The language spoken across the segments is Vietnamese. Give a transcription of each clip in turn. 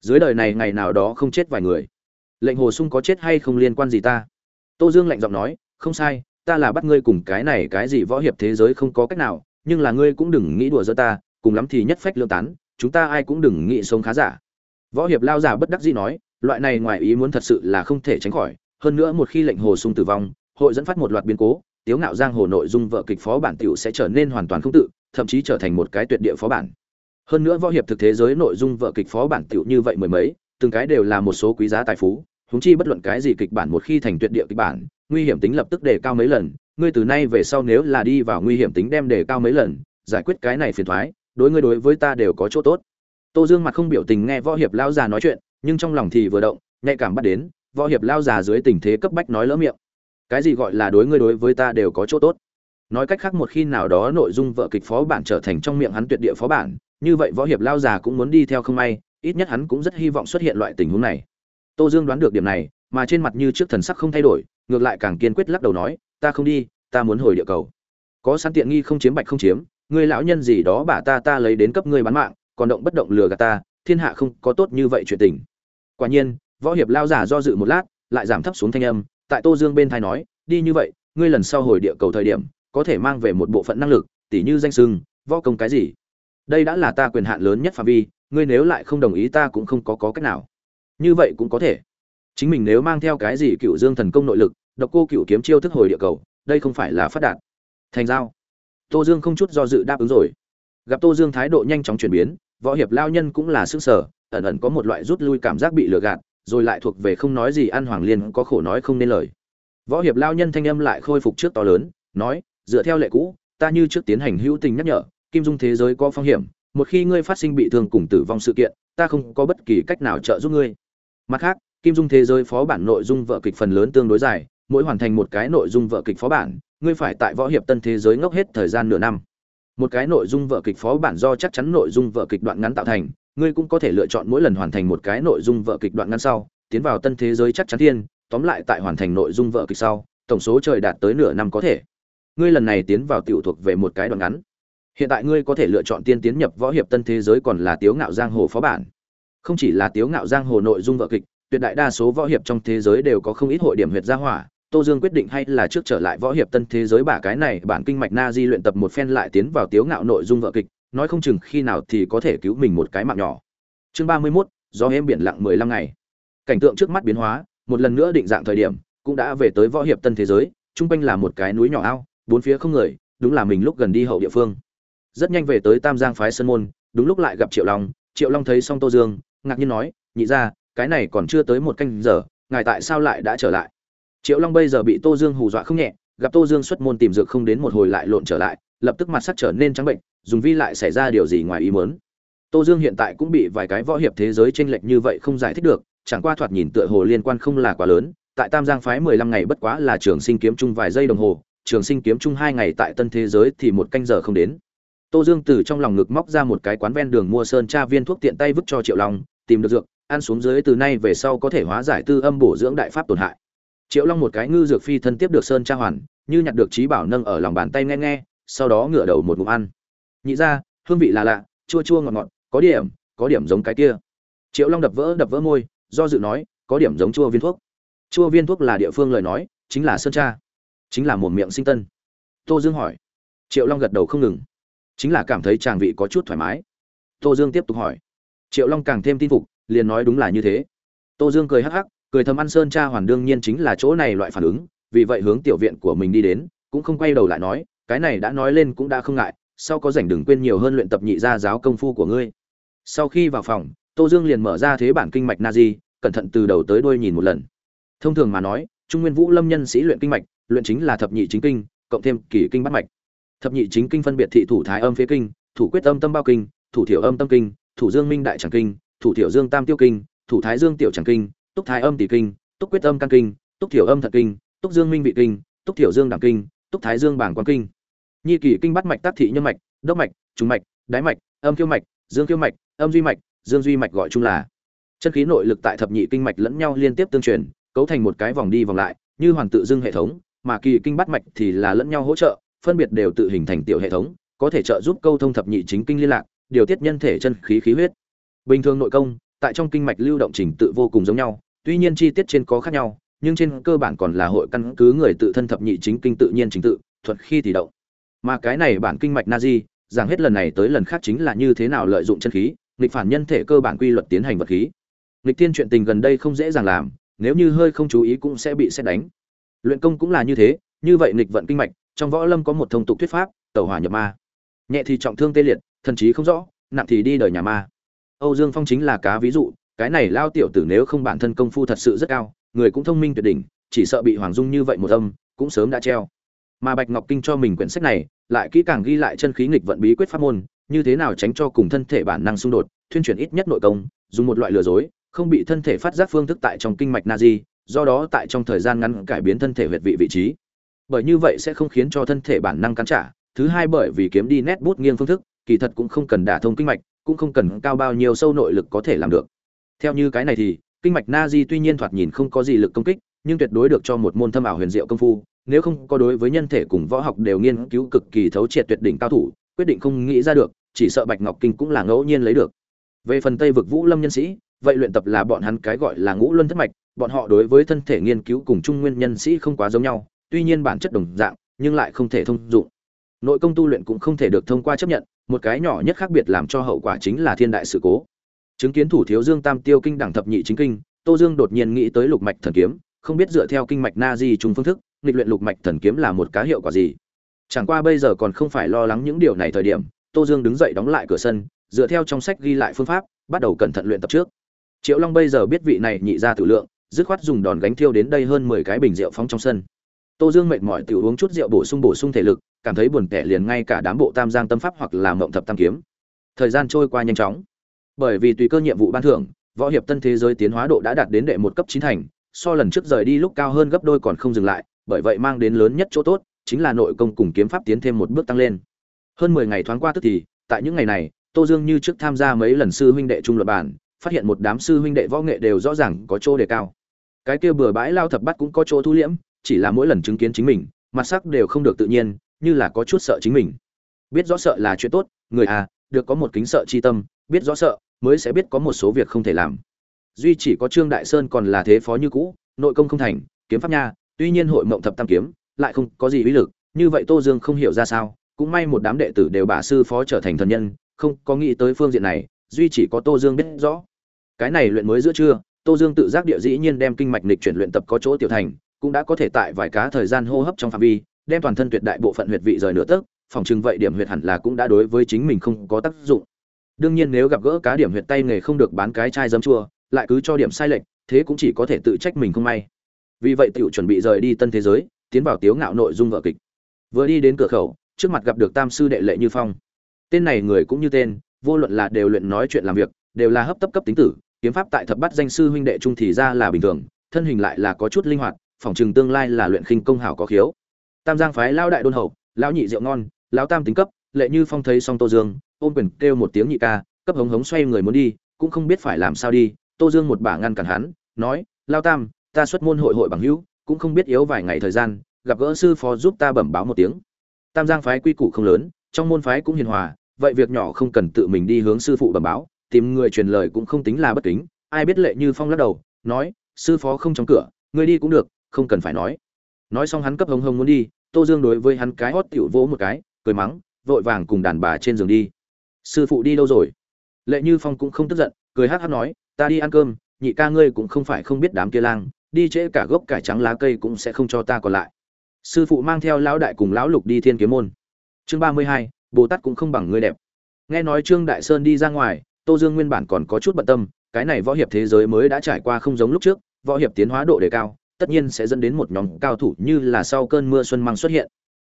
dưới đời này ngày nào đó không chết vài người. Lệnh hồ sung có chết hay không liên quan gì ta? Tô dương lạnh giọng nói, không sai, ta là bắt ngươi cùng cái này cái gì võ hiệp thế giới không có cách nào, nhưng là ngươi cũng đừng nghĩ đùa giỡn ta, cùng lắm thì nhất phách lương tán, chúng ta ai cũng đừng nghĩ sống khá giả. Võ hiệp lao giả bất đắc dĩ nói, loại này ngoài ý muốn thật sự là không thể tránh khỏi, hơn nữa một khi lệnh hồ sung tử vong, hội dẫn phát một loạt biến cố, tiếu ngạo giang hồ nội dung vợ kịch phó bản tiểu sẽ trở nên hoàn toàn không tự, thậm chí trở thành một cái tuyệt địa phó bản hơn nữa võ hiệp thực thế giới nội dung vợ kịch phó bản tiểu như vậy mười mấy, từng cái đều là một số quý giá tài phú húng chi bất luận cái gì kịch bản một khi thành tuyệt địa kịch bản, nguy hiểm tính lập tức đề cao mấy lần, ngươi từ nay về sau nếu là đi vào nguy hiểm tính đem đề cao mấy lần, giải quyết cái này phiền thoái, đối ngươi đối với ta đều có chỗ tốt. Tô dương mặt không biểu tình nghe võ hiệp lao già nói chuyện, nhưng trong lòng thì vừa động, nhạy cảm bắt đến, võ hiệp lao già dưới tình thế cấp bách nói lỡ miệng. Cái gì gọi là đối ngươi đối với ta đều có chỗ tốt? Nói cách khác một khi nào đó nội dung vợ kịch phó bản trở thành trong miệng hắn tuyệt địa phó bản như vậy võ hiệp lao già cũng muốn đi theo không may, ít nhất hắn cũng rất hy vọng xuất hiện loại tình huống này. Tô dương đoán được điểm này, mà trên mặt như trước thần sắc không thay đổi, ngược lại càng kiên quyết lắc đầu nói, ta không đi, ta muốn hồi địa cầu. Có sẵn tiện nghi không chiếm bạch không chiếm, ngươi lão nhân gì đó bả ta ta lấy đến cấp ngươi bán mạng, còn động bất động lừa gạt ta, thiên hạ không có tốt như vậy chuyện tình. Quả nhiên, võ hiệp lao giả do dự một lát, lại giảm thấp xuống thanh âm, tại tô dương bên thai nói, đi như vậy, ngươi lần sau hồi địa cầu thời điểm, có thể mang về một bộ phận năng lực, tỉ như danh sưng, võ công cái gì? Đây đã là ta quyền hạn lớn nhất phạm vi ngươi nếu lại không đồng ý ta cũng không có, có cách nào. Như vậy cũng có thể. Chính mình nếu mang theo cái gì cựu dương thần công nội lực độc cô cựu kiếm chiêu thức hồi địa cầu đây không phải là phát đạt. Thành giao. Tô dương không chút do dự đáp ứng rồi. Gặp tô dương thái độ nhanh chóng chuyển biến võ hiệp lao nhân cũng là sức sở ẩn ẩn có một loại rút lui cảm giác bị lừa gạt rồi lại thuộc về không nói gì ăn hoàng liên có khổ nói không nên lời. Võ hiệp lao nhân thanh âm lại khôi phục trước to lớn nói dựa theo lệ cũ ta như trước tiến hành hữu tình nhắc nhở kim dung thế giới có phong hiểm, một khi ngươi phát sinh bị thương cùng tử vong sự kiện, ta không có bất kỳ cách nào trợ giúp ngươi. Mặt khác, kim dung thế giới phó bản nội dung vợ kịch phần lớn tương đối dài, mỗi hoàn thành một cái nội dung vợ kịch phó bản, ngươi phải tại võ hiệp tân thế giới ngốc hết thời gian nửa năm. Một cái nội dung vợ kịch phó bản do chắc chắn nội dung vợ kịch đoạn ngắn tạo thành, ngươi cũng có thể lựa chọn mỗi lần hoàn thành một cái nội dung vợ kịch đoạn ngắn sau, tiến vào tân thế giới chắc chắn thiên, tóm lại tại hoàn thành nội dung vợ kịch sau, tổng số trời đạt tới nửa năm có thể. Ngươi lần này tiến vào tiểu thuộc về một cái đoạn ngắn hiện tại ngươi có thể lựa chọn tiên tiến nhập võ hiệp tân thế giới còn là tiếu ngạo giang hồ phó bản. Không chỉ là tiếu ngạo giang hồ nội dung vợ kịch, tuyệt đại đa số võ hiệp trong thế giới đều có không ít hội điểm huyệt gia hỏa. Tô dương quyết định hay là trước trở lại võ hiệp tân thế giới bả cái này, bản kinh mạch na di luyện tập một phen lại tiến vào tiếu ngạo nội dung vợ kịch, nói không chừng khi nào thì có thể cứu mình một cái mạng nhỏ. Chương ba mươi mốt do em biển lặng mười lăm ngày. Cảnh tượng trước mắt biến hóa, một lần nữa định dạng thời điểm, cũng đã về tới võ hiệp tân thế giới trung quanh là một cái núi nhỏ ao, bốn phía không người, đúng là mình lúc gần đi hậu địa phương rất nhanh về tới tam giang phái sơn môn, đúng lúc lại gặp triệu long. Triệu long thấy xong tô dương, ngạc nhiên nói, nhị ra cái này còn chưa tới một canh giờ, ngài tại sao lại đã trở lại? Triệu long bây giờ bị tô dương hù dọa không nhẹ, gặp tô dương xuất môn tìm dược không đến một hồi lại lộn trở lại, lập tức mặt sắc trở nên trắng bệnh, dùng vi lại xảy ra điều gì ngoài ý muốn. Tô dương hiện tại cũng bị vài cái võ hiệp thế giới chênh lệch như vậy không giải thích được, chẳng qua thoạt nhìn tựa hồ liên quan không là quá lớn, tại tam giang phái mười lăm ngày bất quá là trường sinh kiếm chung vài giây đồng hồ, trường sinh kiếm chung hai ngày tại tân thế giới thì một canh giờ không đến tô dương từ trong lòng ngực móc ra một cái quán ven đường mua sơn tra viên thuốc tiện tay vứt cho triệu long, tìm được dược, ăn xuống dưới từ nay về sau có thể hóa giải tư âm bổ dưỡng đại pháp tổn hại. Triệu long một cái ngư dược phi thân tiếp được sơn tra hoàn, như nhặt được trí bảo nâng ở lòng bàn tay nghe nghe, sau đó ngửa đầu một ngụm ăn. Nhị ra, hương vị là lạ, chua chua ngọt ngọt, có điểm có điểm giống cái kia. Triệu long đập vỡ đập vỡ môi, do dự nói, có điểm giống chua viên thuốc. Chua viên thuốc là địa phương lời nói, chính là sơn tra, chính là một miệng sinh tân. Tô dương hỏi. Triệu long gật đầu không ngừng chính là cảm thấy chàng vị có chút thoải mái. Tô dương tiếp tục hỏi. Triệu long càng thêm tin phục, liền nói đúng là như thế. Tô dương cười hắc hắc, cười thầm ăn sơn cha hoàn đương nhiên chính là chỗ này loại phản ứng, vì vậy hướng tiểu viện của mình đi đến, cũng không quay đầu lại nói, cái này đã nói lên cũng đã không ngại, sau có rảnh đừng quên nhiều hơn luyện tập nhị gia giáo công phu của ngươi. Sau khi vào phòng, tô dương liền mở ra thế bản kinh mạch na di cẩn thận từ đầu tới đuôi nhìn một lần. Thông thường mà nói, trung nguyên vũ lâm nhân sĩ luyện kinh mạch, luyện chính là thập nhị chính kinh, cộng thêm kỷ kinh bắt mạch thập nhị chính kinh phân biệt thị thủ thái âm phế kinh, thủ quyết âm tâm bao kinh, thủ thiểu âm tâm kinh, thủ dương minh đại tràng kinh, thủ thiểu dương tam tiêu kinh, thủ thái dương tiểu tràng kinh, túc thái âm tỷ kinh, túc quyết âm căn kinh, túc thiểu âm thật kinh, túc dương minh vị kinh, túc thiểu dương đẳng kinh, túc thái dương bảng quan kinh. Nhi kỷ kinh bắt mạch tác thị nhân mạch, đốc mạch, trùng mạch, đái mạch, âm kiêu mạch, dương kiêu mạch, âm duy mạch, dương duy mạch gọi chung là. Chân khí nội lực tại thập nhị kinh mạch lẫn nhau liên tiếp tương truyền, cấu thành một cái vòng đi vòng lại, như hoàn tự dương hệ thống, mà kỳ kinh bắt mạch thì là lẫn nhau hỗ trợ phân biệt đều tự hình thành tiểu hệ thống có thể trợ giúp câu thông thập nhị chính kinh liên lạc điều tiết nhân thể chân khí khí huyết. Bình thường nội công tại trong kinh mạch lưu động trình tự vô cùng giống nhau tuy nhiên chi tiết trên có khác nhau nhưng trên cơ bản còn là hội căn cứ người tự thân thập nhị chính kinh tự nhiên trình tự thuật khi thì động. Mà cái này bản kinh mạch Nazi, giảng hết lần này tới lần khác chính là như thế nào lợi dụng chân khí nghịch phản nhân thể cơ bản quy luật tiến hành vật khí. Nghịch tiên chuyện tình gần đây không dễ dàng làm nếu như hơi không chú ý cũng sẽ bị xét đánh. Luyện công cũng là như thế như vậy nghịch vận kinh mạch trong võ lâm có một thông tục thuyết pháp, tẩu hỏa nhập ma. Nhẹ thì trọng thương tê liệt, thần trí không rõ, nặng thì đi đời nhà ma. Âu dương phong chính là cá ví dụ, cái này lao tiểu tử nếu không bản thân công phu thật sự rất cao, người cũng thông minh tuyệt đỉnh, chỉ sợ bị hoàng dung như vậy một âm, cũng sớm đã treo. Mà bạch ngọc kinh cho mình quyển sách này, lại kỹ càng ghi lại chân khí nghịch vận bí quyết pháp môn, như thế nào tránh cho cùng thân thể bản năng xung đột, thuyên chuyển ít nhất nội công, dùng một loại lừa dối, không bị thân thể phát giác phương thức tại trong kinh mạch na di, do đó tại trong thời gian ngắn cải biến thân thể huyệt vị vị trí bởi như vậy sẽ không khiến cho thân thể bản năng cắn trả. Thứ hai bởi vì kiếm đi nét bút nghiêng phương thức, kỳ thật cũng không cần đả thông kinh mạch, cũng không cần cao bao nhiêu sâu nội lực có thể làm được. Theo như cái này thì, kinh mạch na di tuy nhiên thoạt nhìn không có gì lực công kích, nhưng tuyệt đối được cho một môn thâm ảo huyền diệu công phu, nếu không có đối với nhân thể cùng võ học đều nghiên cứu cực kỳ thấu triệt tuyệt đỉnh cao thủ, quyết định không nghĩ ra được, chỉ sợ bạch ngọc kinh cũng là ngẫu nhiên lấy được. Về phần tây vực vũ lâm nhân sĩ, vậy luyện tập là bọn hắn cái gọi là ngũ luân thất mạch, bọn họ đối với thân thể nghiên cứu cùng trung nguyên nhân sĩ không quá giống nhau tuy nhiên bản chất đồng dạng, nhưng lại không thể thông dụng. Nội công tu luyện cũng không thể được thông qua chấp nhận, một cái nhỏ nhất khác biệt làm cho hậu quả chính là thiên đại sự cố. Chứng kiến thủ thiếu dương tam tiêu kinh đẳng thập nhị chính kinh, tô dương đột nhiên nghĩ tới lục mạch thần kiếm, không biết dựa theo kinh mạch na di trùng phương thức, nghịch luyện lục mạch thần kiếm là một cá hiệu quả gì. Chẳng qua bây giờ còn không phải lo lắng những điều này thời điểm, tô dương đứng dậy đóng lại cửa sân, dựa theo trong sách ghi lại phương pháp, bắt đầu cẩn thận luyện tập trước. Triệu long bây giờ biết vị này nhị ra tử lượng, dứt khoát dùng đòn gánh thiêu đến đây hơn mười cái bình rượu phóng trong sân tô dương mệt mỏi tự uống chút rượu bổ sung bổ sung thể lực, cảm thấy buồn tẻ liền ngay cả đám bộ tam giang tâm pháp hoặc là mộng thập tam kiếm. Thời gian trôi qua nhanh chóng. Bởi vì tùy cơ nhiệm vụ ban thưởng, võ hiệp tân thế giới tiến hóa độ đã đạt đến đệ một cấp chín thành, so lần trước rời đi lúc cao hơn gấp đôi còn không dừng lại, bởi vậy mang đến lớn nhất chỗ tốt, chính là nội công cùng kiếm pháp tiến thêm một bước tăng lên. Hơn mười ngày thoáng qua tức thì, tại những ngày này, tô dương như trước tham gia mấy lần sư huynh đệ trung luật bản phát hiện một đám sư huynh đệ võ nghệ đều rõ ràng có chỗ đề cao. Cái kia bừa bãi lao thập bắt cũng có chỗ thu liễm chỉ là mỗi lần chứng kiến chính mình, mặt sắc đều không được tự nhiên, như là có chút sợ chính mình. Biết rõ sợ là chuyện tốt, người à được có một kính sợ chi tâm, biết rõ sợ, mới sẽ biết có một số việc không thể làm. Duy chỉ có trương đại sơn còn là thế phó như cũ, nội công không thành, kiếm pháp nha, tuy nhiên hội mộng thập tam kiếm, lại không có gì uy lực, như vậy tô dương không hiểu ra sao, cũng may một đám đệ tử đều bà sư phó trở thành thần nhân, không có nghĩ tới phương diện này, duy chỉ có tô dương biết rõ. Cái này luyện mới giữa trưa, tô dương tự giác địa dĩ nhiên đem kinh mạch nịch chuyển luyện tập có chỗ tiểu thành cũng đã có thể tại vài cá thời gian hô hấp trong phạm vi, đem toàn thân tuyệt đại bộ phận huyệt vị rời nửa tấc, phòng chừng vậy điểm huyệt hẳn là cũng đã đối với chính mình không có tác dụng. Đương nhiên nếu gặp gỡ cá điểm huyệt tay nghề không được bán cái chai dấm chua, lại cứ cho điểm sai lệch, thế cũng chỉ có thể tự trách mình không may. Vì vậy tiểu chuẩn bị rời đi tân thế giới, tiến vào tiếu ngạo nội dung vợ kịch. Vừa đi đến cửa khẩu, trước mặt gặp được tam sư đệ lệ như phong. Tên này người cũng như tên, vô luận là đều luyện nói chuyện làm việc, đều là hấp tấp cấp tính tử, kiếm pháp tại thập bắt danh sư huynh đệ trung thì ra là bình thường, thân hình lại là có chút linh hoạt phòng trường tương lai là luyện khinh công hảo có khiếu. Tam giang phái lao đại đôn hậu, lão nhị rượu ngon, lão tam tính cấp, lệ như phong thấy xong tô dương, ôm quyền kêu một tiếng nhị ca, cấp hống hống xoay người muốn đi, cũng không biết phải làm sao đi, tô dương một bả ngăn cản hắn, nói lao tam, ta xuất môn hội hội bằng hữu, cũng không biết yếu vài ngày thời gian, gặp gỡ sư phó giúp ta bẩm báo một tiếng. Tam giang phái quy củ không lớn, trong môn phái cũng hiền hòa, vậy việc nhỏ không cần tự mình đi hướng sư phụ bẩm báo, tìm người truyền lời cũng không tính là bất kính, ai biết lệ như phong lắc đầu, nói, sư phó không trong cửa, người đi cũng được không cần phải nói. Nói xong hắn cấp hông hông muốn đi, tô dương đối với hắn cái hót tiểu vỗ một cái, cười mắng, vội vàng cùng đàn bà trên giường đi. Sư phụ đi đâu rồi? Lệ như phong cũng không tức giận, cười hát hát nói, ta đi ăn cơm, nhị ca ngươi cũng không phải không biết đám kia lang, đi trễ cả gốc cải trắng lá cây cũng sẽ không cho ta còn lại. Sư phụ mang theo lão đại cùng lão lục đi thiên kiếm môn. Chương ba mươi hai, bồ tát cũng không bằng ngươi đẹp. Nghe nói trương đại sơn đi ra ngoài, tô dương nguyên bản còn có chút bận tâm, cái này võ hiệp thế giới mới đã trải qua không giống lúc trước, võ hiệp tiến hóa độ đề cao tất nhiên sẽ dẫn đến một nhóm cao thủ như là sau cơn mưa xuân mang xuất hiện.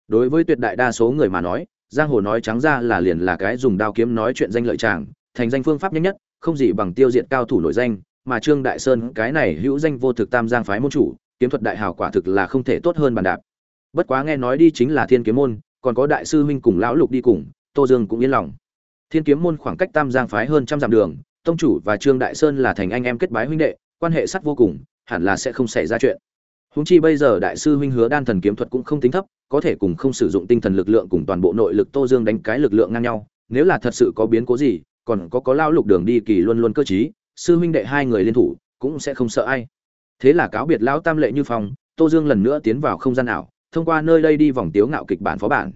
Đối với tuyệt đại đa số người mà nói, giang hồ nói trắng ra là liền là cái dùng đao kiếm nói chuyện danh lợi chàng thành danh phương pháp nhanh nhất, không gì bằng tiêu diệt cao thủ nổi danh, mà trương đại sơn, cái này hữu danh vô thực tam giang phái môn chủ, kiếm thuật đại hào quả thực là không thể tốt hơn bàn đạp. Bất quá nghe nói đi chính là thiên kiếm môn, còn có đại sư huynh cùng lão lục đi cùng, tô dương cũng yên lòng. Thiên kiếm môn khoảng cách tam giang phái hơn trăm dặm đường, tông chủ và trương đại sơn là thành anh em kết bái huynh đệ, quan hệ sắt vô cùng hẳn là sẽ không xảy ra chuyện. Húng chi bây giờ đại sư huynh hứa đan thần kiếm thuật cũng không tính thấp có thể cùng không sử dụng tinh thần lực lượng cùng toàn bộ nội lực tô dương đánh cái lực lượng ngang nhau nếu là thật sự có biến cố gì còn có có lao lục đường đi kỳ luôn luôn cơ trí, sư huynh đệ hai người liên thủ cũng sẽ không sợ ai. Thế là cáo biệt lão tam lệ như phong tô dương lần nữa tiến vào không gian ảo thông qua nơi đây đi vòng tiếu ngạo kịch bản phó bản.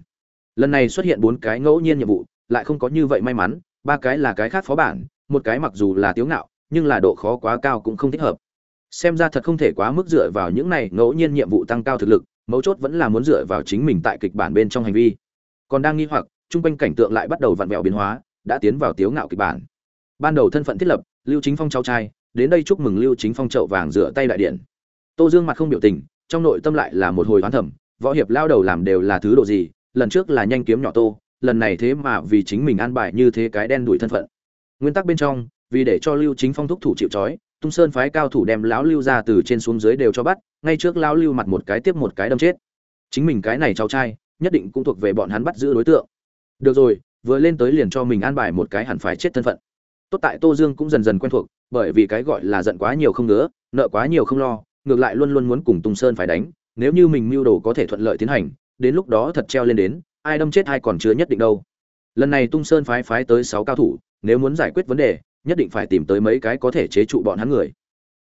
Lần này xuất hiện bốn cái ngẫu nhiên nhiệm vụ lại không có như vậy may mắn ba cái là cái khác phó bản một cái mặc dù là tiếu ngạo nhưng là độ khó quá cao cũng không thích hợp xem ra thật không thể quá mức dựa vào những này, ngẫu nhiên nhiệm vụ tăng cao thực lực, mấu chốt vẫn là muốn dựa vào chính mình tại kịch bản bên trong hành vi. Còn đang nghi hoặc, chung quanh cảnh tượng lại bắt đầu vặn vẹo biến hóa, đã tiến vào tiếu ngạo kịch bản. Ban đầu thân phận thiết lập, lưu chính phong cháu trai, đến đây chúc mừng lưu chính phong trậu vàng rửa tay đại điện. Tô dương mặt không biểu tình, trong nội tâm lại là một hồi hoán thẩm võ hiệp lao đầu làm đều là thứ độ gì, lần trước là nhanh kiếm nhỏ tô, lần này thế mà vì chính mình an bài như thế cái đen đuổi thân phận. Nguyên tắc bên trong, vì để cho lưu chính phong thúc thủ chịu trói tung sơn phái cao thủ đem lão lưu ra từ trên xuống dưới đều cho bắt, ngay trước lão lưu mặt một cái tiếp một cái đâm chết. Chính mình cái này cháu trai, nhất định cũng thuộc về bọn hắn bắt giữ đối tượng. Được rồi, vừa lên tới liền cho mình an bài một cái hẳn phải chết thân phận. Tốt tại tô dương cũng dần dần quen thuộc, bởi vì cái gọi là giận quá nhiều không ngứa, nợ quá nhiều không lo, ngược lại luôn luôn muốn cùng tung sơn phải đánh, nếu như mình mưu đồ có thể thuận lợi tiến hành, đến lúc đó thật treo lên đến, ai đâm chết ai còn chưa nhất định đâu. Lần này tung sơn phái phái tới sáu cao thủ, nếu muốn giải quyết vấn đề nhất định phải tìm tới mấy cái có thể chế trụ bọn hắn người.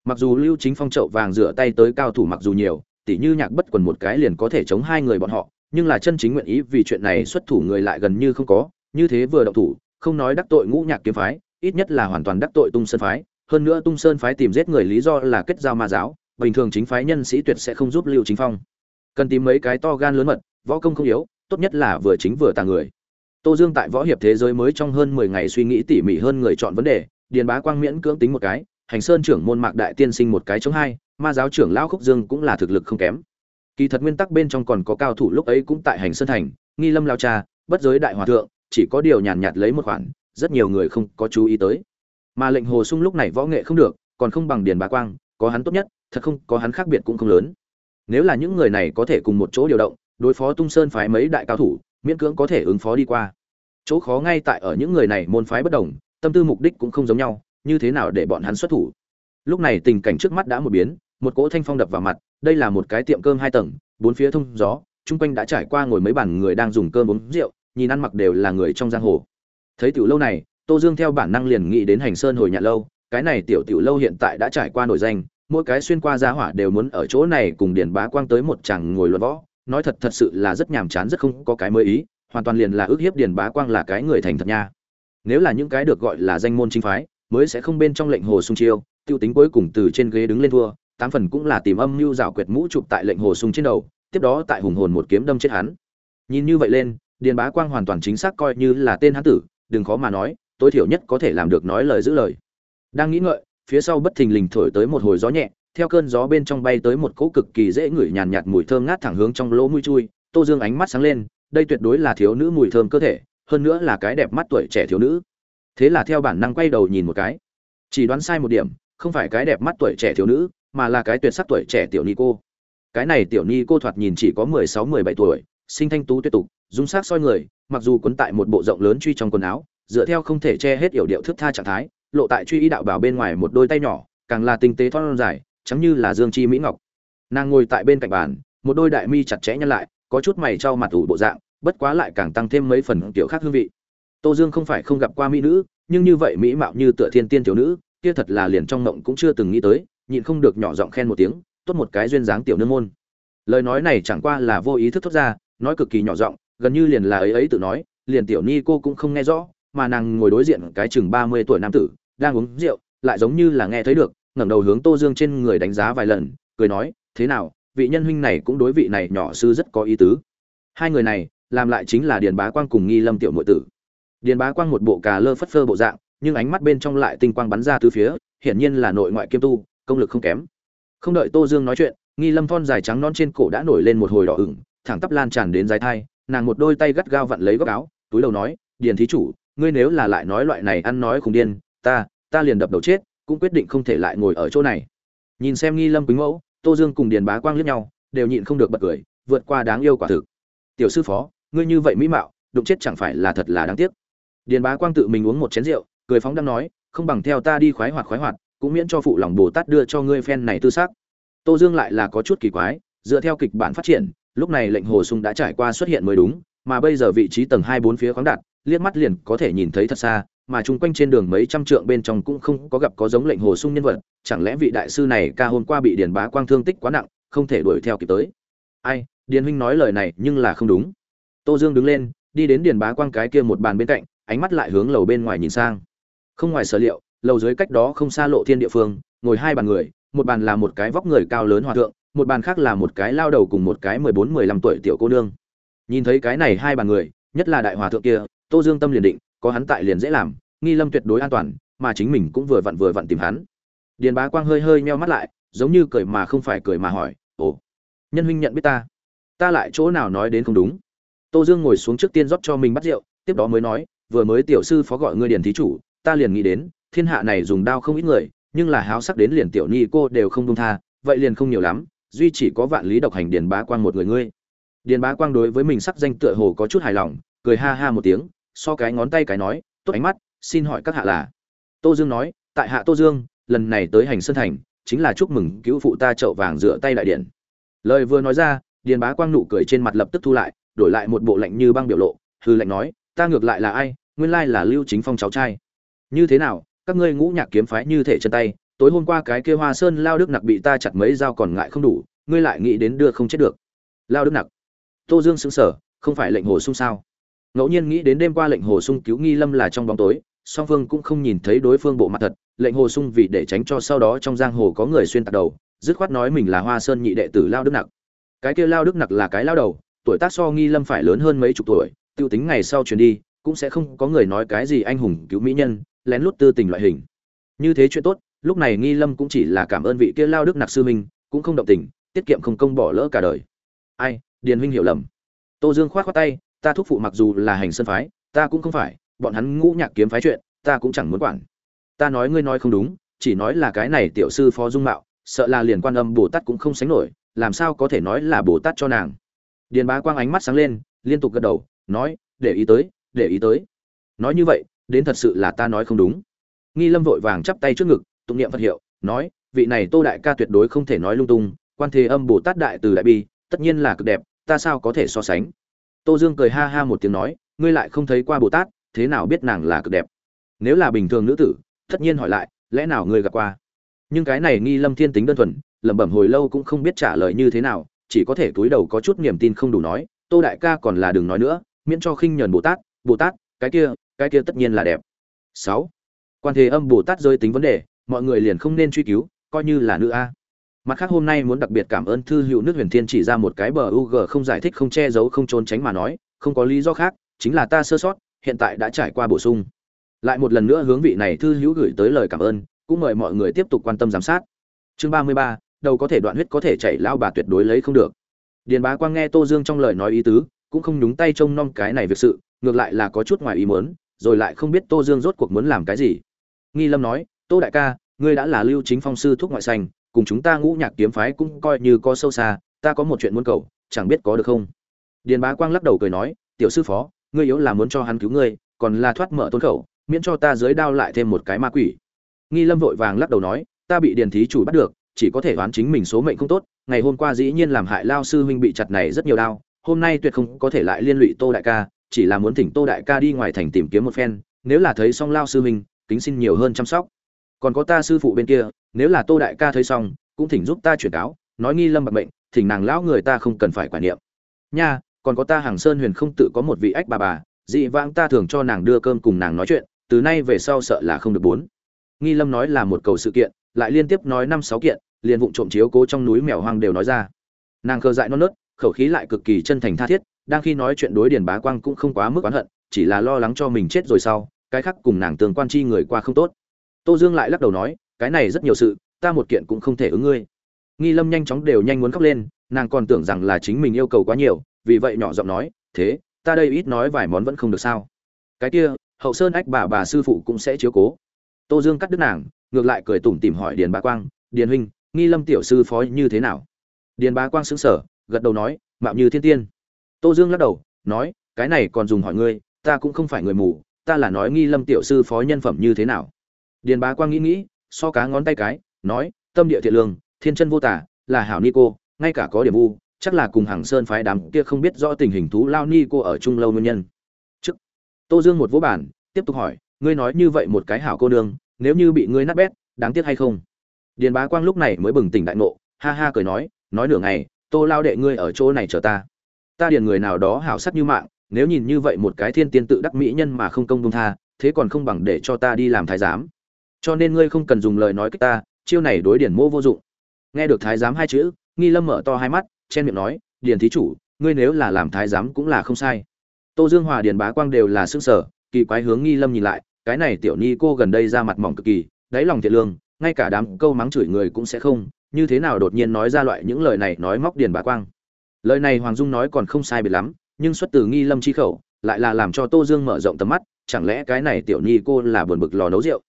Mặc dù lưu chính phong trậu vàng rửa tay tới cao thủ mặc dù nhiều, tỉ như nhạc bất quần một cái liền có thể chống hai người bọn họ, nhưng là chân chính nguyện ý vì chuyện này xuất thủ người lại gần như không có, như thế vừa động thủ, không nói đắc tội ngũ nhạc kiếm phái, ít nhất là hoàn toàn đắc tội tung sơn phái, hơn nữa tung sơn phái tìm giết người lý do là kết giao ma giáo, bình thường chính phái nhân sĩ tuyệt sẽ không giúp lưu chính phong. Cần tìm mấy cái to gan lớn mật, võ công không yếu, tốt nhất là vừa chính vừa tàng người tô dương tại võ hiệp thế giới mới trong hơn mười ngày suy nghĩ tỉ mỉ hơn người chọn vấn đề, điền bá quang miễn cưỡng tính một cái, hành sơn trưởng môn mạc đại tiên sinh một cái chống hai, ma giáo trưởng lão khúc dương cũng là thực lực không kém. Kỳ thật nguyên tắc bên trong còn có cao thủ lúc ấy cũng tại hành sơn thành, nghi lâm Lão cha, bất giới đại hòa thượng, chỉ có điều nhàn nhạt lấy một khoản, rất nhiều người không có chú ý tới. Mà lệnh hồ sung lúc này võ nghệ không được, còn không bằng điền bá quang, có hắn tốt nhất, thật không, có hắn khác biệt cũng không lớn. Nếu là những người này có thể cùng một chỗ điều động, đối phó tung sơn phái mấy đại cao thủ miễn cưỡng có thể ứng phó đi qua. Chỗ khó ngay tại ở những người này môn phái bất đồng, tâm tư mục đích cũng không giống nhau, như thế nào để bọn hắn xuất thủ? Lúc này tình cảnh trước mắt đã một biến, một cỗ thanh phong đập vào mặt, đây là một cái tiệm cơm hai tầng, bốn phía thông gió, chung quanh đã trải qua ngồi mấy bàn người đang dùng cơm uống rượu, nhìn ăn mặc đều là người trong giang hồ. Thấy tiểu lâu này, tô dương theo bản năng liền nghĩ đến hành sơn hồi nhà lâu, cái này tiểu tiểu lâu hiện tại đã trải qua nổi danh, mỗi cái xuyên qua giá hỏa đều muốn ở chỗ này cùng điền bá quang tới một chàng ngồi luận võ nói thật thật sự là rất nhàm chán, rất không có cái mới ý, hoàn toàn liền là ước hiếp điền bá quang là cái người thành thật nha. Nếu là những cái được gọi là danh môn chính phái, mới sẽ không bên trong lệnh hồ sung chiêu, tiêu tính cuối cùng từ trên ghế đứng lên thua, tám phần cũng là tìm âm mưu rào quyệt mũ chụp tại lệnh hồ sung trên đầu, tiếp đó tại hùng hồn một kiếm đâm chết hắn. Nhìn như vậy lên, điền bá quang hoàn toàn chính xác coi như là tên hán tử, đừng khó mà nói, tối thiểu nhất có thể làm được nói lời giữ lời. Đang nghĩ ngợi, phía sau bất thình lình thổi tới một hồi gió nhẹ theo cơn gió bên trong bay tới một cỗ cực kỳ dễ ngửi nhàn nhạt mùi thơm ngát thẳng hướng trong lỗ mũi chui, tô dương ánh mắt sáng lên, đây tuyệt đối là thiếu nữ mùi thơm cơ thể, hơn nữa là cái đẹp mắt tuổi trẻ thiếu nữ. Thế là theo bản năng quay đầu nhìn một cái. Chỉ đoán sai một điểm, không phải cái đẹp mắt tuổi trẻ thiếu nữ, mà là cái tuyệt sắc tuổi trẻ tiểu ni cô. Cái này tiểu ni cô thoạt nhìn chỉ có mười sáu, mười bảy tuổi sinh thanh tú tuyệt tục, dung sắc soi người, mặc dù quấn tại một bộ rộng lớn truy trong quần áo, dựa theo không thể che hết yểu điệu thức tha trạng thái, lộ tại truy ý đạo bảo bên ngoài một đôi tay nhỏ, càng là tinh tế thon dài chẳng như là dương chi mỹ ngọc. Nàng ngồi tại bên cạnh bàn, một đôi đại mi chặt chẽ nhăn lại, có chút mày trao mặt ủ bộ dạng, bất quá lại càng tăng thêm mấy phần kiểu khác hương vị. Tô dương không phải không gặp qua mỹ nữ, nhưng như vậy mỹ mạo như tựa thiên tiên tiểu nữ, kia thật là liền trong mộng cũng chưa từng nghĩ tới, nhịn không được nhỏ giọng khen một tiếng, tốt một cái duyên dáng tiểu nương môn. Lời nói này chẳng qua là vô ý thức thốt ra, nói cực kỳ nhỏ giọng, gần như liền là ấy ấy tự nói, liền tiểu ni cô cũng không nghe rõ, mà nàng ngồi đối diện cái chừng ba mươi tuổi nam tử, đang uống rượu, lại giống như là nghe thấy được ngẩng đầu hướng tô dương trên người đánh giá vài lần, cười nói, thế nào, vị nhân huynh này cũng đối vị này nhỏ sư rất có ý tứ. Hai người này, làm lại chính là điền bá quang cùng nghi lâm tiểu nội tử. Điền bá quang một bộ cà lơ phất phơ bộ dạng, nhưng ánh mắt bên trong lại tinh quang bắn ra tứ phía, hiển nhiên là nội ngoại kiêm tu, công lực không kém. Không đợi tô dương nói chuyện, nghi lâm thon dài trắng non trên cổ đã nổi lên một hồi đỏ ửng, thẳng tắp lan tràn đến dài thai, nàng một đôi tay gắt gao vặn lấy góc áo, túi đầu nói, điền thí chủ, ngươi nếu là lại nói loại này ăn nói khùng điên, ta ta liền đập đầu chết cũng quyết định không thể lại ngồi ở chỗ này. Nhìn xem nghi lâm quýnh mẫu, tô dương cùng điền bá quang liếc nhau, đều nhịn không được bật cười, vượt qua đáng yêu quả thực. Tiểu sư phó, ngươi như vậy mỹ mạo, đụng chết chẳng phải là thật là đáng tiếc. Điền bá quang tự mình uống một chén rượu, cười phóng đang nói, không bằng theo ta đi khoái hoạt khoái hoạt, cũng miễn cho phụ lòng bồ tát đưa cho ngươi phen này tư xác. Tô dương lại là có chút kỳ quái, dựa theo kịch bản phát triển, lúc này lệnh hồ sung đã trải qua xuất hiện mới đúng, mà bây giờ vị trí tầng hai bốn phía khoáng đạt, liếc mắt liền có thể nhìn thấy thật xa mà chung quanh trên đường mấy trăm trượng bên trong cũng không có gặp có giống lệnh hồ sung nhân vật, chẳng lẽ vị đại sư này ca hôm qua bị điền bá quang thương tích quá nặng, không thể đuổi theo kịp tới? Ai, điền huynh nói lời này nhưng là không đúng. Tô dương đứng lên, đi đến điền bá quang cái kia một bàn bên cạnh, ánh mắt lại hướng lầu bên ngoài nhìn sang. Không ngoài sở liệu, lầu dưới cách đó không xa lộ thiên địa phương, ngồi hai bàn người, một bàn là một cái vóc người cao lớn hòa thượng, một bàn khác là một cái lao đầu cùng một cái mười bốn, mười lăm tuổi tiểu cô nương. Nhìn thấy cái này hai bàn người, nhất là đại hòa thượng kia tô dương tâm liền định, có hắn tại liền dễ làm, nghi lâm tuyệt đối an toàn, mà chính mình cũng vừa vặn vừa vặn tìm hắn. Điền bá quang hơi hơi meo mắt lại, giống như cười mà không phải cười mà hỏi, ồ, nhân huynh nhận biết ta? Ta lại chỗ nào nói đến không đúng? Tô dương ngồi xuống trước tiên rót cho mình bắt rượu, tiếp đó mới nói, vừa mới tiểu sư phó gọi ngươi điền thí chủ, ta liền nghĩ đến, thiên hạ này dùng đao không ít người, nhưng là háo sắc đến liền tiểu nhi cô đều không dung tha, vậy liền không nhiều lắm, duy chỉ có vạn lý độc hành điền bá quang một người ngươi. Điền bá quang đối với mình sắc danh tựa hồ có chút hài lòng, cười ha ha một tiếng so cái ngón tay cái nói, tốt ánh mắt, xin hỏi các hạ là? Tô dương nói, tại hạ tô dương, lần này tới hành sơn thành, chính là chúc mừng cứu phụ ta chậu vàng dựa tay đại điện. Lời vừa nói ra, điền bá quang nụ cười trên mặt lập tức thu lại, đổi lại một bộ lạnh như băng biểu lộ, hư lạnh nói, ta ngược lại là ai? Nguyên lai là lưu chính phong cháu trai. Như thế nào? Các ngươi ngũ nhạc kiếm phái như thể chân tay, tối hôm qua cái kia hoa sơn lao đức nặc bị ta chặt mấy dao còn ngại không đủ, ngươi lại nghĩ đến đưa không chết được. Lao đức nặc? Tô dương xứng sở không phải lệnh hồ sung sao? Ngẫu nhiên nghĩ đến đêm qua lệnh hồ sung cứu nghi lâm là trong bóng tối, song phương cũng không nhìn thấy đối phương bộ mặt thật, lệnh hồ sung vì để tránh cho sau đó trong giang hồ có người xuyên tạc đầu, dứt khoát nói mình là hoa sơn nhị đệ tử lao đức nặc. Cái kia lao đức nặc là cái lao đầu, tuổi tác so nghi lâm phải lớn hơn mấy chục tuổi, tiêu tính ngày sau chuyển đi, cũng sẽ không có người nói cái gì anh hùng cứu mỹ nhân, lén lút tư tình loại hình. Như thế chuyện tốt, lúc này nghi lâm cũng chỉ là cảm ơn vị kia lao đức nặc sư minh cũng không động tình, tiết kiệm không công bỏ lỡ cả đời. Ai, điền huynh hiểu lầm. Tô dương khoát khoát tay ta thúc phụ mặc dù là hành sân phái, ta cũng không phải, bọn hắn ngũ nhạc kiếm phái chuyện, ta cũng chẳng muốn quản. Ta nói ngươi nói không đúng, chỉ nói là cái này tiểu sư phó dung mạo, sợ là liền quan âm bồ tát cũng không sánh nổi, làm sao có thể nói là bồ tát cho nàng. Điền bá quang ánh mắt sáng lên, liên tục gật đầu, nói, để ý tới, để ý tới. Nói như vậy, đến thật sự là ta nói không đúng. Nghi lâm vội vàng chắp tay trước ngực, tụng niệm phật hiệu, nói, vị này tô đại ca tuyệt đối không thể nói lung tung, quan thế âm bồ tát đại từ đại bi, tất nhiên là cực đẹp, ta sao có thể so sánh? Tô dương cười ha ha một tiếng nói, ngươi lại không thấy qua bồ tát, thế nào biết nàng là cực đẹp? Nếu là bình thường nữ tử, tất nhiên hỏi lại, lẽ nào ngươi gặp qua? Nhưng cái này nghi lâm thiên tính đơn thuần, lẩm bẩm hồi lâu cũng không biết trả lời như thế nào, chỉ có thể túi đầu có chút niềm tin không đủ nói, tô đại ca còn là đừng nói nữa, miễn cho khinh nhẫn bồ tát bồ tát, cái kia cái kia tất nhiên là đẹp. Sáu. Quan thế âm bồ tát rơi tính vấn đề, mọi người liền không nên truy cứu, coi như là nữ a mặt khác hôm nay muốn đặc biệt cảm ơn thư hữu nước huyền thiên chỉ ra một cái bờ u g không giải thích không che giấu không trốn tránh mà nói, không có lý do khác, chính là ta sơ sót, hiện tại đã trải qua bổ sung. Lại một lần nữa hướng vị này thư hữu gửi tới lời cảm ơn, cũng mời mọi người tiếp tục quan tâm giám sát. Chương ba mươi ba, đầu có thể đoạn huyết có thể chảy lao bà tuyệt đối lấy không được. Điền bá quang nghe tô dương trong lời nói ý tứ, cũng không nhúng tay trông nom cái này việc sự, ngược lại là có chút ngoài ý muốn, rồi lại không biết tô dương rốt cuộc muốn làm cái gì. Nghi lâm nói, tô đại ca, ngươi đã là lưu chính phong sư thuốc ngoại xanh cùng chúng ta ngũ nhạc kiếm phái cũng coi như có sâu xa, ta có một chuyện muốn cầu, chẳng biết có được không? Điền bá quang lắc đầu cười nói, tiểu sư phó, ngươi yếu là muốn cho hắn cứu ngươi, còn là thoát mở tôn khẩu, miễn cho ta dưới đao lại thêm một cái ma quỷ. Nghi lâm vội vàng lắc đầu nói, ta bị điền thí chủ bắt được, chỉ có thể đoán chính mình số mệnh không tốt, ngày hôm qua dĩ nhiên làm hại lao sư huynh bị chặt này rất nhiều đao, hôm nay tuyệt không có thể lại liên lụy tô đại ca, chỉ là muốn thỉnh tô đại ca đi ngoài thành tìm kiếm một phen, nếu là thấy xong lao sư huynh, kính xin nhiều hơn chăm sóc. Còn có ta sư phụ bên kia nếu là tô đại ca thấy xong, cũng thỉnh giúp ta chuyển cáo, nói nghi lâm bạc bệnh thỉnh nàng lão người ta không cần phải quản niệm. Nha, còn có ta hàng sơn huyền không tự có một vị ách bà bà, dị vãng ta thường cho nàng đưa cơm cùng nàng nói chuyện, từ nay về sau sợ là không được bốn. Nghi lâm nói là một cầu sự kiện, lại liên tiếp nói năm sáu kiện, liền vụng trộm chiếu cố trong núi mèo hoang đều nói ra. Nàng khờ dại non nớt, khẩu khí lại cực kỳ chân thành tha thiết, đang khi nói chuyện đối điền bá quang cũng không quá mức oán hận, chỉ là lo lắng cho mình chết rồi sau, cái khác cùng nàng tường quan chi người qua không tốt. Tô dương lại lắc đầu nói cái này rất nhiều sự, ta một kiện cũng không thể ứng ngươi. Nghi lâm nhanh chóng đều nhanh muốn khóc lên, nàng còn tưởng rằng là chính mình yêu cầu quá nhiều, vì vậy nhỏ giọng nói, thế, ta đây ít nói vài món vẫn không được sao? Cái kia, hậu sơn ách bà bà sư phụ cũng sẽ chiếu cố. Tô dương cắt đứt nàng, ngược lại cười tủm tỉm hỏi điền bá quang, điền huynh, nghi lâm tiểu sư phó như thế nào? Điền bá quang xứng sở gật đầu nói, mạo như thiên tiên. Tô dương lắc đầu, nói, cái này còn dùng hỏi ngươi, ta cũng không phải người mù, ta là nói nghi lâm tiểu sư phó nhân phẩm như thế nào? Điền bá quang nghĩ nghĩ so cá ngón tay cái, nói, tâm địa thiện lương, thiên chân vô tả là hảo ni cô, ngay cả có điểm vu chắc là cùng hàng sơn phái đám kia không biết rõ tình hình thú lao ni cô ở trung lâu nguyên nhân. Trước, tô dương một vũ bản tiếp tục hỏi, ngươi nói như vậy một cái hảo cô nương, nếu như bị ngươi nát bét, đáng tiếc hay không? Điền bá quang lúc này mới bừng tỉnh đại ngộ, ha ha cười nói nói nửa ngày, tô lao đệ ngươi ở chỗ này chờ ta. Ta điền người nào đó hảo sắc như mạng, nếu nhìn như vậy một cái thiên tiên tự đắc mỹ nhân mà không công công tha, thế còn không bằng để cho ta đi làm thái giám cho nên ngươi không cần dùng lời nói kích ta, chiêu này đối điển mô vô dụng. Nghe được thái giám hai chữ, nghi lâm mở to hai mắt, chen miệng nói, điển thí chủ, ngươi nếu là làm thái giám cũng là không sai. Tô dương hòa điển bá quang đều là xương sở kỳ quái hướng nghi lâm nhìn lại, cái này tiểu ni cô gần đây ra mặt mỏng cực kỳ, đáy lòng thiệt lương, ngay cả đám câu mắng chửi người cũng sẽ không, như thế nào đột nhiên nói ra loại những lời này nói móc điền bá quang. Lời này hoàng dung nói còn không sai biệt lắm, nhưng xuất từ nghi lâm chi khẩu, lại là làm cho tô dương mở rộng tầm mắt, chẳng lẽ cái này tiểu ni cô là buồn bực lò nấu rượu?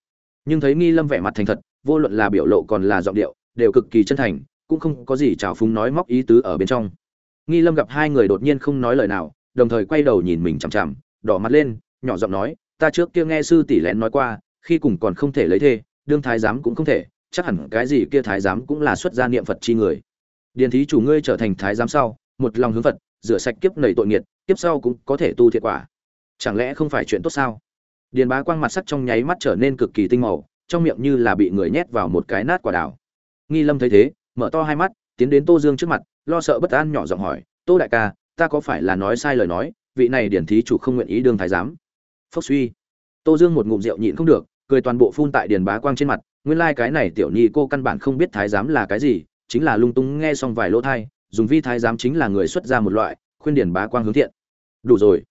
Nhưng thấy nghi lâm vẻ mặt thành thật, vô luận là biểu lộ còn là giọng điệu, đều cực kỳ chân thành, cũng không có gì trào phúng nói móc ý tứ ở bên trong. Nghi lâm gặp hai người đột nhiên không nói lời nào, đồng thời quay đầu nhìn mình chằm chằm, đỏ mặt lên, nhỏ giọng nói, ta trước kia nghe sư tỷ lén nói qua, khi cùng còn không thể lấy thê, đương thái giám cũng không thể, chắc hẳn cái gì kia thái giám cũng là xuất gia niệm phật chi người. Điền thí chủ ngươi trở thành thái giám sau, một lòng hướng phật, rửa sạch kiếp nầy tội nghiệt, kiếp sau cũng có thể tu thiệt quả. Chẳng lẽ không phải chuyện tốt sao? Điền bá quang mặt sắc trong nháy mắt trở nên cực kỳ tinh màu, trong miệng như là bị người nhét vào một cái nát quả đào. Nghi lâm thấy thế, mở to hai mắt, tiến đến tô dương trước mặt, lo sợ bất an nhỏ giọng hỏi, tô đại ca, ta có phải là nói sai lời nói, vị này điển thí chủ không nguyện ý đương thái giám? Phốc suy. Tô dương một ngụm rượu nhịn không được, cười toàn bộ phun tại điền bá quang trên mặt, nguyên lai cái này tiểu nhi cô căn bản không biết thái giám là cái gì, chính là lung tung nghe xong vài lỗ thai dùng vi thái giám chính là người xuất ra một loại, khuyên điền bá quang hướng thiện. Đủ rồi.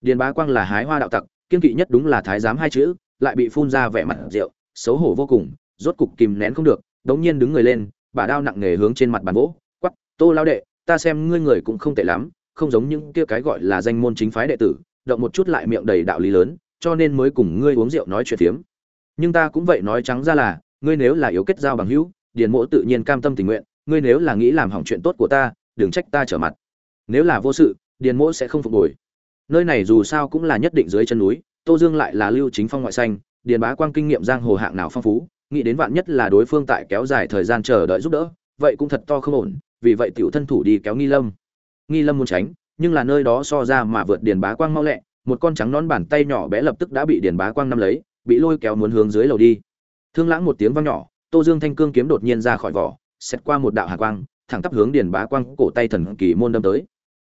Điền bá quang là hái hoa đạo tặc kiên kỵ nhất đúng là thái giám hai chữ, lại bị phun ra vẻ mặt rượu, xấu hổ vô cùng, rốt cục kìm nén không được, đống nhiên đứng người lên, bà đao nặng nề hướng trên mặt bàn vỗ quắp tô lao đệ, ta xem ngươi người cũng không tệ lắm, không giống những kia cái gọi là danh môn chính phái đệ tử, động một chút lại miệng đầy đạo lý lớn, cho nên mới cùng ngươi uống rượu nói chuyện phiếm. Nhưng ta cũng vậy nói trắng ra là, ngươi nếu là yếu kết giao bằng hữu, điền mỗ tự nhiên cam tâm tình nguyện, ngươi nếu là nghĩ làm hỏng chuyện tốt của ta, đừng trách ta trở mặt. Nếu là vô sự, điền mỗ sẽ không phục hồi nơi này dù sao cũng là nhất định dưới chân núi, tô dương lại là lưu chính phong ngoại xanh, điền bá quang kinh nghiệm giang hồ hạng nào phong phú, nghĩ đến vạn nhất là đối phương tại kéo dài thời gian chờ đợi giúp đỡ, vậy cũng thật to không ổn, vì vậy tiểu thân thủ đi kéo nghi lâm. Nghi lâm muốn tránh, nhưng là nơi đó so ra mà vượt điền bá quang mau lẹ, một con trắng nón bàn tay nhỏ bé lập tức đã bị điền bá quang nắm lấy, bị lôi kéo muốn hướng dưới lầu đi. Thương lãng một tiếng vang nhỏ, tô dương thanh cương kiếm đột nhiên ra khỏi vỏ xét qua một đạo hạ quang, thẳng tắp hướng điền bá quang cổ tay thần kỳ môn đâm tới.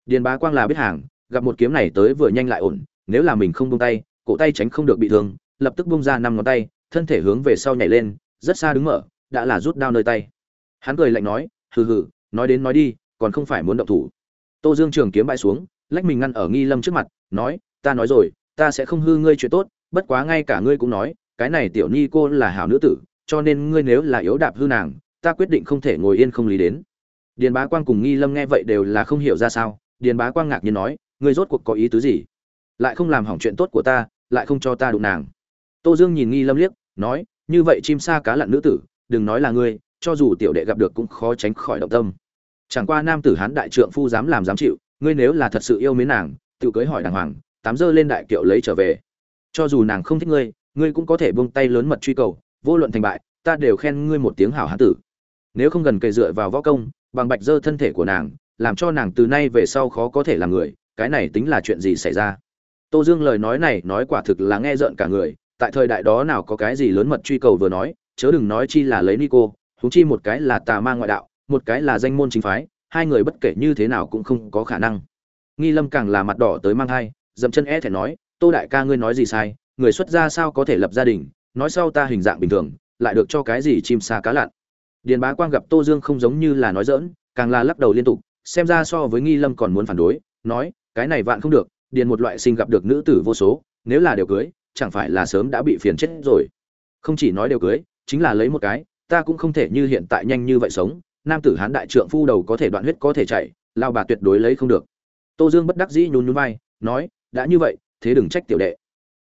Điền bá quang là biết hàng gặp một kiếm này tới vừa nhanh lại ổn, nếu là mình không buông tay, cổ tay tránh không được bị thương, lập tức buông ra năm ngón tay, thân thể hướng về sau nhảy lên, rất xa đứng mở, đã là rút đao nơi tay. Hắn cười lạnh nói, hừ hừ, nói đến nói đi, còn không phải muốn động thủ. Tô dương trường kiếm bãi xuống, lách mình ngăn ở nghi lâm trước mặt, nói, ta nói rồi, ta sẽ không hư ngươi chuyện tốt, bất quá ngay cả ngươi cũng nói, cái này tiểu nhi cô là hảo nữ tử, cho nên ngươi nếu là yếu đạp hư nàng, ta quyết định không thể ngồi yên không lý đến. Điền bá quang cùng nghi lâm nghe vậy đều là không hiểu ra sao, điền bá quang ngạc nhiên nói ngươi rốt cuộc có ý tứ gì? Lại không làm hỏng chuyện tốt của ta, lại không cho ta đụng nàng. Tô dương nhìn nghi lâm liếc, nói, như vậy chim sa cá lặn nữ tử, đừng nói là ngươi, cho dù tiểu đệ gặp được cũng khó tránh khỏi động tâm. Chẳng qua nam tử hán đại trượng phu dám làm dám chịu, ngươi nếu là thật sự yêu mến nàng, tự cưới hỏi đàng hoàng, tám dơ lên đại kiệu lấy trở về. Cho dù nàng không thích ngươi ngươi cũng có thể buông tay lớn mật truy cầu, vô luận thành bại, ta đều khen ngươi một tiếng hảo hán tử. Nếu không gần kề dựa vào võ công, bằng bạch dơ thân thể của nàng, làm cho nàng từ nay về sau khó có thể làm người cái này tính là chuyện gì xảy ra? Tô dương lời nói này nói quả thực là nghe rợn cả người, tại thời đại đó nào có cái gì lớn mật truy cầu vừa nói, chớ đừng nói chi là lấy nico húng chi một cái là tà ma ngoại đạo, một cái là danh môn chính phái, hai người bất kể như thế nào cũng không có khả năng. Nghi lâm càng là mặt đỏ tới mang thai, dậm chân é e thẻ nói, tô đại ca ngươi nói gì sai, người xuất gia sao có thể lập gia đình, nói sau ta hình dạng bình thường, lại được cho cái gì chim xa cá lặn. Điền bá quang gặp tô dương không giống như là nói dỡn càng là lắc đầu liên tục, xem ra so với nghi lâm còn muốn phản đối, nói cái này vạn không được, điền một loại sinh gặp được nữ tử vô số, nếu là đều cưới, chẳng phải là sớm đã bị phiền chết rồi. Không chỉ nói đều cưới, chính là lấy một cái, ta cũng không thể như hiện tại nhanh như vậy sống, nam tử hán đại trượng phu đầu có thể đoạn huyết có thể chạy, lao bà tuyệt đối lấy không được. Tô dương bất đắc dĩ nhún nhún vai, nói, đã như vậy, thế đừng trách tiểu đệ.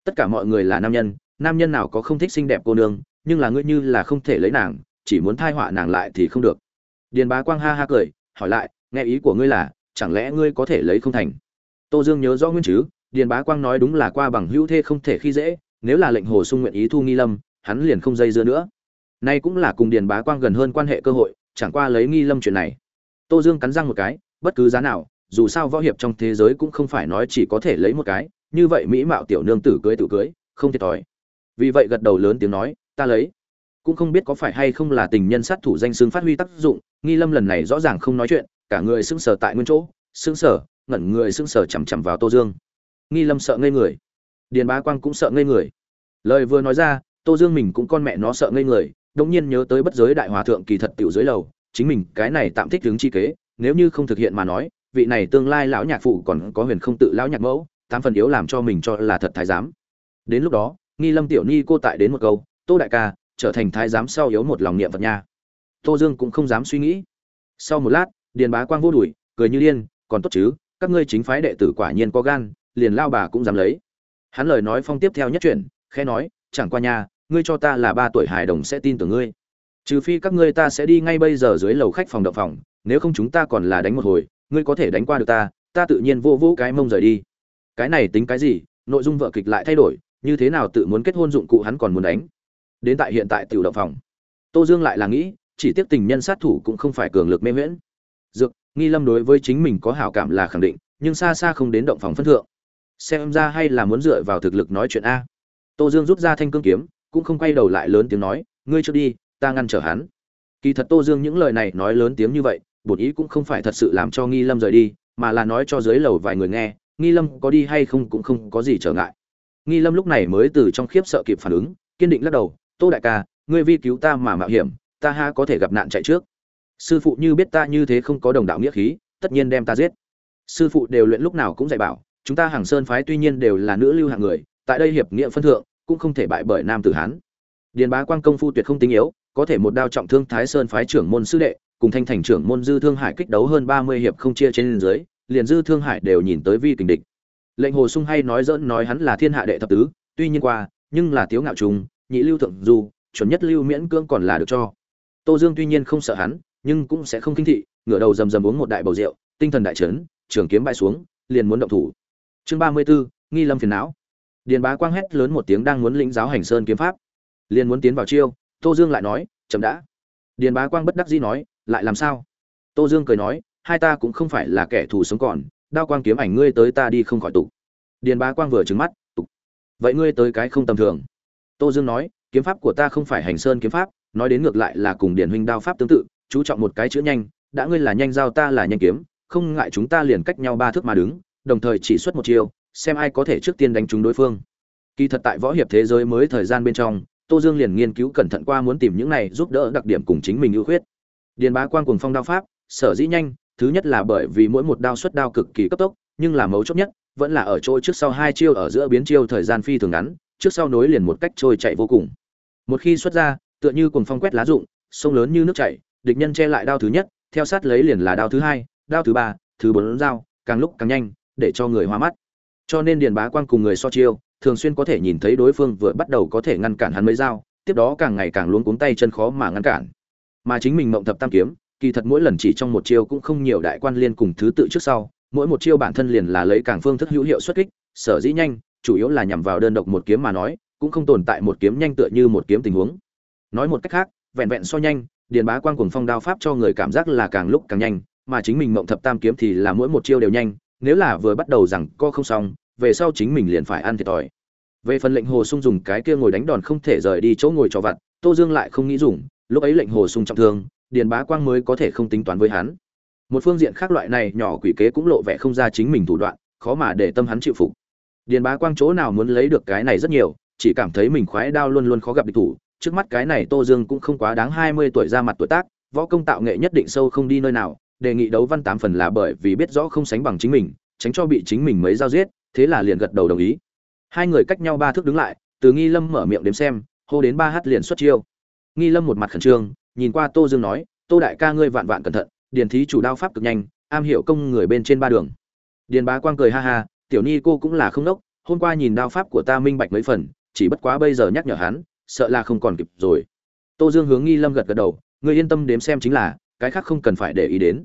Tất cả mọi người là nam nhân nam nhân nào có không thích xinh đẹp cô nương, nhưng là ngươi như là không thể lấy nàng, chỉ muốn thai họa nàng lại thì không được. Điền bá quang ha ha cười, hỏi lại, nghe ý của ngươi là, chẳng lẽ ngươi có thể lấy không thành? Tô dương nhớ rõ nguyên chứ, điền bá quang nói đúng là qua bằng hữu thê không thể khi dễ, nếu là lệnh hồ sung nguyện ý thu nghi lâm, hắn liền không dây dưa nữa. Nay cũng là cùng điền bá quang gần hơn quan hệ cơ hội, chẳng qua lấy nghi lâm chuyện này. Tô dương cắn răng một cái, bất cứ giá nào, dù sao võ hiệp trong thế giới cũng không phải nói chỉ có thể lấy một cái, như vậy mỹ mạo tiểu nương tử cưới tự cưới, không thiệt thòi. Vì vậy gật đầu lớn tiếng nói, ta lấy. Cũng không biết có phải hay không là tình nhân sát thủ danh xương phát huy tác dụng, nghi lâm lần này rõ ràng không nói chuyện, cả người sững sờ tại nguyên chỗ, sững sờ ngẩn người sững sờ chằm chằm vào tô dương. Nghi lâm sợ ngây người. Điền bá quang cũng sợ ngây người. Lời vừa nói ra, tô dương mình cũng con mẹ nó sợ ngây người đống nhiên nhớ tới bất giới đại hòa thượng kỳ thật tiểu dưới lầu, chính mình cái này tạm thích đứng chi kế, nếu như không thực hiện mà nói, vị này tương lai lão nhạc phụ còn có huyền không tự lão nhạc mẫu, tám phần yếu làm cho mình cho là thật thái giám. Đến lúc đó, nghi lâm tiểu ni cô tại đến một câu, tô đại ca, trở thành thái giám sau yếu một lòng niệm vật nha. Tô dương cũng không dám suy nghĩ. Sau một lát, điền bá quang vô đuổi, cười như điên, còn tốt chứ các ngươi chính phái đệ tử quả nhiên có gan, liền lao bà cũng dám lấy. Hắn lời nói phong tiếp theo nhất chuyển khẽ nói, chẳng qua nha, ngươi cho ta là ba tuổi hài đồng sẽ tin tưởng ngươi. Trừ phi các ngươi ta sẽ đi ngay bây giờ dưới lầu khách phòng đậu phòng, nếu không chúng ta còn là đánh một hồi, ngươi có thể đánh qua được ta ta tự nhiên vô vô cái mông rời đi. Cái này tính cái gì? Nội dung vợ kịch lại thay đổi, như thế nào tự muốn kết hôn dụng cụ hắn còn muốn đánh? Đến tại hiện tại tiểu động phòng. Tô dương lại là nghĩ, chỉ tiếc tình nhân sát thủ cũng không phải cường lực mê miễn dược nghi lâm đối với chính mình có hảo cảm là khẳng định, nhưng xa xa không đến động phòng phân thượng. Xem ra hay là muốn dựa vào thực lực nói chuyện a. Tô dương rút ra thanh cương kiếm, cũng không quay đầu lại lớn tiếng nói, ngươi trước đi, ta ngăn trở hắn. Kỳ thật tô dương những lời này nói lớn tiếng như vậy, bổn ý cũng không phải thật sự làm cho nghi lâm rời đi, mà là nói cho dưới lầu vài người nghe, nghi lâm có đi hay không cũng không có gì trở ngại. Nghi lâm lúc này mới từ trong khiếp sợ kịp phản ứng, kiên định lắc đầu, tô đại ca, ngươi vi cứu ta mà mạo hiểm, ta ha có thể gặp nạn chạy trước sư phụ như biết ta như thế không có đồng đạo nghĩa khí, tất nhiên đem ta giết. Sư phụ đều luyện lúc nào cũng dạy bảo, chúng ta hàng sơn phái tuy nhiên đều là nữ lưu hạng người, tại đây hiệp nghĩa phân thượng, cũng không thể bại bởi nam tử hán. Điền bá quang công phu tuyệt không tính yếu, có thể một đao trọng thương thái sơn phái trưởng môn sư đệ, cùng thanh thành trưởng môn dư thương hải kích đấu hơn ba mươi hiệp không chia trên dưới, liền dư thương hải đều nhìn tới vi kình địch. Lệnh hồ sung hay nói dỡn nói hắn là thiên hạ đệ thập tứ, tuy nhiên qua, nhưng là tiếu ngạo trùng nhị lưu thượng du, chuẩn nhất lưu miễn cưỡng còn là được cho. Tô dương tuy nhiên không sợ hắn nhưng cũng sẽ không kinh thị ngửa đầu rầm rầm uống một đại bầu rượu tinh thần đại chấn, trường kiếm bay xuống liền muốn động thủ. Chương ba mươi 34, nghi lâm phiền não. Điền bá quang hét lớn một tiếng đang muốn lĩnh giáo hành sơn kiếm pháp. Liền muốn tiến vào chiêu tô dương lại nói chậm đã. Điền bá quang bất đắc dĩ nói lại làm sao? Tô dương cười nói hai ta cũng không phải là kẻ thù sống còn đao quang kiếm ảnh ngươi tới ta đi không khỏi tụ. điền bá quang vừa trừng mắt tụ, vậy ngươi tới cái không tầm thường. Tô dương nói kiếm pháp của ta không phải hành sơn kiếm pháp nói đến ngược lại là cùng Điền huynh đao pháp tương tự chú trọng một cái chữ nhanh, đã ngươi là nhanh giao ta là nhanh kiếm, không ngại chúng ta liền cách nhau ba thước mà đứng, đồng thời chỉ xuất một chiêu, xem ai có thể trước tiên đánh trúng đối phương. Kỳ thật tại võ hiệp thế giới mới thời gian bên trong, tô dương liền nghiên cứu cẩn thận qua muốn tìm những này giúp đỡ đặc điểm cùng chính mình ưu khuyết. Điền bá quang cùng phong đao pháp, sở dĩ nhanh, thứ nhất là bởi vì mỗi một đao xuất đao cực kỳ cấp tốc, nhưng là mấu chốt nhất, vẫn là ở chỗ trước sau hai chiêu ở giữa biến chiêu thời gian phi thường ngắn, trước sau nối liền một cách trôi chạy vô cùng. Một khi xuất ra, tựa như cùng phong quét lá rụng, sông lớn như nước chảy địch nhân che lại đao thứ nhất, theo sát lấy liền là đao thứ hai, đao thứ ba, thứ bốn dao, càng lúc càng nhanh, để cho người hoa mắt. Cho nên điền bá quang cùng người so chiêu, thường xuyên có thể nhìn thấy đối phương vừa bắt đầu có thể ngăn cản hắn mấy dao, tiếp đó càng ngày càng luống cuống tay chân khó mà ngăn cản. Mà chính mình mộng thập tam kiếm, kỳ thật mỗi lần chỉ trong một chiêu cũng không nhiều đại quan liên cùng thứ tự trước sau, mỗi một chiêu bản thân liền là lấy càng phương thức hữu hiệu xuất kích, sở dĩ nhanh, chủ yếu là nhằm vào đơn độc một kiếm mà nói, cũng không tồn tại một kiếm nhanh tựa như một kiếm tình huống. Nói một cách khác, vẹn vẹn so nhanh điền bá quang cùng phong đao pháp cho người cảm giác là càng lúc càng nhanh, mà chính mình mộng thập tam kiếm thì là mỗi một chiêu đều nhanh, nếu là vừa bắt đầu rằng co không xong, về sau chính mình liền phải ăn thiệt thòi. Về phần lệnh hồ sung dùng cái kia ngồi đánh đòn không thể rời đi chỗ ngồi cho vặt, tô dương lại không nghĩ dùng, lúc ấy lệnh hồ sung trọng thương, điền bá quang mới có thể không tính toán với hắn. Một phương diện khác loại này nhỏ quỷ kế cũng lộ vẻ không ra chính mình thủ đoạn, khó mà để tâm hắn chịu phục. Điền bá quang chỗ nào muốn lấy được cái này rất nhiều, chỉ cảm thấy mình khoái đao luôn luôn khó gặp địch thủ trước mắt cái này tô dương cũng không quá đáng hai mươi tuổi ra mặt tuổi tác, võ công tạo nghệ nhất định sâu không đi nơi nào, đề nghị đấu văn tám phần là bởi vì biết rõ không sánh bằng chính mình, tránh cho bị chính mình mấy giao giết, thế là liền gật đầu đồng ý. Hai người cách nhau ba thước đứng lại, từ nghi lâm mở miệng đếm xem, hô đến ba h liền xuất chiêu. Nghi lâm một mặt khẩn trương, nhìn qua tô dương nói, tô đại ca ngươi vạn vạn cẩn thận, điền thí chủ đao pháp cực nhanh, am hiểu công người bên trên ba đường. Điền bá quang cười ha ha, tiểu ni cô cũng là không đốc, hôm qua nhìn đao pháp của ta minh bạch mấy phần, chỉ bất quá bây giờ nhắc nhở hắn sợ là không còn kịp rồi. Tô dương hướng nghi lâm gật gật đầu, ngươi yên tâm đếm xem chính là, cái khác không cần phải để ý đến.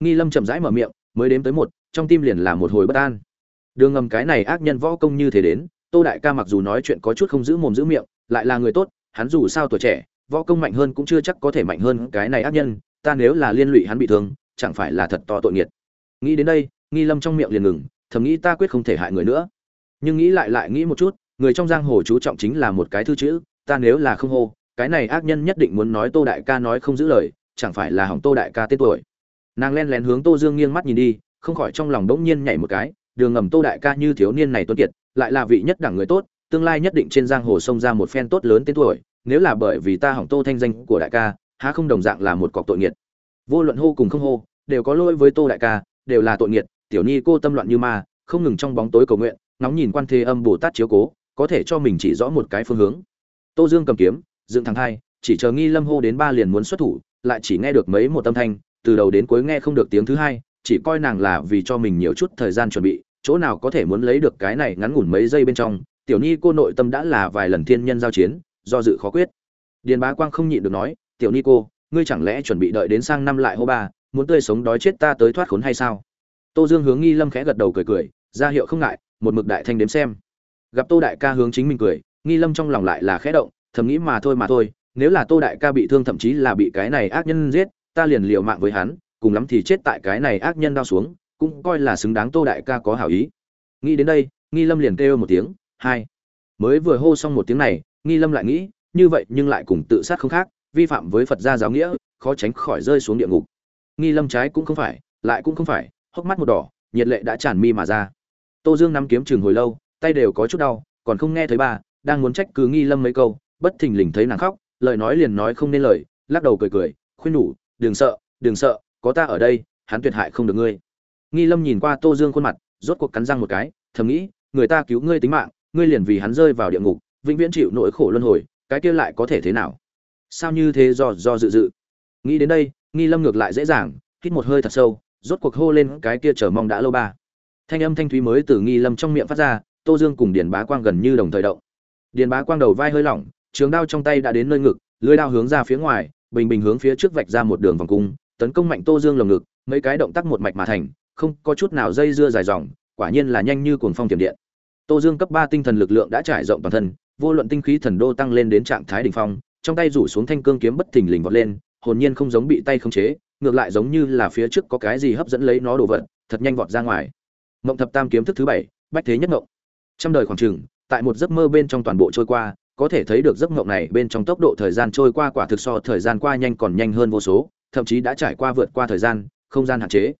Nghi lâm chậm rãi mở miệng, mới đếm tới một, trong tim liền là một hồi bất an. Đường ngầm cái này ác nhân võ công như thế đến, tô đại ca mặc dù nói chuyện có chút không giữ mồm giữ miệng, lại là người tốt, hắn dù sao tuổi trẻ, võ công mạnh hơn cũng chưa chắc có thể mạnh hơn cái này ác nhân, ta nếu là liên lụy hắn bị thương, chẳng phải là thật to tội nghiệt. Nghĩ đến đây, nghi lâm trong miệng liền ngừng, thầm nghĩ ta quyết không thể hại người nữa. Nhưng nghĩ lại lại nghĩ một chút, người trong giang hồ chú trọng chính là một cái thư chữ ta nếu là không hô, cái này ác nhân nhất định muốn nói tô đại ca nói không giữ lời, chẳng phải là hỏng tô đại ca tên tuổi. Nàng len lén hướng tô dương nghiêng mắt nhìn đi, không khỏi trong lòng đống nhiên nhảy một cái, đường ngầm tô đại ca như thiếu niên này tuân kiệt, lại là vị nhất đẳng người tốt, tương lai nhất định trên giang hồ sông ra một phen tốt lớn tên tuổi, nếu là bởi vì ta hỏng tô thanh danh của đại ca, há không đồng dạng là một cọc tội nghiệt. Vô luận hô cùng không hô, đều có lỗi với tô đại ca, đều là tội nghiệt, tiểu ni cô tâm loạn như ma, không ngừng trong bóng tối cầu nguyện, ngóng nhìn quan thế âm bồ tát chiếu cố, có thể cho mình chỉ rõ một cái phương hướng tô dương cầm kiếm, dựng thẳng hai chỉ chờ nghi lâm hô đến ba liền muốn xuất thủ, lại chỉ nghe được mấy một âm thanh, từ đầu đến cuối nghe không được tiếng thứ hai, chỉ coi nàng là vì cho mình nhiều chút thời gian chuẩn bị, chỗ nào có thể muốn lấy được cái này ngắn ngủn mấy giây bên trong, tiểu ni cô nội tâm đã là vài lần thiên nhân giao chiến, do dự khó quyết. Điền bá quang không nhịn được nói, tiểu ni cô, ngươi chẳng lẽ chuẩn bị đợi đến sang năm lại hô ba, muốn tươi sống đói chết ta tới thoát khốn hay sao? Tô dương hướng nghi lâm khẽ gật đầu cười cười, ra hiệu không ngại, một mực đại thanh đếm xem. Gặp tô đại ca hướng chính mình cười nghi lâm trong lòng lại là khẽ động, thầm nghĩ mà thôi mà thôi, nếu là tô đại ca bị thương thậm chí là bị cái này ác nhân giết, ta liền liều mạng với hắn, cùng lắm thì chết tại cái này ác nhân đau xuống, cũng coi là xứng đáng tô đại ca có hảo ý. Nghĩ đến đây, nghi lâm liền kêu một tiếng, hai. Mới vừa hô xong một tiếng này, nghi lâm lại nghĩ, như vậy nhưng lại cùng tự sát không khác, vi phạm với phật gia giáo nghĩa, khó tránh khỏi rơi xuống địa ngục. Nghi lâm trái cũng không phải, lại cũng không phải, hốc mắt một đỏ, nhiệt lệ đã tràn mi mà ra. Tô dương nắm kiếm chừng hồi lâu, tay đều có chút đau, còn không nghe thấy ba đang muốn trách cứ nghi lâm mấy câu, bất thình lình thấy nàng khóc, lời nói liền nói không nên lời, lắc đầu cười cười, khuyên nhủ, đừng sợ đừng sợ, có ta ở đây, hắn tuyệt hại không được ngươi. Nghi lâm nhìn qua tô dương khuôn mặt, rốt cuộc cắn răng một cái, thầm nghĩ, người ta cứu ngươi tính mạng, ngươi liền vì hắn rơi vào địa ngục, vĩnh viễn chịu nỗi khổ luân hồi, cái kia lại có thể thế nào? Sao như thế do do dự dự. Nghĩ đến đây, nghi lâm ngược lại dễ dàng, hít một hơi thật sâu, rốt cuộc hô lên cái kia chờ mong đã lâu ba. Thanh âm thanh thúy mới từ nghi lâm trong miệng phát ra, tô dương cùng điền bá quang gần như đồng thời động điền bá quang đầu vai hơi lỏng, trường đao trong tay đã đến nơi ngực lưới đao hướng ra phía ngoài, bình bình hướng phía trước vạch ra một đường vòng cung, tấn công mạnh tô dương lồng ngực, mấy cái động tác một mạch mà thành, không có chút nào dây dưa dài dòng, quả nhiên là nhanh như cuồng phong tiềm điện. Tô dương cấp ba tinh thần lực lượng đã trải rộng toàn thân, vô luận tinh khí thần đô tăng lên đến trạng thái đỉnh phong, trong tay rủ xuống thanh cương kiếm bất thình lình vọt lên, hồn nhiên không giống bị tay khống chế, ngược lại giống như là phía trước có cái gì hấp dẫn lấy nó đồ vật, thật nhanh vọt ra ngoài. Mộng thập tam kiếm thức thứ bảy, bách thế nhất mộng. Trăm đời khoảng trường tại một giấc mơ bên trong toàn bộ trôi qua, có thể thấy được giấc mộng này bên trong tốc độ thời gian trôi qua quả thực so thời gian qua nhanh còn nhanh hơn vô số, thậm chí đã trải qua vượt qua thời gian, không gian hạn chế.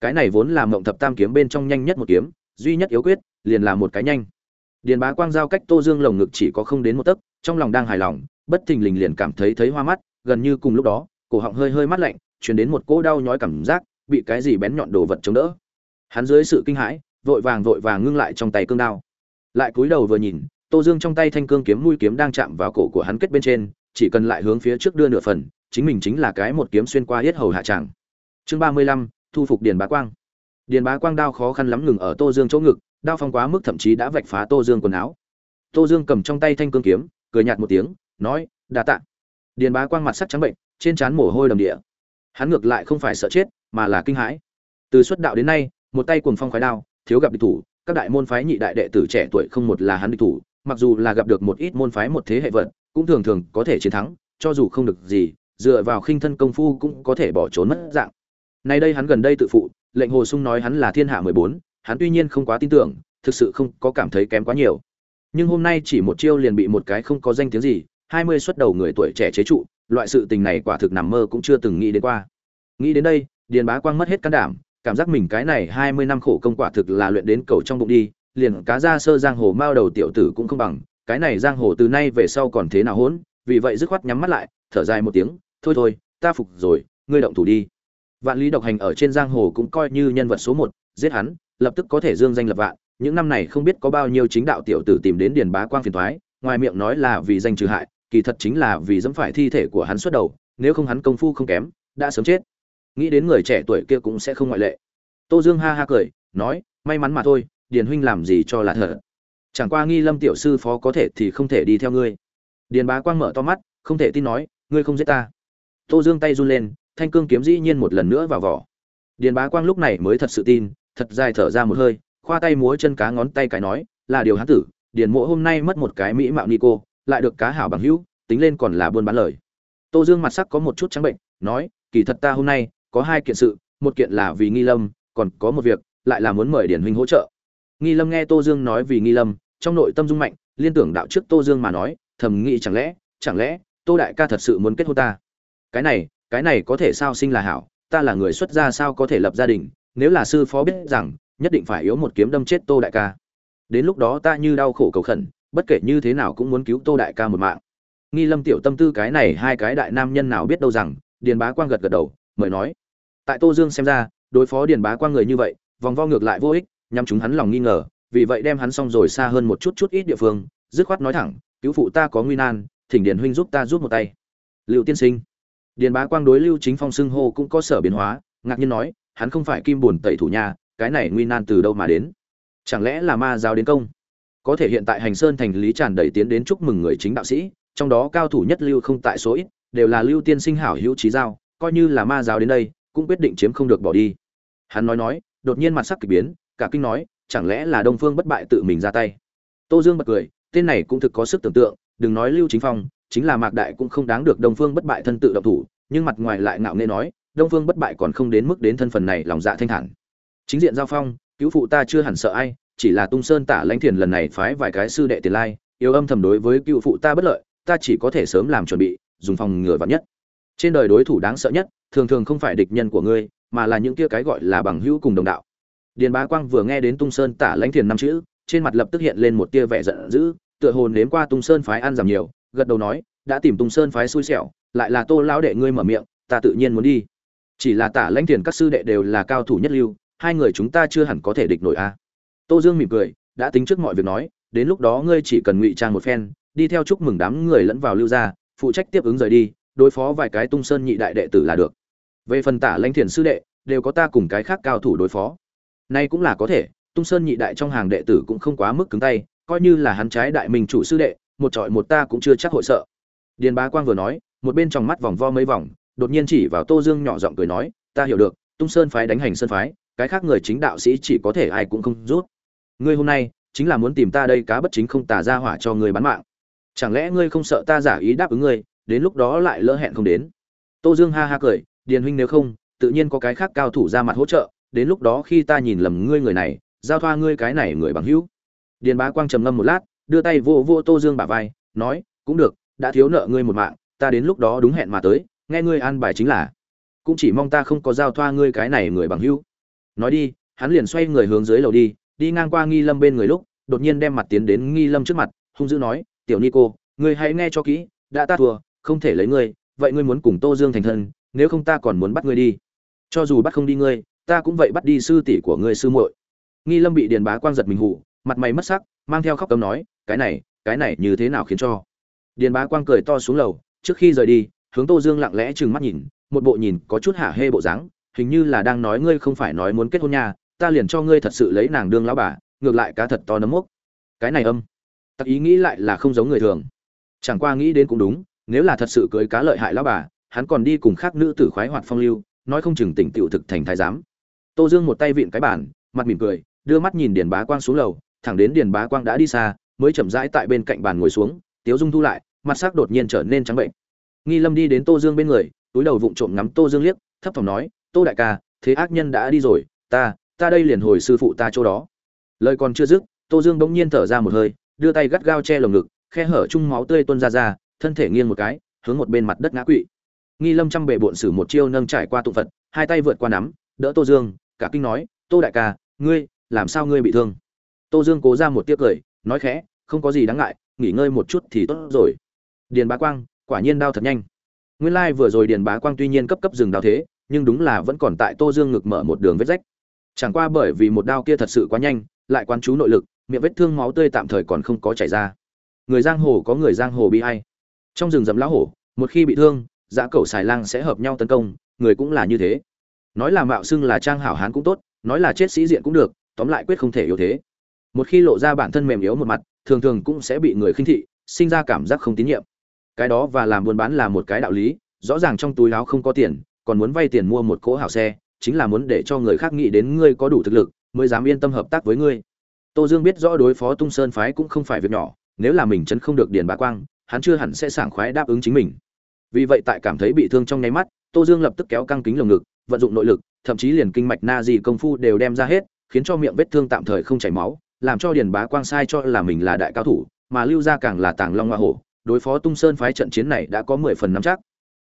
Cái này vốn là mộng thập tam kiếm bên trong nhanh nhất một kiếm, duy nhất yếu quyết, liền là một cái nhanh. Điền bá quang giao cách tô dương lồng ngực chỉ có không đến một tấc, trong lòng đang hài lòng, bất thình lình liền cảm thấy thấy hoa mắt, gần như cùng lúc đó, cổ họng hơi hơi mát lạnh chuyển đến một cỗ đau nhói cảm giác, bị cái gì bén nhọn đồ vật chống đỡ. Hắn dưới sự kinh hãi, vội vàng vội vàng ngưng lại trong tay cương đao lại cúi đầu vừa nhìn, tô dương trong tay thanh cương kiếm mũi kiếm đang chạm vào cổ của hắn kết bên trên, chỉ cần lại hướng phía trước đưa nửa phần, chính mình chính là cái một kiếm xuyên qua hết hầu hạ tràng. Chương ba mươi lăm, thu phục điền bá quang. Điền bá quang đao khó khăn lắm ngừng ở tô dương chỗ ngực, đao phong quá mức thậm chí đã vạch phá tô dương quần áo. Tô dương cầm trong tay thanh cương kiếm, cười nhạt một tiếng, nói, đa tạ. Điền bá quang mặt sắc trắng bệnh, trên trán mồ hôi đầm địa. Hắn ngược lại không phải sợ chết, mà là kinh hãi. Từ xuất đạo đến nay, một tay cuồng phong khoái đao, thiếu gặp địch thủ các đại môn phái nhị đại đệ tử trẻ tuổi không một là hắn địch thủ, mặc dù là gặp được một ít môn phái một thế hệ vận, cũng thường thường có thể chiến thắng, cho dù không được gì, dựa vào khinh thân công phu cũng có thể bỏ trốn mất dạng. Nay đây hắn gần đây tự phụ, lệnh hồ sung nói hắn là thiên hạ mười bốn, hắn tuy nhiên không quá tin tưởng, thực sự không có cảm thấy kém quá nhiều. Nhưng hôm nay chỉ một chiêu liền bị một cái không có danh tiếng gì, hai mươi xuất đầu người tuổi trẻ chế trụ, loại sự tình này quả thực nằm mơ cũng chưa từng nghĩ đến qua. Nghĩ đến đây, điền bá quang mất hết can đảm cảm giác mình cái này hai mươi năm khổ công quả thực là luyện đến cầu trong bụng đi, liền cá ra sơ giang hồ mao đầu tiểu tử cũng không bằng, cái này giang hồ từ nay về sau còn thế nào hỗn, vì vậy dứt khoát nhắm mắt lại, thở dài một tiếng, thôi thôi, ta phục rồi, ngươi động thủ đi. Vạn lý độc hành ở trên giang hồ cũng coi như nhân vật số một, giết hắn, lập tức có thể dương danh lập vạn, những năm này không biết có bao nhiêu chính đạo tiểu tử tìm đến điền bá quang phiền thoái, ngoài miệng nói là vì danh trừ hại, kỳ thật chính là vì dẫm phải thi thể của hắn xuất đầu, nếu không hắn công phu không kém, đã sớm chết nghĩ đến người trẻ tuổi kia cũng sẽ không ngoại lệ. Tô dương ha ha cười, nói, may mắn mà thôi, điền huynh làm gì cho là thật? Chẳng qua nghi lâm tiểu sư phó có thể thì không thể đi theo ngươi. Điền bá quang mở to mắt, không thể tin nói, ngươi không giết ta. Tô dương tay run lên, thanh cương kiếm dĩ nhiên một lần nữa vào vỏ. Điền bá quang lúc này mới thật sự tin, thật dài thở ra một hơi, khoa tay múa chân cá ngón tay cái nói, là điều hán tử, điền mộ hôm nay mất một cái mỹ mạo ni cô lại được cá hảo bằng hữu, tính lên còn là buôn bán lời. Tô dương mặt sắc có một chút trắng bệnh, nói, kỳ thật ta hôm nay có hai kiện sự, một kiện là vì nghi lâm, còn có một việc, lại là muốn mời điển huynh hỗ trợ. Nghi lâm nghe tô dương nói vì nghi lâm, trong nội tâm dung mạnh, liên tưởng đạo trước tô dương mà nói, thầm nghĩ chẳng lẽ chẳng lẽ, tô đại ca thật sự muốn kết hôn ta? Cái này cái này có thể sao sinh là hảo, ta là người xuất gia sao có thể lập gia đình, nếu là sư phó biết rằng, nhất định phải yếu một kiếm đâm chết tô đại ca. Đến lúc đó ta như đau khổ cầu khẩn, bất kể như thế nào cũng muốn cứu tô đại ca một mạng. Nghi lâm tiểu tâm tư cái này hai cái đại nam nhân nào biết đâu rằng, điền bá quang gật gật đầu, mời nói tại tô dương xem ra, đối phó điền bá quang người như vậy, vòng vo ngược lại vô ích nhằm chúng hắn lòng nghi ngờ, vì vậy đem hắn xong rồi xa hơn một chút chút ít địa phương, dứt khoát nói thẳng, cứu phụ ta có nguy nan, thỉnh điền huynh giúp ta giúp một tay. Liệu tiên sinh. Điền bá quang đối lưu chính phong xưng hô cũng có sở biến hóa, ngạc nhiên nói, hắn không phải kim bổn tẩy thủ nhà, cái này nguy nan từ đâu mà đến? Chẳng lẽ là ma giáo đến công? Có thể hiện tại hành sơn thành lý tràn đầy tiến đến chúc mừng người chính đạo sĩ, trong đó cao thủ nhất lưu không tại số ít, đều là lưu tiên sinh hảo hữu trí giao, coi như là ma giáo đến đây cũng quyết định chiếm không được bỏ đi. Hắn nói nói, đột nhiên mặt sắc kỳ biến, cả kinh nói, chẳng lẽ là đông phương bất bại tự mình ra tay? Tô dương bật cười, tên này cũng thực có sức tưởng tượng, đừng nói lưu chính phong, chính là mạc đại cũng không đáng được đông phương bất bại thân tự động thủ, nhưng mặt ngoài lại ngạo nghễ nói, đông phương bất bại còn không đến mức đến thân phần này lòng dạ thanh thản. Chính diện giao phong, cứu phụ ta chưa hẳn sợ ai, chỉ là tung sơn tả lãnh thiền lần này phái vài cái sư đệ tiền lai, yêu âm thầm đối với cựu phụ ta bất lợi, ta chỉ có thể sớm làm chuẩn bị, dùng phòng ngừa vạn nhất. Trên đời đối thủ đáng sợ nhất thường thường không phải địch nhân của ngươi, mà là những kia cái gọi là bằng hữu cùng đồng đạo. Điền bá quang vừa nghe đến tung sơn tả lãnh thiền năm chữ, trên mặt lập tức hiện lên một tia vẻ giận dữ, tựa hồn nếm qua tung sơn phái ăn giảm nhiều, gật đầu nói, đã tìm tung sơn phái xui xẻo, lại là tô lão đệ ngươi mở miệng, ta tự nhiên muốn đi. Chỉ là tả lãnh thiền các sư đệ đều là cao thủ nhất lưu, hai người chúng ta chưa hẳn có thể địch nổi a. Tô dương mỉm cười, đã tính trước mọi việc nói, đến lúc đó ngươi chỉ cần ngụy trang một phen, đi theo chúc mừng đám người lẫn vào lưu gia, phụ trách tiếp ứng rời đi, đối phó vài cái tung sơn nhị đại đệ tử là được về phần tả lãnh thiền sư đệ, đều có ta cùng cái khác cao thủ đối phó. Nay cũng là có thể, tung sơn nhị đại trong hàng đệ tử cũng không quá mức cứng tay, coi như là hắn trái đại mình chủ sư đệ, một trọi một ta cũng chưa chắc hội sợ. Điền bá quang vừa nói, một bên trong mắt vòng vo mấy vòng, đột nhiên chỉ vào tô dương nhỏ giọng cười nói, ta hiểu được, tung sơn phái đánh hành sơn phái, cái khác người chính đạo sĩ chỉ có thể ai cũng không rút. Ngươi hôm nay, chính là muốn tìm ta đây cá bất chính không tà ra hỏa cho người bán mạng. Chẳng lẽ ngươi không sợ ta giả ý đáp ứng ngươi, đến lúc đó lại lỡ hẹn không đến? Tô dương ha ha cười điền huynh nếu không, tự nhiên có cái khác cao thủ ra mặt hỗ trợ, đến lúc đó khi ta nhìn lầm ngươi người này, giao thoa ngươi cái này người bằng hữu. Điền bá quang trầm ngâm một lát, đưa tay vô vô tô dương bả vai, nói, cũng được, đã thiếu nợ ngươi một mạng, ta đến lúc đó đúng hẹn mà tới, nghe ngươi an bài chính là. Cũng chỉ mong ta không có giao thoa ngươi cái này người bằng hữu. Nói đi, hắn liền xoay người hướng dưới lầu đi đi ngang qua nghi lâm bên người lúc, đột nhiên đem mặt tiến đến nghi lâm trước mặt, hung dữ nói, tiểu ni cô ngươi hãy nghe cho kỹ, đã ta thua, không thể lấy ngươi, vậy ngươi muốn cùng tô dương thành thân nếu không ta còn muốn bắt ngươi đi. Cho dù bắt không đi ngươi ta cũng vậy bắt đi sư tỷ của ngươi sư muội. Nghi lâm bị điền bá quang giật mình hụ mặt mày mất sắc mang theo khóc cấm nói cái này cái này như thế nào khiến cho? Điền bá quang cười to xuống lầu trước khi rời đi hướng tô dương lặng lẽ trừng mắt nhìn một bộ nhìn có chút hả hê bộ dáng hình như là đang nói ngươi không phải nói muốn kết hôn nhà, ta liền cho ngươi thật sự lấy nàng đương lão bà ngược lại cá thật to nấm mốc. Cái này âm tặc ý nghĩ lại là không giống người thường. Chẳng qua nghĩ đến cũng đúng nếu là thật sự cưới cá lợi hại lão bà hắn còn đi cùng khác nữ tử khoái hoạt phong lưu, nói không chừng tỉnh tựu thực thành thái giám. Tô dương một tay vịn cái bản mặt mỉm cười, đưa mắt nhìn điền bá quang xuống lầu, thẳng đến điền bá quang đã đi xa, mới chậm rãi tại bên cạnh bàn ngồi xuống, tiếu dung thu lại, mặt sắc đột nhiên trở nên trắng bệnh. Nghi lâm đi đến tô dương bên người, túi đầu vụng trộm ngắm tô dương liếc, thấp thỏm nói, tô đại ca, thế ác nhân đã đi rồi, ta ta đây liền hồi sư phụ ta chỗ đó. Lời còn chưa dứt, tô dương bỗng nhiên thở ra một hơi, đưa tay gắt gao che lồng ngực, khe hở chung máu tươi tuôn ra ra, thân thể nghiêng một cái, hướng một bên mặt đất ngã quỵ nghi lâm trăm bệ bộn sử một chiêu nâng trải qua tụ phật, hai tay vượt qua nắm, đỡ tô dương, cả kinh nói, tô đại ca, ngươi, làm sao ngươi bị thương? Tô dương cố ra một tiếc cười, nói khẽ, không có gì đáng ngại, nghỉ ngơi một chút thì tốt rồi. Điền bá quang, quả nhiên đau thật nhanh. Nguyên lai vừa rồi điền bá quang tuy nhiên cấp cấp dừng đau thế, nhưng đúng là vẫn còn tại tô dương ngực mở một đường vết rách. Chẳng qua bởi vì một đao kia thật sự quá nhanh, lại quan chú nội lực, miệng vết thương máu tươi tạm thời còn không có chảy ra. Người giang hồ có người giang hồ bị hay trong rừng rậm lão hổ, một khi bị thương giã cẩu xài lang sẽ hợp nhau tấn công, người cũng là như thế. Nói là mạo xưng là trang hảo hán cũng tốt, nói là chết sĩ diện cũng được, tóm lại quyết không thể yếu thế. Một khi lộ ra bản thân mềm yếu một mặt, thường thường cũng sẽ bị người khinh thị, sinh ra cảm giác không tín nhiệm. Cái đó và làm buôn bán là một cái đạo lý, rõ ràng trong túi áo không có tiền, còn muốn vay tiền mua một cỗ hảo xe, chính là muốn để cho người khác nghĩ đến ngươi có đủ thực lực, mới dám yên tâm hợp tác với ngươi. Tô dương biết rõ đối phó tung sơn phái cũng không phải việc nhỏ, nếu là mình chân không được điền bá quang, hắn chưa hẳn sẽ sảng khoái đáp ứng chính mình vì vậy tại cảm thấy bị thương trong nháy mắt, tô dương lập tức kéo căng kính lồng ngực, vận dụng nội lực, thậm chí liền kinh mạch na di công phu đều đem ra hết, khiến cho miệng vết thương tạm thời không chảy máu, làm cho điền bá quang sai cho là mình là đại cao thủ, mà lưu gia càng là tàng long hoa hổ, đối phó tung sơn phái trận chiến này đã có mười phần nắm chắc.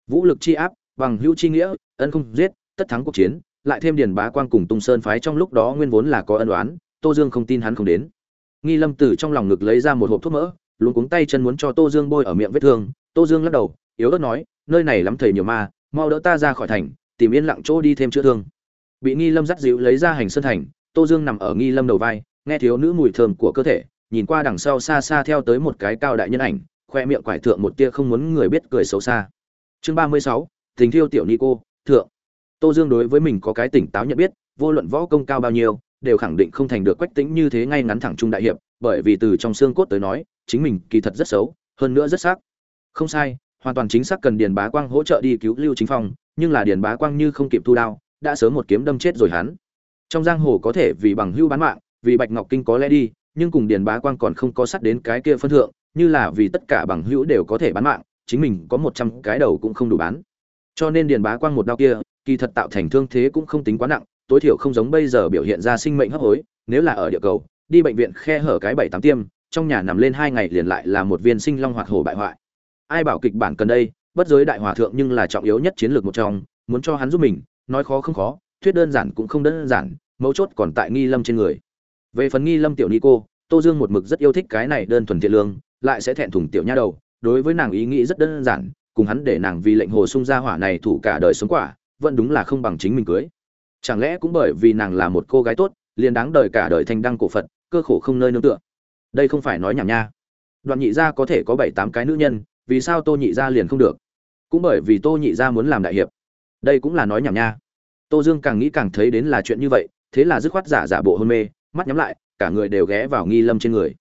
Vũ lực chi áp, bằng hữu chi nghĩa, ân không giết, tất thắng cuộc chiến, lại thêm điền bá quang cùng tung sơn phái trong lúc đó nguyên vốn là có ân oán, tô dương không tin hắn không đến. Nghi lâm tử trong lòng ngực lấy ra một hộp thuốc mỡ luôn cuống tay chân muốn cho tô dương bôi ở miệng vết thương, tô dương lắc đầu yếu ớt nói, nơi này lắm thầy nhiều ma, mau đỡ ta ra khỏi thành, tìm yên lặng chỗ đi thêm chữa thương. Bị nghi lâm dắt dịu lấy ra hành sơn thành, tô dương nằm ở nghi lâm đầu vai, nghe thiếu nữ mùi thơm của cơ thể, nhìn qua đằng sau xa xa theo tới một cái cao đại nhân ảnh, khoe miệng quải thượng một tia không muốn người biết cười xấu xa. Chương ba mươi sáu, tình thiêu tiểu ni cô, thượng. Tô dương đối với mình có cái tỉnh táo nhận biết, vô luận võ công cao bao nhiêu, đều khẳng định không thành được quách tĩnh như thế ngay ngắn thẳng trung đại hiệp, bởi vì từ trong xương cốt tới nói, chính mình kỳ thật rất xấu, hơn nữa rất xác. Không sai hoàn toàn chính xác cần điền bá quang hỗ trợ đi cứu lưu chính phong, nhưng là điền bá quang như không kịp thu đao, đã sớm một kiếm đâm chết rồi hắn. Trong giang hồ có thể vì bằng hưu bán mạng, vì bạch ngọc kinh có lẽ đi, nhưng cùng điền bá quang còn không có sắt đến cái kia phân thượng, như là vì tất cả bằng hữu đều có thể bán mạng, chính mình có một trăm cái đầu cũng không đủ bán. Cho nên điền bá quang một đao kia, kỳ thật tạo thành thương thế cũng không tính quá nặng, tối thiểu không giống bây giờ biểu hiện ra sinh mệnh hấp hối, nếu là ở địa cầu, đi bệnh viện khe hở cái bảy tám tiêm, trong nhà nằm lên hai ngày liền lại là một viên sinh long hoạt hổ bại hoại ai bảo kịch bản cần đây, bất giới đại hòa thượng nhưng là trọng yếu nhất chiến lược một trong, muốn cho hắn giúp mình, nói khó không khó, thuyết đơn giản cũng không đơn giản, mấu chốt còn tại nghi lâm trên người. Về phần nghi lâm tiểu ni cô tô dương một mực rất yêu thích cái này đơn thuần thiện lương, lại sẽ thẹn thùng tiểu nha đầu, đối với nàng ý nghĩ rất đơn giản, cùng hắn để nàng vì lệnh hồ sung gia hỏa này thủ cả đời sống quả, vẫn đúng là không bằng chính mình cưới. Chẳng lẽ cũng bởi vì nàng là một cô gái tốt, liền đáng đời cả đời thanh đăng cổ phật, cơ khổ không nơi nương tựa? Đây không phải nói nhảm nha. Đoạn nhị gia có thể có bảy tám cái nữ nhân vì sao tô nhị gia liền không được? Cũng bởi vì tô nhị gia muốn làm đại hiệp. Đây cũng là nói nhảm nha. Tô dương càng nghĩ càng thấy đến là chuyện như vậy, thế là dứt khoát giả giả bộ hôn mê, mắt nhắm lại, cả người đều ghé vào nghi lâm trên người.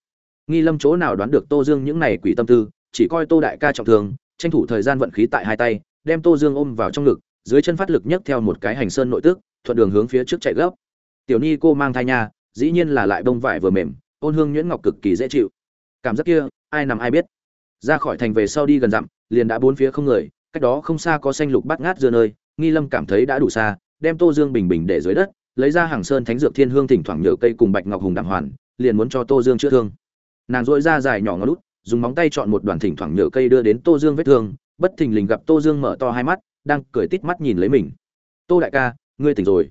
Nghi lâm chỗ nào đoán được tô dương những này quỷ tâm tư, chỉ coi tô đại ca trọng thương, tranh thủ thời gian vận khí tại hai tay, đem tô dương ôm vào trong ngực, dưới chân phát lực nhấc theo một cái hành sơn nội tức, thuận đường hướng phía trước chạy gấp. Tiểu ni cô mang thai nha, dĩ nhiên là lại bông vải vừa mềm, ôn hương nhuyễn ngọc cực kỳ dễ chịu. Cảm giác kia, ai nằm ai biết? Ra khỏi thành về sau đi gần dặm, liền đã bốn phía không người, cách đó không xa có xanh lục bắt ngát dưa nơi, nghi lâm cảm thấy đã đủ xa, đem tô dương bình bình để dưới đất, lấy ra hàng sơn thánh dược thiên hương thỉnh thoảng nhựa cây cùng bạch ngọc hùng đàng hoàn, liền muốn cho tô dương chữa thương. Nàng dội ra dài nhỏ ngón lút dùng móng tay chọn một đoàn thỉnh thoảng nhựa cây đưa đến tô dương vết thương, bất thình lình gặp tô dương mở to hai mắt, đang cười tít mắt nhìn lấy mình. Tô đại ca, ngươi tỉnh rồi.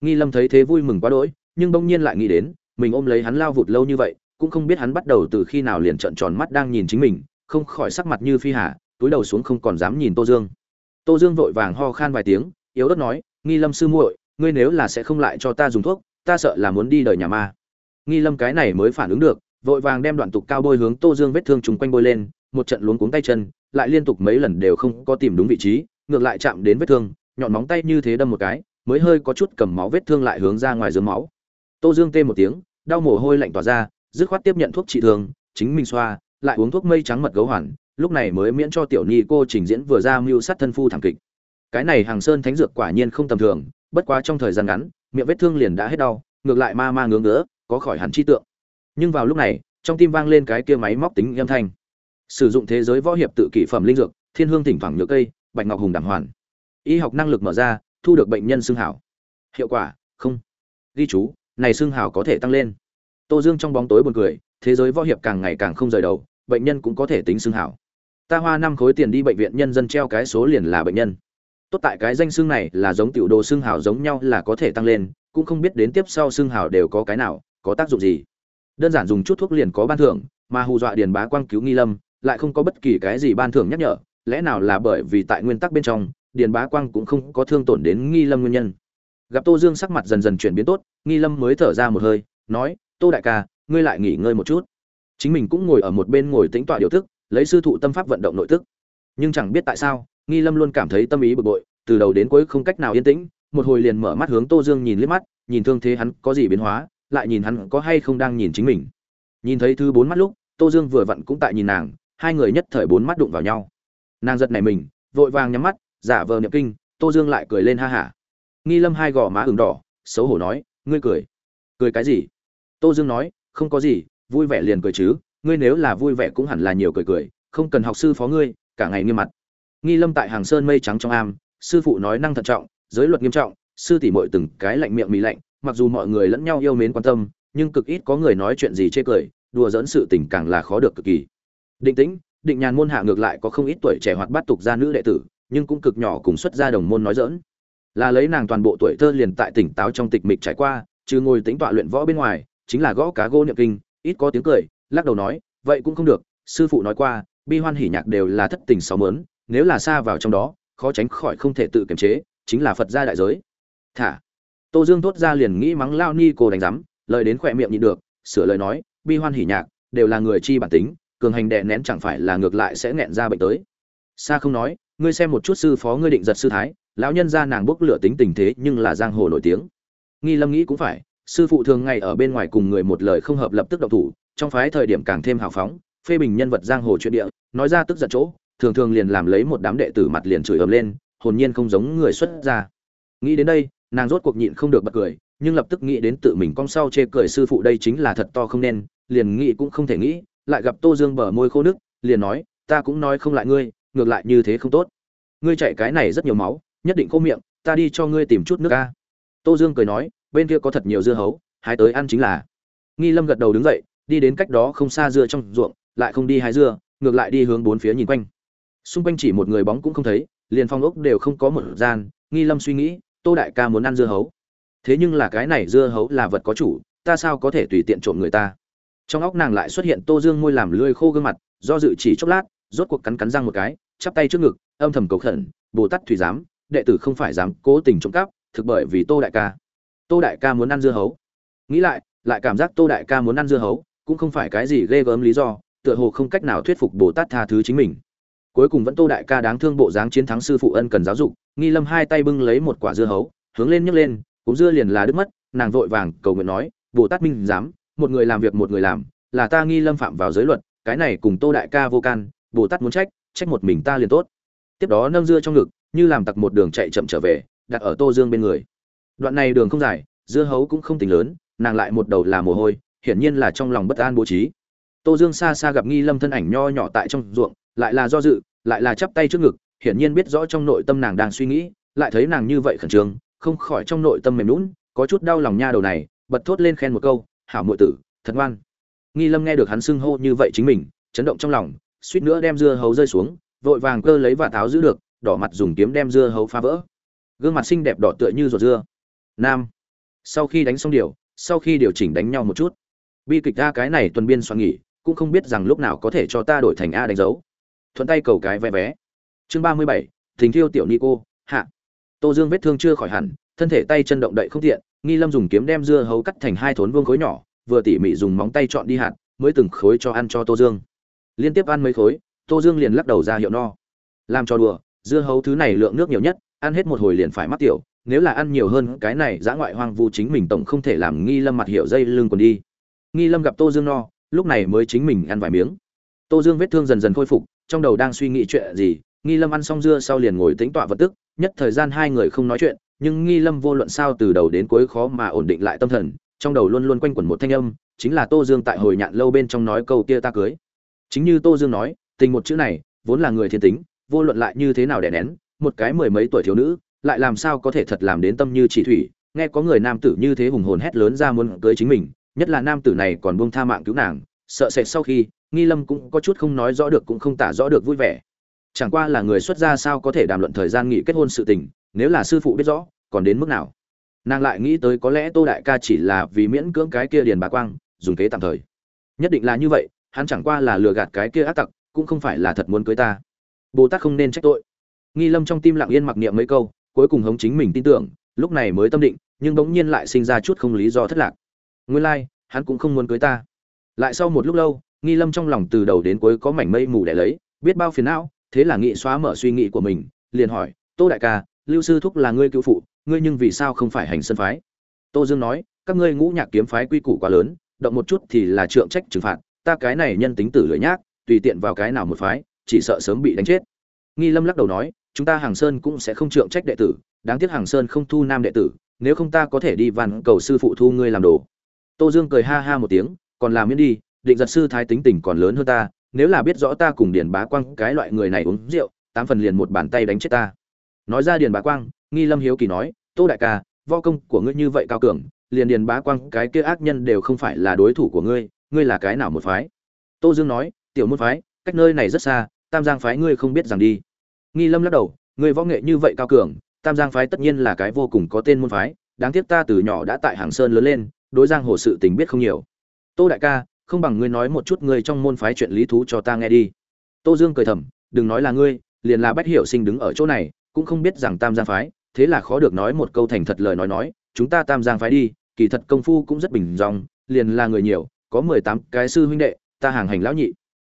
Nghi lâm thấy thế vui mừng quá đỗi, nhưng bỗng nhiên lại nghĩ đến, mình ôm lấy hắn lao vụt lâu như vậy, cũng không biết hắn bắt đầu từ khi nào liền trợn tròn mắt đang nhìn chính mình không khỏi sắc mặt như phi hà, túi đầu xuống không còn dám nhìn tô dương. Tô dương vội vàng ho khan vài tiếng, yếu ớt nói, nghi lâm sư muội, ngươi nếu là sẽ không lại cho ta dùng thuốc, ta sợ là muốn đi đời nhà ma. Nghi lâm cái này mới phản ứng được, vội vàng đem đoạn tục cao bôi hướng tô dương vết thương chung quanh bôi lên, một trận luống cuống tay chân, lại liên tục mấy lần đều không có tìm đúng vị trí, ngược lại chạm đến vết thương, nhọn móng tay như thế đâm một cái, mới hơi có chút cầm máu vết thương lại hướng ra ngoài dướng máu. Tô dương tê một tiếng, đau mồ hôi lạnh tỏa ra, dứt khoát tiếp nhận thuốc trị thương, chính mình xoa lại uống thuốc mây trắng mật gấu hoàn, lúc này mới miễn cho tiểu ni cô trình diễn vừa ra mưu sát thân phu thảm kịch. Cái này hàng sơn thánh dược quả nhiên không tầm thường, bất quá trong thời gian ngắn, miệng vết thương liền đã hết đau, ngược lại ma ma ngưỡng nữa có khỏi hẳn chi tượng. Nhưng vào lúc này, trong tim vang lên cái kia máy móc tính âm thanh. Sử dụng thế giới võ hiệp tự kỷ phẩm linh dược, thiên hương thỉnh thoảng nhựa cây, bạch ngọc hùng đẳng hoàn. Y học năng lực mở ra, thu được bệnh nhân xương hảo. Hiệu quả, không. Ghi chú, này xương hảo có thể tăng lên. Tô dương trong bóng tối buồn cười, thế giới võ hiệp càng ngày càng không rời đầu bệnh nhân cũng có thể tính xương hảo. Ta hoa năm khối tiền đi bệnh viện nhân dân treo cái số liền là bệnh nhân. Tốt tại cái danh xương này là giống tiểu đồ xương hảo giống nhau là có thể tăng lên, cũng không biết đến tiếp sau xương hảo đều có cái nào, có tác dụng gì. Đơn giản dùng chút thuốc liền có ban thưởng, mà hù dọa điền bá quang cứu nghi lâm, lại không có bất kỳ cái gì ban thưởng nhắc nhở, lẽ nào là bởi vì tại nguyên tắc bên trong, điền bá quang cũng không có thương tổn đến nghi lâm nguyên nhân. Gặp tô dương sắc mặt dần dần chuyển biến tốt, nghi lâm mới thở ra một hơi, nói, tô đại ca, ngươi lại nghỉ ngơi một chút chính mình cũng ngồi ở một bên ngồi tính tọa điều thức lấy sư thụ tâm pháp vận động nội tức. Nhưng chẳng biết tại sao, nghi lâm luôn cảm thấy tâm ý bực bội, từ đầu đến cuối không cách nào yên tĩnh, một hồi liền mở mắt hướng tô dương nhìn liếc mắt, nhìn thương thế hắn có gì biến hóa, lại nhìn hắn có hay không đang nhìn chính mình. Nhìn thấy thứ bốn mắt lúc, tô dương vừa vặn cũng tại nhìn nàng, hai người nhất thời bốn mắt đụng vào nhau. Nàng giật này mình, vội vàng nhắm mắt, giả vờ niệm kinh, tô dương lại cười lên ha hả. Nghi lâm hai gò má ửng đỏ, xấu hổ nói, ngươi cười. Cười cái gì? Tô dương nói, không có gì vui vẻ liền cười chứ, ngươi nếu là vui vẻ cũng hẳn là nhiều cười cười, không cần học sư phó ngươi, cả ngày nghiêm mặt. Nghi lâm tại hàng sơn mây trắng trong am, sư phụ nói năng thận trọng, giới luật nghiêm trọng, sư tỷ mội từng cái lạnh miệng mì lạnh, mặc dù mọi người lẫn nhau yêu mến quan tâm, nhưng cực ít có người nói chuyện gì chê cười, đùa dẫn sự tình càng là khó được cực kỳ. Định tĩnh, định nhàn môn hạ ngược lại có không ít tuổi trẻ hoạt bát tục gia nữ đệ tử, nhưng cũng cực nhỏ cùng xuất gia đồng môn nói dỡn là lấy nàng toàn bộ tuổi thơ liền tại tỉnh táo trong tịch mịch trải qua trừ ngồi tính tọa luyện võ bên ngoài, chính là gõ cá gô niệm kinh ít có tiếng cười, lắc đầu nói, vậy cũng không được, sư phụ nói qua, bi hoan hỉ nhạc đều là thất tình sáu mớn, nếu là xa vào trong đó, khó tránh khỏi không thể tự kiềm chế, chính là phật gia đại giới. Thả. Tô dương thốt ra liền nghĩ mắng lao ni cô đánh rắm lời đến khỏe miệng nhịn được, sửa lời nói, bi hoan hỉ nhạc đều là người chi bản tính, cường hành đè nén chẳng phải là ngược lại sẽ nghẹn ra bệnh tới. Xa không nói, ngươi xem một chút sư phó ngươi định giật sư thái, lão nhân gia nàng bốc lửa tính tình thế nhưng là giang hồ nổi tiếng. Nghi lâm nghĩ cũng phải sư phụ thường ngày ở bên ngoài cùng người một lời không hợp lập tức động thủ, trong phái thời điểm càng thêm hào phóng, phê bình nhân vật giang hồ chuyện địa, nói ra tức giận chỗ, thường thường liền làm lấy một đám đệ tử mặt liền chửi ầm lên, hồn nhiên không giống người xuất gia. Nghĩ đến đây, nàng rốt cuộc nhịn không được bật cười, nhưng lập tức nghĩ đến tự mình cong sau chê cười sư phụ đây chính là thật to không nên, liền nghĩ cũng không thể nghĩ, lại gặp tô dương bờ môi khô nước, liền nói, ta cũng nói không lại ngươi, ngược lại như thế không tốt. Ngươi chạy cái này rất nhiều máu, nhất định khô miệng, ta đi cho ngươi tìm chút nước ca tô dương cười nói bên kia có thật nhiều dưa hấu, hái tới ăn chính là. Nghi lâm gật đầu đứng dậy, đi đến cách đó không xa dưa trong ruộng, lại không đi hái dưa, ngược lại đi hướng bốn phía nhìn quanh. Xung quanh chỉ một người bóng cũng không thấy, liền phong ốc đều không có một gian, nghi lâm suy nghĩ, tô đại ca muốn ăn dưa hấu. Thế nhưng là cái này dưa hấu là vật có chủ, ta sao có thể tùy tiện trộm người ta? Trong óc nàng lại xuất hiện tô dương môi làm lươi khô gương mặt, do dự chỉ chốc lát, rốt cuộc cắn cắn răng một cái, chắp tay trước ngực, âm thầm cầu khẩn, bồ tát thủy giám, đệ tử không phải dám cố tình trộm cắp, thực bởi vì tô đại ca tô đại ca muốn ăn dưa hấu. Nghĩ lại lại cảm giác tô đại ca muốn ăn dưa hấu, cũng không phải cái gì ghê gớm lý do, tựa hồ không cách nào thuyết phục bồ tát tha thứ chính mình. Cuối cùng vẫn tô đại ca đáng thương bộ dáng chiến thắng sư phụ ân cần giáo dục, nghi lâm hai tay bưng lấy một quả dưa hấu, hướng lên nhấc lên cũng dưa liền là đứt mất, nàng vội vàng cầu nguyện nói, bồ tát minh dám một người làm việc một người làm, là ta nghi lâm phạm vào giới luật, cái này cùng tô đại ca vô can, bồ tát muốn trách trách một mình ta liền tốt. Tiếp đó nâng dưa trong ngực, như làm tặc một đường chạy chậm trở về, đặt ở tô dương bên người đoạn này đường không dài, dưa hấu cũng không tính lớn, nàng lại một đầu là mồ hôi, hiển nhiên là trong lòng bất an bố trí. Tô dương xa xa gặp nghi lâm thân ảnh nho nhỏ tại trong ruộng, lại là do dự, lại là chắp tay trước ngực, hiển nhiên biết rõ trong nội tâm nàng đang suy nghĩ, lại thấy nàng như vậy khẩn trương, không khỏi trong nội tâm mềm lún có chút đau lòng nha đầu này, bật thốt lên khen một câu, hảo muội tử, thật ngoan. Nghi lâm nghe được hắn xưng hô như vậy chính mình, chấn động trong lòng, suýt nữa đem dưa hấu rơi xuống, vội vàng cơ lấy và tháo giữ được, đỏ mặt dùng kiếm đem dưa hấu phá vỡ. Gương mặt xinh đẹp đỏ tựa như ruột dưa nam. Sau khi đánh xong điều, sau khi điều chỉnh đánh nhau một chút, bi kịch a cái này tuần biên soạn nghỉ, cũng không biết rằng lúc nào có thể cho ta đổi thành a đánh dấu. Thuận tay cầu cái vé vé. Chương ba mươi bảy, tình thiêu tiểu ni cô, hạ. Tô dương vết thương chưa khỏi hẳn, thân thể tay chân động đậy không tiện, nghi lâm dùng kiếm đem dưa hấu cắt thành hai thốn vương khối nhỏ, vừa tỉ mỉ dùng móng tay chọn đi hạt, mới từng khối cho ăn cho tô dương. Liên tiếp ăn mấy khối, tô dương liền lắc đầu ra hiệu no. Làm cho đùa, dưa hấu thứ này lượng nước nhiều nhất, ăn hết một hồi liền phải mắc tiểu nếu là ăn nhiều hơn cái này, dã ngoại hoang vu chính mình tổng không thể làm nghi lâm mặt hiệu dây lưng còn đi. Nghi lâm gặp tô dương no, lúc này mới chính mình ăn vài miếng. Tô dương vết thương dần dần khôi phục, trong đầu đang suy nghĩ chuyện gì, nghi lâm ăn xong dưa sau liền ngồi tĩnh tọa vật tức, nhất thời gian hai người không nói chuyện, nhưng nghi lâm vô luận sao từ đầu đến cuối khó mà ổn định lại tâm thần, trong đầu luôn luôn quanh quẩn một thanh âm, chính là tô dương tại hồi nhạn lâu bên trong nói câu kia ta cưới. Chính như tô dương nói, tình một chữ này, vốn là người thiên tính, vô luận lại như thế nào đè nén, một cái mười mấy tuổi thiếu nữ lại làm sao có thể thật làm đến tâm như chỉ thủy? Nghe có người nam tử như thế hùng hồn hét lớn ra muốn cưới chính mình, nhất là nam tử này còn buông tha mạng cứu nàng, sợ sệt sau khi, nghi lâm cũng có chút không nói rõ được cũng không tả rõ được vui vẻ. Chẳng qua là người xuất gia sao có thể đàm luận thời gian nghỉ kết hôn sự tình, nếu là sư phụ biết rõ, còn đến mức nào? Nàng lại nghĩ tới có lẽ tô đại ca chỉ là vì miễn cưỡng cái kia điền bà quang, dùng kế tạm thời. Nhất định là như vậy, hắn chẳng qua là lừa gạt cái kia ác tặc, cũng không phải là thật muốn cưới ta. Bồ tát không nên trách tội. Nghi lâm trong tim lặng yên mặc niệm mấy câu cuối cùng hống chính mình tin tưởng lúc này mới tâm định nhưng bỗng nhiên lại sinh ra chút không lý do thất lạc. Nguyên lai、like, hắn cũng không muốn cưới ta. Lại sau một lúc lâu nghi lâm trong lòng từ đầu đến cuối có mảnh mây mù để lấy biết bao phiền não thế là nghị xóa mở suy nghĩ của mình liền hỏi tô đại ca lưu sư thúc là ngươi cứu phụ ngươi nhưng vì sao không phải hành sân phái? Tô dương nói các ngươi ngũ nhạc kiếm phái quy củ quá lớn động một chút thì là trượng trách trừng phạt ta cái này nhân tính tử lưỡi nhác tùy tiện vào cái nào một phái chỉ sợ sớm bị đánh chết. Nghi lâm lắc đầu nói chúng ta hàng sơn cũng sẽ không trượng trách đệ tử, đáng tiếc hàng sơn không thu nam đệ tử, nếu không ta có thể đi văn cầu sư phụ thu ngươi làm đồ. Tô dương cười ha ha một tiếng, còn làm miễn đi, định giật sư thái tính tình còn lớn hơn ta, nếu là biết rõ ta cùng điền bá quang cái loại người này uống rượu, tám phần liền một bàn tay đánh chết ta. Nói ra điền bá quang, nghi lâm hiếu kỳ nói, tô đại ca vo công của ngươi như vậy cao cường, liền điền bá quang cái kia ác nhân đều không phải là đối thủ của ngươi ngươi là cái nào một phái? Tô dương nói, tiểu môn phái, cách nơi này rất xa, tam giang phái ngươi không biết rằng đi nghi lâm lắc đầu người võ nghệ như vậy cao cường, tam giang phái tất nhiên là cái vô cùng có tên môn phái, đáng tiếc ta từ nhỏ đã tại hàng sơn lớn lên, đối giang hồ sự tình biết không nhiều. Tô đại ca, không bằng ngươi nói một chút ngươi trong môn phái chuyện lý thú cho ta nghe đi. Tô dương cười thầm, đừng nói là ngươi, liền là bách hiểu sinh đứng ở chỗ này, cũng không biết rằng tam giang phái, thế là khó được nói một câu thành thật lời nói nói, chúng ta tam giang phái đi, kỳ thật công phu cũng rất bình dòng, liền là người nhiều, có mười tám cái sư huynh đệ, ta hàng hành lão nhị.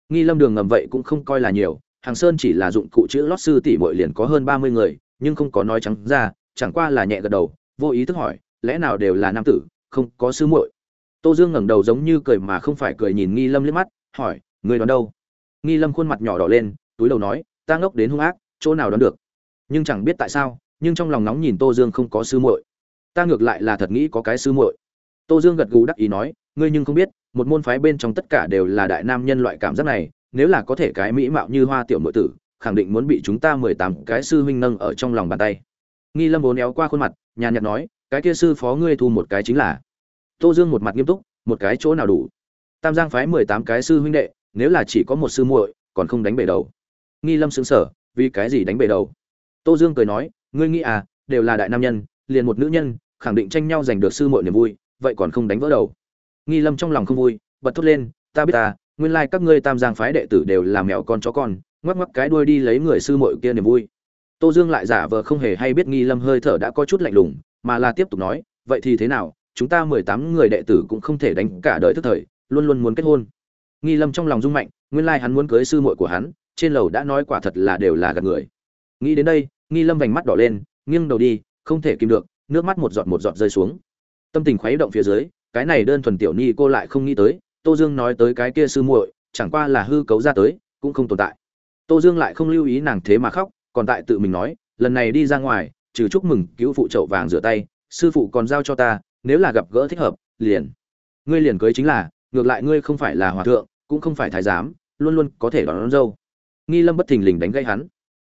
Nghi lâm đường ngầm vậy cũng không coi là nhiều hàng sơn chỉ là dụng cụ chữ lót sư tỷ muội liền có hơn ba mươi người, nhưng không có nói trắng ra, chẳng qua là nhẹ gật đầu, vô ý thức hỏi, lẽ nào đều là nam tử, không có sư muội? Tô dương ngẩng đầu giống như cười mà không phải cười nhìn nghi lâm liếc mắt, hỏi, người đoán đâu? Nghi lâm khuôn mặt nhỏ đỏ lên, túi đầu nói, ta ngốc đến hung ác, chỗ nào đoán được? Nhưng chẳng biết tại sao, nhưng trong lòng nóng nhìn tô dương không có sư muội. Ta ngược lại là thật nghĩ có cái sư muội. Tô dương gật gù đắc ý nói, ngươi nhưng không biết, một môn phái bên trong tất cả đều là đại nam nhân loại cảm giác này nếu là có thể cái mỹ mạo như hoa tiểu nội tử, khẳng định muốn bị chúng ta mười tám cái sư huynh nâng ở trong lòng bàn tay. Nghi lâm vốn éo qua khuôn mặt, nhàn nhạt nói, cái kia sư phó ngươi thu một cái chính là. Tô dương một mặt nghiêm túc, một cái chỗ nào đủ? Tam giang phái mười tám cái sư huynh đệ, nếu là chỉ có một sư muội, còn không đánh bể đầu. Nghi lâm xứng sở vì cái gì đánh bể đầu? Tô dương cười nói, ngươi nghĩ à đều là đại nam nhân, liền một nữ nhân, khẳng định tranh nhau giành được sư muội niềm vui, vậy còn không đánh vỡ đầu. Nghi lâm trong lòng không vui, bật thốt lên, ta biết ta nguyên lai các ngươi tam giang phái đệ tử đều là mèo con chó con, ngoắc ngoắc cái đuôi đi lấy người sư muội kia niềm vui. Tô dương lại giả vờ không hề hay biết nghi lâm hơi thở đã có chút lạnh lùng, mà là tiếp tục nói, vậy thì thế nào? Chúng ta mười tám người đệ tử cũng không thể đánh cả đời thức thời, luôn luôn muốn kết hôn. Nghi lâm trong lòng rung mạnh, nguyên lai hắn muốn cưới sư muội của hắn, trên lầu đã nói quả thật là đều là gạt người. Nghĩ đến đây, nghi lâm vành mắt đỏ lên, nghiêng đầu đi, không thể kìm được, nước mắt một giọt một giọt rơi xuống. Tâm tình khuấy động phía dưới, cái này đơn thuần tiểu nhi cô lại không nghĩ tới tô dương nói tới cái kia sư muội chẳng qua là hư cấu ra tới cũng không tồn tại. Tô dương lại không lưu ý nàng thế mà khóc còn tại tự mình nói lần này đi ra ngoài trừ chúc mừng cứu phụ chậu vàng rửa tay sư phụ còn giao cho ta nếu là gặp gỡ thích hợp liền. Ngươi liền cưới chính là ngược lại ngươi không phải là hòa thượng cũng không phải thái giám luôn luôn có thể đón, đón dâu. Nghi lâm bất thình lình đánh gây hắn.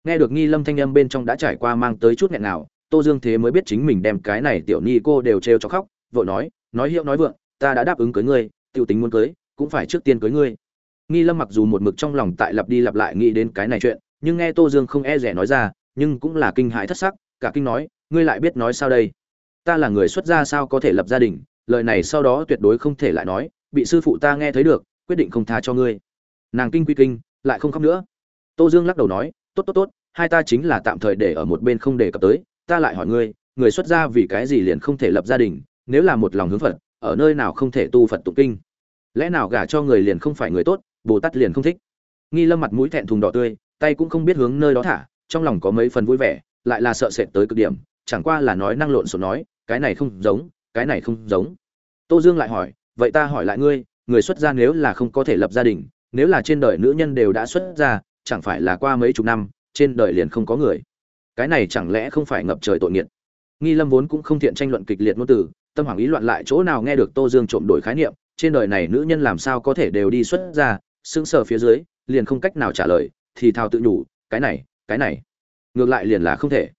Nghe được nghi lâm thanh âm bên trong đã trải qua mang tới chút nghẹn nào tô dương thế mới biết chính mình đem cái này tiểu ni cô đều trêu cho khóc vội nói nói hiệu nói vượng ta đã đáp ứng cưới ngươi tiểu tính muốn cưới, cũng phải trước tiên cưới ngươi. Nghi lâm mặc dù một mực trong lòng tại lặp đi lặp lại nghĩ đến cái này chuyện, nhưng nghe tô dương không e rẻ nói ra, nhưng cũng là kinh hãi thất sắc, cả kinh nói, ngươi lại biết nói sao đây? Ta là người xuất gia sao có thể lập gia đình? Lời này sau đó tuyệt đối không thể lại nói, bị sư phụ ta nghe thấy được, quyết định không tha cho ngươi. Nàng kinh quy kinh, lại không khóc nữa. Tô dương lắc đầu nói, tốt tốt tốt, hai ta chính là tạm thời để ở một bên không đề cập tới, ta lại hỏi ngươi, người xuất gia vì cái gì liền không thể lập gia đình? Nếu là một lòng hướng phật ở nơi nào không thể tu phật tụng kinh. Lẽ nào gả cho người liền không phải người tốt, bồ tát liền không thích? Nghi lâm mặt mũi thẹn thùng đỏ tươi, tay cũng không biết hướng nơi đó thả, trong lòng có mấy phần vui vẻ, lại là sợ sệt tới cực điểm, chẳng qua là nói năng lộn xộn nói, cái này không giống, cái này không giống. Tô dương lại hỏi, vậy ta hỏi lại ngươi, người xuất gia nếu là không có thể lập gia đình, nếu là trên đời nữ nhân đều đã xuất gia, chẳng phải là qua mấy chục năm, trên đời liền không có người? Cái này chẳng lẽ không phải ngập trời tội nghiệt? Nghi lâm vốn cũng không thiện tranh luận kịch liệt ngôn từ tâm hoàng ý loạn lại chỗ nào nghe được tô dương trộm đổi khái niệm, trên đời này nữ nhân làm sao có thể đều đi xuất ra, sững sờ phía dưới, liền không cách nào trả lời, thì thào tự nhủ, cái này cái này, ngược lại liền là không thể.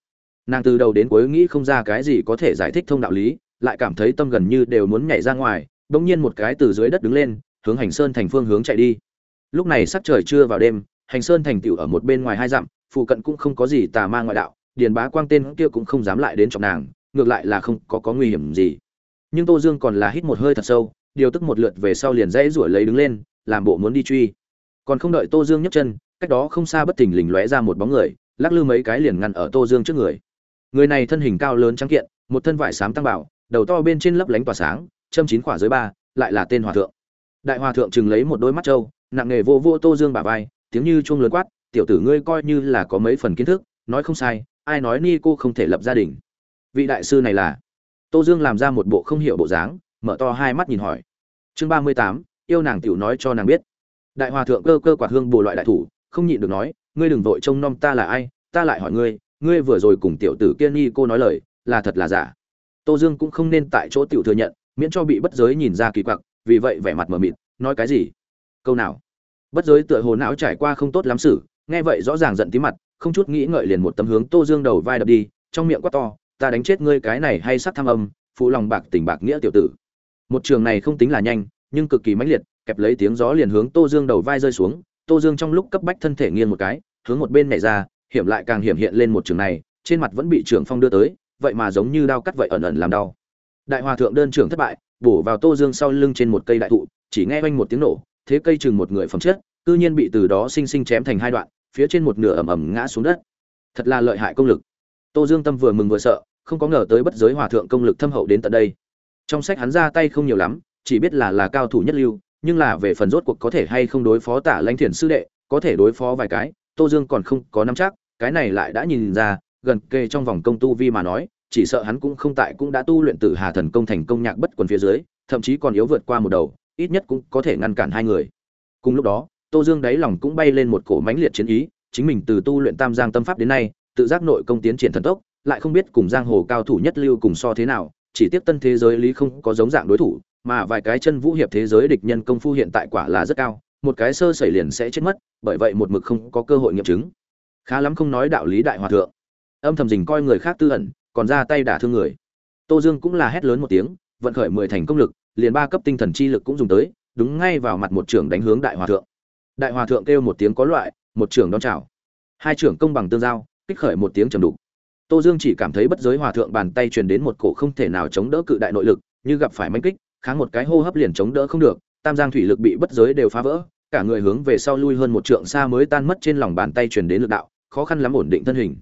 Nàng từ đầu đến cuối nghĩ không ra cái gì có thể giải thích thông đạo lý, lại cảm thấy tâm gần như đều muốn nhảy ra ngoài, bỗng nhiên một cái từ dưới đất đứng lên, hướng hành sơn thành phương hướng chạy đi. Lúc này sắc trời chưa vào đêm, hành sơn thành tựu ở một bên ngoài hai dặm, phụ cận cũng không có gì tà ma ngoại đạo, điền bá quang tên kia cũng không dám lại đến chọc nàng ngược lại là không có có nguy hiểm gì. Nhưng tô dương còn là hít một hơi thật sâu, điều tức một lượt về sau liền dãy rủi lấy đứng lên, làm bộ muốn đi truy. Còn không đợi tô dương nhấc chân, cách đó không xa bất thình lình lóe ra một bóng người, lắc lư mấy cái liền ngăn ở tô dương trước người. Người này thân hình cao lớn trắng kiện, một thân vải xám tăng bảo, đầu to bên trên lấp lánh tỏa sáng, châm chín khỏa dưới ba, lại là tên hòa thượng. Đại hòa thượng chừng lấy một đôi mắt trâu, nặng nghề vô vô tô dương bả vai, tiếng như chuông lớn quát, tiểu tử ngươi coi như là có mấy phần kiến thức, nói không sai, ai nói ni cô không thể lập gia đình? Vị đại sư này là. Tô dương làm ra một bộ không hiểu bộ dáng, mở to hai mắt nhìn hỏi. Chương ba mươi tám, yêu nàng tiểu nói cho nàng biết. Đại hòa thượng cơ cơ quạt hương bồ loại đại thủ, không nhịn được nói, ngươi đừng vội trông nom ta là ai, ta lại hỏi ngươi ngươi vừa rồi cùng tiểu tử kia ni cô nói lời, là thật là giả. Tô dương cũng không nên tại chỗ tiểu thừa nhận, miễn cho bị bất giới nhìn ra kỳ quặc, vì vậy vẻ mặt mờ mịt, nói cái gì? Câu nào? Bất giới tựa hồ não trải qua không tốt lắm xử, nghe vậy rõ ràng giận tí mặt, không chút nghĩ ngợi liền một tấm hướng tô dương đầu vai đập đi, trong miệng quát to ta đánh chết ngươi cái này hay sắc tham âm, phụ lòng bạc tình bạc nghĩa tiểu tử. Một trường này không tính là nhanh, nhưng cực kỳ mãnh liệt, kẹp lấy tiếng gió liền hướng tô dương đầu vai rơi xuống. Tô dương trong lúc cấp bách thân thể nghiêng một cái, hướng một bên nhảy ra, hiểm lại càng hiểm hiện lên một trường này, trên mặt vẫn bị trưởng phong đưa tới, vậy mà giống như đao cắt vậy ẩn ẩn làm đau. Đại hòa thượng đơn trưởng thất bại, bổ vào tô dương sau lưng trên một cây đại thụ, chỉ nghe oanh một tiếng nổ, thế cây chừng một người phẩm chất cư nhiên bị từ đó sinh sinh chém thành hai đoạn, phía trên một nửa ẩm ẩm ngã xuống đất. Thật là lợi hại công lực. Tô dương tâm vừa mừng vừa sợ không có ngờ tới bất giới hòa thượng công lực thâm hậu đến tận đây. Trong sách hắn ra tay không nhiều lắm, chỉ biết là là cao thủ nhất lưu, nhưng là về phần rốt cuộc có thể hay không đối phó tả lãnh thiền sư đệ, có thể đối phó vài cái, tô dương còn không có nắm chắc, cái này lại đã nhìn ra, gần kề trong vòng công tu vi mà nói, chỉ sợ hắn cũng không tại cũng đã tu luyện tử hà thần công thành công nhạc bất quần phía dưới, thậm chí còn yếu vượt qua một đầu, ít nhất cũng có thể ngăn cản hai người. Cùng lúc đó, tô dương đáy lòng cũng bay lên một cổ mãnh liệt chiến ý, chính mình từ tu luyện tam giang tâm pháp đến nay, tự giác nội công tiến triển thần tốc lại không biết cùng giang hồ cao thủ nhất lưu cùng so thế nào, chỉ tiếp tân thế giới lý không có giống dạng đối thủ, mà vài cái chân vũ hiệp thế giới địch nhân công phu hiện tại quả là rất cao, một cái sơ sẩy liền sẽ chết mất, bởi vậy một mực không có cơ hội nghiệm chứng. Khá lắm không nói đạo lý đại hòa thượng. Âm thầm dình coi người khác tư ẩn, còn ra tay đả thương người. Tô dương cũng là hét lớn một tiếng, vận khởi mười thành công lực, liền ba cấp tinh thần chi lực cũng dùng tới, đúng ngay vào mặt một trưởng đánh hướng đại hòa thượng. Đại hòa thượng kêu một tiếng có loại, một trưởng đón chào. Hai trưởng công bằng tương giao, kích khởi một tiếng trầm đục tô dương chỉ cảm thấy bất giới hòa thượng bàn tay truyền đến một cổ không thể nào chống đỡ cự đại nội lực, như gặp phải mãnh kích, kháng một cái hô hấp liền chống đỡ không được, tam giang thủy lực bị bất giới đều phá vỡ, cả người hướng về sau lui hơn một trượng xa mới tan mất trên lòng bàn tay truyền đến lực đạo, khó khăn lắm ổn định thân hình.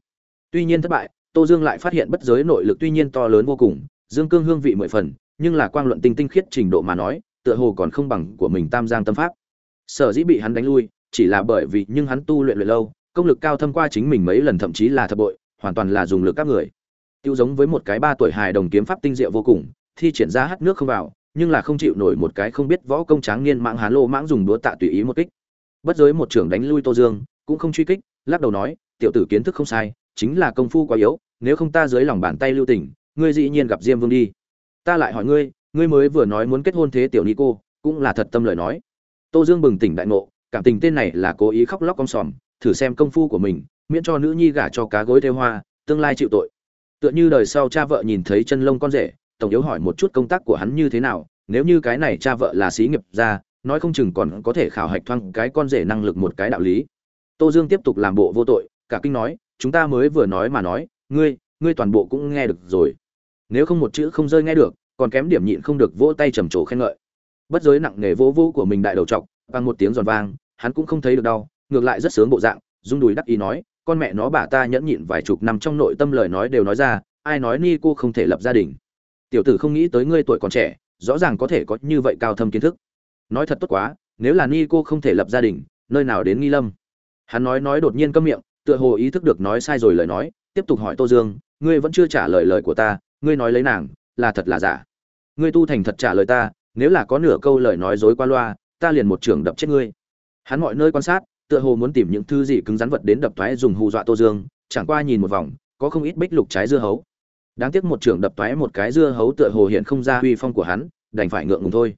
Tuy nhiên thất bại, tô dương lại phát hiện bất giới nội lực tuy nhiên to lớn vô cùng, dương cương hương vị mười phần, nhưng là quang luận tinh tinh khiết trình độ mà nói, tựa hồ còn không bằng của mình tam giang tâm pháp. Sở dĩ bị hắn đánh lui, chỉ là bởi vì nhưng hắn tu luyện luyện lâu, công lực cao thâm qua chính mình mấy lần thậm chí là thập bội hoàn toàn là dùng lực các người. Tiêu giống với một cái ba tuổi hài đồng kiếm pháp tinh diệu vô cùng, thi triển ra hắt nước không vào, nhưng là không chịu nổi một cái không biết võ công tráng niên mạng hán lô mãng dùng đũa tạ tùy ý một kích. Bất giới một trưởng đánh lui tô dương, cũng không truy kích, lắc đầu nói, tiểu tử kiến thức không sai, chính là công phu quá yếu, nếu không ta dưới lòng bàn tay lưu tình, ngươi dĩ nhiên gặp diêm vương đi. Ta lại hỏi ngươi ngươi mới vừa nói muốn kết hôn thế tiểu ni cô, cũng là thật tâm lời nói. Tô dương bừng tỉnh đại ngộ, cảm tình tên này là cố ý khóc lóc con sòm, thử xem công phu của mình miễn cho nữ nhi gả cho cá gối theo hoa, tương lai chịu tội. Tựa như đời sau cha vợ nhìn thấy chân lông con rể, tổng yếu hỏi một chút công tác của hắn như thế nào, nếu như cái này cha vợ là sĩ nghiệp ra nói không chừng còn có thể khảo hạch thoang cái con rể năng lực một cái đạo lý. Tô dương tiếp tục làm bộ vô tội, cả kinh nói, chúng ta mới vừa nói mà nói, ngươi ngươi toàn bộ cũng nghe được rồi. Nếu không một chữ không rơi nghe được, còn kém điểm nhịn không được vỗ tay trầm trồ khen ngợi. Bất giới nặng nề vỗ vỗ của mình đại đầu trọc bằng một tiếng giòn vang, hắn cũng không thấy được đau, ngược lại rất sướng bộ dạng, rung đùi đắc ý nói con mẹ nó bà ta nhẫn nhịn vài chục năm trong nội tâm lời nói đều nói ra, ai nói ni cô không thể lập gia đình. Tiểu tử không nghĩ tới ngươi tuổi còn trẻ, rõ ràng có thể có như vậy cao thâm kiến thức. Nói thật tốt quá, nếu là ni cô không thể lập gia đình, nơi nào đến nghi lâm? Hắn nói nói đột nhiên câm miệng, tựa hồ ý thức được nói sai rồi lời nói, tiếp tục hỏi tô dương, ngươi vẫn chưa trả lời lời của ta, ngươi nói lấy nàng, là thật là giả? Ngươi tu thành thật trả lời ta, nếu là có nửa câu lời nói dối qua loa, ta liền một trường đập chết ngươi. Hắn mọi nơi quan sát tựa hồ muốn tìm những thứ gì cứng rắn vật đến đập toái dùng hù dọa tô dương, chẳng qua nhìn một vòng, có không ít bích lục trái dưa hấu. Đáng tiếc một trưởng đập toái một cái dưa hấu tựa hồ hiện không ra uy phong của hắn, đành phải ngượng ngùng thôi.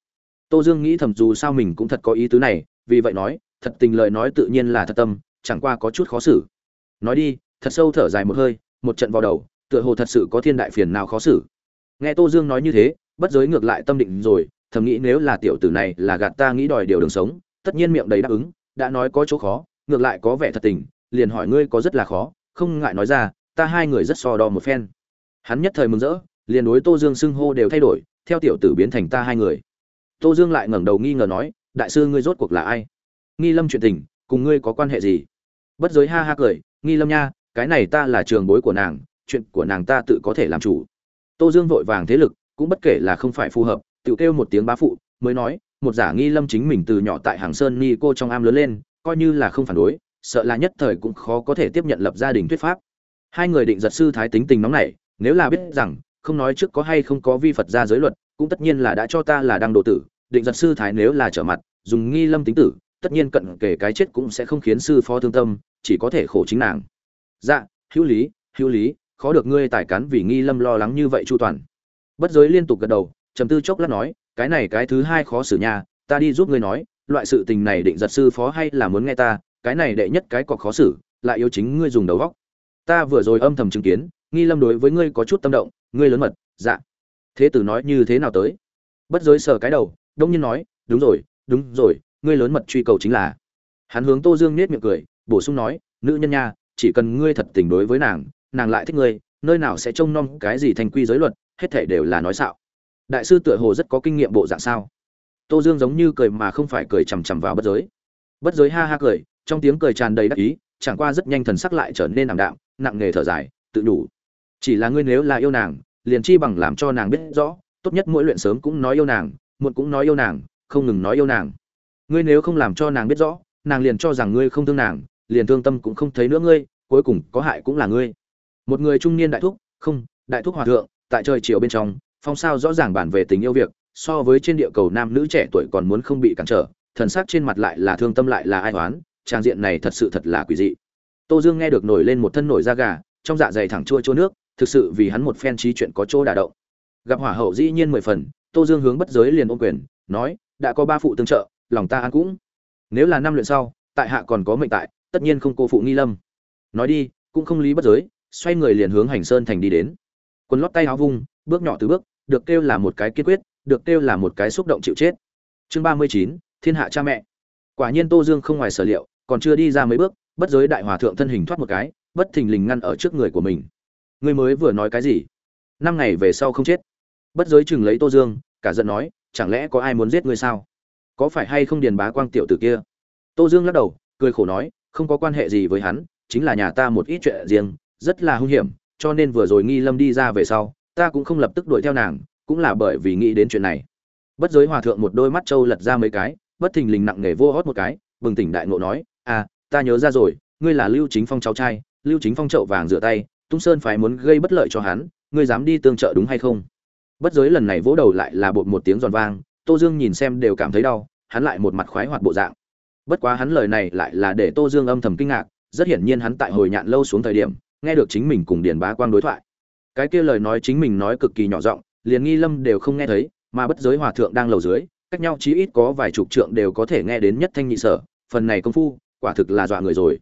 Tô dương nghĩ thầm dù sao mình cũng thật có ý tứ này, vì vậy nói, thật tình lời nói tự nhiên là thật tâm, chẳng qua có chút khó xử. Nói đi, thật sâu thở dài một hơi, một trận vào đầu, tựa hồ thật sự có thiên đại phiền nào khó xử. Nghe tô dương nói như thế, bất giới ngược lại tâm định rồi, thầm nghĩ nếu là tiểu tử này là gạt ta nghĩ đòi điều đường sống, tất nhiên miệng đầy đáp ứng đã nói có chỗ khó, ngược lại có vẻ thật tình, liền hỏi ngươi có rất là khó, không ngại nói ra, ta hai người rất so đo một phen. Hắn nhất thời mừng rỡ, liền đối tô dương xưng hô đều thay đổi, theo tiểu tử biến thành ta hai người. Tô dương lại ngẩng đầu nghi ngờ nói, đại sư ngươi rốt cuộc là ai? Nghi lâm chuyện tình, cùng ngươi có quan hệ gì? Bất giới ha ha cười, nghi lâm nha, cái này ta là trường bối của nàng, chuyện của nàng ta tự có thể làm chủ. Tô dương vội vàng thế lực, cũng bất kể là không phải phù hợp tự kêu một tiếng bá phụ, mới nói một giả nghi lâm chính mình từ nhỏ tại hàng sơn ni cô trong am lớn lên, coi như là không phản đối, sợ là nhất thời cũng khó có thể tiếp nhận lập gia đình thuyết pháp. Hai người định giật sư thái tính tình nóng nảy, nếu là biết rằng, không nói trước có hay không có vi phật ra giới luật, cũng tất nhiên là đã cho ta là đang độ tử, định giật sư thái nếu là trở mặt, dùng nghi lâm tính tử, tất nhiên cận kể cái chết cũng sẽ không khiến sư phó thương tâm, chỉ có thể khổ chính nàng. Dạ hữu lý hữu lý, khó được ngươi tài cán vì nghi lâm lo lắng như vậy chu toàn. Bất giới liên tục gật đầu trầm tư chốc lát nói, cái này cái thứ hai khó xử nha, ta đi giúp ngươi nói, loại sự tình này định giật sư phó hay là muốn nghe ta, cái này đệ nhất cái cọc khó xử, lại yếu chính ngươi dùng đầu góc. Ta vừa rồi âm thầm chứng kiến, nghi lâm đối với ngươi có chút tâm động, ngươi lớn mật dạ. Thế tử nói như thế nào tới? Bất giới sờ cái đầu, đông nhiên nói, đúng rồi đúng rồi, ngươi lớn mật truy cầu chính là. Hắn hướng tô dương nết miệng cười, bổ sung nói, nữ nhân nha, chỉ cần ngươi thật tình đối với nàng nàng lại thích ngươi, nơi nào sẽ trông nom cái gì thành quy giới luật, hết thể đều là nói xạo đại sư tựa hồ rất có kinh nghiệm bộ dạng sao? Tô dương giống như cười mà không phải cười chằm chằm vào bất giới. Bất giới ha ha cười, trong tiếng cười tràn đầy đắc ý, chẳng qua rất nhanh thần sắc lại trở nên ảm đạm, nặng nề thở dài, tự đủ. Chỉ là ngươi nếu là yêu nàng, liền chi bằng làm cho nàng biết rõ, tốt nhất mỗi luyện sớm cũng nói yêu nàng, muộn cũng nói yêu nàng, không ngừng nói yêu nàng. Ngươi nếu không làm cho nàng biết rõ, nàng liền cho rằng ngươi không thương nàng, liền thương tâm cũng không thấy nữa ngươi, cuối cùng có hại cũng là ngươi. Một người trung niên đại thúc, không, đại thúc hòa thượng, tại trời chiều bên trong phong sao rõ ràng bản về tình yêu việc, so với trên địa cầu nam nữ trẻ tuổi còn muốn không bị cản trở, thần sắc trên mặt lại là thương tâm lại là ai oán, trang diện này thật sự thật là quỷ dị. Tô dương nghe được nổi lên một thân nổi da gà, trong dạ dày thẳng chua chua nước, thực sự vì hắn một phen trí chuyện có chỗ đả động. Gặp hỏa hậu dĩ nhiên mười phần, tô dương hướng bất giới liền ôm quyền, nói, đã có ba phụ tương trợ, lòng ta an cũng. Nếu là năm luyện sau, tại hạ còn có mệnh tại, tất nhiên không cô phụ nghi lâm. Nói đi, cũng không lý bất giới, xoay người liền hướng hành sơn thành đi đến. Quần lót tay áo vung, bước nhỏ từ bước được kêu là một cái kiên quyết, được kêu là một cái xúc động chịu chết. Chương ba mươi chín, thiên hạ cha mẹ. Quả nhiên tô dương không ngoài sở liệu, còn chưa đi ra mấy bước, bất giới đại hòa thượng thân hình thoát một cái, bất thình lình ngăn ở trước người của mình. Ngươi mới vừa nói cái gì? Năm ngày về sau không chết. Bất giới chừng lấy tô dương, cả giận nói, chẳng lẽ có ai muốn giết ngươi sao? Có phải hay không điền bá quang tiểu tử kia? Tô dương lắc đầu, cười khổ nói, không có quan hệ gì với hắn, chính là nhà ta một ít chuyện riêng, rất là hung hiểm, cho nên vừa rồi nghi lâm đi ra về sau ta cũng không lập tức đuổi theo nàng, cũng là bởi vì nghĩ đến chuyện này. Bất giới hòa thượng một đôi mắt trâu lật ra mấy cái, bất thình lình nặng nề vô hót một cái, bừng tỉnh đại ngộ nói à ta nhớ ra rồi, ngươi là lưu chính phong cháu trai, lưu chính phong trậu vàng rửa tay, tung sơn phải muốn gây bất lợi cho hắn, ngươi dám đi tương trợ đúng hay không? Bất giới lần này vỗ đầu lại là bột một tiếng giòn vang, tô dương nhìn xem đều cảm thấy đau, hắn lại một mặt khoái hoạt bộ dạng. Bất quá hắn lời này lại là để tô dương âm thầm kinh ngạc, rất hiển nhiên hắn tại hồi nhạn lâu xuống thời điểm, nghe được chính mình cùng điền bá quang đối thoại cái kia lời nói chính mình nói cực kỳ nhỏ giọng, liền nghi lâm đều không nghe thấy, mà bất giới hòa thượng đang lầu dưới, cách nhau chí ít có vài chục trượng đều có thể nghe đến nhất thanh nhị sở, phần này công phu, quả thực là dọa người rồi.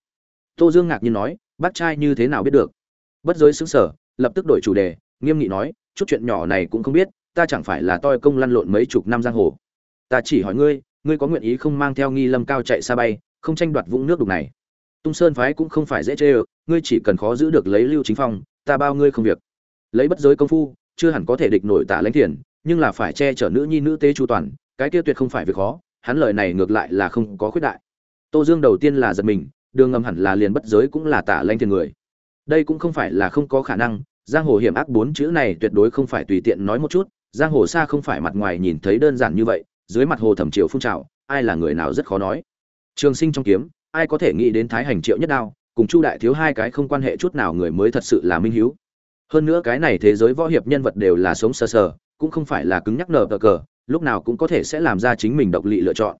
Tô dương ngạc nhiên nói, bác trai như thế nào biết được? Bất giới xứng sở lập tức đổi chủ đề, nghiêm nghị nói, chút chuyện nhỏ này cũng không biết, ta chẳng phải là toi công lăn lộn mấy chục năm giang hồ. Ta chỉ hỏi ngươi ngươi có nguyện ý không mang theo nghi lâm cao chạy xa bay, không tranh đoạt vũng nước đục này? Tung sơn phái cũng không phải dễ chê ơ, ngươi chỉ cần khó giữ được lấy lưu chính phong, ta bao ngươi không việc lấy bất giới công phu, chưa hẳn có thể địch nổi tả lãnh thiền, nhưng là phải che chở nữ nhi nữ tế chu toàn, cái kia tuyệt không phải việc khó, hắn lời này ngược lại là không có khuyết đại. Tô dương đầu tiên là giật mình, đường ngầm hẳn là liền bất giới cũng là tả lãnh thiền người. Đây cũng không phải là không có khả năng, giang hồ hiểm ác bốn chữ này tuyệt đối không phải tùy tiện nói một chút, giang hồ xa không phải mặt ngoài nhìn thấy đơn giản như vậy, dưới mặt hồ thẩm triều phun trào, ai là người nào rất khó nói. Trường sinh trong kiếm, ai có thể nghĩ đến thái hành triệu nhất đao, cùng chu đại thiếu hai cái không quan hệ chút nào người mới thật sự là minh hiếu hơn nữa cái này thế giới võ hiệp nhân vật đều là sống sờ sờ, cũng không phải là cứng nhắc nở cờ cờ, lúc nào cũng có thể sẽ làm ra chính mình độc lị lựa chọn.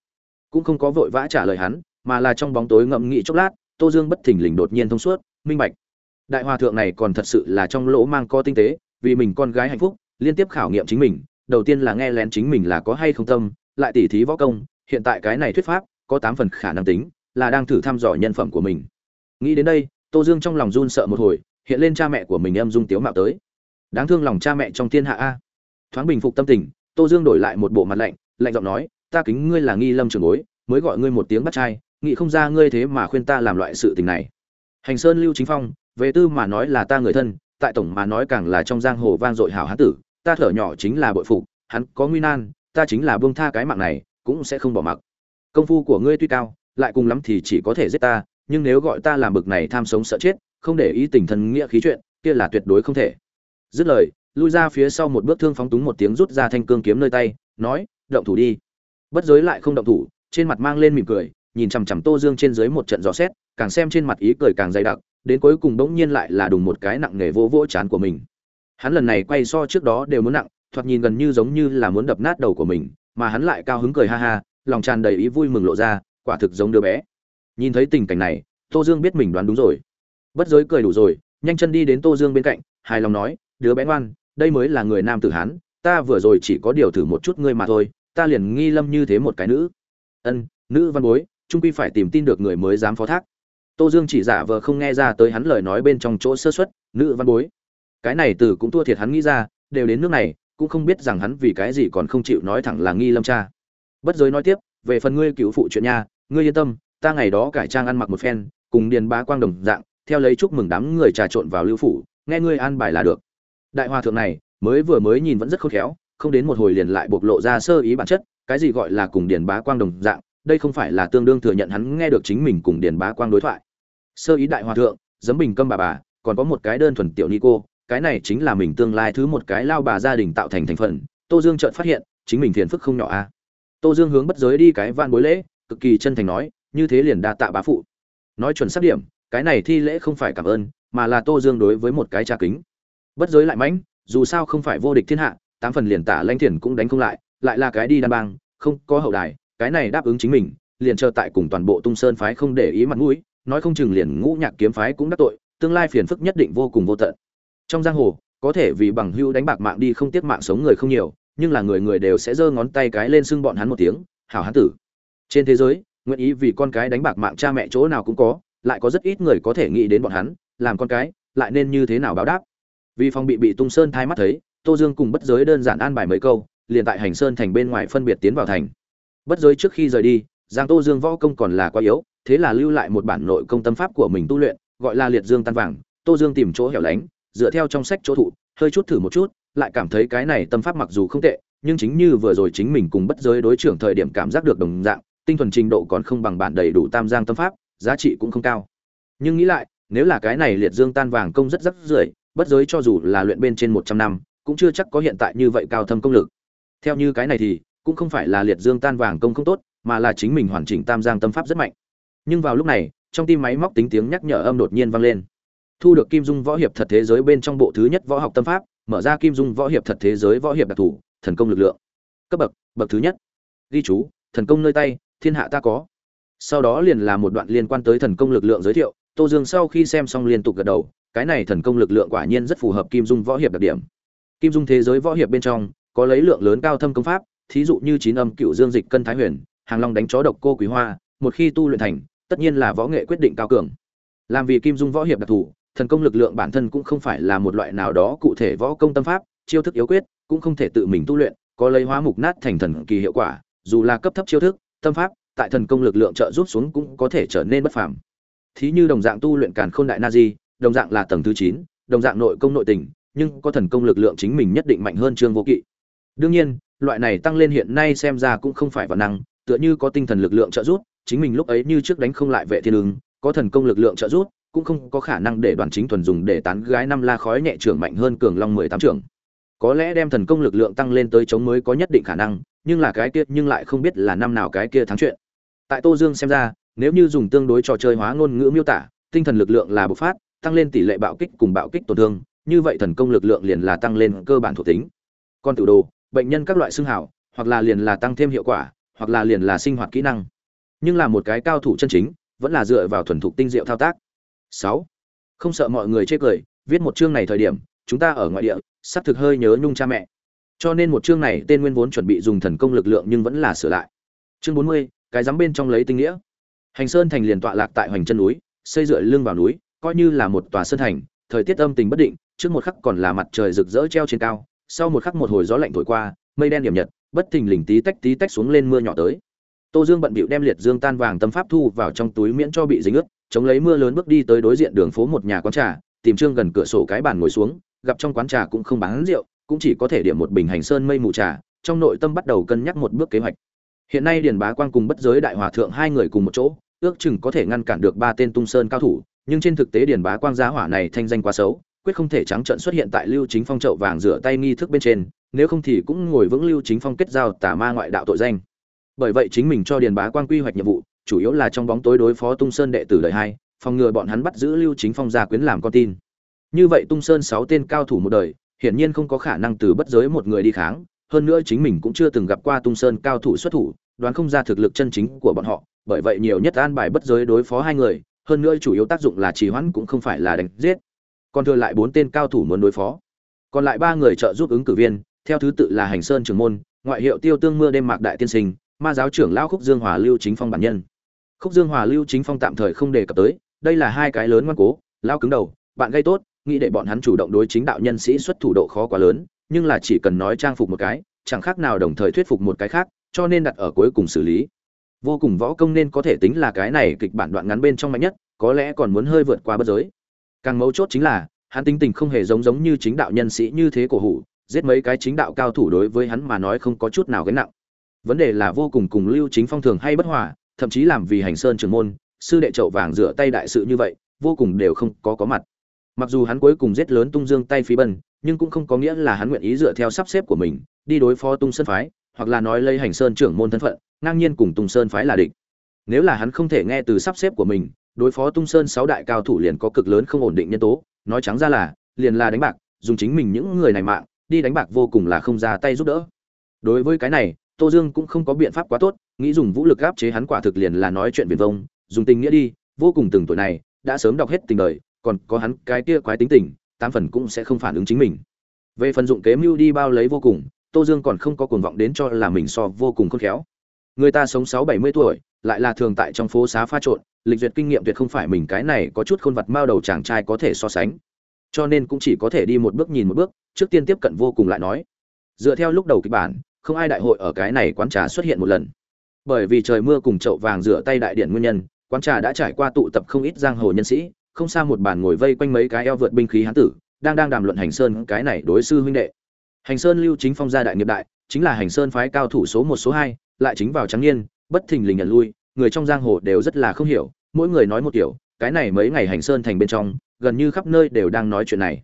Cũng không có vội vã trả lời hắn, mà là trong bóng tối ngậm nghĩ chốc lát, tô dương bất thình lình đột nhiên thông suốt, minh bạch. Đại hòa thượng này còn thật sự là trong lỗ mang co tinh tế, vì mình con gái hạnh phúc, liên tiếp khảo nghiệm chính mình, đầu tiên là nghe lén chính mình là có hay không tâm, lại tỉ thí võ công, hiện tại cái này thuyết pháp, có tám phần khả năng tính, là đang thử thăm dò nhân phẩm của mình. Nghĩ đến đây, tô dương trong lòng run sợ một hồi hiện lên cha mẹ của mình em dung tiếu mạo tới. Đáng thương lòng cha mẹ trong thiên hạ a. Thoáng bình phục tâm tình, tô dương đổi lại một bộ mặt lạnh lạnh giọng nói, ta kính ngươi là nghi lâm trường bối, mới gọi ngươi một tiếng bắt trai, nghĩ không ra ngươi thế mà khuyên ta làm loại sự tình này. Hành sơn, lưu chính phong, về tư mà nói là ta người thân, tại tổng mà nói càng là trong giang hồ vang dội hảo hán tử, ta thở nhỏ chính là bội phục, hắn có nguy nan, ta chính là buông tha cái mạng này, cũng sẽ không bỏ mặc. Công phu của ngươi tuy cao, lại cùng lắm thì chỉ có thể giết ta, nhưng nếu gọi ta làm bực này tham sống sợ chết không để ý tình thân nghĩa khí chuyện, kia là tuyệt đối không thể. Dứt lời, lui ra phía sau một bước thương phóng túng một tiếng rút ra thanh cương kiếm nơi tay, nói, động thủ đi. Bất giới lại không động thủ, trên mặt mang lên mỉm cười, nhìn chằm chằm tô dương trên dưới một trận rõ xét, càng xem trên mặt ý cười càng dày đặc, đến cuối cùng bỗng nhiên lại là đùng một cái nặng nề vô vỗ chán của mình. Hắn lần này quay so trước đó đều muốn nặng, thoạt nhìn gần như giống như là muốn đập nát đầu của mình, mà hắn lại cao hứng cười ha ha, lòng tràn đầy ý vui mừng lộ ra, quả thực giống đứa bé. Nhìn thấy tình cảnh này, tô dương biết mình đoán đúng rồi bất giới cười đủ rồi, nhanh chân đi đến tô dương bên cạnh, hài lòng nói, đứa bé ngoan, đây mới là người nam tử hán, ta vừa rồi chỉ có điều thử một chút ngươi mà thôi, ta liền nghi lâm như thế một cái nữ. Ân, nữ văn bối, trung quy phải tìm tin được người mới dám phó thác. Tô dương chỉ giả vờ không nghe ra tới hắn lời nói bên trong chỗ sơ xuất nữ văn bối. Cái này từ cũng thua thiệt hắn nghĩ ra, đều đến nước này, cũng không biết rằng hắn vì cái gì còn không chịu nói thẳng là nghi lâm cha. Bất giới nói tiếp, về phần ngươi cứu phụ chuyện nha, ngươi yên tâm, ta ngày đó cải trang ăn mặc một phen, cùng điền bá quang đồng dạng theo lấy chúc mừng đám người trà trộn vào lưu phủ, nghe ngươi an bài là được. Đại hòa thượng này, mới vừa mới nhìn vẫn rất khôn khéo, không đến một hồi liền lại bộc lộ ra sơ ý bản chất, cái gì gọi là cùng điền bá quang đồng dạng, đây không phải là tương đương thừa nhận hắn nghe được chính mình cùng điền bá quang đối thoại. Sơ ý đại hòa thượng, giấm bình câm bà bà, còn có một cái đơn thuần tiểu ni cô, cái này chính là mình tương lai thứ một cái lao bà gia đình tạo thành thành phần, tô dương chợt phát hiện, chính mình thiền phức không nhỏ a à. tô dương hướng bất giới đi cái van bối lễ, cực kỳ chân thành nói, như thế liền đa tạ bá phụ. Nói chuẩn xác điểm cái này thi lễ không phải cảm ơn, mà là tô dương đối với một cái tra kính. Bất giới lại mãnh, dù sao không phải vô địch thiên hạ, tám phần liền tả lanh thiền cũng đánh không lại lại là cái đi đan bang, không có hậu đài, cái này đáp ứng chính mình, liền chờ tại cùng toàn bộ tung sơn phái không để ý mặt mũi, nói không chừng liền ngũ nhạc kiếm phái cũng đắc tội, tương lai phiền phức nhất định vô cùng vô tận. Trong giang hồ, có thể vì bằng hưu đánh bạc mạng đi không tiếc mạng sống người không nhiều, nhưng là người người đều sẽ giơ ngón tay cái lên xưng bọn hắn một tiếng, hảo hán tử. Trên thế giới, nguyện ý vì con cái đánh bạc mạng cha mẹ chỗ nào cũng có lại có rất ít người có thể nghĩ đến bọn hắn, làm con cái, lại nên như thế nào báo đáp? Vì phòng bị bị tung sơn thay mắt thấy, tô dương cùng bất giới đơn giản an bài mấy câu, liền tại hành sơn thành bên ngoài phân biệt tiến vào thành. Bất giới trước khi rời đi, giang tô dương võ công còn là quá yếu, thế là lưu lại một bản nội công tâm pháp của mình tu luyện, gọi là liệt dương tan vàng. Tô dương tìm chỗ hẻo lánh, dựa theo trong sách chỗ thụ, hơi chút thử một chút, lại cảm thấy cái này tâm pháp mặc dù không tệ, nhưng chính như vừa rồi chính mình cùng bất giới đối trưởng thời điểm cảm giác được đồng dạng, tinh thuần trình độ còn không bằng bản đầy đủ tam giang tâm pháp giá trị cũng không cao. Nhưng nghĩ lại, nếu là cái này liệt dương tan vàng công rất rất rưởi, bất giới cho dù là luyện bên trên một trăm năm, cũng chưa chắc có hiện tại như vậy cao thâm công lực. Theo như cái này thì, cũng không phải là liệt dương tan vàng công không tốt, mà là chính mình hoàn chỉnh tam giang tâm pháp rất mạnh. Nhưng vào lúc này, trong tim máy móc tính tiếng nhắc nhở âm đột nhiên vang lên. Thu được kim dung võ hiệp thật thế giới bên trong bộ thứ nhất võ học tâm pháp, mở ra kim dung võ hiệp thật thế giới võ hiệp đặc thù, thần công lực lượng. Cấp bậc bậc thứ nhất. Ghi chú, thần công nơi tay, thiên hạ ta có sau đó liền là một đoạn liên quan tới thần công lực lượng giới thiệu, tô dương sau khi xem xong liên tục gật đầu, cái này thần công lực lượng quả nhiên rất phù hợp kim dung võ hiệp đặc điểm. Kim dung thế giới võ hiệp bên trong, có lấy lượng lớn cao thâm công pháp, thí dụ như chín âm cựu dương dịch cân thái huyền, hàng long đánh chó độc cô quý hoa, một khi tu luyện thành, tất nhiên là võ nghệ quyết định cao cường. Làm vì kim dung võ hiệp đặc thù, thần công lực lượng bản thân cũng không phải là một loại nào đó cụ thể võ công tâm pháp, chiêu thức yếu quyết, cũng không thể tự mình tu luyện, có lấy hóa mục nát thành thần kỳ hiệu quả, dù là cấp thấp chiêu thức, tâm pháp tại thần công lực lượng trợ giúp xuống cũng có thể trở nên bất phàm. Thí như đồng dạng tu luyện càn khôn đại na di, đồng dạng là tầng thứ chín, đồng dạng nội công nội tình, nhưng có thần công lực lượng chính mình nhất định mạnh hơn trương vô kỵ. Đương nhiên, loại này tăng lên hiện nay xem ra cũng không phải vật năng, tựa như có tinh thần lực lượng trợ giúp, chính mình lúc ấy như trước đánh không lại vệ thiên ứng, có thần công lực lượng trợ giúp, cũng không có khả năng để đoàn chính thuần dùng để tán gái năm la khói nhẹ trưởng mạnh hơn cường long mười tám trưởng có lẽ đem thần công lực lượng tăng lên tới chống mới có nhất định khả năng, nhưng là cái kia, nhưng lại không biết là năm nào cái kia thắng chuyện. Tại tô dương xem ra, nếu như dùng tương đối trò chơi hóa ngôn ngữ miêu tả, tinh thần lực lượng là bộc phát, tăng lên tỷ lệ bạo kích cùng bạo kích tổn thương, như vậy thần công lực lượng liền là tăng lên cơ bản thuộc tính. Còn tự đồ, bệnh nhân các loại xương hảo, hoặc là liền là tăng thêm hiệu quả, hoặc là liền là sinh hoạt kỹ năng. Nhưng là một cái cao thủ chân chính, vẫn là dựa vào thuần thục tinh diệu thao tác. Sáu, không sợ mọi người chê cười, viết một chương này thời điểm chúng ta ở ngoại địa sắp thực hơi nhớ nhung cha mẹ. Cho nên một chương này tên nguyên vốn chuẩn bị dùng thần công lực lượng nhưng vẫn là sửa lại. Chương bốn mươi, cái dám bên trong lấy tinh nghĩa. Hành sơn thành liền tọa lạc tại hoành chân núi, xây dựa lưng vào núi, coi như là một tòa sơn thành, thời tiết âm tình bất định, trước một khắc còn là mặt trời rực rỡ treo trên cao, sau một khắc một hồi gió lạnh thổi qua, mây đen điểm nhật, bất thình lình tí tách tí tách xuống lên mưa nhỏ tới. Tô dương bận bịu đem liệt dương tan vàng tâm pháp thu vào trong túi miễn cho bị dính ướt, chống lấy mưa lớn bước đi tới đối diện đường phố một nhà quán trà, tìm trương gần cửa sổ cái bàn ngồi xuống gặp trong quán trà cũng không bán rượu, cũng chỉ có thể điểm một bình hành sơn mây mù trà, trong nội tâm bắt đầu cân nhắc một bước kế hoạch. Hiện nay điền bá quang cùng bất giới đại hòa thượng hai người cùng một chỗ, ước chừng có thể ngăn cản được ba tên tung sơn cao thủ, nhưng trên thực tế điền bá quang giá hỏa này thanh danh quá xấu, quyết không thể trắng trợn xuất hiện tại lưu chính phong trậu vàng rửa tay nghi thức bên trên, nếu không thì cũng ngồi vững lưu chính phong kết giao tà ma ngoại đạo tội danh. Bởi vậy chính mình cho điền bá quang quy hoạch nhiệm vụ, chủ yếu là trong bóng tối đối phó tung sơn đệ tử đời hai, phòng ngừa bọn hắn bắt giữ lưu chính phong gia quyến làm con tin như vậy tung sơn sáu tên cao thủ một đời, hiển nhiên không có khả năng từ bất giới một người đi kháng, hơn nữa chính mình cũng chưa từng gặp qua tung sơn cao thủ xuất thủ, đoán không ra thực lực chân chính của bọn họ, bởi vậy nhiều nhất an bài bất giới đối phó hai người, hơn nữa chủ yếu tác dụng là trì hoãn cũng không phải là đánh giết. Còn thừa lại bốn tên cao thủ muốn đối phó. Còn lại ba người trợ giúp ứng cử viên, theo thứ tự là hành sơn trường môn, ngoại hiệu tiêu tương mưa đêm mạc đại tiên sinh, ma giáo trưởng lão khúc dương hòa lưu chính phong bản nhân. Khúc dương hòa lưu chính phong tạm thời không đề cập tới, đây là hai cái lớn ngoan cố lao cứng đầu, bạn gây tốt nghĩ để bọn hắn chủ động đối chính đạo nhân sĩ xuất thủ độ khó quá lớn, nhưng là chỉ cần nói trang phục một cái, chẳng khác nào đồng thời thuyết phục một cái khác, cho nên đặt ở cuối cùng xử lý. Vô cùng võ công nên có thể tính là cái này kịch bản đoạn ngắn bên trong mạnh nhất, có lẽ còn muốn hơi vượt qua bất giới. Càng mấu chốt chính là, hắn tính tình không hề giống giống như chính đạo nhân sĩ như thế cổ hủ, giết mấy cái chính đạo cao thủ đối với hắn mà nói không có chút nào gánh nặng. Vấn đề là vô cùng cùng lưu chính phong thường hay bất hòa, thậm chí làm vì hành sơn trường môn, sư đệ chậu vàng rửa tay đại sự như vậy, vô cùng đều không có có mặt mặc dù hắn cuối cùng giết lớn tung dương tay phí bần, nhưng cũng không có nghĩa là hắn nguyện ý dựa theo sắp xếp của mình, đi đối phó tung sơn phái, hoặc là nói lấy hành sơn trưởng môn thân phận, ngang nhiên cùng tung sơn phái là địch. Nếu là hắn không thể nghe từ sắp xếp của mình, đối phó tung sơn sáu đại cao thủ liền có cực lớn không ổn định nhân tố, nói trắng ra là, liền là đánh bạc, dùng chính mình những người này mạng, đi đánh bạc vô cùng là không ra tay giúp đỡ. Đối với cái này, tô dương cũng không có biện pháp quá tốt, nghĩ dùng vũ lực áp chế hắn quả thực liền là nói chuyện viền vông, dùng tình nghĩa đi, vô cùng từng tuổi này, đã sớm đọc hết tình đời còn có hắn cái kia quái tính tình, tám phần cũng sẽ không phản ứng chính mình. Về phần dụng kế mưu đi bao lấy vô cùng, tô dương còn không có cuồng vọng đến cho là mình so vô cùng khôn khéo. Người ta sống sáu bảy mươi tuổi, lại là thường tại trong phố xá pha trộn, lịch duyệt kinh nghiệm tuyệt không phải mình cái này có chút khôn vật mao đầu chàng trai có thể so sánh. Cho nên cũng chỉ có thể đi một bước nhìn một bước, trước tiên tiếp cận vô cùng lại nói. Dựa theo lúc đầu kịch bản, không ai đại hội ở cái này quán trà xuất hiện một lần. Bởi vì trời mưa cùng chậu vàng rửa tay đại điện nguyên nhân, quán trà đã trải qua tụ tập không ít giang hồ nhân sĩ không xa một bàn ngồi vây quanh mấy cái eo vượt binh khí hán tử, đang đang đàm luận hành sơn, cái này đối sư huynh đệ. Hành sơn lưu chính phong gia đại nghiệp đại, chính là hành sơn phái cao thủ số một, số hai, lại chính vào trắng niên, bất thình lình nhận lui, người trong giang hồ đều rất là không hiểu, mỗi người nói một kiểu, cái này mấy ngày hành sơn thành bên trong, gần như khắp nơi đều đang nói chuyện này.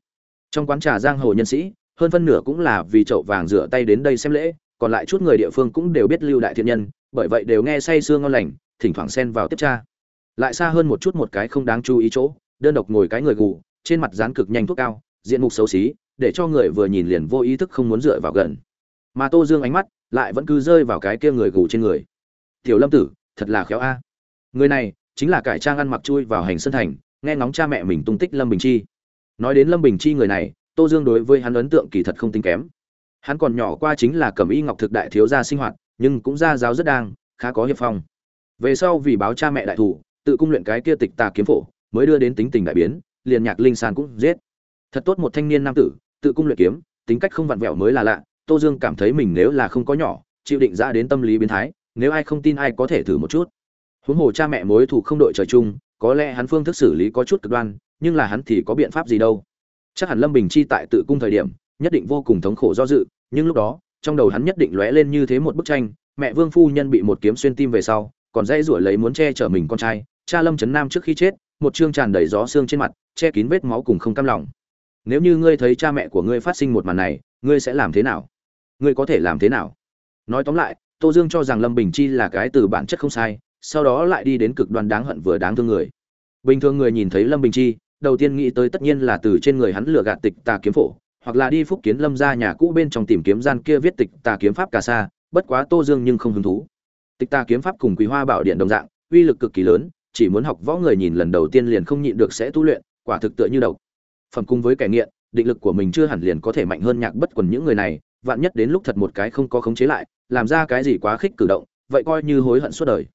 Trong quán trà giang hồ nhân sĩ, hơn phân nửa cũng là vì chậu vàng rửa tay đến đây xem lễ, còn lại chút người địa phương cũng đều biết lưu đại thiện nhân, bởi vậy đều nghe say sương ngon lành, thỉnh thoảng xen vào tiếp tra lại xa hơn một chút một cái không đáng chú ý chỗ, đơn độc ngồi cái người gù, trên mặt dán cực nhanh thuốc cao, diện mục xấu xí, để cho người vừa nhìn liền vô ý thức không muốn dựa vào gần. Mà tô dương ánh mắt lại vẫn cứ rơi vào cái kia người gù trên người. Tiểu lâm tử, thật là khéo a. Người này chính là cải trang ăn mặc chui vào hành sân thành, nghe ngóng cha mẹ mình tung tích lâm bình chi. Nói đến lâm bình chi người này, tô dương đối với hắn ấn tượng kỳ thật không tính kém. Hắn còn nhỏ qua chính là cẩm y ngọc thực đại thiếu gia sinh hoạt, nhưng cũng ra giáo rất đang, khá có hiệp phong. Về sau vì báo cha mẹ đại thủ tự cung luyện cái kia tịch tà kiếm phổ, mới đưa đến tính tình đại biến, liền nhạc linh san cũng giết. Thật tốt một thanh niên nam tử, tự cung luyện kiếm, tính cách không vặn vẹo mới là lạ, tô dương cảm thấy mình nếu là không có nhỏ, chịu định ra đến tâm lý biến thái, nếu ai không tin ai có thể thử một chút. Huống hồ cha mẹ mối thủ không đội trời chung, có lẽ hắn phương thức xử lý có chút cực đoan, nhưng là hắn thì có biện pháp gì đâu. Chắc hẳn lâm bình chi tại tự cung thời điểm, nhất định vô cùng thống khổ do dự, nhưng lúc đó, trong đầu hắn nhất định lóe lên như thế một bức tranh, mẹ vương phu nhân bị một kiếm xuyên tim về sau, còn dãy rủa lấy muốn che chở mình con trai cha lâm trấn nam trước khi chết, một chương tràn đầy gió xương trên mặt, che kín vết máu cùng không cam lòng. Nếu như ngươi thấy cha mẹ của ngươi phát sinh một màn này, ngươi sẽ làm thế nào? Ngươi có thể làm thế nào? Nói tóm lại, tô dương cho rằng lâm bình chi là cái từ bản chất không sai, sau đó lại đi đến cực đoan đáng hận vừa đáng thương người. Bình thường người nhìn thấy lâm bình chi, đầu tiên nghĩ tới tất nhiên là từ trên người hắn lừa gạt tịch tà kiếm phổ, hoặc là đi phúc kiến lâm ra nhà cũ bên trong tìm kiếm gian kia viết tịch tà kiếm pháp cả xa, bất quá tô dương nhưng không hứng thú. Tịch tà kiếm pháp cùng quý hoa bảo điện đồng dạng, uy lực cực kỳ lớn chỉ muốn học võ người nhìn lần đầu tiên liền không nhịn được sẽ tu luyện, quả thực tựa như độc. Phẩm cùng với kẻ nghiện, định lực của mình chưa hẳn liền có thể mạnh hơn nhạc bất quần những người này, vạn nhất đến lúc thật một cái không có khống chế lại, làm ra cái gì quá khích cử động, vậy coi như hối hận suốt đời.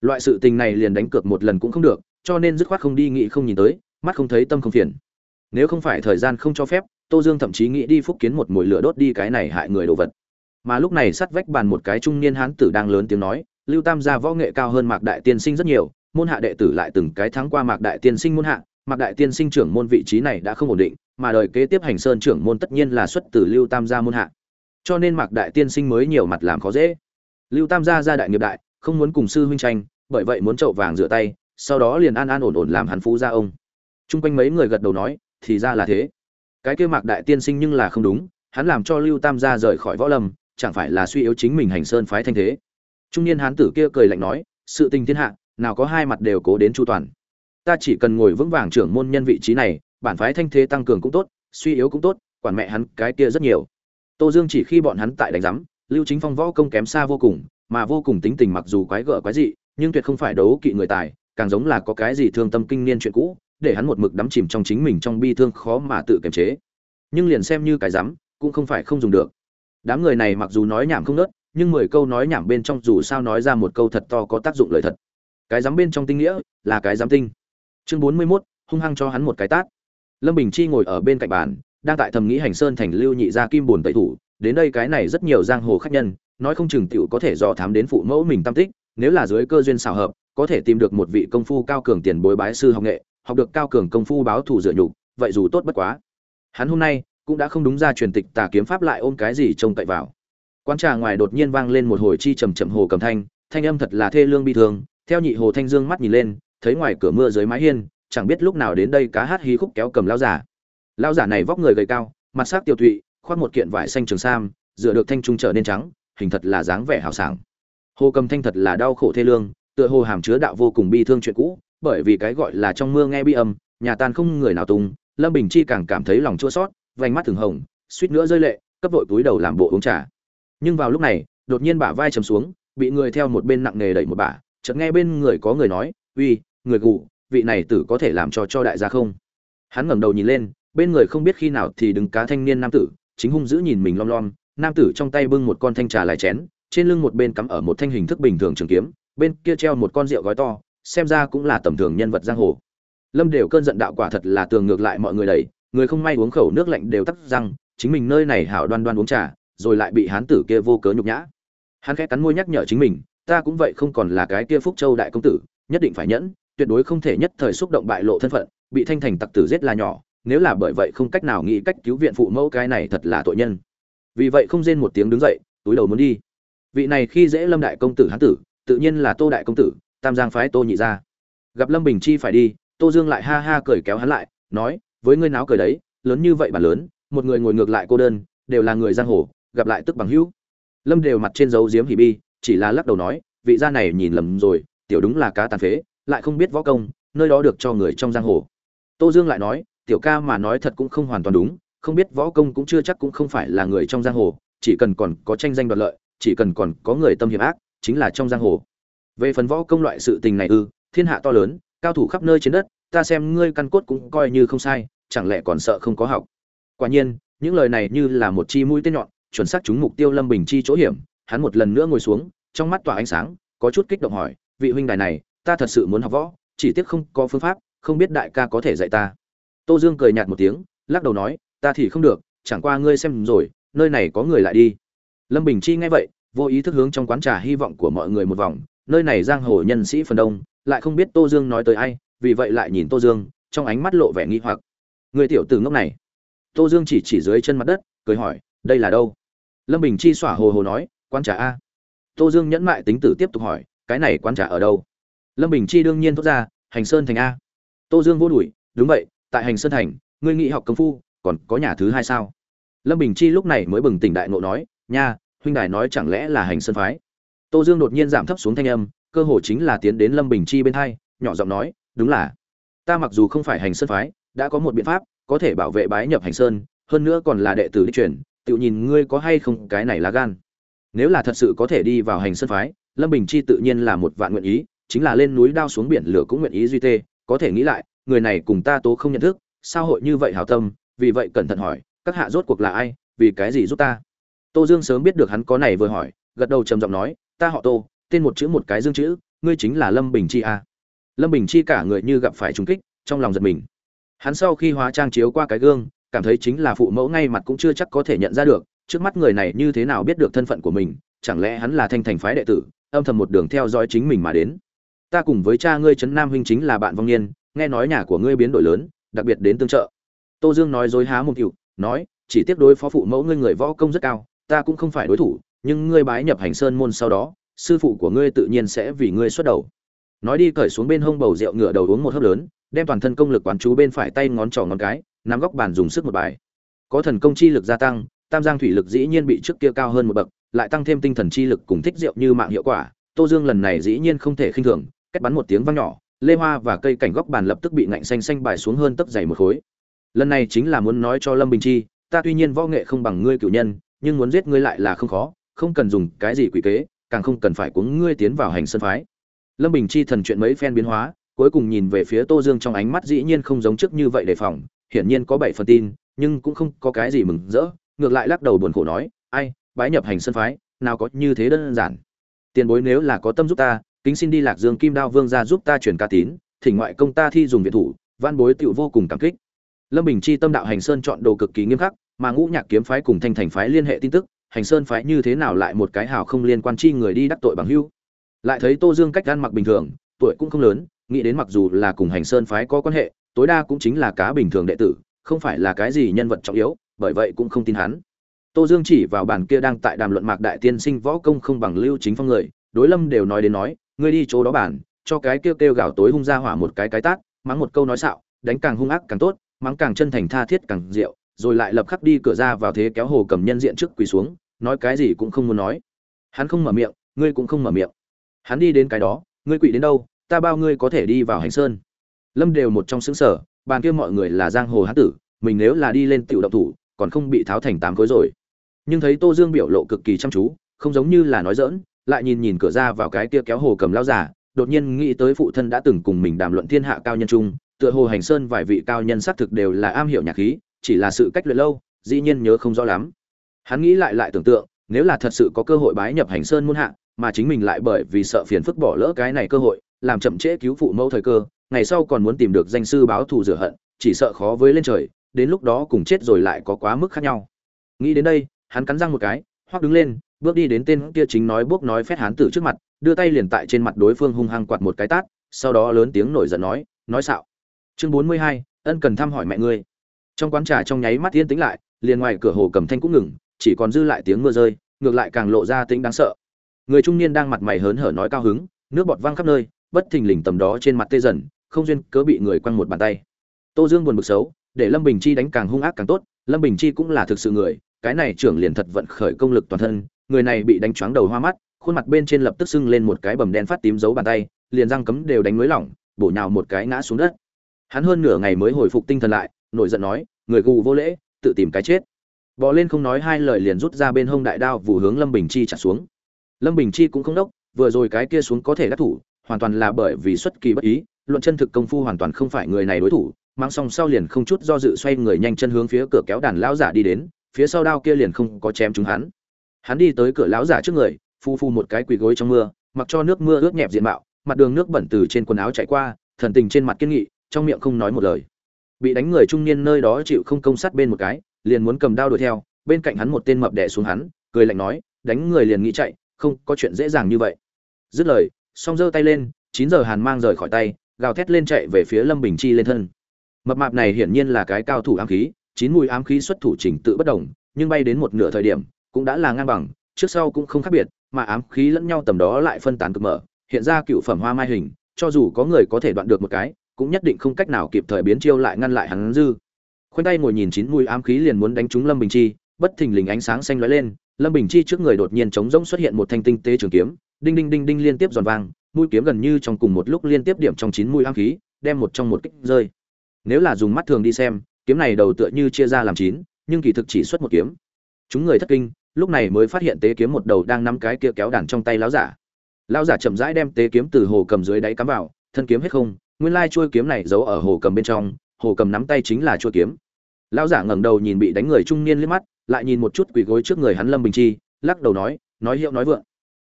Loại sự tình này liền đánh cược một lần cũng không được, cho nên dứt khoát không đi nghĩ không nhìn tới, mắt không thấy tâm không phiền. Nếu không phải thời gian không cho phép, tô dương thậm chí nghĩ đi phúc kiến một mồi lửa đốt đi cái này hại người đồ vật. Mà lúc này sắt vách bàn một cái trung niên hán tử đang lớn tiếng nói, lưu tam gia võ nghệ cao hơn mạc đại tiên sinh rất nhiều môn hạ đệ tử lại từng cái thắng qua mạc đại tiên sinh môn hạ, mạc đại tiên sinh trưởng môn vị trí này đã không ổn định, mà đời kế tiếp hành sơn trưởng môn tất nhiên là xuất từ lưu tam gia môn hạ. Cho nên mạc đại tiên sinh mới nhiều mặt làm khó dễ. Lưu tam gia gia đại nghiệp đại, không muốn cùng sư huynh tranh, bởi vậy muốn trậu vàng rửa tay, sau đó liền an an ổn ổn làm hắn phú gia ông. Trung quanh mấy người gật đầu nói, thì ra là thế. Cái kia mạc đại tiên sinh nhưng là không đúng, hắn làm cho lưu tam gia rời khỏi võ lâm, chẳng phải là suy yếu chính mình hành sơn phái thanh thế. Trung niên hán tử kia cười lạnh nói, sự tình thiên hạ nào có hai mặt đều cố đến chu toàn. Ta chỉ cần ngồi vững vàng trưởng môn nhân vị trí này, bản phái thanh thế tăng cường cũng tốt, suy yếu cũng tốt, quản mẹ hắn cái kia rất nhiều. Tô dương chỉ khi bọn hắn tại đánh giám, lưu chính phong võ công kém xa vô cùng, mà vô cùng tính tình mặc dù quái gở quái dị, nhưng tuyệt không phải đấu kỵ người tài, càng giống là có cái gì thương tâm kinh niên chuyện cũ, để hắn một mực đắm chìm trong chính mình trong bi thương khó mà tự kiềm chế. Nhưng liền xem như cái dám cũng không phải không dùng được. Đám người này mặc dù nói nhảm không nớt, nhưng mười câu nói nhảm bên trong dù sao nói ra một câu thật to có tác dụng lợi thật cái dám bên trong tinh nghĩa là cái dám tinh. Chương bốn mươi 41, hung hăng cho hắn một cái tát. Lâm bình chi ngồi ở bên cạnh bàn đang tại thầm nghĩ hành sơn thành lưu nhị gia kim buồn tẩy thủ. Đến đây cái này rất nhiều giang hồ khách nhân nói không chừng tiểu có thể dò thám đến phụ mẫu mình tâm tích. Nếu là dưới cơ duyên xào hợp có thể tìm được một vị công phu cao cường tiền bối bái sư học nghệ học được cao cường công phu báo thù dựa nhục vậy dù tốt bất quá. Hắn hôm nay cũng đã không đúng ra truyền tịch tà kiếm pháp lại ôm cái gì trông cậy vào. Quan trà ngoài đột nhiên vang lên một hồi chi trầm trầm hồ cầm thanh thanh âm thật là thê lương bi thương theo nhị hồ thanh dương mắt nhìn lên, thấy ngoài cửa mưa dưới mái hiên, chẳng biết lúc nào đến đây cá hát hí khúc kéo cầm lao giả. Lao giả này vóc người gầy cao, mặt sắc tiêu thụy, khoác một kiện vải xanh trường sam, dựa được thanh trung trở nên trắng, hình thật là dáng vẻ hào sảng. Hồ cầm thanh thật là đau khổ thê lương, tựa hồ hàm chứa đạo vô cùng bi thương chuyện cũ, bởi vì cái gọi là trong mưa nghe bi âm, nhà tan không người nào tung, lâm bình chi càng cảm thấy lòng chua xót, vành mắt thường hồng, suýt nữa rơi lệ, cấp vội túi đầu làm bộ uống trà. Nhưng vào lúc này, đột nhiên bả vai chầm xuống, bị người theo một bên nặng nề đẩy một bả chợt nghe bên người có người nói, uy, người gù, vị này tử có thể làm cho cho đại gia không? Hắn ngẩng đầu nhìn lên, bên người không biết khi nào thì đứng cá thanh niên nam tử, chính hung dữ nhìn mình lom lom. Nam tử trong tay bưng một con thanh trà lại chén, trên lưng một bên cắm ở một thanh hình thức bình thường trường kiếm, bên kia treo một con rượu gói to, xem ra cũng là tầm thường nhân vật giang hồ. Lâm đều cơn giận đạo quả thật là tường ngược lại mọi người đầy người không may uống khẩu nước lạnh đều tắc răng, chính mình nơi này hảo đoan đoan uống trà, rồi lại bị hán tử kia vô cớ nhục nhã. Hắn khẽ cắn môi nhắc nhở chính mình ta cũng vậy không còn là cái kia phúc châu đại công tử, nhất định phải nhẫn, tuyệt đối không thể nhất thời xúc động bại lộ thân phận, bị thanh thành tặc tử giết là nhỏ, nếu là bởi vậy không cách nào nghĩ cách cứu viện phụ mẫu cái này thật là tội nhân. Vì vậy không rên một tiếng đứng dậy, túi đầu muốn đi. Vị này khi dễ lâm đại công tử hán tử, tự nhiên là tô đại công tử, tam giang phái tô nhị ra gặp lâm bình chi phải đi, tô dương lại ha ha cười kéo hắn lại, nói, với ngươi náo cười đấy, lớn như vậy bản lớn, một người ngồi ngược lại cô đơn, đều là người giang hồ, gặp lại tức bằng hữu. Lâm đều mặt trên dấu diếm hỉ bi chỉ là lắc đầu nói, vị gia này nhìn lầm rồi, tiểu đúng là cá tàn phế, lại không biết võ công, nơi đó được cho người trong giang hồ. Tô dương lại nói, tiểu ca mà nói thật cũng không hoàn toàn đúng, không biết võ công cũng chưa chắc cũng không phải là người trong giang hồ, chỉ cần còn có tranh danh đoạt lợi, chỉ cần còn có người tâm hiểm ác, chính là trong giang hồ. Về phần võ công loại sự tình này ư, thiên hạ to lớn, cao thủ khắp nơi trên đất, ta xem ngươi căn cốt cũng coi như không sai, chẳng lẽ còn sợ không có học? Quả nhiên, những lời này như là một chi mũi tên nhọn, chuẩn xác trúng mục tiêu lâm bình chi chỗ hiểm hắn một lần nữa ngồi xuống, trong mắt tỏa ánh sáng, có chút kích động hỏi, vị huynh đài này, ta thật sự muốn học võ, chỉ tiếc không có phương pháp, không biết đại ca có thể dạy ta. Tô dương cười nhạt một tiếng, lắc đầu nói, ta thì không được, chẳng qua ngươi xem rồi, nơi này có người lại đi. Lâm bình chi nghe vậy, vô ý thức hướng trong quán trà hy vọng của mọi người một vòng, nơi này giang hồ nhân sĩ phần đông, lại không biết tô dương nói tới ai, vì vậy lại nhìn tô dương, trong ánh mắt lộ vẻ nghi hoặc. Người tiểu tử ngốc này. Tô dương chỉ chỉ dưới chân mặt đất, cười hỏi, đây là đâu? Lâm bình chi xỏa hồ hồ nói quán trà a. Tô dương nhẫn mại tính tử tiếp tục hỏi, cái này quán trà ở đâu? Lâm bình chi đương nhiên thốt ra, hành sơn thành a. Tô dương vô đùi đúng vậy, tại hành sơn thành, ngươi nghị học công phu, còn có nhà thứ hai sao? Lâm bình chi lúc này mới bừng tỉnh đại ngộ nói, nha, huynh đài nói chẳng lẽ là hành sơn phái? Tô dương đột nhiên giảm thấp xuống thanh âm, cơ hồ chính là tiến đến lâm bình chi bên hai, nhỏ giọng nói, đúng là. Ta mặc dù không phải hành sơn phái, đã có một biện pháp, có thể bảo vệ bái nhập hành sơn, hơn nữa còn là đệ tử đi truyền, tự nhìn ngươi có hay không cái này là gan nếu là thật sự có thể đi vào hành sân phái, lâm bình chi tự nhiên là một vạn nguyện ý, chính là lên núi đao xuống biển lửa cũng nguyện ý duy tê. Có thể nghĩ lại, người này cùng ta tố không nhận thức, sao hội như vậy hào tâm, vì vậy cẩn thận hỏi, các hạ rốt cuộc là ai, vì cái gì giúp ta? Tô dương sớm biết được hắn có này vừa hỏi, gật đầu trầm giọng nói, ta họ tô, tên một chữ một cái dương chữ, ngươi chính là lâm bình chi a à. lâm bình chi cả người như gặp phải trùng kích, trong lòng giật mình. Hắn sau khi hóa trang chiếu qua cái gương, cảm thấy chính là phụ mẫu ngay mặt cũng chưa chắc có thể nhận ra được trước mắt người này như thế nào biết được thân phận của mình, chẳng lẽ hắn là thanh thành phái đệ tử, âm thầm một đường theo dõi chính mình mà đến. Ta cùng với cha ngươi trấn nam huynh chính là bạn vong niên, nghe nói nhà của ngươi biến đổi lớn, đặc biệt đến tương trợ. Tô dương nói dối há một cựu nói, chỉ tiếp đối phó phụ mẫu ngươi người võ công rất cao, ta cũng không phải đối thủ, nhưng ngươi bái nhập hành sơn môn sau đó, sư phụ của ngươi tự nhiên sẽ vì ngươi xuất đầu. Nói đi cởi xuống bên hông bầu rượu ngựa đầu uống một hớp lớn, đem toàn thân công lực quán chú bên phải tay ngón trỏ ngón cái, nắm góc bàn dùng sức một bài. Có thần công chi lực gia tăng tam giang thủy lực dĩ nhiên bị trước kia cao hơn một bậc, lại tăng thêm tinh thần chi lực cùng thích rượu như mạng hiệu quả. Tô dương lần này dĩ nhiên không thể khinh thường, cách bắn một tiếng vang nhỏ, lê hoa và cây cảnh góc bàn lập tức bị ngạnh xanh xanh bài xuống hơn tấp dày một khối. Lần này chính là muốn nói cho lâm bình chi, ta tuy nhiên võ nghệ không bằng ngươi cựu nhân, nhưng muốn giết ngươi lại là không khó, không cần dùng cái gì quỷ kế, càng không cần phải cuống ngươi tiến vào hành sân phái. Lâm bình chi thần chuyện mấy phen biến hóa, cuối cùng nhìn về phía tô dương trong ánh mắt dĩ nhiên không giống trước như vậy đề phòng, hiển nhiên có bảy phần tin, nhưng cũng không có cái gì mừng rỡ ngược lại lắc đầu buồn khổ nói, ai, bái nhập hành sân phái, nào có như thế đơn giản. Tiền bối nếu là có tâm giúp ta, kính xin đi lạc dương kim đao vương ra giúp ta chuyển ca tín, thỉnh ngoại công ta thi dùng viện thủ, văn bối tựu vô cùng cảm kích. Lâm bình chi tâm đạo hành sơn chọn đồ cực kỳ nghiêm khắc, mà ngũ nhạc kiếm phái cùng thanh thành phái liên hệ tin tức, hành sơn phái như thế nào lại một cái hào không liên quan chi người đi đắc tội bằng hưu. Lại thấy tô dương cách ăn mặc bình thường, tuổi cũng không lớn, nghĩ đến mặc dù là cùng hành sơn phái có quan hệ, tối đa cũng chính là cá bình thường đệ tử, không phải là cái gì nhân vật trọng yếu bởi vậy cũng không tin hắn. Tô dương chỉ vào bàn kia đang tại đàm luận mạc đại tiên sinh võ công không bằng lưu chính phong người, đối lâm đều nói đến nói, ngươi đi chỗ đó bản cho cái kêu kêu gào tối hung ra hỏa một cái cái tát, mắng một câu nói xạo, đánh càng hung ác càng tốt, mắng càng chân thành tha thiết càng rượu. rồi lại lập khắc đi cửa ra vào thế kéo hồ cầm nhân diện trước quỳ xuống, nói cái gì cũng không muốn nói. Hắn không mở miệng, ngươi cũng không mở miệng. Hắn đi đến cái đó, ngươi quỵ đến đâu, ta bao ngươi có thể đi vào hành sơn. Lâm đều một trong xứng sở, bàn kia mọi người là giang hồ hán tử, mình nếu là đi lên tiểu động thủ còn không bị tháo thành tám khối rồi. Nhưng thấy tô dương biểu lộ cực kỳ chăm chú, không giống như là nói dỡn lại nhìn nhìn cửa ra vào cái kia kéo hồ cầm lao giả đột nhiên nghĩ tới phụ thân đã từng cùng mình đàm luận thiên hạ cao nhân trung tựa hồ hành sơn vài vị cao nhân xác thực đều là am hiểu nhạc khí, chỉ là sự cách luyện lâu, dĩ nhiên nhớ không rõ lắm. Hắn nghĩ lại lại tưởng tượng, nếu là thật sự có cơ hội bái nhập hành sơn muôn hạ, mà chính mình lại bởi vì sợ phiền phức bỏ lỡ cái này cơ hội, làm chậm trễ cứu phụ mẫu thời cơ, ngày sau còn muốn tìm được danh sư báo thù rửa hận, chỉ sợ khó với lên trời đến lúc đó cùng chết rồi lại có quá mức khác nhau. Nghĩ đến đây, hắn cắn răng một cái, hoắc đứng lên, bước đi đến tên kia chính nói buốc nói phét hán tử trước mặt, đưa tay liền tại trên mặt đối phương hung hăng quạt một cái tát, sau đó lớn tiếng nổi giận nói nói xạo. Chương bốn mươi hai, ân cần thăm hỏi mẹ ngươi. Trong quán trà trong nháy mắt yên tĩnh lại, liền ngoài cửa hồ cầm thanh cũng ngừng, chỉ còn dư lại tiếng mưa rơi, ngược lại càng lộ ra tính đáng sợ. Người trung niên đang mặt mày hớn hở nói cao hứng, nước bọt văng khắp nơi, bất thình lình tầm đó trên mặt tê dần, không duyên cớ bị người quăng một bàn tay. Tô dương buồn bực xấu để lâm bình chi đánh càng hung ác càng tốt, lâm bình chi cũng là thực sự người, cái này trưởng liền thật vận khởi công lực toàn thân, người này bị đánh choáng đầu hoa mắt, khuôn mặt bên trên lập tức sưng lên một cái bầm đen phát tím dấu bàn tay, liền răng cấm đều đánh mới lỏng, bổ nhào một cái ngã xuống đất. Hắn hơn nửa ngày mới hồi phục tinh thần lại, nổi giận nói, người gù vô lễ, tự tìm cái chết. Bò lên không nói hai lời liền rút ra bên hông đại đao vụ hướng lâm bình chi trả xuống. Lâm bình chi cũng không đốc, vừa rồi cái kia xuống có thể đắc thủ, hoàn toàn là bởi vì xuất kỳ bất ý, luận chân thực công phu hoàn toàn không phải người này đối thủ mang xong sau liền không chút do dự xoay người nhanh chân hướng phía cửa kéo đàn lão giả đi đến, phía sau đao kia liền không có chém chúng hắn. Hắn đi tới cửa lão giả trước người, phu phu một cái quỳ gối trong mưa, mặc cho nước mưa ướt nhẹp diện mạo, mặt đường nước bẩn từ trên quần áo chảy qua, thần tình trên mặt kiên nghị, trong miệng không nói một lời. Bị đánh người trung niên nơi đó chịu không công sát bên một cái, liền muốn cầm đao đuổi theo, bên cạnh hắn một tên mập đẻ xuống hắn, cười lạnh nói, đánh người liền nghĩ chạy, không có chuyện dễ dàng như vậy. Dứt lời, song giơ tay lên, chín giờ hàn mang rời khỏi tay, gào thét lên chạy về phía lâm bình chi lên thân mập mạp này hiển nhiên là cái cao thủ ám khí, chín mùi ám khí xuất thủ trình tự bất đồng, nhưng bay đến một nửa thời điểm, cũng đã là ngang bằng, trước sau cũng không khác biệt, mà ám khí lẫn nhau tầm đó lại phân tán cực mở, hiện ra cựu phẩm hoa mai hình, cho dù có người có thể đoạn được một cái, cũng nhất định không cách nào kịp thời biến chiêu lại ngăn lại hắn dư. Khoanh tay ngồi nhìn chín mùi ám khí liền muốn đánh trúng lâm bình chi, bất thình lình ánh sáng xanh lóe lên, lâm bình chi trước người đột nhiên trống rỗng xuất hiện một thanh tinh tế trường kiếm, đinh đinh đinh đinh liên tiếp giòn vang, mũi kiếm gần như trong cùng một lúc liên tiếp điểm trong chín mũi ám khí, đem một trong một kích rơi nếu là dùng mắt thường đi xem, kiếm này đầu tựa như chia ra làm chín, nhưng kỳ thực chỉ xuất một kiếm. Chúng người thất kinh, lúc này mới phát hiện tế kiếm một đầu đang nắm cái kia kéo đàn trong tay lão giả. Lão giả chậm rãi đem tế kiếm từ hồ cầm dưới đáy cắm vào, thân kiếm hết không, nguyên lai chuôi kiếm này giấu ở hồ cầm bên trong, hồ cầm nắm tay chính là chuôi kiếm. Lão giả ngẩng đầu nhìn bị đánh người trung niên liếc mắt, lại nhìn một chút quỳ gối trước người hắn lâm bình chi, lắc đầu nói nói hiệu nói vượng.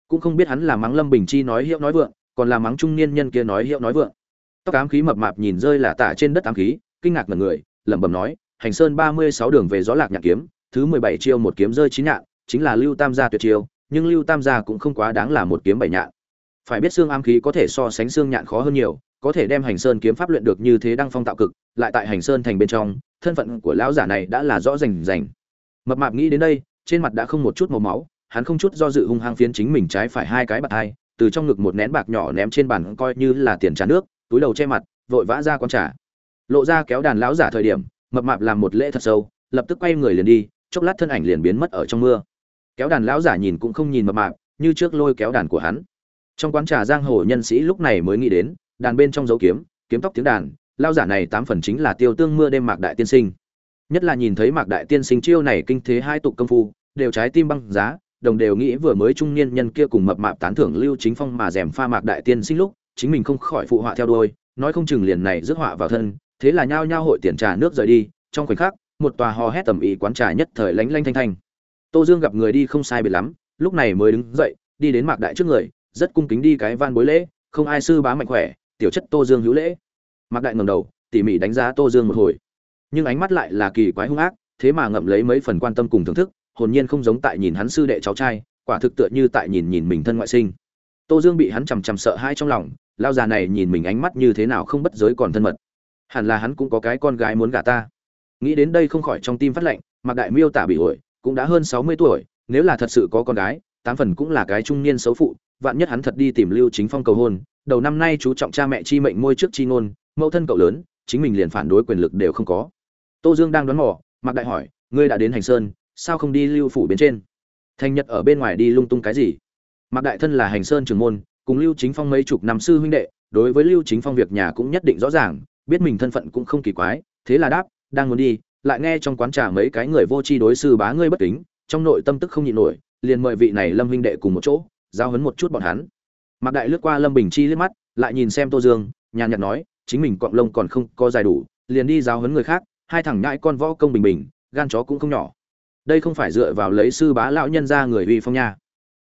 Cũng không biết hắn là mắng lâm bình chi nói hiệu nói vượng, còn là mắng trung niên nhân kia nói hiệu nói vượng tóc ám khí mập mạp nhìn rơi là tả trên đất ám khí, kinh ngạc ngần người, lẩm bẩm nói, hành sơn ba mươi sáu đường về gió lạc nhạc kiếm, thứ mười bảy chiêu một kiếm rơi chín nhạn, chính là lưu tam gia tuyệt chiêu, nhưng lưu tam gia cũng không quá đáng là một kiếm bảy nhạn. Phải biết xương ám khí có thể so sánh xương nhạn khó hơn nhiều, có thể đem hành sơn kiếm pháp luyện được như thế đăng phong tạo cực, lại tại hành sơn thành bên trong, thân phận của lão giả này đã là rõ rành rành. Mập mạp nghĩ đến đây, trên mặt đã không một chút màu máu, hắn không chút do dự hung hăng phiến chính mình trái phải hai cái bạt hai, từ trong ngực một nén bạc nhỏ ném trên bàn coi như là tiền trà nước túi đầu che mặt, vội vã ra con trà. Lộ ra kéo đàn lão giả thời điểm, mập mạp làm một lễ thật sâu, lập tức quay người liền đi, chốc lát thân ảnh liền biến mất ở trong mưa. Kéo đàn lão giả nhìn cũng không nhìn mập mạp, như trước lôi kéo đàn của hắn. Trong quán trà giang hồ nhân sĩ lúc này mới nghĩ đến, đàn bên trong dấu kiếm kiếm tóc tiếng đàn, lão giả này tám phần chính là tiêu tương mưa đêm mạc đại tiên sinh. Nhất là nhìn thấy mạc đại tiên sinh chiêu này kinh thế hai tục công phu, đều trái tim băng giá, đồng đều nghĩ vừa mới trung niên nhân kia cùng mập mạp tán thưởng lưu chính phong mà rèm pha mạc đại tiên sinh lúc chính mình không khỏi phụ họa theo đuôi, nói không chừng liền này rước họa vào thân, thế là nhao nhao hội tiền trà nước rời đi, trong khoảnh khắc, một tòa hò hét tầm ý quán trà nhất thời lánh lanh thanh thanh. Tô dương gặp người đi không sai biệt lắm, lúc này mới đứng dậy, đi đến mạc đại trước người, rất cung kính đi cái van bối lễ, không ai sư bá mạnh khỏe, tiểu chất tô dương hữu lễ. Mạc đại ngẩng đầu, tỉ mỉ đánh giá tô dương một hồi. Nhưng ánh mắt lại là kỳ quái hung ác, thế mà ngậm lấy mấy phần quan tâm cùng thưởng thức, hồn nhiên không giống tại nhìn hắn sư đệ cháu trai, quả thực tựa như tại nhìn nhìn mình thân ngoại sinh. Tô dương bị hắn chằm chằm sợ hai trong lòng lao già này nhìn mình ánh mắt như thế nào không bất giới còn thân mật. Hẳn là hắn cũng có cái con gái muốn gả ta. Nghĩ đến đây không khỏi trong tim phát lệnh mặc đại miêu tả bị ổi cũng đã hơn sáu mươi tuổi, nếu là thật sự có con gái, tám phần cũng là cái trung niên xấu phụ, vạn nhất hắn thật đi tìm lưu chính phong cầu hôn, đầu năm nay chú trọng cha mẹ chi mệnh môi trước chi ngôn, mẫu thân cậu lớn, chính mình liền phản đối quyền lực đều không có. Tô dương đang đoán mò mặc đại hỏi, ngươi đã đến hành sơn, sao không đi lưu phủ bên trên? Thành nhật ở bên ngoài đi lung tung cái gì? Mặc đại thân là hành sơn trường môn cùng lưu chính phong mấy chục năm sư huynh đệ, đối với lưu chính phong việc nhà cũng nhất định rõ ràng, biết mình thân phận cũng không kỳ quái, thế là đáp, đang muốn đi, lại nghe trong quán trà mấy cái người vô tri đối sư bá ngươi bất kính, trong nội tâm tức không nhịn nổi, liền mời vị này lâm huynh đệ cùng một chỗ, giao hấn một chút bọn hắn. Mặc đại lướt qua lâm bình chi liếc mắt, lại nhìn xem tô dương, nhàn nhạt nói, chính mình cọng lông còn không có dài đủ, liền đi giao hấn người khác, hai thằng nhãi con võ công bình bình, gan chó cũng không nhỏ. Đây không phải dựa vào lấy sư bá lão nhân ra người uy phong nha.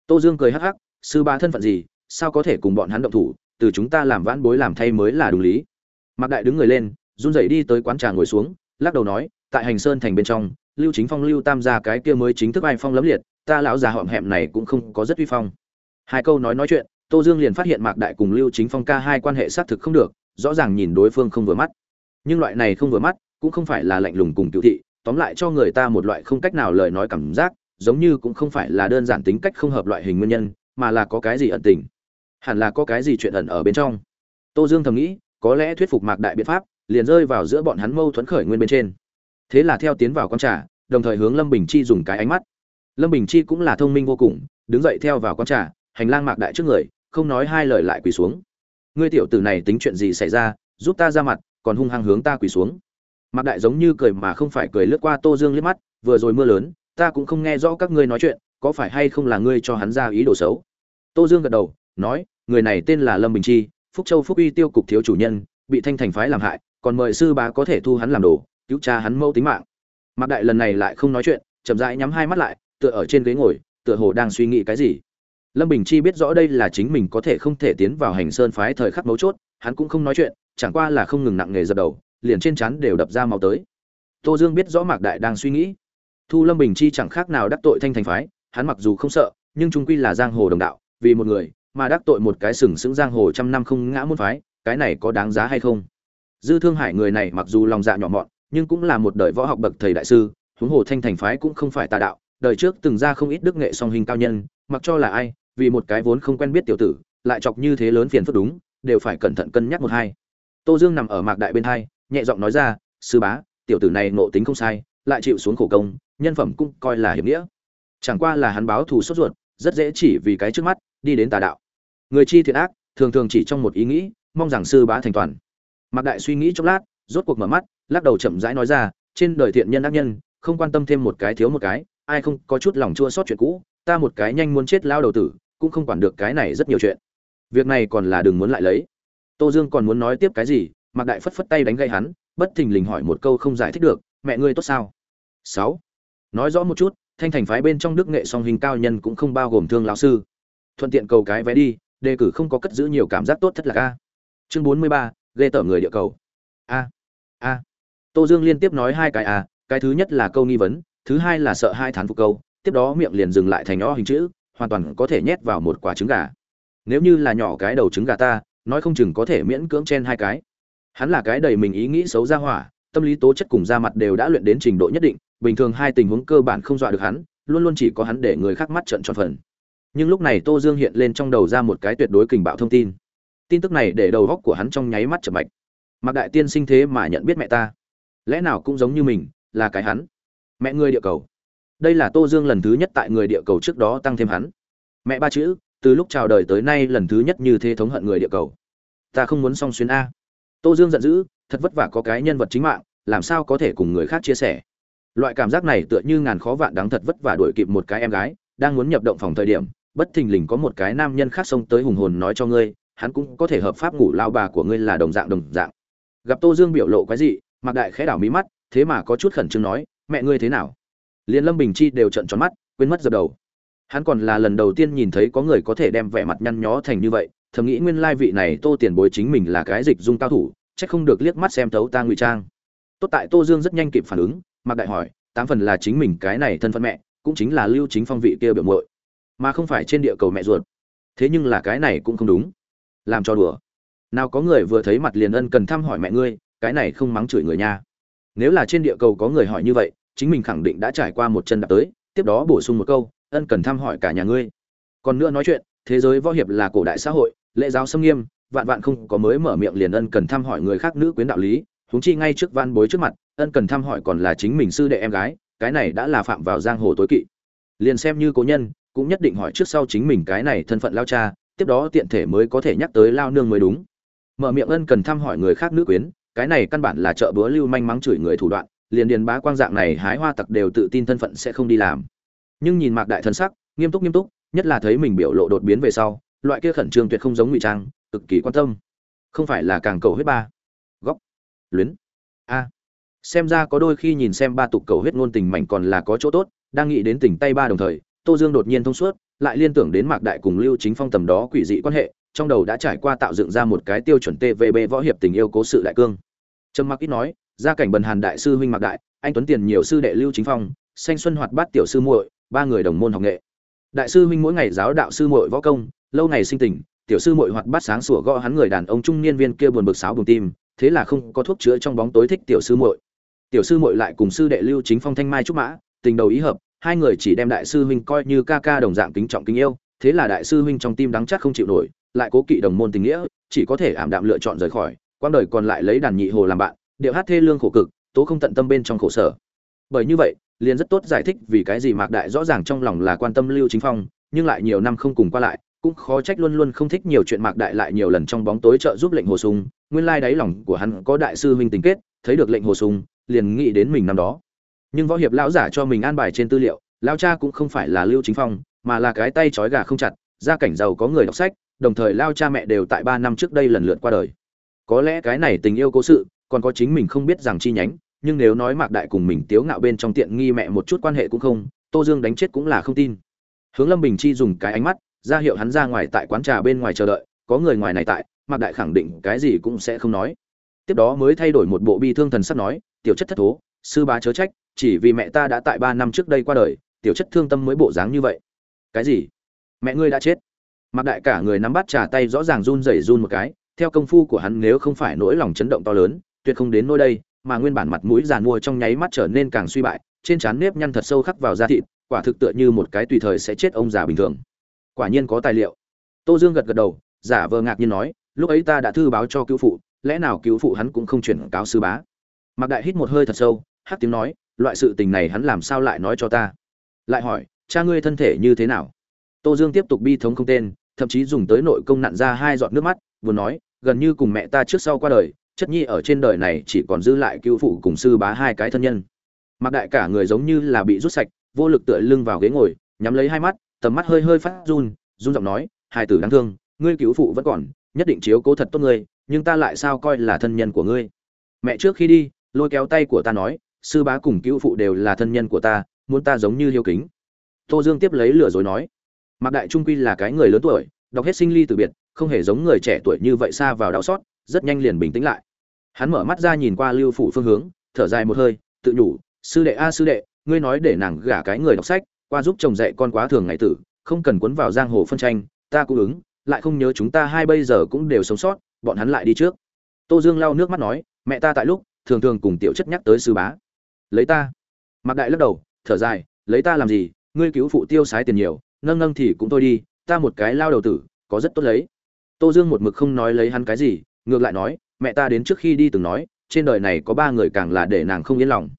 Tô dương cười hắc hắc, sư bá thân phận gì sao có thể cùng bọn hắn động thủ, từ chúng ta làm vãn bối làm thay mới là đúng lý. Mạc đại đứng người lên, run rẩy đi tới quán trà ngồi xuống, lắc đầu nói, tại hành sơn thành bên trong, lưu chính phong, lưu tam gia cái kia mới chính thức ai phong lấm liệt, ta lão già họm hẹm này cũng không có rất uy phong. Hai câu nói nói chuyện, tô dương liền phát hiện mạc đại cùng lưu chính phong ca hai quan hệ xác thực không được, rõ ràng nhìn đối phương không vừa mắt. Nhưng loại này không vừa mắt, cũng không phải là lạnh lùng cùng cựu thị, tóm lại cho người ta một loại không cách nào lời nói cảm giác, giống như cũng không phải là đơn giản tính cách không hợp loại hình nguyên nhân, mà là có cái gì ẩn tình hẳn là có cái gì chuyện ẩn ở bên trong. Tô dương thầm nghĩ, có lẽ thuyết phục mạc đại biện pháp, liền rơi vào giữa bọn hắn mâu thuẫn khởi nguyên bên trên. Thế là theo tiến vào con trà, đồng thời hướng lâm bình chi dùng cái ánh mắt. Lâm bình chi cũng là thông minh vô cùng, đứng dậy theo vào con trà, hành lang mạc đại trước người, không nói hai lời lại quỳ xuống. Ngươi tiểu tử này tính chuyện gì xảy ra, giúp ta ra mặt, còn hung hăng hướng ta quỳ xuống. Mạc đại giống như cười mà không phải cười lướt qua tô dương liếc mắt, vừa rồi mưa lớn, ta cũng không nghe rõ các ngươi nói chuyện, có phải hay không là ngươi cho hắn ra ý đồ xấu? Tô dương gật đầu, nói người này tên là lâm bình chi, phúc châu phúc uy tiêu cục thiếu chủ nhân, bị thanh thành phái làm hại, còn mời sư bá có thể thu hắn làm đồ, cứu cha hắn mâu tính mạng. Mạc đại lần này lại không nói chuyện, chậm rãi nhắm hai mắt lại, tựa ở trên ghế ngồi, tựa hồ đang suy nghĩ cái gì. Lâm bình chi biết rõ đây là chính mình có thể không thể tiến vào hành sơn phái thời khắc mấu chốt, hắn cũng không nói chuyện, chẳng qua là không ngừng nặng nghề dập đầu, liền trên chắn đều đập ra máu tới. Tô dương biết rõ mạc đại đang suy nghĩ. Thu lâm bình chi chẳng khác nào đắc tội thanh thành phái, hắn mặc dù không sợ, nhưng trung quy là giang hồ đồng đạo, vì một người mà đắc tội một cái sừng sững giang hồ trăm năm không ngã môn phái, cái này có đáng giá hay không? Dư thương hải người này mặc dù lòng dạ nhỏ mọn, nhưng cũng là một đời võ học bậc thầy đại sư, huống hồ thanh thành phái cũng không phải tà đạo, đời trước từng ra không ít đức nghệ song hình cao nhân, mặc cho là ai, vì một cái vốn không quen biết tiểu tử, lại chọc như thế lớn phiền phức đúng, đều phải cẩn thận cân nhắc một hai. Tô dương nằm ở mạc đại bên hai, nhẹ giọng nói ra, sư bá, tiểu tử này ngộ tính không sai, lại chịu xuống khổ công, nhân phẩm cũng coi là hiểm nghĩa. Chẳng qua là hắn báo thù sốt ruột, rất dễ chỉ vì cái trước mắt, đi đến tà đạo người chi thiện ác, thường thường chỉ trong một ý nghĩ, mong rằng sư bá thành toàn. Mạc đại suy nghĩ chốc lát, rốt cuộc mở mắt, lắc đầu chậm rãi nói ra, trên đời thiện nhân ác nhân, không quan tâm thêm một cái thiếu một cái, ai không có chút lòng chua xót chuyện cũ, ta một cái nhanh muốn chết lao đầu tử, cũng không quản được cái này rất nhiều chuyện. Việc này còn là đừng muốn lại lấy. Tô dương còn muốn nói tiếp cái gì, mạc đại phất phất tay đánh gây hắn, bất thình lình hỏi một câu không giải thích được, mẹ ngươi tốt sao? Sáu. Nói rõ một chút, thanh thành phái bên trong đức nghệ song hình cao nhân cũng không bao gồm thương lão sư. Thuận tiện cầu cái vé đi đề cử không có cất giữ nhiều cảm giác tốt thất là a. Chương bốn mươi ba, ghê tởm người địa cầu. A a. Tô dương liên tiếp nói hai cái a, cái thứ nhất là câu nghi vấn, thứ hai là sợ hai thán phục câu, tiếp đó miệng liền dừng lại thành o hình chữ, hoàn toàn có thể nhét vào một quả trứng gà. Nếu như là nhỏ cái đầu trứng gà ta, nói không chừng có thể miễn cưỡng chen hai cái. Hắn là cái đầy mình ý nghĩ xấu ra hỏa, tâm lý tố chất cùng da mặt đều đã luyện đến trình độ nhất định, bình thường hai tình huống cơ bản không dọa được hắn, luôn luôn chỉ có hắn để người khác mắt trận tròn phần nhưng lúc này tô dương hiện lên trong đầu ra một cái tuyệt đối kình bạo thông tin. Tin tức này để đầu góc của hắn trong nháy mắt chậm mạch. Mặc đại tiên sinh thế mà nhận biết mẹ ta. Lẽ nào cũng giống như mình, là cái hắn? Mẹ người địa cầu. Đây là tô dương lần thứ nhất tại người địa cầu trước đó tăng thêm hắn. Mẹ ba chữ, từ lúc chào đời tới nay lần thứ nhất như thế thống hận người địa cầu. Ta không muốn song xuyên a. Tô dương giận dữ, thật vất vả có cái nhân vật chính mạng, làm sao có thể cùng người khác chia sẻ? Loại cảm giác này tựa như ngàn khó vạn đáng thật vất vả đuổi kịp một cái em gái, đang muốn nhập động phòng thời điểm bất thình lình có một cái nam nhân khác xông tới hùng hồn nói cho ngươi, hắn cũng có thể hợp pháp ngủ lao bà của ngươi là đồng dạng đồng dạng. Gặp tô dương biểu lộ cái gì mặc đại khẽ đảo mí mắt, thế mà có chút khẩn trương nói, mẹ ngươi thế nào? Liền lâm bình chi đều trận tròn mắt, quên mất dập đầu. Hắn còn là lần đầu tiên nhìn thấy có người có thể đem vẻ mặt nhăn nhó thành như vậy, thầm nghĩ nguyên lai vị này tô tiền bối chính mình là cái dịch dung cao thủ, chắc không được liếc mắt xem thấu ta ngụy trang. Tốt tại tô dương rất nhanh kịp phản ứng mặc đại hỏi, tám phần là chính mình cái này thân phận mẹ, cũng chính là lưu chính phong vị kia biểu muội mà không phải trên địa cầu mẹ ruột. Thế nhưng là cái này cũng không đúng. Làm cho đùa. Nào có người vừa thấy mặt liền ân cần thăm hỏi mẹ ngươi, cái này không mắng chửi người nha. Nếu là trên địa cầu có người hỏi như vậy, chính mình khẳng định đã trải qua một chân đạp tới, tiếp đó bổ sung một câu, ân cần thăm hỏi cả nhà ngươi. Còn nữa nói chuyện, thế giới võ hiệp là cổ đại xã hội, lễ giáo xâm nghiêm, vạn vạn không có mới mở miệng liền ân cần thăm hỏi người khác nữ quyến đạo lý, huống chi ngay trước van bối trước mặt, ân cần thăm hỏi còn là chính mình sư đệ em gái, cái này đã là phạm vào giang hồ tối kỵ. Liền xem như cố nhân cũng nhất định hỏi trước sau chính mình cái này thân phận lao cha, tiếp đó tiện thể mới có thể nhắc tới lao nương mới đúng. Mở miệng ân cần thăm hỏi người khác nữ quyến, cái này căn bản là trợ búa lưu manh mắng chửi người thủ đoạn, liền điền bá quang dạng này hái hoa tặc đều tự tin thân phận sẽ không đi làm. Nhưng nhìn mạc đại thân sắc, nghiêm túc nghiêm túc, nhất là thấy mình biểu lộ đột biến về sau, loại kia khẩn trương tuyệt không giống ngụy trang, cực kỳ quan tâm. Không phải là càng cầu huyết ba. Góc. Luyến. A. Xem ra có đôi khi nhìn xem ba tục cầu huyết ngôn tình mảnh còn là có chỗ tốt, đang nghĩ đến tình tay ba đồng thời tô dương đột nhiên thông suốt, lại liên tưởng đến mạc đại cùng lưu chính phong tầm đó quỷ dị quan hệ, trong đầu đã trải qua tạo dựng ra một cái tiêu chuẩn tvb võ hiệp tình yêu cố sự đại cương. Trâm mặc ít nói, gia cảnh bần hàn đại sư huynh mạc đại, anh tuấn tiền nhiều sư đệ lưu chính phong xanh xuân hoạt bát tiểu sư muội, ba người đồng môn học nghệ. Đại sư huynh mỗi ngày giáo đạo sư muội võ công, lâu ngày sinh tình, tiểu sư muội hoạt bát sáng sủa gõ hắn người đàn ông trung niên viên kia buồn bực sáo buồn tim, thế là không có thuốc chữa trong bóng tối thích tiểu sư muội. Tiểu sư muội lại cùng sư đệ lưu chính phong thanh mai trúc mã, tình đầu ý hợp hai người chỉ đem đại sư huynh coi như ca ca đồng dạng kính trọng kính yêu, thế là đại sư huynh trong tim đắng chắc không chịu nổi, lại cố kỵ đồng môn tình nghĩa, chỉ có thể ảm đạm lựa chọn rời khỏi quang đời còn lại lấy đàn nhị hồ làm bạn, điệu hát thê lương khổ cực, tố không tận tâm bên trong khổ sở. Bởi như vậy, liền rất tốt giải thích vì cái gì mạc đại rõ ràng trong lòng là quan tâm lưu chính phong, nhưng lại nhiều năm không cùng qua lại, cũng khó trách luôn luôn không thích nhiều chuyện mạc đại lại nhiều lần trong bóng tối trợ giúp lệnh hồ sung, nguyên lai đáy lòng của hắn có đại sư huynh tình kết, thấy được lệnh hồ sung, liền nghĩ đến mình năm đó nhưng võ hiệp lão giả cho mình an bài trên tư liệu, lão cha cũng không phải là lưu chính phong, mà là cái tay trói gà không chặt, gia cảnh giàu có người đọc sách, đồng thời lao cha mẹ đều tại ba năm trước đây lần lượt qua đời. Có lẽ cái này tình yêu cố sự, còn có chính mình không biết rằng chi nhánh, nhưng nếu nói mạc đại cùng mình tiếu ngạo bên trong tiện nghi mẹ một chút quan hệ cũng không, tô dương đánh chết cũng là không tin. Hướng lâm bình chi dùng cái ánh mắt, ra hiệu hắn ra ngoài tại quán trà bên ngoài chờ đợi, có người ngoài này tại, mạc đại khẳng định cái gì cũng sẽ không nói. Tiếp đó mới thay đổi một bộ bi thương thần sắp nói, tiểu chất thất thố sư bá chớ trách, chỉ vì mẹ ta đã tại ba năm trước đây qua đời, tiểu chất thương tâm mới bộ dáng như vậy. Cái gì? Mẹ ngươi đã chết? Mặc đại cả người nắm bắt trà tay rõ ràng run rẩy run một cái, theo công phu của hắn nếu không phải nỗi lòng chấn động to lớn, tuyệt không đến nơi đây, mà nguyên bản mặt mũi giàn mua trong nháy mắt trở nên càng suy bại, trên trán nếp nhăn thật sâu khắc vào da thịt, quả thực tựa như một cái tùy thời sẽ chết ông già bình thường. Quả nhiên có tài liệu. Tô dương gật gật đầu, giả vờ ngạc nhiên nói, lúc ấy ta đã thư báo cho cứu phụ, lẽ nào cứu phụ hắn cũng không chuyển cáo sư bá? Mặc đại hít một hơi thật sâu hát tiếng nói, loại sự tình này hắn làm sao lại nói cho ta? Lại hỏi, cha ngươi thân thể như thế nào? Tô dương tiếp tục bi thống không tên, thậm chí dùng tới nội công nặn ra hai giọt nước mắt, vừa nói, gần như cùng mẹ ta trước sau qua đời, chất nhi ở trên đời này chỉ còn dư lại cứu phụ cùng sư bá hai cái thân nhân. Mặc đại cả người giống như là bị rút sạch, vô lực tựa lưng vào ghế ngồi, nhắm lấy hai mắt, tầm mắt hơi hơi phát run run giọng nói hai tử đáng thương, ngươi cứu phụ vẫn còn, nhất định chiếu cố thật tốt ngươi, nhưng ta lại sao coi là thân nhân của ngươi? Mẹ trước khi đi, lôi kéo tay của ta nói sư bá cùng cứu phụ đều là thân nhân của ta, muốn ta giống như hiếu kính. Tô dương tiếp lấy lửa rồi nói, mạc đại trung quy là cái người lớn tuổi, đọc hết sinh ly từ biệt, không hề giống người trẻ tuổi như vậy xa vào đau xót, rất nhanh liền bình tĩnh lại. Hắn mở mắt ra nhìn qua lưu phủ phương hướng, thở dài một hơi, tự nhủ, sư đệ a, sư đệ, ngươi nói để nàng gả cái người đọc sách, qua giúp chồng dạy con quá thường ngày tử, không cần cuốn vào giang hồ phân tranh, ta cũng ứng, lại không nhớ chúng ta hai bây giờ cũng đều sống sót, bọn hắn lại đi trước. Tô dương lau nước mắt nói, mẹ ta tại lúc, thường thường cùng tiểu chất nhắc tới sư bá lấy ta. Mạc đại lắc đầu, thở dài, lấy ta làm gì? Ngươi cứu phụ tiêu sái tiền nhiều, nâng nâng thì cũng thôi đi, ta một cái lao đầu tử, có rất tốt lấy. Tô dương một mực không nói lấy hắn cái gì, ngược lại nói, mẹ ta đến trước khi đi từng nói, trên đời này có ba người càng là để nàng không yên lòng.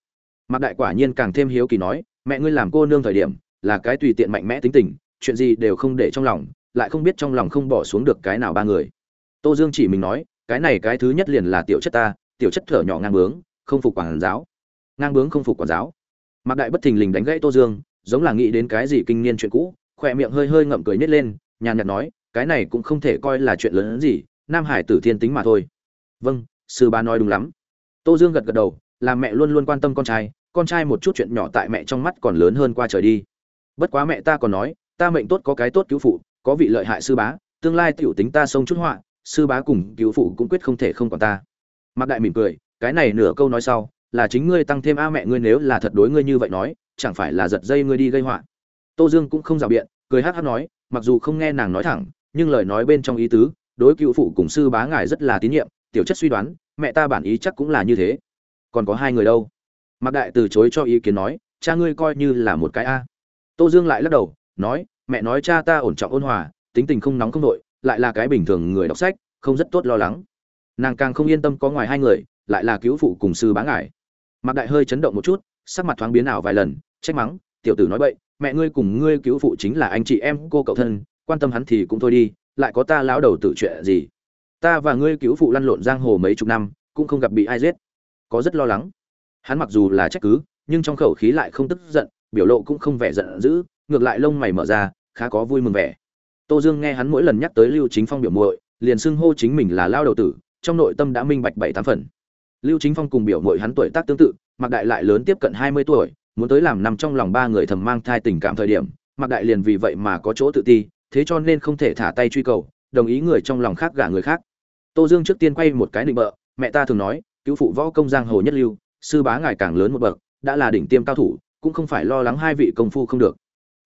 Mạc đại quả nhiên càng thêm hiếu kỳ nói, mẹ ngươi làm cô nương thời điểm, là cái tùy tiện mạnh mẽ tính tình, chuyện gì đều không để trong lòng, lại không biết trong lòng không bỏ xuống được cái nào ba người. Tô dương chỉ mình nói, cái này cái thứ nhất liền là tiểu chất ta, tiểu chất thở nhỏ ngang bướng, không phục quản giáo ngang bướng không phục quản giáo. Mạc đại bất thình lình đánh gãy tô dương, giống là nghĩ đến cái gì kinh niên chuyện cũ, khỏe miệng hơi hơi ngậm cười nhét lên, nhàn nhạt nói, cái này cũng không thể coi là chuyện lớn hơn gì, nam hải tử thiên tính mà thôi. Vâng sư bá nói đúng lắm. Tô dương gật gật đầu làm mẹ luôn luôn quan tâm con trai con trai một chút chuyện nhỏ tại mẹ trong mắt còn lớn hơn qua trời đi. Bất quá mẹ ta còn nói, ta mệnh tốt có cái tốt cứu phụ, có vị lợi hại sư bá, tương lai tiểu tính ta sông chút họa, sư bá cùng cứu phụ cũng quyết không thể không còn ta. Mặc đại mỉm cười, cái này nửa câu nói sau là chính ngươi tăng thêm a mẹ ngươi nếu là thật đối ngươi như vậy nói, chẳng phải là giật dây ngươi đi gây họa. Tô dương cũng không rào biện, cười hát hát nói, mặc dù không nghe nàng nói thẳng, nhưng lời nói bên trong ý tứ, đối cựu phụ cùng sư bá ngài rất là tín nhiệm, tiểu chất suy đoán, mẹ ta bản ý chắc cũng là như thế. Còn có hai người đâu? Mạc đại từ chối cho ý kiến nói, cha ngươi coi như là một cái a. Tô dương lại lắc đầu, nói, mẹ nói cha ta ổn trọng ôn hòa, tính tình không nóng không nội lại là cái bình thường người đọc sách, không rất tốt lo lắng. Nàng càng không yên tâm có ngoài hai người lại là cứu phụ cùng sư bá ngải mạc đại hơi chấn động một chút, sắc mặt thoáng biến ảo vài lần, trách mắng, tiểu tử nói bậy, mẹ ngươi cùng ngươi cứu phụ chính là anh chị em cô cậu thân, quan tâm hắn thì cũng thôi đi, lại có ta lão đầu tử chuyện gì? Ta và ngươi cứu phụ lăn lộn giang hồ mấy chục năm, cũng không gặp bị ai giết. Có rất lo lắng. Hắn mặc dù là trách cứ, nhưng trong khẩu khí lại không tức giận, biểu lộ cũng không vẻ giận dữ, ngược lại lông mày mở ra, khá có vui mừng vẻ. Tô dương nghe hắn mỗi lần nhắc tới lưu chính phong biểu muội, liền xưng hô chính mình là lao đầu tử, trong nội tâm đã minh bạch bảy tám phần lưu chính phong cùng biểu muội hắn tuổi tác tương tự mặc đại lại lớn tiếp cận hai mươi tuổi, muốn tới làm nằm trong lòng ba người thầm mang thai tình cảm thời điểm mặc đại liền vì vậy mà có chỗ tự ti, thế cho nên không thể thả tay truy cầu, đồng ý người trong lòng khác gả người khác. Tô dương trước tiên quay một cái định bợ, mẹ ta thường nói, cứu phụ võ công giang hồ nhất lưu, sư bá ngài càng lớn một bậc, đã là đỉnh tiêm cao thủ, cũng không phải lo lắng hai vị công phu không được.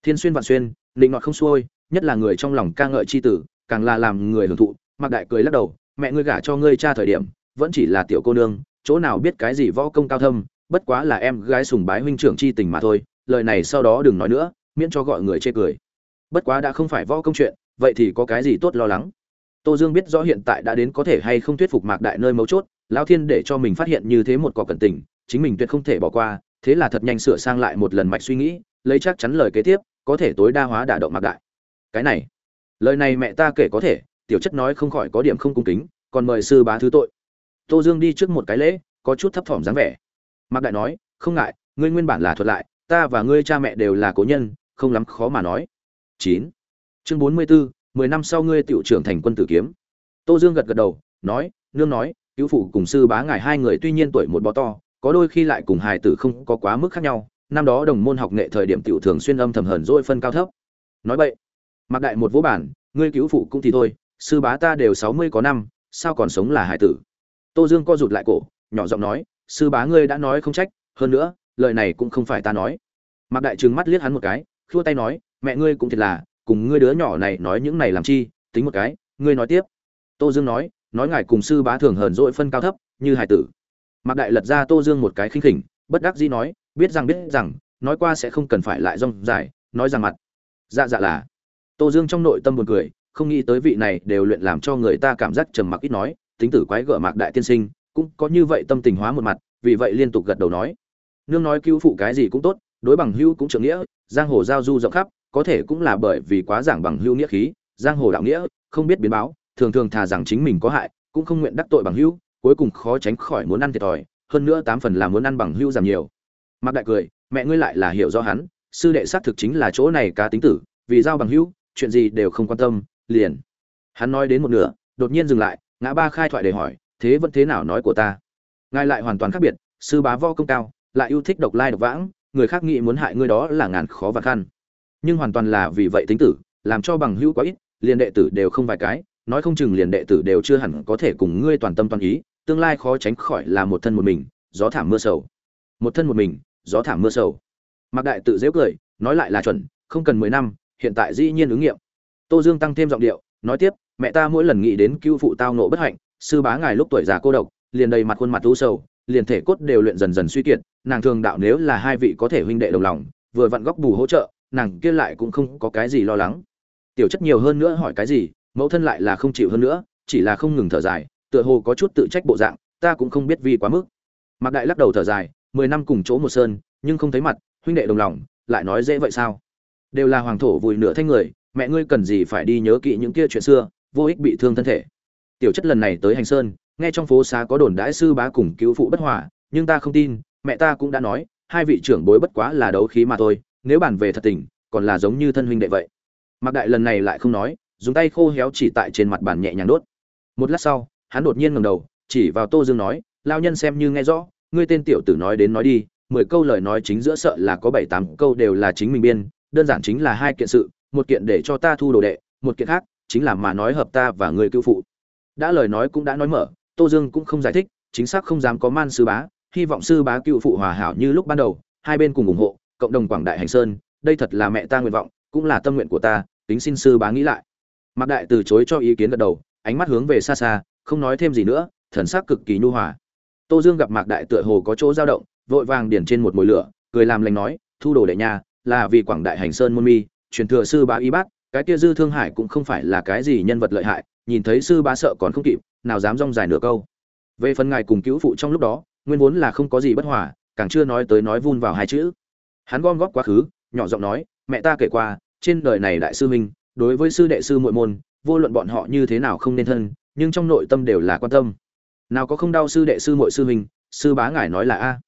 Thiên xuyên vạn xuyên, định ngọt không xuôi, nhất là người trong lòng ca ngợi chi tử, càng là làm người hưởng thụ mặc đại cười lắc đầu, mẹ ngươi gả cho ngươi cha thời điểm, vẫn chỉ là tiểu cô nương chỗ nào biết cái gì võ công cao thâm, bất quá là em gái sùng bái huynh trưởng c h i tình mà thôi, lời này sau đó đừng nói nữa, miễn cho gọi người chê cười. Bất quá đã không phải võ công chuyện, vậy thì có cái gì tốt lo lắng? Tô dương biết rõ hiện tại đã đến có thể hay không thuyết phục mạc đại nơi mấu chốt, lão thiên để cho mình phát hiện như thế một cọc cẩn tình, chính mình tuyệt không thể bỏ qua, thế là thật nhanh sửa sang lại một lần mạch suy nghĩ, lấy chắc chắn lời kế tiếp, có thể tối đa hóa đả động mạc đại. Cái này, lời này mẹ ta kể có thể, tiểu chất nói không khỏi có điểm không cung kính, còn mời sư bá thứ tội tô dương đi trước một cái lễ, có chút thấp thỏm dáng vẻ. Mạc đại nói, không ngại, ngươi nguyên bản là thuật lại, ta và ngươi cha mẹ đều là cố nhân, không lắm khó mà nói. Chín. Chương bốn mươi bốn mười năm sau ngươi tiểu trưởng thành quân tử kiếm. Tô dương gật gật đầu, nói, nương nói, cứu phụ cùng sư bá ngài hai người tuy nhiên tuổi một bó to, có đôi khi lại cùng hài tử không có quá mức khác nhau, năm đó đồng môn học nghệ thời điểm tiểu thường xuyên âm thầm hờn dỗi phân cao thấp. Nói vậy mặc đại một vũ bản ngươi cứu phụ cũng thì thôi, sư bá ta đều sáu mươi có năm, sao còn sống là hải tử? Tô dương co rụt lại cổ nhỏ giọng nói sư bá ngươi đã nói không trách hơn nữa lời này cũng không phải ta nói mặc đại trừng mắt liếc hắn một cái khua tay nói mẹ ngươi cũng thiệt là cùng ngươi đứa nhỏ này nói những này làm chi tính một cái ngươi nói tiếp tô dương nói nói ngài cùng sư bá thường hờn dỗi phân cao thấp như hải tử Mạc Đại lật ra Tô Dương một cái khinh khỉnh, bất đắc dĩ nói, biết rằng biết rằng, nói qua sẽ không cần phải lại rong dài, nói rằng mặt. Dạ dạ là. Tô Dương trong nội tâm buồn cười, không nghĩ tới vị này đều luyện làm cho người ta cảm giác trầm mặc ít nói, tính tử quái gở Mạc Đại tiên sinh, cũng có như vậy tâm tình hóa một mặt, vì vậy liên tục gật đầu nói, nương nói cứu phụ cái gì cũng tốt, đối bằng hữu cũng trưởng nghĩa, giang hồ giao du rộng khắp, có thể cũng là bởi vì quá giảng bằng hữu nghĩa khí, giang hồ đạo nghĩa, không biết biến báo, thường thường thà rằng chính mình có hại, cũng không nguyện đắc tội bằng hữu, cuối cùng khó tránh khỏi muốn ăn thiệt thòi hơn nữa tám phần là muốn ăn bằng hưu giảm nhiều. Mạc đại cười mẹ ngươi lại là hiểu rõ hắn sư đệ xác thực chính là chỗ này cá tính tử vì giao bằng hữu chuyện gì đều không quan tâm liền. Hắn nói đến một nửa đột nhiên dừng lại ngã ba khai thoại để hỏi, thế vẫn thế nào nói của ta? Ngài lại hoàn toàn khác biệt, sư bá vo công cao, lại yêu thích độc lai độc vãng, người khác nghĩ muốn hại ngươi đó là ngàn khó và khăn. Nhưng hoàn toàn là vì vậy tính tử, làm cho bằng hữu quá ít, liền đệ tử đều không vài cái, nói không chừng liền đệ tử đều chưa hẳn có thể cùng ngươi toàn tâm toàn ý, tương lai khó tránh khỏi là một thân một mình, gió thảm mưa sầu. Một thân một mình, gió thảm mưa sầu. Mạc đại tự dễu cười, nói lại là chuẩn, không cần mười năm, hiện tại dĩ nhiên ứng nghiệm. Tô dương tăng thêm giọng điệu, nói tiếp mẹ ta mỗi lần nghĩ đến cứu phụ tao nộ bất hạnh, sư bá ngài lúc tuổi già cô độc, liền đầy mặt khuôn mặt u sầu, liền thể cốt đều luyện dần dần suy kiệt, nàng thường đạo nếu là hai vị có thể huynh đệ đồng lòng, vừa vặn góc bù hỗ trợ, nàng kia lại cũng không có cái gì lo lắng. Tiểu chất nhiều hơn nữa hỏi cái gì, mẫu thân lại là không chịu hơn nữa, chỉ là không ngừng thở dài, tựa hồ có chút tự trách bộ dạng, ta cũng không biết vì quá mức. Mạc đại lắc đầu thở dài, mười năm cùng chỗ một sơn, nhưng không thấy mặt, huynh đệ đồng lòng, lại nói dễ vậy sao? Đều là hoàng thổ vùi nửa thanh người, mẹ ngươi cần gì phải đi nhớ kỹ những kia chuyện xưa? Vô ích bị thương thân thể. Tiểu chất lần này tới hành sơn nghe trong phố xá có đồn đãi sư bá cùng cứu phụ bất hòa nhưng ta không tin mẹ ta cũng đã nói hai vị trưởng bối bất quá là đấu khí mà thôi nếu bàn về thật tình còn là giống như thân huynh đệ vậy. Mạc đại lần này lại không nói dùng tay khô héo chỉ tại trên mặt bàn nhẹ nhàng đốt. Một lát sau hắn đột nhiên ngẩng đầu, chỉ vào Tô Dương nói, lao nhân xem như nghe rõ, ngươi tên tiểu tử nói đến nói đi, mười câu lời nói chính giữa sợ là có bảy tám câu đều là chính mình biên, đơn giản chính là hai kiện sự, một kiện để cho ta thu đồ đệ, một kiện khác chính là mà nói hợp ta và người cứu phụ. Đã lời nói cũng đã nói mở, Tô Dương cũng không giải thích, chính xác không dám có man sư bá, hy vọng sư bá cựu phụ hòa hảo như lúc ban đầu, hai bên cùng ủng hộ, cộng đồng quảng đại hành sơn, đây thật là mẹ ta nguyện vọng, cũng là tâm nguyện của ta, tính xin sư bá nghĩ lại. mạc đại từ chối cho ý kiến gật đầu ánh mắt hướng về xa xa không nói thêm gì nữa thần sắc cực kỳ nhu hòa tô dương gặp mạc đại tựa hồ có chỗ dao động vội vàng điển trên một mồi lửa cười làm lành nói thu đồ đệ nhà là vì quảng đại hành sơn môn mi truyền thừa sư bá y bác cái kia dư thương hải cũng không phải là cái gì nhân vật lợi hại, nhìn thấy sư bá sợ còn không kịp, nào dám rong dài nửa câu. Về phần ngài cùng cứu phụ trong lúc đó, nguyên vốn là không có gì bất hòa, càng chưa nói tới nói vun vào hai chữ. Hắn gom góp quá khứ, nhỏ giọng nói, mẹ ta kể qua, trên đời này đại sư minh đối với sư đệ sư muội môn, vô luận bọn họ như thế nào không nên thân, nhưng trong nội tâm đều là quan tâm. Nào có không đau sư đệ sư muội sư minh sư bá ngài nói là a.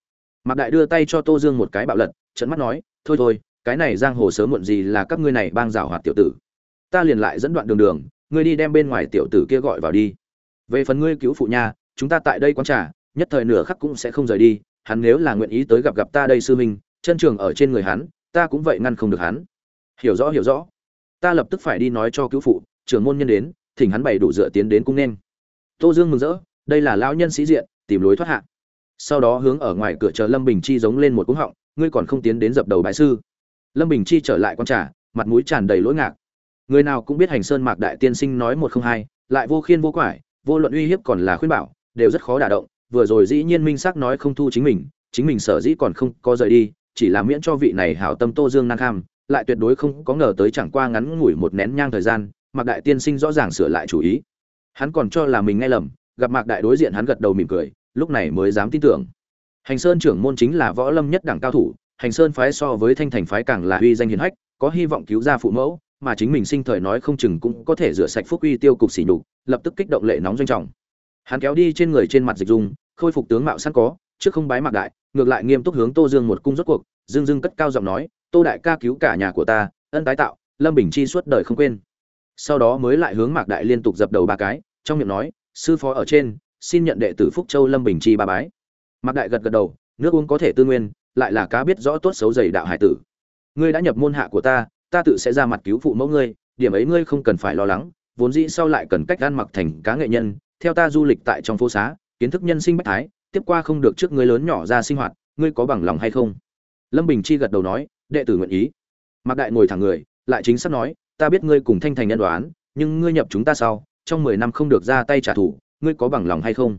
Mạc đại đưa tay cho tô dương một cái bạo lật trận mắt nói, thôi thôi cái này giang hồ sớm muộn gì là các ngươi này bang rào hoạt tiểu tử. Ta liền lại dẫn đoạn đường đường, ngươi đi đem bên ngoài tiểu tử kia gọi vào đi. Về phần ngươi cứu phụ nha, chúng ta tại đây quán trà, nhất thời nửa khắc cũng sẽ không rời đi, hắn nếu là nguyện ý tới gặp gặp ta đây sư minh, chân trường ở trên người hắn, ta cũng vậy ngăn không được hắn. Hiểu rõ hiểu rõ. Ta lập tức phải đi nói cho cứu phụ, trưởng môn nhân đến, thỉnh hắn bày đủ dựa tiến đến cung nên. Tô dương mừng rỡ, đây là lão nhân sĩ diện, tìm lối thoát hạ. Sau đó hướng ở ngoài cửa chờ lâm bình chi giống lên một cúng họng, ngươi còn không tiến đến dập đầu bãi sư lâm bình chi trở lại con trà, mặt mũi tràn đầy lỗi ngạc. Người nào cũng biết hành sơn mạc đại tiên sinh nói một không hai, lại vô khiên vô quải, vô luận uy hiếp còn là khuyên bảo, đều rất khó đả động, vừa rồi dĩ nhiên minh xác nói không thu chính mình chính mình sở dĩ còn không có rời đi, chỉ là miễn cho vị này hảo tâm tô dương năng kham, lại tuyệt đối không có ngờ tới chẳng qua ngắn ngủi một nén nhang thời gian, mạc đại tiên sinh rõ ràng sửa lại chủ ý. Hắn còn cho là mình nghe lầm, gặp mạc đại đối diện hắn gật đầu mỉm cười, lúc này mới dám tin tưởng. Hành sơn trưởng môn chính là võ lâm nhất đẳng cao thủ hành sơn phái so với thanh thành phái càng là uy danh hiền hách, có hy vọng cứu ra phụ mẫu, mà chính mình sinh thời nói không chừng cũng có thể rửa sạch phúc uy tiêu cục sỉ nhục, lập tức kích động lệ nóng doanh trọng. Hắn kéo đi trên người trên mặt dịch dung, khôi phục tướng mạo sẵn có, trước không bái mạc đại, ngược lại nghiêm túc hướng tô dương một cung rốt cuộc, dương dương cất cao giọng nói, tô đại ca cứu cả nhà của ta, ân tái tạo, lâm bình chi suốt đời không quên. Sau đó mới lại hướng mạc đại liên tục dập đầu ba cái, trong miệng nói, sư phó ở trên, xin nhận đệ tử phúc châu lâm bình chi ba bái. Mạc đại gật gật đầu, nước uống có thể tư nguyên lại là cá biết rõ tốt xấu dày đạo hải tử. Ngươi đã nhập môn hạ của ta ta tự sẽ ra mặt cứu phụ mẫu ngươi, điểm ấy ngươi không cần phải lo lắng, vốn dĩ sau lại cần cách ăn mặc thành cá nghệ nhân, theo ta du lịch tại trong phố xá, kiến thức nhân sinh bách thái, tiếp qua không được trước ngươi lớn nhỏ ra sinh hoạt, ngươi có bằng lòng hay không? Lâm bình chi gật đầu nói, đệ tử nguyện ý. Mạc đại ngồi thẳng người, lại chính xác nói, ta biết ngươi cùng thanh thành nhân đoán, nhưng ngươi nhập chúng ta sau, trong mười năm không được ra tay trả thù, ngươi có bằng lòng hay không?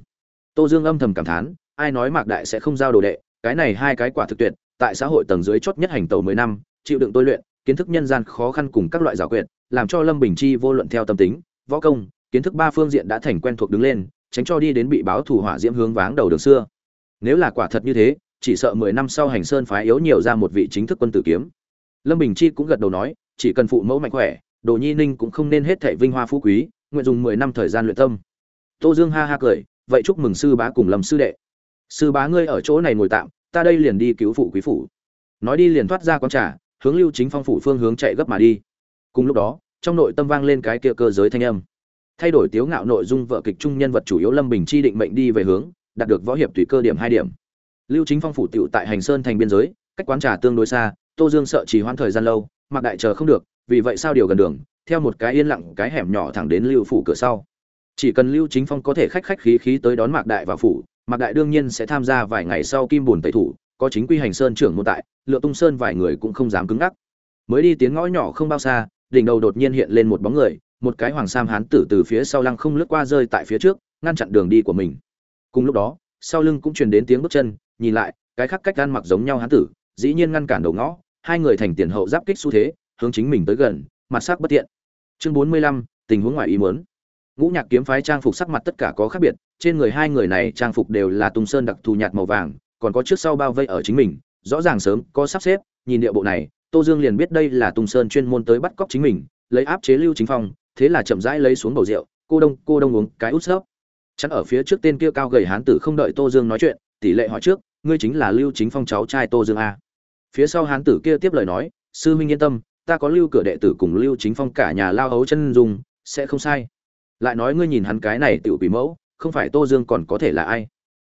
Tô dương âm thầm cảm thán, ai nói mạc đại sẽ không giao đồ đệ cái này hai cái quả thực tuyệt, tại xã hội tầng dưới chót nhất hành tàu mười năm, chịu đựng tôi luyện, kiến thức nhân gian khó khăn cùng các loại giả quyệt, làm cho lâm bình chi vô luận theo tâm tính, võ công, kiến thức ba phương diện đã thành quen thuộc đứng lên, tránh cho đi đến bị báo thủ hỏa diễm hướng váng đầu đường xưa. Nếu là quả thật như thế, chỉ sợ mười năm sau hành sơn phái yếu nhiều ra một vị chính thức quân tử kiếm. Lâm bình chi cũng gật đầu nói, chỉ cần phụ mẫu mạnh khỏe, đồ nhi ninh cũng không nên hết thảy vinh hoa phú quý, nguyện dùng mười năm thời gian luyện tâm. Tô dương ha ha cười, vậy chúc mừng sư bá cùng lâm sư đệ sư bá ngươi ở chỗ này ngồi tạm, ta đây liền đi cứu phụ quý phủ. Nói đi liền thoát ra quán trà, hướng lưu chính phong phủ phương hướng chạy gấp mà đi. Cùng lúc đó, trong nội tâm vang lên cái kia cơ giới thanh âm. Thay đổi tiếu ngạo nội dung vợ kịch trung nhân vật chủ yếu lâm bình chi định mệnh đi về hướng, đạt được võ hiệp tùy cơ điểm hai điểm. Lưu chính phong phủ tựu tại hành sơn thành biên giới, cách quán trà tương đối xa, tô dương sợ chỉ hoãn thời gian lâu, mặc đại chờ không được, vì vậy sao điều gần đường, theo một cái yên lặng, cái hẻm nhỏ thẳng đến lưu phủ cửa sau. Chỉ cần lưu chính phong có thể khách khách khí khí tới đón mạc đại vào phủ mạc đại đương nhiên sẽ tham gia vài ngày sau kim bùn tẩy thủ, có chính quy hành sơn trưởng môn tại, lựa tung sơn vài người cũng không dám cứng ngắc. Mới đi tiếng ngõ nhỏ không bao xa, đỉnh đầu đột nhiên hiện lên một bóng người, một cái hoàng sam hán tử từ phía sau lăng không lướt qua rơi tại phía trước, ngăn chặn đường đi của mình. Cùng lúc đó, sau lưng cũng truyền đến tiếng bước chân, nhìn lại, cái khác cách ăn mặc giống nhau hán tử, dĩ nhiên ngăn cản đầu ngõ, hai người thành tiền hậu giáp kích xu thế, hướng chính mình tới gần, mặt sắc bất tiện. Chương bốn mươi lăm, tình huống ngoài ý muốn ngũ nhạc kiếm phái trang phục sắc mặt tất cả có khác biệt, trên người hai người này trang phục đều là tung sơn đặc thù nhạt màu vàng, còn có trước sau bao vây ở chính mình, rõ ràng sớm, có sắp xếp, nhìn địa bộ này, tô dương liền biết đây là tung sơn chuyên môn tới bắt cóc chính mình, lấy áp chế lưu chính phong, thế là chậm rãi lấy xuống bầu rượu, cô đông cô đông uống cái út xớp chắn ở phía trước tên kia cao gầy hán tử không đợi tô dương nói chuyện, tỷ lệ hỏi trước, ngươi chính là lưu chính phong cháu trai tô dương a? Phía sau hán tử kia tiếp lời nói, sư minh yên tâm, ta có lưu cửa đệ tử cùng lưu chính phong cả nhà lao hấu chân dùng sẽ không sai lại nói ngươi nhìn hắn cái này tiểu bị mẫu không phải tô dương còn có thể là ai?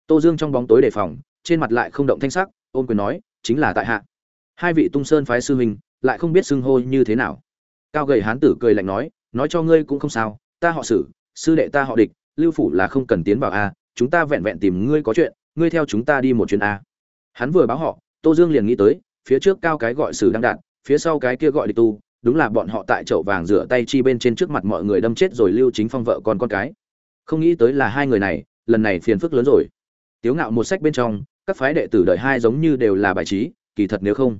Tô dương trong bóng tối đề phòng trên mặt lại không động thanh sắc ôm quyền nói chính là tại hạ. Hai vị tung sơn phái sư huynh lại không biết xưng hô như thế nào. Cao gầy hán tử cười lạnh nói nói cho ngươi cũng không sao ta họ sử, sư đệ ta họ địch lưu phủ là không cần tiến vào a chúng ta vẹn vẹn tìm ngươi có chuyện ngươi theo chúng ta đi một chuyến a. Hắn vừa báo họ tô dương liền nghĩ tới phía trước cao cái gọi sử đang đạt phía sau cái kia gọi địch tu đúng là bọn họ tại chậu vàng rửa tay chi bên trên trước mặt mọi người đâm chết rồi lưu chính phong vợ con con cái. Không nghĩ tới là hai người này, lần này phiền phức lớn rồi. Tiếu ngạo một sách bên trong, các phái đệ tử đợi hai giống như đều là bài trí, kỳ thật nếu không,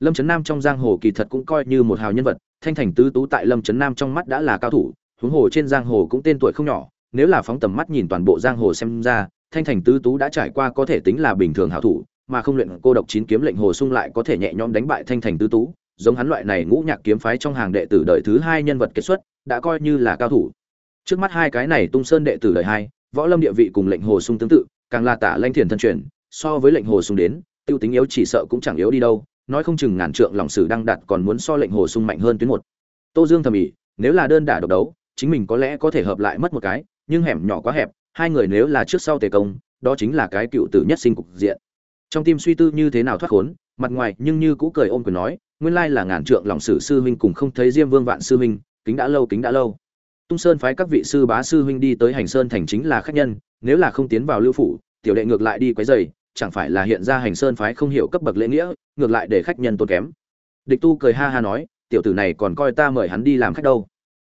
lâm trấn nam trong giang hồ kỳ thật cũng coi như một hào nhân vật, thanh thành tứ tú tại lâm trấn nam trong mắt đã là cao thủ, huống hồ trên giang hồ cũng tên tuổi không nhỏ, nếu là phóng tầm mắt nhìn toàn bộ giang hồ xem ra, thanh thành tứ tú đã trải qua có thể tính là bình thường hảo thủ, mà không luyện cô độc chín kiếm lệnh hồ sung lại có thể nhẹ nhõm đánh bại thanh thành tứ tú giống hắn loại này ngũ nhạc kiếm phái trong hàng đệ tử đời thứ hai nhân vật kết xuất, đã coi như là cao thủ. Trước mắt hai cái này tung sơn đệ tử đời hai, võ lâm địa vị cùng lệnh hồ sung tương tự, càng là tả lanh thiền thân truyền, so với lệnh hồ sung đến, tiêu tính yếu chỉ sợ cũng chẳng yếu đi đâu, nói không chừng ngàn trượng lòng sử đang đặt còn muốn so lệnh hồ sung mạnh hơn tuyến một. Tô dương thầm ỉ nếu là đơn đả độc đấu, chính mình có lẽ có thể hợp lại mất một cái, nhưng hẻm nhỏ quá hẹp, hai người nếu là trước sau tề công, đó chính là cái cựu tử nhất sinh cục diện. Trong tim suy tư như thế nào thoát khốn, mặt ngoài nhưng như cũ cười ôm quyền nói nguyên lai là ngàn trượng lòng sử sư huynh cùng không thấy diêm vương vạn sư huynh, kính đã lâu, kính đã lâu. Tung sơn phái các vị sư bá sư huynh đi tới hành sơn thành chính là khách nhân, nếu là không tiến vào lưu phủ, tiểu đệ ngược lại đi quấy giày chẳng phải là hiện ra hành sơn phái không hiểu cấp bậc lễ nghĩa, ngược lại để khách nhân tốn kém. Địch tu cười ha ha nói, tiểu tử này còn coi ta mời hắn đi làm khách đâu.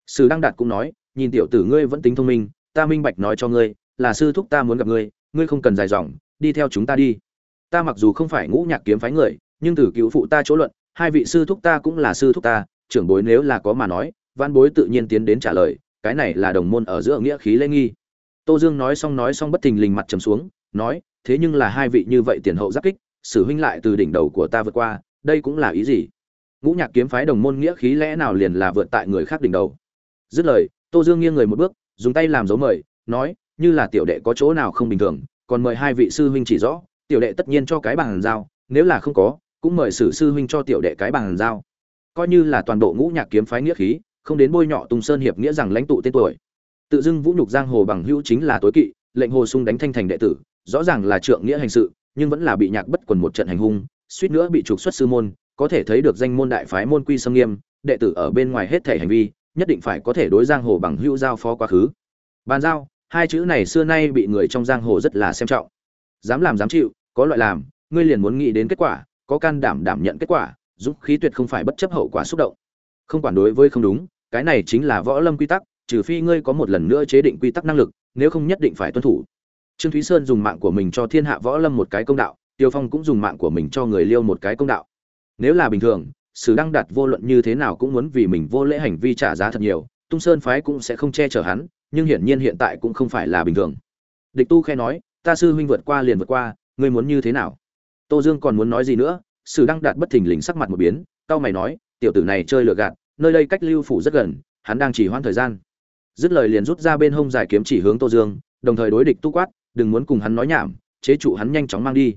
Sư đăng đạt cũng nói, nhìn tiểu tử ngươi vẫn tính thông minh, ta minh bạch nói cho ngươi, là sư thúc ta muốn gặp ngươi ngươi không cần dài dòng, đi theo chúng ta đi. Ta mặc dù không phải ngũ nhạc kiếm phái người, nhưng từ cứu phụ ta chỗ luận hai vị sư thúc ta cũng là sư thúc ta, trưởng bối nếu là có mà nói, văn bối tự nhiên tiến đến trả lời, cái này là đồng môn ở giữa nghĩa khí lễ nghi. Tô dương nói xong nói xong bất thình lình mặt trầm xuống, nói, thế nhưng là hai vị như vậy tiền hậu giáp kích, sử huynh lại từ đỉnh đầu của ta vượt qua, đây cũng là ý gì? Ngũ nhạc kiếm phái đồng môn nghĩa khí lẽ nào liền là vượt tại người khác đỉnh đầu? Dứt lời, tô dương nghiêng người một bước, dùng tay làm dấu mời, nói, như là tiểu đệ có chỗ nào không bình thường, còn mời hai vị sư huynh chỉ rõ, tiểu đệ tất nhiên cho cái bàn giao, nếu là không có cũng mời sử sư huynh cho tiểu đệ cái bằng giao. Coi như là toàn bộ ngũ nhạc kiếm phái nghĩa khí, không đến bôi nhọ tùng sơn hiệp nghĩa rằng lãnh tụ tên tuổi. Tự dưng vũ nhục giang hồ bằng hữu chính là tối kỵ, lệnh hồ sung đánh thanh thành đệ tử, rõ ràng là trượng nghĩa hành sự, nhưng vẫn là bị nhạc bất quần một trận hành hung, suýt nữa bị trục xuất sư môn, có thể thấy được danh môn đại phái môn quy sâm nghiêm, đệ tử ở bên ngoài hết thể hành vi, nhất định phải có thể đối giang hồ bằng hữu giao phó quá khứ. Bàn giao, hai chữ này xưa nay bị người trong giang hồ rất là xem trọng. Dám làm dám chịu, có loại làm, ngươi liền muốn nghĩ đến kết quả có can đảm đảm nhận kết quả giúp khí tuyệt không phải bất chấp hậu quả xúc động. Không quản đối với không đúng, cái này chính là võ lâm quy tắc, trừ phi ngươi có một lần nữa chế định quy tắc năng lực, nếu không nhất định phải tuân thủ. Trương thúy sơn dùng mạng của mình cho thiên hạ võ lâm một cái công đạo, tiêu phong cũng dùng mạng của mình cho người liêu một cái công đạo. Nếu là bình thường, sử đăng đạt vô luận như thế nào cũng muốn vì mình vô lễ hành vi trả giá thật nhiều, tung sơn phái cũng sẽ không che chở hắn, nhưng hiển nhiên hiện tại cũng không phải là bình thường. Địch tu khe nói, ta sư huynh vượt qua liền vượt qua, ngươi muốn như thế nào? Tô dương còn muốn nói gì nữa, sử đăng đạt bất thình lình sắc mặt một biến Cao mày nói, tiểu tử này chơi lừa gạt, nơi đây cách lưu phủ rất gần, hắn đang chỉ hoãn thời gian. Dứt lời liền rút ra bên hông giải kiếm chỉ hướng tô dương, đồng thời đối địch tu quát, đừng muốn cùng hắn nói nhảm, chế trụ hắn nhanh chóng mang đi.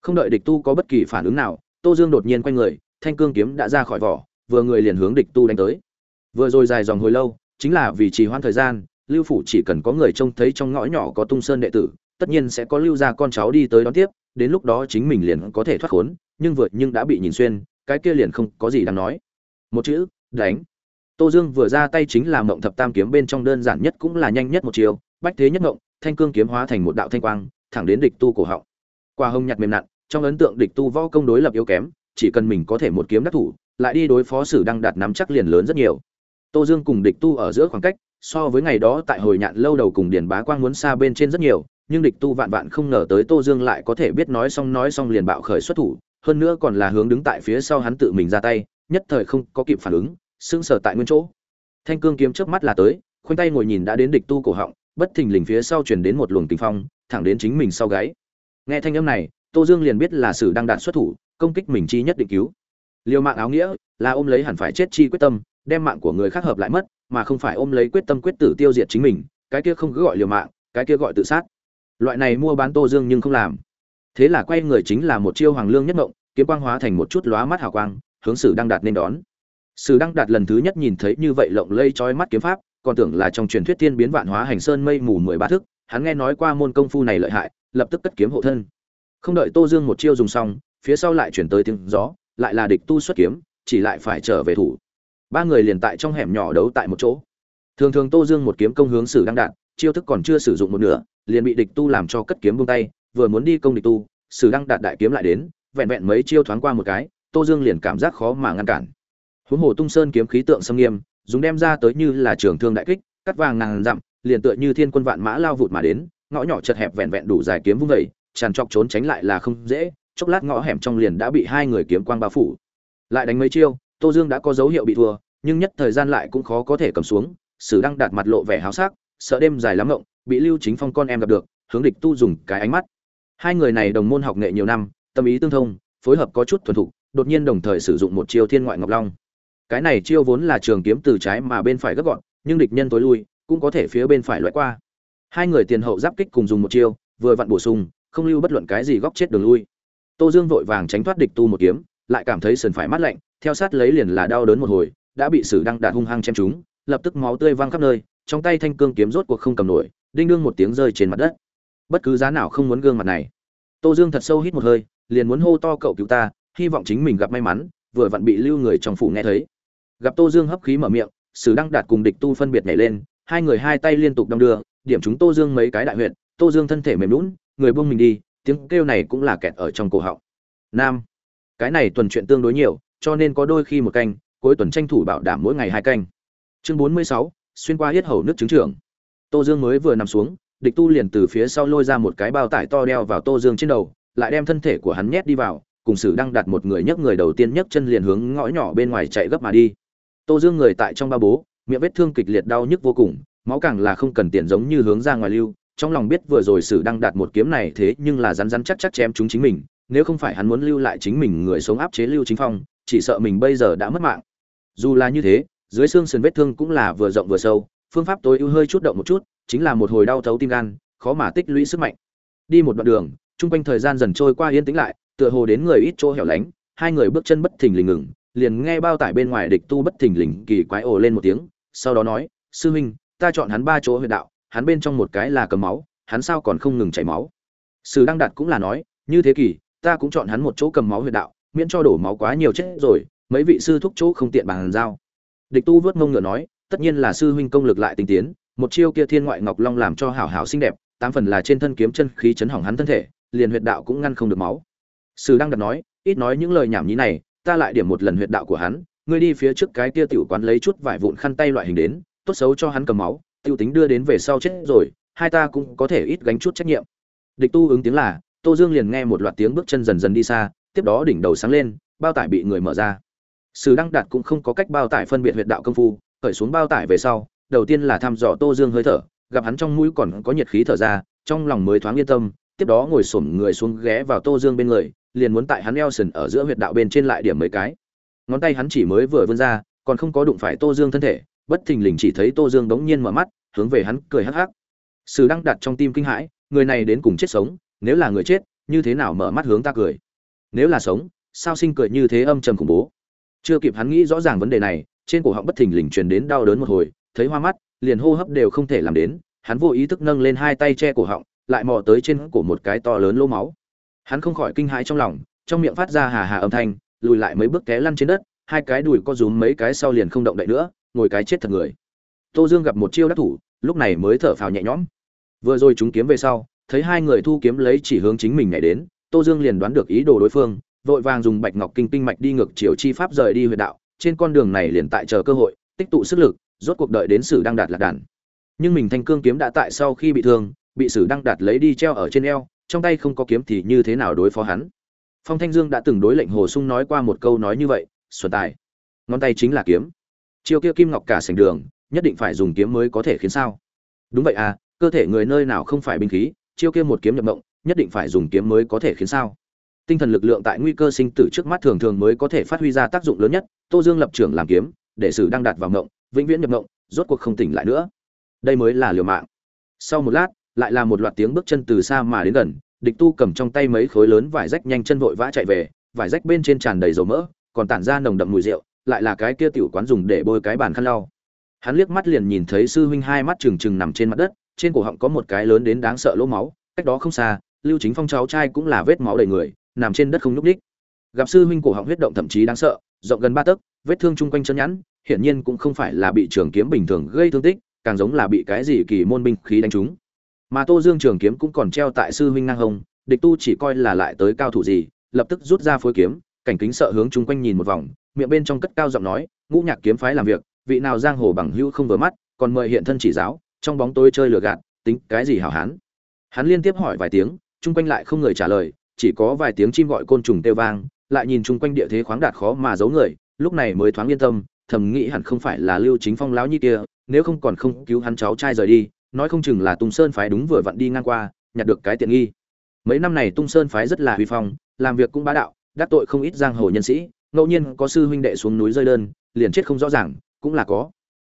Không đợi địch tu có bất kỳ phản ứng nào, tô dương đột nhiên quay người, thanh cương kiếm đã ra khỏi vỏ, vừa người liền hướng địch tu đánh tới. Vừa rồi dài dòng hồi lâu, chính là vì trì hoãn thời gian, lưu phủ chỉ cần có người trông thấy trong ngõ nhỏ có tung sơn đệ tử, tất nhiên sẽ có lưu ra con cháu đi tới đón tiếp đến lúc đó chính mình liền có thể thoát khốn, nhưng vượt nhưng đã bị nhìn xuyên, cái kia liền không có gì đáng nói. Một chữ, đánh. Tô dương vừa ra tay chính là mộng thập tam kiếm bên trong đơn giản nhất cũng là nhanh nhất một chiều bách thế nhất mộng, thanh cương kiếm hóa thành một đạo thanh quang, thẳng đến địch tu cổ họng. Qua hông nhặt mềm nặn, trong ấn tượng địch tu võ công đối lập yếu kém, chỉ cần mình có thể một kiếm đắc thủ, lại đi đối phó sử đang đạt nắm chắc liền lớn rất nhiều. Tô dương cùng địch tu ở giữa khoảng cách, so với ngày đó tại hồi nhạn lâu đầu cùng điền bá quang muốn xa bên trên rất nhiều nhưng địch tu vạn vạn không ngờ tới tô dương lại có thể biết nói xong nói xong liền bạo khởi xuất thủ, hơn nữa còn là hướng đứng tại phía sau hắn tự mình ra tay, nhất thời không có kịp phản ứng, sững sờ tại nguyên chỗ. Thanh cương kiếm trước mắt là tới, khoanh tay ngồi nhìn đã đến địch tu cổ họng, bất thình lình phía sau truyền đến một luồng tình phong, thẳng đến chính mình sau gáy. Nghe thanh âm này, tô dương liền biết là sử đang đạn xuất thủ, công kích mình chi nhất định cứu. Liều mạng áo nghĩa, là ôm lấy hẳn phải chết chi quyết tâm, đem mạng của người khác hợp lại mất, mà không phải ôm lấy quyết tâm quyết tử tiêu diệt chính mình, cái kia không cứ gọi liều mạng, cái kia gọi tự sát loại này mua bán tô dương nhưng không làm. Thế là quay người chính là một chiêu hoàng lương nhất mộng, kiếm quang hóa thành một chút lóa mắt hào quang, hướng sử đăng đạt nên đón. Sử đăng đạt lần thứ nhất nhìn thấy như vậy lộng lây trói mắt kiếm pháp, còn tưởng là trong truyền thuyết thiên biến vạn hóa hành sơn mây mù mười ba thức, hắn nghe nói qua môn công phu này lợi hại, lập tức cất kiếm hộ thân. Không đợi tô dương một chiêu dùng xong, phía sau lại chuyển tới tiếng gió, lại là địch tu xuất kiếm, chỉ lại phải trở về thủ. Ba người liền tại trong hẻm nhỏ đấu tại một chỗ. Thường thường tô dương một kiếm công hướng sử đăng đạt, chiêu thức còn chưa sử dụng một nửa liền bị địch tu làm cho cất kiếm buông tay vừa muốn đi công địch tu sử đăng đạt đại kiếm lại đến vẹn vẹn mấy chiêu thoáng qua một cái tô dương liền cảm giác khó mà ngăn cản. Huống hồ tung sơn kiếm khí tượng xâm nghiêm dùng đem ra tới như là trường thương đại kích cắt vàng ngàn dặm liền tựa như thiên quân vạn mã lao vụt mà đến ngõ nhỏ chật hẹp vẹn vẹn đủ dài kiếm vung dậy, tràn trọc trốn tránh lại là không dễ chốc lát ngõ hẻm trong liền đã bị hai người kiếm quang bao phủ. Lại đánh mấy chiêu tô dương đã có dấu hiệu bị thua nhưng nhất thời gian lại cũng khó có thể cầm xuống sử đang đạt mặt lộ vẻ háo sắc sợ đêm dài lắm ngộng bị lưu chính phong con em gặp được, hướng địch tu dùng cái ánh mắt. Hai người này đồng môn học nghệ nhiều năm, tâm ý tương thông, phối hợp có chút thuần thục, đột nhiên đồng thời sử dụng một chiêu thiên ngoại ngọc long. Cái này chiêu vốn là trường kiếm từ trái mà bên phải gấp gọn, nhưng địch nhân tối lui, cũng có thể phía bên phải loại qua. Hai người tiền hậu giáp kích cùng dùng một chiêu, vừa vặn bổ sung, không lưu bất luận cái gì góc chết đường lui. Tô dương vội vàng tránh thoát địch tu một kiếm, lại cảm thấy sườn phải mát lạnh, theo sát lấy liền là đau đớn một hồi, đã bị sử đăng đạt hung hăng chém chúng lập tức máu tươi văng khắp nơi, trong tay thanh cương kiếm rốt cuộc không cầm nổi đinh đương một tiếng rơi trên mặt đất. Bất cứ giá nào không muốn gương mặt này. Tô dương thật sâu hít một hơi, liền muốn hô to cậu cứu ta, hy vọng chính mình gặp may mắn, vừa vặn bị lưu người trong phủ nghe thấy. Gặp tô dương hấp khí mở miệng, sử đăng đạt cùng địch tu phân biệt nhảy lên, hai người hai tay liên tục đong đưa, điểm chúng tô dương mấy cái đại huyện tô dương thân thể mềm lún người buông mình đi, tiếng kêu này cũng là kẹt ở trong cổ họng. Nam, cái này tuần chuyện tương đối nhiều, cho nên có đôi khi một canh, cuối tuần tranh thủ bảo đảm mỗi ngày hai canh. Chương bốn mươi sáu, xuyên qua hết hầu nước trứng trưởng tô dương mới vừa nằm xuống, địch tu liền từ phía sau lôi ra một cái bao tải to đeo vào tô dương trên đầu, lại đem thân thể của hắn nhét đi vào, cùng sử đang đặt một người nhấc người đầu tiên nhấc chân liền hướng ngõ nhỏ bên ngoài chạy gấp mà đi. Tô dương người tại trong ba bố, miệng vết thương kịch liệt đau nhức vô cùng, máu càng là không cần tiền giống như hướng ra ngoài lưu, trong lòng biết vừa rồi sử đang đặt một kiếm này thế nhưng là rắn rắn chắc chắc chém chúng chính mình, nếu không phải hắn muốn lưu lại chính mình người sống áp chế lưu chính phong, chỉ sợ mình bây giờ đã mất mạng. Dù là như thế, dưới xương sườn vết thương cũng là vừa rộng vừa sâu phương pháp tối ưu hơi chút động một chút, chính là một hồi đau thấu tim gan, khó mà tích lũy sức mạnh. Đi một đoạn đường, chung quanh thời gian dần trôi qua yên tĩnh lại, tựa hồ đến người ít chỗ hẻo lánh, hai người bước chân bất thình lình ngừng, liền nghe bao tải bên ngoài địch tu bất thình lình kỳ quái ồ lên một tiếng, sau đó nói, sư huynh, ta chọn hắn ba chỗ huyệt đạo, hắn bên trong một cái là cầm máu, hắn sao còn không ngừng chảy máu? Sử đăng đạt cũng là nói, như thế kỷ ta cũng chọn hắn một chỗ cầm máu huyệt đạo, miễn cho đổ máu quá nhiều chết rồi, mấy vị sư thúc chỗ không tiện bàn giao. Địch tu vớt mông ngựa nói tất nhiên là sư huynh công lực lại tinh tiến, một chiêu kia thiên ngoại ngọc long làm cho hảo hảo xinh đẹp, tám phần là trên thân kiếm chân khí chấn hỏng hắn thân thể, liền huyệt đạo cũng ngăn không được máu. Sử đăng đặt nói, ít nói những lời nhảm nhí này, ta lại điểm một lần huyệt đạo của hắn, ngươi đi phía trước cái kia tiểu quán lấy chút vải vụn khăn tay loại hình đến, tốt xấu cho hắn cầm máu tiêu tính đưa đến về sau chết rồi, hai ta cũng có thể ít gánh chút trách nhiệm. Địch tu ứng tiếng là, tô dương liền nghe một loạt tiếng bước chân dần dần đi xa, tiếp đó đỉnh đầu sáng lên, bao tải bị người mở ra. Sử đăng đạt cũng không có cách bao tải phân biệt huyệt đạo công phu khởi xuống bao tải về sau, đầu tiên là thăm dò tô dương hơi thở, gặp hắn trong mũi còn có nhiệt khí thở ra, trong lòng mới thoáng yên tâm, tiếp đó ngồi xổm người xuống ghé vào tô dương bên người, liền muốn tại hắn eo sần ở giữa huyệt đạo bên trên lại điểm mấy cái. Ngón tay hắn chỉ mới vừa vươn ra, còn không có đụng phải tô dương thân thể, bất thình lình chỉ thấy tô dương đống nhiên mở mắt, hướng về hắn cười hắc hắc. Sử đang đặt trong tim kinh hãi, người này đến cùng chết sống, nếu là người chết, như thế nào mở mắt hướng ta cười? Nếu là sống, sao sinh cười như thế âm trầm khủng bố? Chưa kịp hắn nghĩ rõ ràng vấn đề này trên cổ họng bất thình lình truyền đến đau đớn một hồi, thấy hoa mắt, liền hô hấp đều không thể làm đến, hắn vô ý thức nâng lên hai tay che cổ họng, lại mò tới trên cổ một cái to lớn lỗ máu. Hắn không khỏi kinh hãi trong lòng, trong miệng phát ra hà hà âm thanh, lùi lại mấy bước té lăn trên đất, hai cái đùi co rúm mấy cái sau liền không động đậy nữa, ngồi cái chết thật người. Tô dương gặp một chiêu đắc thủ, lúc này mới thở phào nhẹ nhõm. Vừa rồi chúng kiếm về sau, thấy hai người thu kiếm lấy chỉ hướng chính mình nhảy đến, tô dương liền đoán được ý đồ đối phương, vội vàng dùng bạch ngọc kinh kinh mạch đi ngược chiều chi pháp rời đi huyệt đạo trên con đường này liền tại chờ cơ hội, tích tụ sức lực, rốt cuộc đợi đến sử đăng đạt lạc đàn. Nhưng mình thanh cương kiếm đã tại sau khi bị thương, bị sử đăng đạt lấy đi treo ở trên eo, trong tay không có kiếm thì như thế nào đối phó hắn? Phong thanh dương đã từng đối lệnh hồ sung nói qua một câu nói như vậy, xuân tài, ngón tay chính là kiếm. Chiêu kia kim ngọc cả sành đường, nhất định phải dùng kiếm mới có thể khiến sao? Đúng vậy à cơ thể người nơi nào không phải binh khí, chiêu kia một kiếm nhập mộng, nhất định phải dùng kiếm mới có thể khiến sao? Tinh thần lực lượng tại nguy cơ sinh tử trước mắt thường thường mới có thể phát huy ra tác dụng lớn nhất, tô dương lập trưởng làm kiếm để sử đang đạt vào ngộng, vĩnh viễn nhập ngộng, rốt cuộc không tỉnh lại nữa. Đây mới là liều mạng. Sau một lát, lại là một loạt tiếng bước chân từ xa mà đến gần, địch tu cầm trong tay mấy khối lớn vải rách nhanh chân vội vã chạy về, vải rách bên trên tràn đầy dầu mỡ, còn tản ra nồng đậm mùi rượu, lại là cái kia tiểu quán dùng để bôi cái bàn khăn lau. Hắn liếc mắt liền nhìn thấy sư huynh hai mắt trừng trừng nằm trên mặt đất, trên cổ họng có một cái lớn đến đáng sợ lỗ máu, cách đó không xa, lưu chính phong cháu trai cũng là vết máu đầy người nằm trên đất không nhúc ních gặp sư huynh cổ họng huyết động thậm chí đáng sợ rộng gần ba tấc vết thương chung quanh chân nhẵn hiển nhiên cũng không phải là bị trường kiếm bình thường gây thương tích càng giống là bị cái gì kỳ môn binh khí đánh trúng. Mà tô dương trường kiếm cũng còn treo tại sư huynh ngang hồng, địch tu chỉ coi là lại tới cao thủ gì lập tức rút ra phối kiếm cảnh kính sợ hướng chung quanh nhìn một vòng miệng bên trong cất cao giọng nói ngũ nhạc kiếm phái làm việc vị nào giang hồ bằng hữu không vừa mắt còn mời hiện thân chỉ giáo trong bóng tối chơi lừa gạt tính cái gì hảo hán? Hắn liên tiếp hỏi vài tiếng chung quanh lại không người trả lời chỉ có vài tiếng chim gọi côn trùng kêu vang, lại nhìn chung quanh địa thế khoáng đạt khó mà giấu người, lúc này mới thoáng yên tâm, thầm nghĩ hẳn không phải là lưu chính phong lão nhi kia, nếu không còn không cứu hắn cháu trai rời đi, nói không chừng là tung sơn phái đúng vừa vặn đi ngang qua, nhặt được cái tiện nghi. Mấy năm này tung sơn phái rất là huy phong, làm việc cũng bá đạo, đắc tội không ít giang hồ nhân sĩ, ngẫu nhiên có sư huynh đệ xuống núi rơi đơn, liền chết không rõ ràng, cũng là có.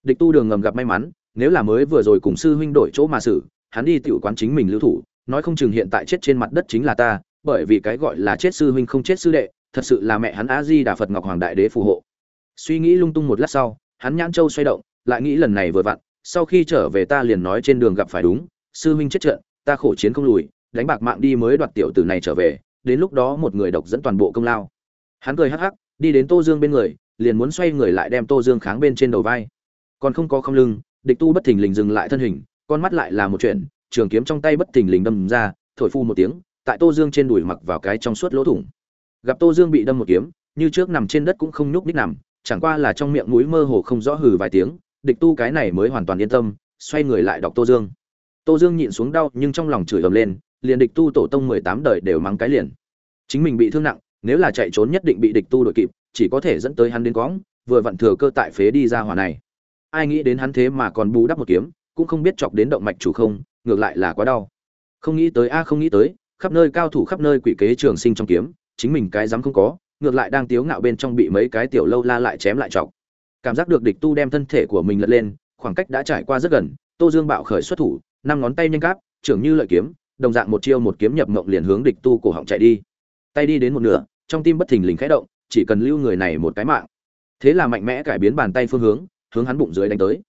Địch tu đường ngầm gặp may mắn, nếu là mới vừa rồi cùng sư huynh đổi chỗ mà xử, hắn đi tiểu quán chính mình lưu thủ, nói không chừng hiện tại chết trên mặt đất chính là ta bởi vì cái gọi là chết sư huynh không chết sư đệ, thật sự là mẹ hắn a di đà phật ngọc hoàng đại đế phù hộ. Suy nghĩ lung tung một lát sau, hắn nhãn châu xoay động, lại nghĩ lần này vừa vặn, sau khi trở về ta liền nói trên đường gặp phải đúng, sư huynh chết trận, ta khổ chiến không lùi, đánh bạc mạng đi mới đoạt tiểu tử này trở về, đến lúc đó một người độc dẫn toàn bộ công lao. Hắn cười hắc hắc, đi đến tô dương bên người, liền muốn xoay người lại đem tô dương kháng bên trên đầu vai. Còn không có không lưng, địch tu bất thình lình dừng lại thân hình, con mắt lại là một chuyện, trường kiếm trong tay bất thình lình đâm ra, thổi phu một tiếng tại tô dương trên đùi mặc vào cái trong suốt lỗ thủng. Gặp tô dương bị đâm một kiếm, như trước nằm trên đất cũng không nhúc ních nằm, chẳng qua là trong miệng mũi mơ hồ không rõ hừ vài tiếng, địch tu cái này mới hoàn toàn yên tâm, xoay người lại đọc tô dương. Tô dương nhịn xuống đau nhưng trong lòng chửi ầm lên, liền địch tu tổ tông mười tám đời đều mắng cái liền. Chính mình bị thương nặng, nếu là chạy trốn nhất định bị địch tu đội kịp, chỉ có thể dẫn tới hắn đến quõng, vừa vặn thừa cơ tại phế đi ra hỏa này. Ai nghĩ đến hắn thế mà còn bù đắp một kiếm, cũng không biết chọc đến động mạch chủ không, ngược lại là quá đau. Không nghĩ tới a, không nghĩ tới khắp nơi cao thủ khắp nơi quỷ kế trường sinh trong kiếm, chính mình cái dám không có, ngược lại đang tiếu ngạo bên trong bị mấy cái tiểu lâu la lại chém lại chọc. Cảm giác được địch tu đem thân thể của mình lật lên, khoảng cách đã trải qua rất gần, tô dương bạo khởi xuất thủ, năm ngón tay nhanh cáp, trưởng như lợi kiếm, đồng dạng một chiêu một kiếm nhập mộng liền hướng địch tu cổ họng chạy đi. Tay đi đến một nửa, trong tim bất thình lình khẽ động, chỉ cần lưu người này một cái mạng. Thế là mạnh mẽ cải biến bàn tay phương hướng hướng hắn bụng dưới đánh tới.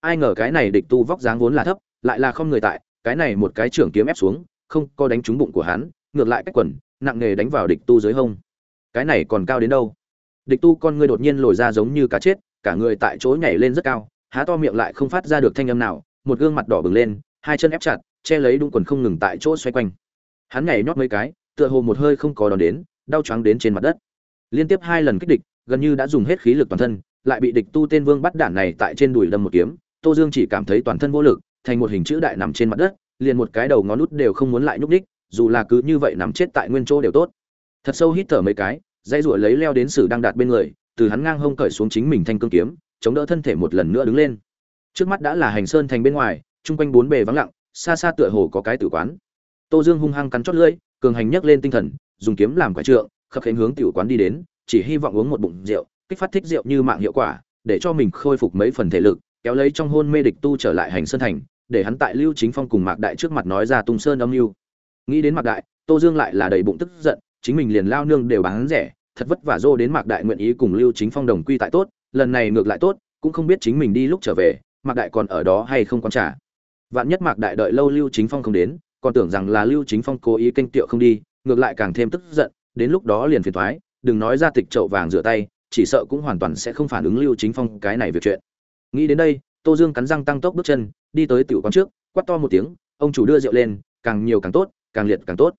Ai ngờ cái này địch tu vóc dáng vốn là thấp, lại là không người tại, cái này một cái trưởng kiếm ép xuống không có đánh trúng bụng của hắn, ngược lại cách quần, nặng nghề đánh vào địch tu dưới hông. Cái này còn cao đến đâu? Địch tu con ngươi đột nhiên lồi ra giống như cá chết, cả người tại chỗ nhảy lên rất cao, há to miệng lại không phát ra được thanh âm nào, một gương mặt đỏ bừng lên, hai chân ép chặt, che lấy đung quần không ngừng tại chỗ xoay quanh. Hắn nhảy nhót mấy cái, tựa hồ một hơi không có đòn đến, đau choáng đến trên mặt đất. Liên tiếp hai lần kích địch, gần như đã dùng hết khí lực toàn thân, lại bị địch tu tên vương bắt đạn này tại trên đùi đâm một kiếm, tô dương chỉ cảm thấy toàn thân vô lực, thành một hình chữ đại nằm trên mặt đất liền một cái đầu ngón nút đều không muốn lại nhúc đích dù là cứ như vậy nằm chết tại nguyên chỗ đều tốt. Thật sâu hít thở mấy cái dây ruổi lấy leo đến sử đang đạt bên người, từ hắn ngang hông cởi xuống chính mình thanh cương kiếm, chống đỡ thân thể một lần nữa đứng lên. Trước mắt đã là hành sơn thành bên ngoài, chung quanh bốn bề vắng lặng, xa xa tựa hồ có cái tử quán. Tô dương hung hăng cắn chót lưỡi, cường hành nhấc lên tinh thần, dùng kiếm làm quả trượng, khập khánh hướng tiểu quán đi đến, chỉ hy vọng uống một bụng rượu, kích phát thích rượu như mạng hiệu quả, để cho mình khôi phục mấy phần thể lực, kéo lấy trong hôn mê địch tu trở lại hành sơn thành để hắn tại lưu chính phong cùng mạc đại trước mặt nói ra tung sơn âm mưu. Nghĩ đến mạc đại, tô dương lại là đầy bụng tức giận, chính mình liền lao nương đều bán rẻ, thật vất vả dô đến mạc đại nguyện ý cùng lưu chính phong đồng quy tại tốt, lần này ngược lại tốt, cũng không biết chính mình đi lúc trở về, mạc đại còn ở đó hay không còn trả vạn nhất mạc đại đợi lâu lưu chính phong không đến, còn tưởng rằng là lưu chính phong cố ý kênh tiệu không đi, ngược lại càng thêm tức giận, đến lúc đó liền phiền thoái, đừng nói ra tịch chậu vàng rửa tay, chỉ sợ cũng hoàn toàn sẽ không phản ứng lưu chính phong cái này việc chuyện. Nghĩ đến đây, tô dương cắn răng tăng tốc bước chân đi tới tiểu quán trước, quát to một tiếng, ông chủ đưa rượu lên, càng nhiều càng tốt, càng liệt càng tốt.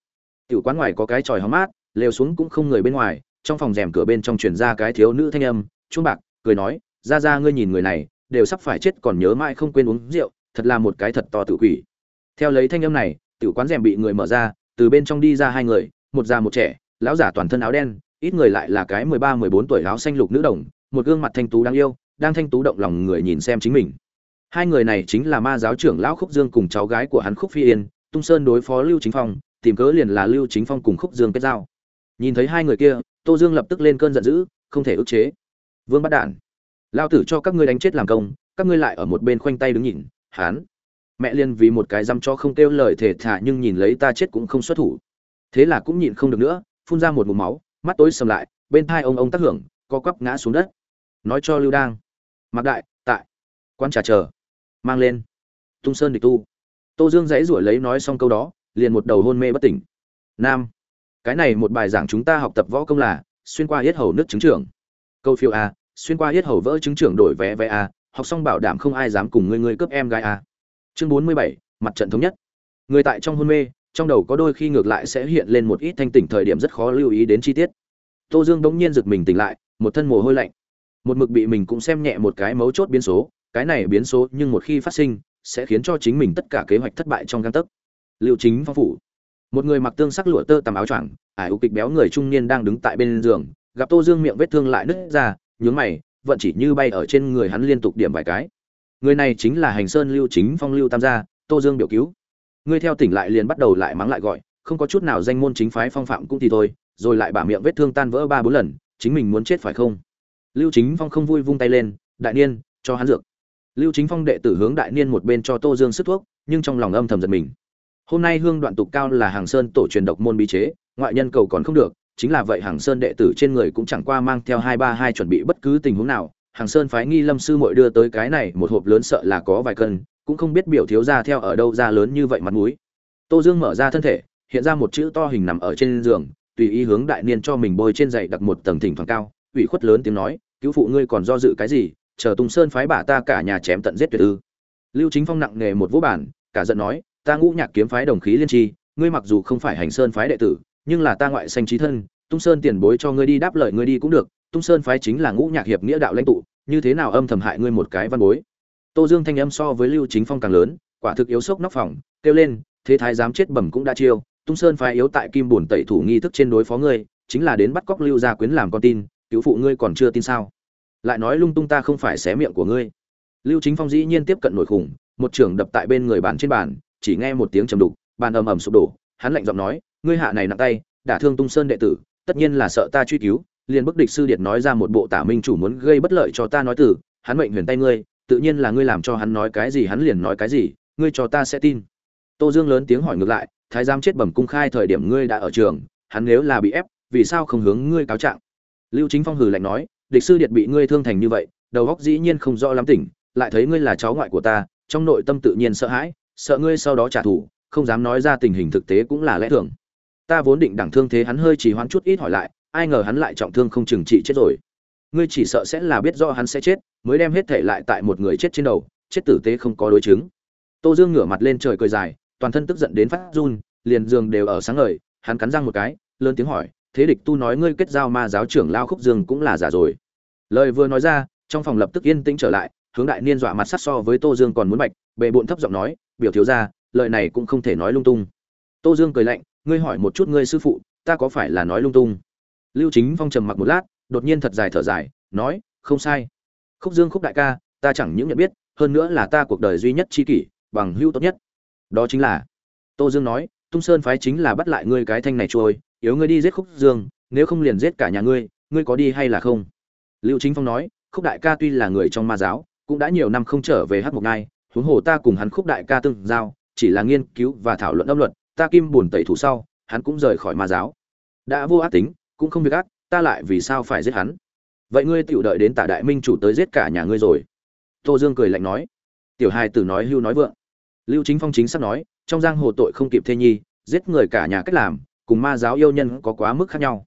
Tiểu quán ngoài có cái tròi hóng mát, lều xuống cũng không người bên ngoài, trong phòng rèm cửa bên trong truyền ra cái thiếu nữ thanh âm, chuông bạc, cười nói, ra ra ngươi nhìn người này, đều sắp phải chết còn nhớ mãi không quên uống rượu, thật là một cái thật to tự quỷ. Theo lấy thanh âm này, tiểu quán rèm bị người mở ra, từ bên trong đi ra hai người, một già một trẻ, lão giả toàn thân áo đen, ít người lại là cái mười ba, mười bốn tuổi áo xanh lục nữ đồng, một gương mặt thanh tú đáng yêu, đang thanh tú động lòng người nhìn xem chính mình hai người này chính là ma giáo trưởng lão khúc dương cùng cháu gái của hắn khúc phi yên, tung sơn đối phó lưu chính phong, tìm cớ liền là lưu chính phong cùng khúc dương kết giao. Nhìn thấy hai người kia, tô dương lập tức lên cơn giận dữ, không thể ức chế. Vương bắt đản lao tử cho các ngươi đánh chết làm công, các ngươi lại ở một bên khoanh tay đứng nhìn, hán. Mẹ liên vì một cái dăm cho không kêu lời thể thả nhưng nhìn lấy ta chết cũng không xuất thủ. Thế là cũng nhịn không được nữa, phun ra một mụm máu, mắt tối sầm lại, bên thai ông ông tác hưởng, co quắp ngã xuống đất. Nói cho lưu đang. Mặc đại, tại. Quan trà chờ mang lên. Tung sơn địch tu. Tô dương dãy ruổi lấy nói xong câu đó, liền một đầu hôn mê bất tỉnh. Nam, cái này một bài giảng chúng ta học tập võ công là xuyên qua hết hầu nước chứng trưởng. Câu phiêu a, xuyên qua hết hầu vỡ chứng trưởng đổi vé vé a, học xong bảo đảm không ai dám cùng ngươi ngươi cướp em gái a. Chương bốn mươi bảy, mặt trận thống nhất. Người tại trong hôn mê, trong đầu có đôi khi ngược lại sẽ hiện lên một ít thanh tỉnh thời điểm rất khó lưu ý đến chi tiết. Tô dương bỗng nhiên giật mình tỉnh lại, một thân mồ hôi lạnh. Một mực bị mình cũng xem nhẹ một cái mấu chốt biến số cái này biến số nhưng một khi phát sinh, sẽ khiến cho chính mình tất cả kế hoạch thất bại trong găng tấc. Liệu chính phong phủ. Một người mặc tương sắc lụa tơ tằm áo choàng, ải ưu kịch béo người trung niên đang đứng tại bên giường, gặp tô dương miệng vết thương lại nứt ra, nhướng mày vận chỉ như bay ở trên người hắn liên tục điểm vài cái. Người này chính là hành sơn lưu chính phong lưu tam gia, tô dương biểu cứu. Ngươi theo tỉnh lại liền bắt đầu lại mắng lại gọi, không có chút nào danh môn chính phái phong phạm cũng thì thôi, rồi lại bả miệng vết thương tan vỡ ba bốn lần, chính mình muốn chết phải không? Lưu chính phong không vui vung tay lên, đại niên, cho hắn dược lưu chính phong đệ tử hướng đại niên một bên cho tô dương sức thuốc, nhưng trong lòng âm thầm giật mình. Hôm nay hương đoạn tục cao là hàng sơn tổ truyền độc môn bí chế, ngoại nhân cầu còn không được, chính là vậy hàng sơn đệ tử trên người cũng chẳng qua mang theo hai ba hai chuẩn bị bất cứ tình huống nào. Hàng sơn phái nghi lâm sư muội đưa tới cái này, một hộp lớn sợ là có vài cân, cũng không biết biểu thiếu ra theo ở đâu ra lớn như vậy mặt mũi. Tô dương mở ra thân thể, hiện ra một chữ to hình nằm ở trên giường, tùy ý hướng đại niên cho mình bôi trên dậy đặt một tầng thỉnh thoảng cao, ủy khuất lớn tiếng nói, cứu phụ ngươi còn do dự cái gì? Chờ tung sơn phái bả ta cả nhà chém tận giết tuyệt ư. Lưu chính phong nặng nề một vũ bản cả giận nói, ta ngũ nhạc kiếm phái đồng khí liên tri, ngươi mặc dù không phải hành sơn phái đệ tử, nhưng là ta ngoại sanh trí thân tung sơn tiền bối cho ngươi đi đáp lời ngươi đi cũng được tung sơn phái chính là ngũ nhạc hiệp nghĩa đạo lãnh tụ, như thế nào âm thầm hại ngươi một cái văn bối? Tô dương thanh âm so với lưu chính phong càng lớn, quả thực yếu sốc nóc phòng, kêu lên, thế thái dám chết bẩm cũng đã chiêu tung sơn phái yếu tại kim bổn tẩy thủ nghi thức trên đối phó ngươi, chính là đến bắt cóc lưu gia quyến làm con tin, cứu phụ ngươi còn chưa tin sao? Lại nói lung tung ta không phải xé miệng của ngươi. Lưu chính phong dĩ nhiên tiếp cận nổi khủng, một trưởng đập tại bên người bàn trên bàn, chỉ nghe một tiếng trầm đục, bàn ầm ầm sụp đổ, hắn lạnh giọng nói, ngươi hạ này nặng tay, đả thương tung sơn đệ tử, tất nhiên là sợ ta truy cứu, liền bức địch sư điệt nói ra một bộ tả minh chủ muốn gây bất lợi cho ta nói tử hắn mệnh huyền tay ngươi, tự nhiên là ngươi làm cho hắn nói cái gì hắn liền nói cái gì, ngươi cho ta sẽ tin. Tô dương lớn tiếng hỏi ngược lại, thái giám chết bẩm cung khai thời điểm ngươi đã ở trường, hắn nếu là bị ép, vì sao không hướng ngươi cáo trạng? Lưu chính phong hừ lạnh nói địch sư điệt bị ngươi thương thành như vậy, đầu óc dĩ nhiên không rõ lắm tỉnh, lại thấy ngươi là cháu ngoại của ta, trong nội tâm tự nhiên sợ hãi, sợ ngươi sau đó trả thù, không dám nói ra tình hình thực tế cũng là lẽ thường. Ta vốn định đẳng thương thế hắn hơi chỉ hoãn chút ít hỏi lại, ai ngờ hắn lại trọng thương không chừng trị chết rồi. Ngươi chỉ sợ sẽ là biết do hắn sẽ chết, mới đem hết thể lại tại một người chết trên đầu, chết tử tế không có đối chứng. Tô dương ngửa mặt lên trời cười dài, toàn thân tức giận đến phát run, liền giường đều ở sáng ngời, hắn cắn răng một cái, lớn tiếng hỏi, thế địch tu nói ngươi kết giao ma giáo trưởng lao khúc dương cũng là giả rồi lời vừa nói ra, trong phòng lập tức yên tĩnh trở lại, hướng đại niên dọa mặt sát so với tô dương còn muốn bạch bệ bụn thấp giọng nói, biểu thiếu ra lời này cũng không thể nói lung tung. Tô dương cười lạnh, ngươi hỏi một chút ngươi sư phụ, ta có phải là nói lung tung? Lưu chính phong trầm mặc một lát, đột nhiên thật dài thở dài, nói, không sai. Khúc dương, khúc đại ca, ta chẳng những nhận biết, hơn nữa là ta cuộc đời duy nhất chi kỷ, bằng hữu tốt nhất. Đó chính là, tô dương nói, tung sơn phái chính là bắt lại ngươi cái thanh này trôi, yếu ngươi đi giết khúc dương, nếu không liền giết cả nhà ngươi ngươi có đi hay là không? Lưu chính phong nói khúc đại ca tuy là người trong ma giáo cũng đã nhiều năm không trở về hát một ngày, huống hồ ta cùng hắn khúc đại ca tương giao chỉ là nghiên cứu và thảo luận âm luật ta kim buồn tẩy thủ sau hắn cũng rời khỏi ma giáo. Đã vô ác tính cũng không việc ác ta lại vì sao phải giết hắn? Vậy ngươi tiểu đợi đến tả đại minh chủ tới giết cả nhà ngươi rồi. Tô dương cười lạnh nói. Tiểu hài tử nói hưu nói vượng. Lưu chính phong chính sắp nói trong giang hồ tội không kịp thê nhi giết người cả nhà cách làm cùng ma giáo yêu nhân có quá mức khác nhau.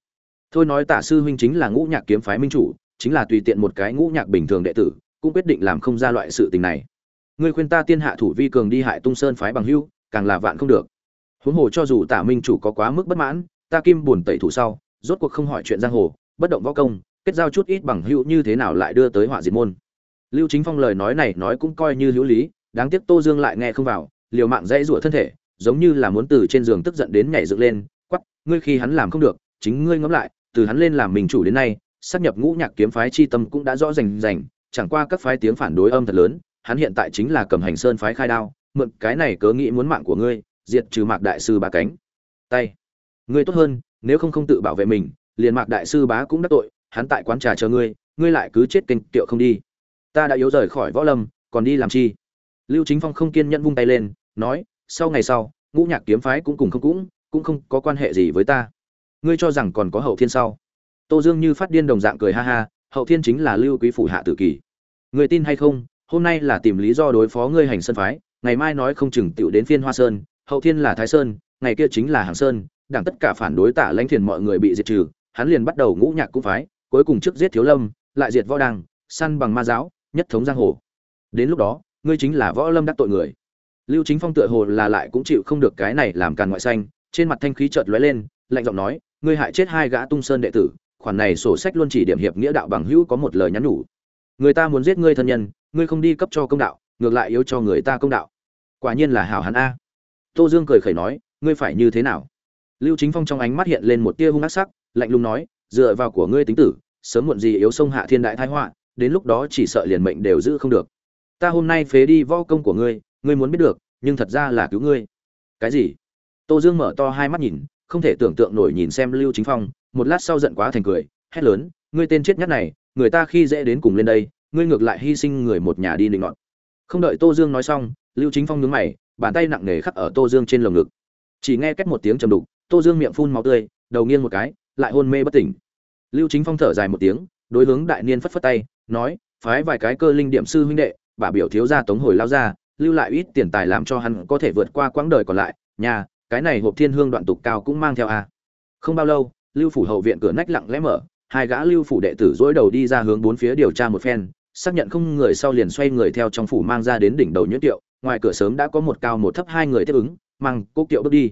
Thôi nói tả sư huynh chính là ngũ nhạc kiếm phái minh chủ chính là tùy tiện một cái ngũ nhạc bình thường đệ tử, cũng quyết định làm không ra loại sự tình này. Ngươi khuyên ta tiên hạ thủ vi cường đi hại tung sơn phái bằng hưu, càng là vạn không được. Huống hồ cho dù tả minh chủ có quá mức bất mãn, ta kim buồn tẩy thủ sau, rốt cuộc không hỏi chuyện giang hồ, bất động võ công, kết giao chút ít bằng hữu như thế nào lại đưa tới họa diệt môn. Lưu chính phong lời nói này nói cũng coi như hữu lý, đáng tiếc tô dương lại nghe không vào, liều mạng dãy rủa thân thể, giống như là muốn từ trên giường tức giận đến nhảy dựng lên quắp ngươi khi hắn làm không được, chính ngươi ngẫm lại, từ hắn lên làm mình chủ đến nay sắp nhập ngũ nhạc kiếm phái chi tâm cũng đã rõ rành rành, chẳng qua các phái tiếng phản đối âm thật lớn, hắn hiện tại chính là cầm hành sơn phái khai đao, mượn cái này cớ nghĩ muốn mạng của ngươi, diệt trừ mạc đại sư ba cánh. Tay. Ngươi tốt hơn, nếu không không tự bảo vệ mình, liền mạc đại sư bá cũng đắc tội, hắn tại quán trà chờ ngươi ngươi lại cứ chết kênh tiệu không đi. Ta đã yếu rời khỏi võ lâm, còn đi làm chi? Lưu chính phong không kiên nhẫn vung tay lên, nói, sau ngày sau, ngũ nhạc kiếm phái cũng cùng không cũng cũng không có quan hệ gì với ta. Ngươi cho rằng còn có hậu thiên sau? Tô dương như phát điên đồng dạng cười ha ha, hậu thiên chính là lưu quý phủ hạ tử kỳ. Người tin hay không, hôm nay là tìm lý do đối phó ngươi hành sơn phái, ngày mai nói không chừng tựu đến phiên hoa sơn, hậu thiên là thái sơn, ngày kia chính là hàng sơn, đảng tất cả phản đối tả lãnh thiền mọi người bị diệt trừ, hắn liền bắt đầu ngũ nhạc cũng phái, cuối cùng trước giết thiếu lâm, lại diệt võ đăng, săn bằng ma giáo, nhất thống giang hồ. Đến lúc đó, ngươi chính là võ lâm đắc tội người. Lưu chính phong tựa hồ là lại cũng chịu không được cái này làm càn ngoại xanh trên mặt thanh khí chợt lóe lên, lạnh giọng nói, ngươi hại chết hai gã tung sơn đệ tử khoản này sổ sách luôn chỉ điểm hiệp nghĩa đạo bằng hữu có một lời nhắn nhủ. Người ta muốn giết ngươi thân nhân, ngươi không đi cấp cho công đạo, ngược lại yếu cho người ta công đạo. Quả nhiên là hảo hán a. Tô dương cười khẩy nói, ngươi phải như thế nào? Lưu chính phong trong ánh mắt hiện lên một tia hung ác sắc, lạnh lùng nói, dựa vào của ngươi tính tử, sớm muộn gì yếu sông hạ thiên đại thái họa, đến lúc đó chỉ sợ liền mệnh đều giữ không được. Ta hôm nay phế đi võ công của ngươi ngươi muốn biết được, nhưng thật ra là cứu ngươi. Cái gì? Tô dương mở to hai mắt nhìn, không thể tưởng tượng nổi nhìn xem lưu chính phong một lát sau giận quá thành cười, hét lớn, ngươi tên chết nhất này, người ta khi dễ đến cùng lên đây, ngươi ngược lại hy sinh người một nhà đi định ngọn không đợi tô dương nói xong, lưu chính phong nhướng mày, bàn tay nặng nề khắc ở tô dương trên lồng ngực. Chỉ nghe cách một tiếng trầm đục, tô dương miệng phun máu tươi, đầu nghiêng một cái, lại hôn mê bất tỉnh. Lưu chính phong thở dài một tiếng, đối hướng đại niên phất phất tay, nói, phái vài cái cơ linh điểm sư huynh đệ, bà biểu thiếu gia tống hồi lao ra, lưu lại ít tiền tài làm cho hắn có thể vượt qua quãng đời còn lại, nhà, cái này hộp thiên hương đoạn tục cao cũng mang theo a. À. không bao lâu lưu phủ hậu viện cửa nách lặng lẽ mở, hai gã lưu phủ đệ tử dỗi đầu đi ra hướng bốn phía điều tra một phen, xác nhận không người sau liền xoay người theo trong phủ mang ra đến đỉnh đầu nhuyễn tiệu ngoài cửa sớm đã có một cao một thấp hai người tiếp ứng, mang cố kiệu bước đi.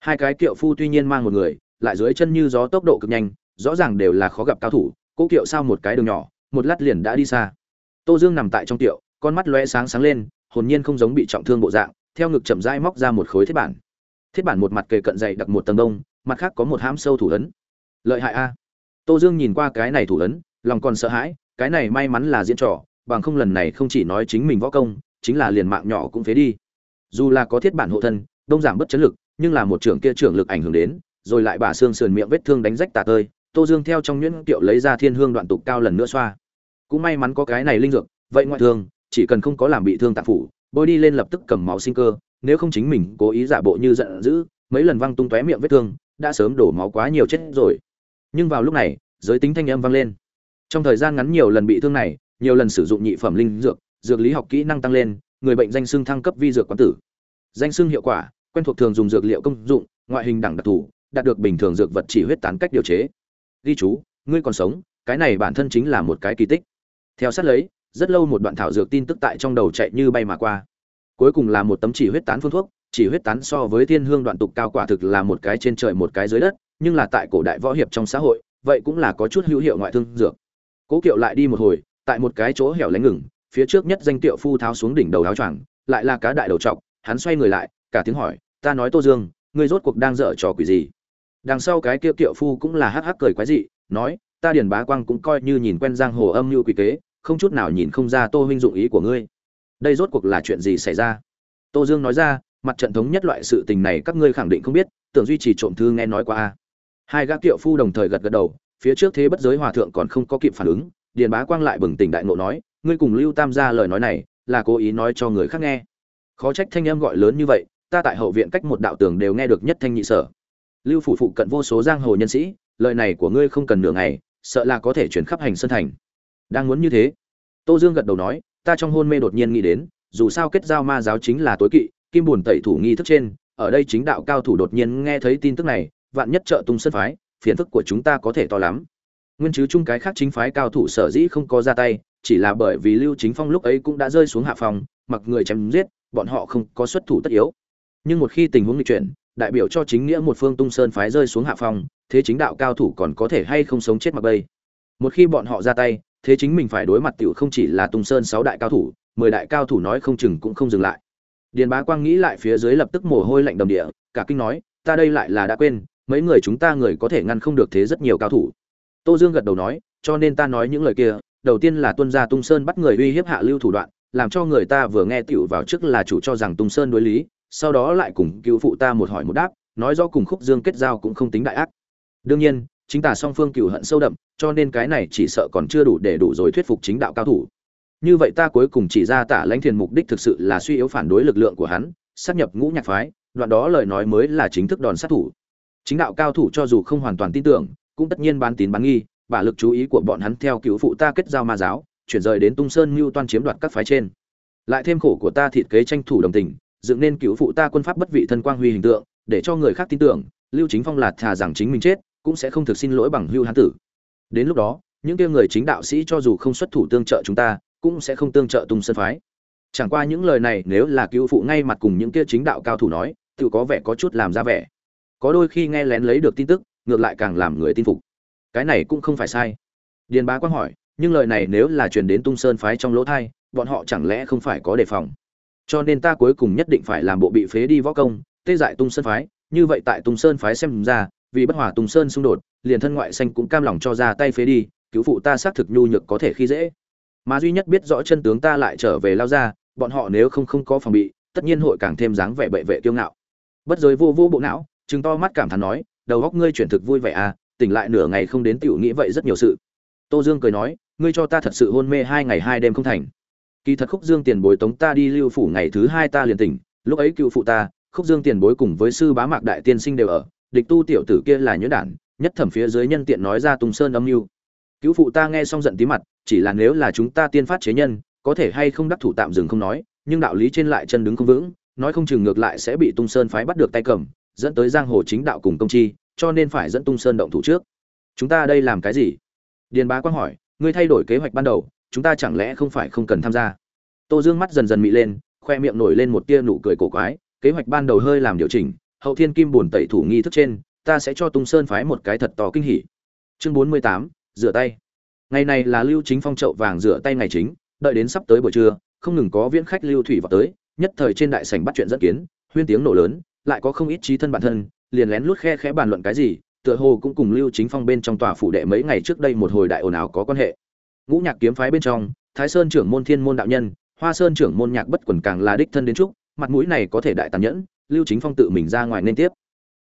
Hai cái kiệu phu tuy nhiên mang một người, lại dưới chân như gió tốc độ cực nhanh, rõ ràng đều là khó gặp cao thủ, cố kiệu sao một cái đường nhỏ, một lát liền đã đi xa. Tô dương nằm tại trong tiệu con mắt lóe sáng sáng lên, hồn nhiên không giống bị trọng thương bộ dạng, theo ngực chậm rãi móc ra một khối thiết bản. Thiết bản một mặt kề cận dày đặc một tầng đông mặt khác có một hãm sâu thủ ấn. Lợi hại a. Tô dương nhìn qua cái này thủ ấn, lòng còn sợ hãi, cái này may mắn là diễn trò, bằng không lần này không chỉ nói chính mình võ công, chính là liền mạng nhỏ cũng phế đi. Dù là có thiết bản hộ thân, đông giảm bất chấn lực, nhưng là một trưởng kia trưởng lực ảnh hưởng đến, rồi lại bả xương sườn miệng vết thương đánh rách tả tơi, tô dương theo trong nhuyễn kiệu lấy ra thiên hương đoạn tục cao lần nữa xoa. Cũng may mắn có cái này linh dược, vậy ngoại thương, chỉ cần không có làm bị thương tạng phủ, bôi đi lên lập tức cầm máu sinh cơ, nếu không chính mình cố ý giả bộ như giận dữ, mấy lần văng tung tóe miệng vết thương đã sớm đổ máu quá nhiều chết rồi. Nhưng vào lúc này, giới tính thanh âm vang lên. Trong thời gian ngắn nhiều lần bị thương này, nhiều lần sử dụng nhị phẩm linh dược dược lý học kỹ năng tăng lên, người bệnh danh xưng thăng cấp vi dược quán tử. Danh xưng hiệu quả, quen thuộc thường dùng dược liệu công dụng, ngoại hình đẳng đặc thù, đạt được bình thường dược vật chỉ huyết tán cách điều chế. Ghi chú, ngươi còn sống, cái này bản thân chính là một cái kỳ tích. Theo sát lấy, rất lâu một đoạn thảo dược tin tức tại trong đầu chạy như bay mà qua. Cuối cùng là một tấm chỉ huyết tán phương thuốc chỉ huyết tán so với thiên hương đoạn tục cao quả thực là một cái trên trời một cái dưới đất, nhưng là tại cổ đại võ hiệp trong xã hội, vậy cũng là có chút hữu hiệu ngoại thương dược. Cố kiệu lại đi một hồi, tại một cái chỗ hẻo lánh ngừng, phía trước nhất danh tiệu phu tháo xuống đỉnh đầu áo choàng, lại là cá đại đầu trọc, hắn xoay người lại, cả tiếng hỏi, ta nói tô dương, ngươi rốt cuộc đang dở trò quỷ gì? Đằng sau cái kia tiệu phu cũng là hắc hắc cười quái dị, nói, ta điền bá quang cũng coi như nhìn quen giang hồ âm mưu quỷ kế, không chút nào nhìn không ra tô huynh dụng ý của ngươi. Đây rốt cuộc là chuyện gì xảy ra? Tô dương nói ra mặt trận thống nhất loại sự tình này các ngươi khẳng định không biết, tưởng duy trì trộm thư nghe nói qua hai gã kiệu phu đồng thời gật gật đầu, phía trước thế bất giới hòa thượng còn không có kịp phản ứng, điền bá quang lại bừng tỉnh đại ngộ nói, ngươi cùng lưu tam gia lời nói này, là cố ý nói cho người khác nghe. Khó trách thanh em gọi lớn như vậy, ta tại hậu viện cách một đạo tường đều nghe được nhất thanh nhị sở. Lưu phủ phụ cận vô số giang hồ nhân sĩ, lời này của ngươi không cần nửa ngày, sợ là có thể chuyển khắp hành sơn thành. Đang muốn như thế, tô dương gật đầu nói, ta trong hôn mê đột nhiên nghĩ đến, dù sao kết giao ma giáo chính là tối kỵ kim buồn tẩy thủ nghi thức trên, ở đây chính đạo cao thủ đột nhiên nghe thấy tin tức này, vạn nhất trợ tung sân phái, phiền phức của chúng ta có thể to lắm. Nguyên chứ chung cái khác chính phái cao thủ sở dĩ không có ra tay, chỉ là bởi vì lưu chính phong lúc ấy cũng đã rơi xuống hạ phòng, mặc người chém giết, bọn họ không có xuất thủ tất yếu. Nhưng một khi tình huống nghịch chuyển, đại biểu cho chính nghĩa một phương tung sơn phái rơi xuống hạ phòng, thế chính đạo cao thủ còn có thể hay không sống chết mặc bây? Một khi bọn họ ra tay, thế chính mình phải đối mặt tiểu không chỉ là tung sơn sáu đại cao thủ, mười đại cao thủ nói không chừng cũng không dừng lại điền bá quang nghĩ lại phía dưới lập tức mồ hôi lạnh đầm địa, cả kinh nói, ta đây lại là đã quên, mấy người chúng ta người có thể ngăn không được thế rất nhiều cao thủ. Tô dương gật đầu nói, cho nên ta nói những lời kia, đầu tiên là tuân gia tung sơn bắt người uy hiếp hạ lưu thủ đoạn, làm cho người ta vừa nghe tiểu vào trước là chủ cho rằng tung sơn đối lý, sau đó lại cùng cứu phụ ta một hỏi một đáp, nói rõ cùng khúc dương kết giao cũng không tính đại ác. Đương nhiên, chính tả song phương cừu hận sâu đậm, cho nên cái này chỉ sợ còn chưa đủ để đủ rồi thuyết phục chính đạo cao thủ như vậy ta cuối cùng chỉ ra tả lãnh thiền mục đích thực sự là suy yếu phản đối lực lượng của hắn, sát nhập ngũ nhạc phái, đoạn đó lời nói mới là chính thức đòn sát thủ. Chính đạo cao thủ cho dù không hoàn toàn tin tưởng, cũng tất nhiên bán tín bán nghi, bả lực chú ý của bọn hắn theo cứu phụ ta kết giao ma giáo, chuyển rời đến tung sơn mưu toan chiếm đoạt các phái trên. Lại thêm khổ của ta thịt kế tranh thủ đồng tình, dựng nên cứu phụ ta quân pháp bất vị thân quang huy hình tượng, để cho người khác tin tưởng, lưu chính phong là thà rằng chính mình chết, cũng sẽ không thực xin lỗi bằng hưu hán tử. Đến lúc đó, những kia người chính đạo sĩ cho dù không xuất thủ tương trợ chúng ta cũng sẽ không tương trợ tung sơn phái. Chẳng qua những lời này nếu là cứu phụ ngay mặt cùng những kia chính đạo cao thủ nói, tự có vẻ có chút làm ra vẻ. Có đôi khi nghe lén lấy được tin tức, ngược lại càng làm người tin phục. Cái này cũng không phải sai. Điền bá quang hỏi, nhưng lời này nếu là truyền đến tung sơn phái trong lỗ thai, bọn họ chẳng lẽ không phải có đề phòng? Cho nên ta cuối cùng nhất định phải làm bộ bị phế đi võ công, tê dại tung sơn phái. Như vậy tại tung sơn phái xem ra, vì bất hòa tung sơn xung đột, liền thân ngoại xanh cũng cam lòng cho ra tay phế đi, cứu phụ ta xác thực nhu nhược có thể khi dễ mà duy nhất biết rõ chân tướng ta lại trở về lao ra, bọn họ nếu không không có phòng bị, tất nhiên hội càng thêm dáng vẻ bệ vệ kiêu ngạo. Bất giới vô vô bộ não chứng to mắt cảm thán nói, đầu góc ngươi chuyển thực vui vẻ à tỉnh lại nửa ngày không đến tiểu nghĩ vậy rất nhiều sự. Tô dương cười nói, ngươi cho ta thật sự hôn mê hai ngày hai đêm không thành. Kỳ thật khúc dương tiền bối tống ta đi lưu phủ ngày thứ hai ta liền tỉnh, lúc ấy cựu phụ ta, khúc dương tiền bối cùng với sư bá mạc đại tiên sinh đều ở, địch tu tiểu tử kia là nhớ đản, nhất thẩm phía dưới nhân tiện nói ra tùng sơn âm mưu cứu phụ ta nghe xong giận tí mặt, chỉ là nếu là chúng ta tiên phát chế nhân, có thể hay không đắc thủ tạm dừng không nói, nhưng đạo lý trên lại chân đứng không vững, nói không chừng ngược lại sẽ bị tung sơn phái bắt được tay cầm, dẫn tới giang hồ chính đạo cùng công chi, cho nên phải dẫn tung sơn động thủ trước. Chúng ta đây làm cái gì? Điền bá quang hỏi, ngươi thay đổi kế hoạch ban đầu, chúng ta chẳng lẽ không phải không cần tham gia? Tô dương mắt dần dần mị lên, khoe miệng nổi lên một tia nụ cười cổ quái, kế hoạch ban đầu hơi làm điều chỉnh, hậu thiên kim bổn tẩy thủ nghi thức trên, ta sẽ cho tung sơn phái một cái thật to kinh hỉ. Chương bốn mươi tám rửa tay. Ngày này là lưu chính phong trậu vàng rửa tay ngày chính, đợi đến sắp tới buổi trưa, không ngừng có viễn khách lưu thủy vào tới, nhất thời trên đại sảnh bắt chuyện dẫn kiến, huyên tiếng nổ lớn, lại có không ít trí thân bản thân, liền lén lút khe khẽ bàn luận cái gì, tựa hồ cũng cùng lưu chính phong bên trong tòa phủ đệ mấy ngày trước đây một hồi đại ồn ào có quan hệ. Ngũ nhạc kiếm phái bên trong, thái sơn trưởng môn thiên môn đạo nhân, hoa sơn trưởng môn nhạc bất quần càng là đích thân đến trúc mặt mũi này có thể đại tàn nhẫn, lưu chính phong tự mình ra ngoài nên tiếp.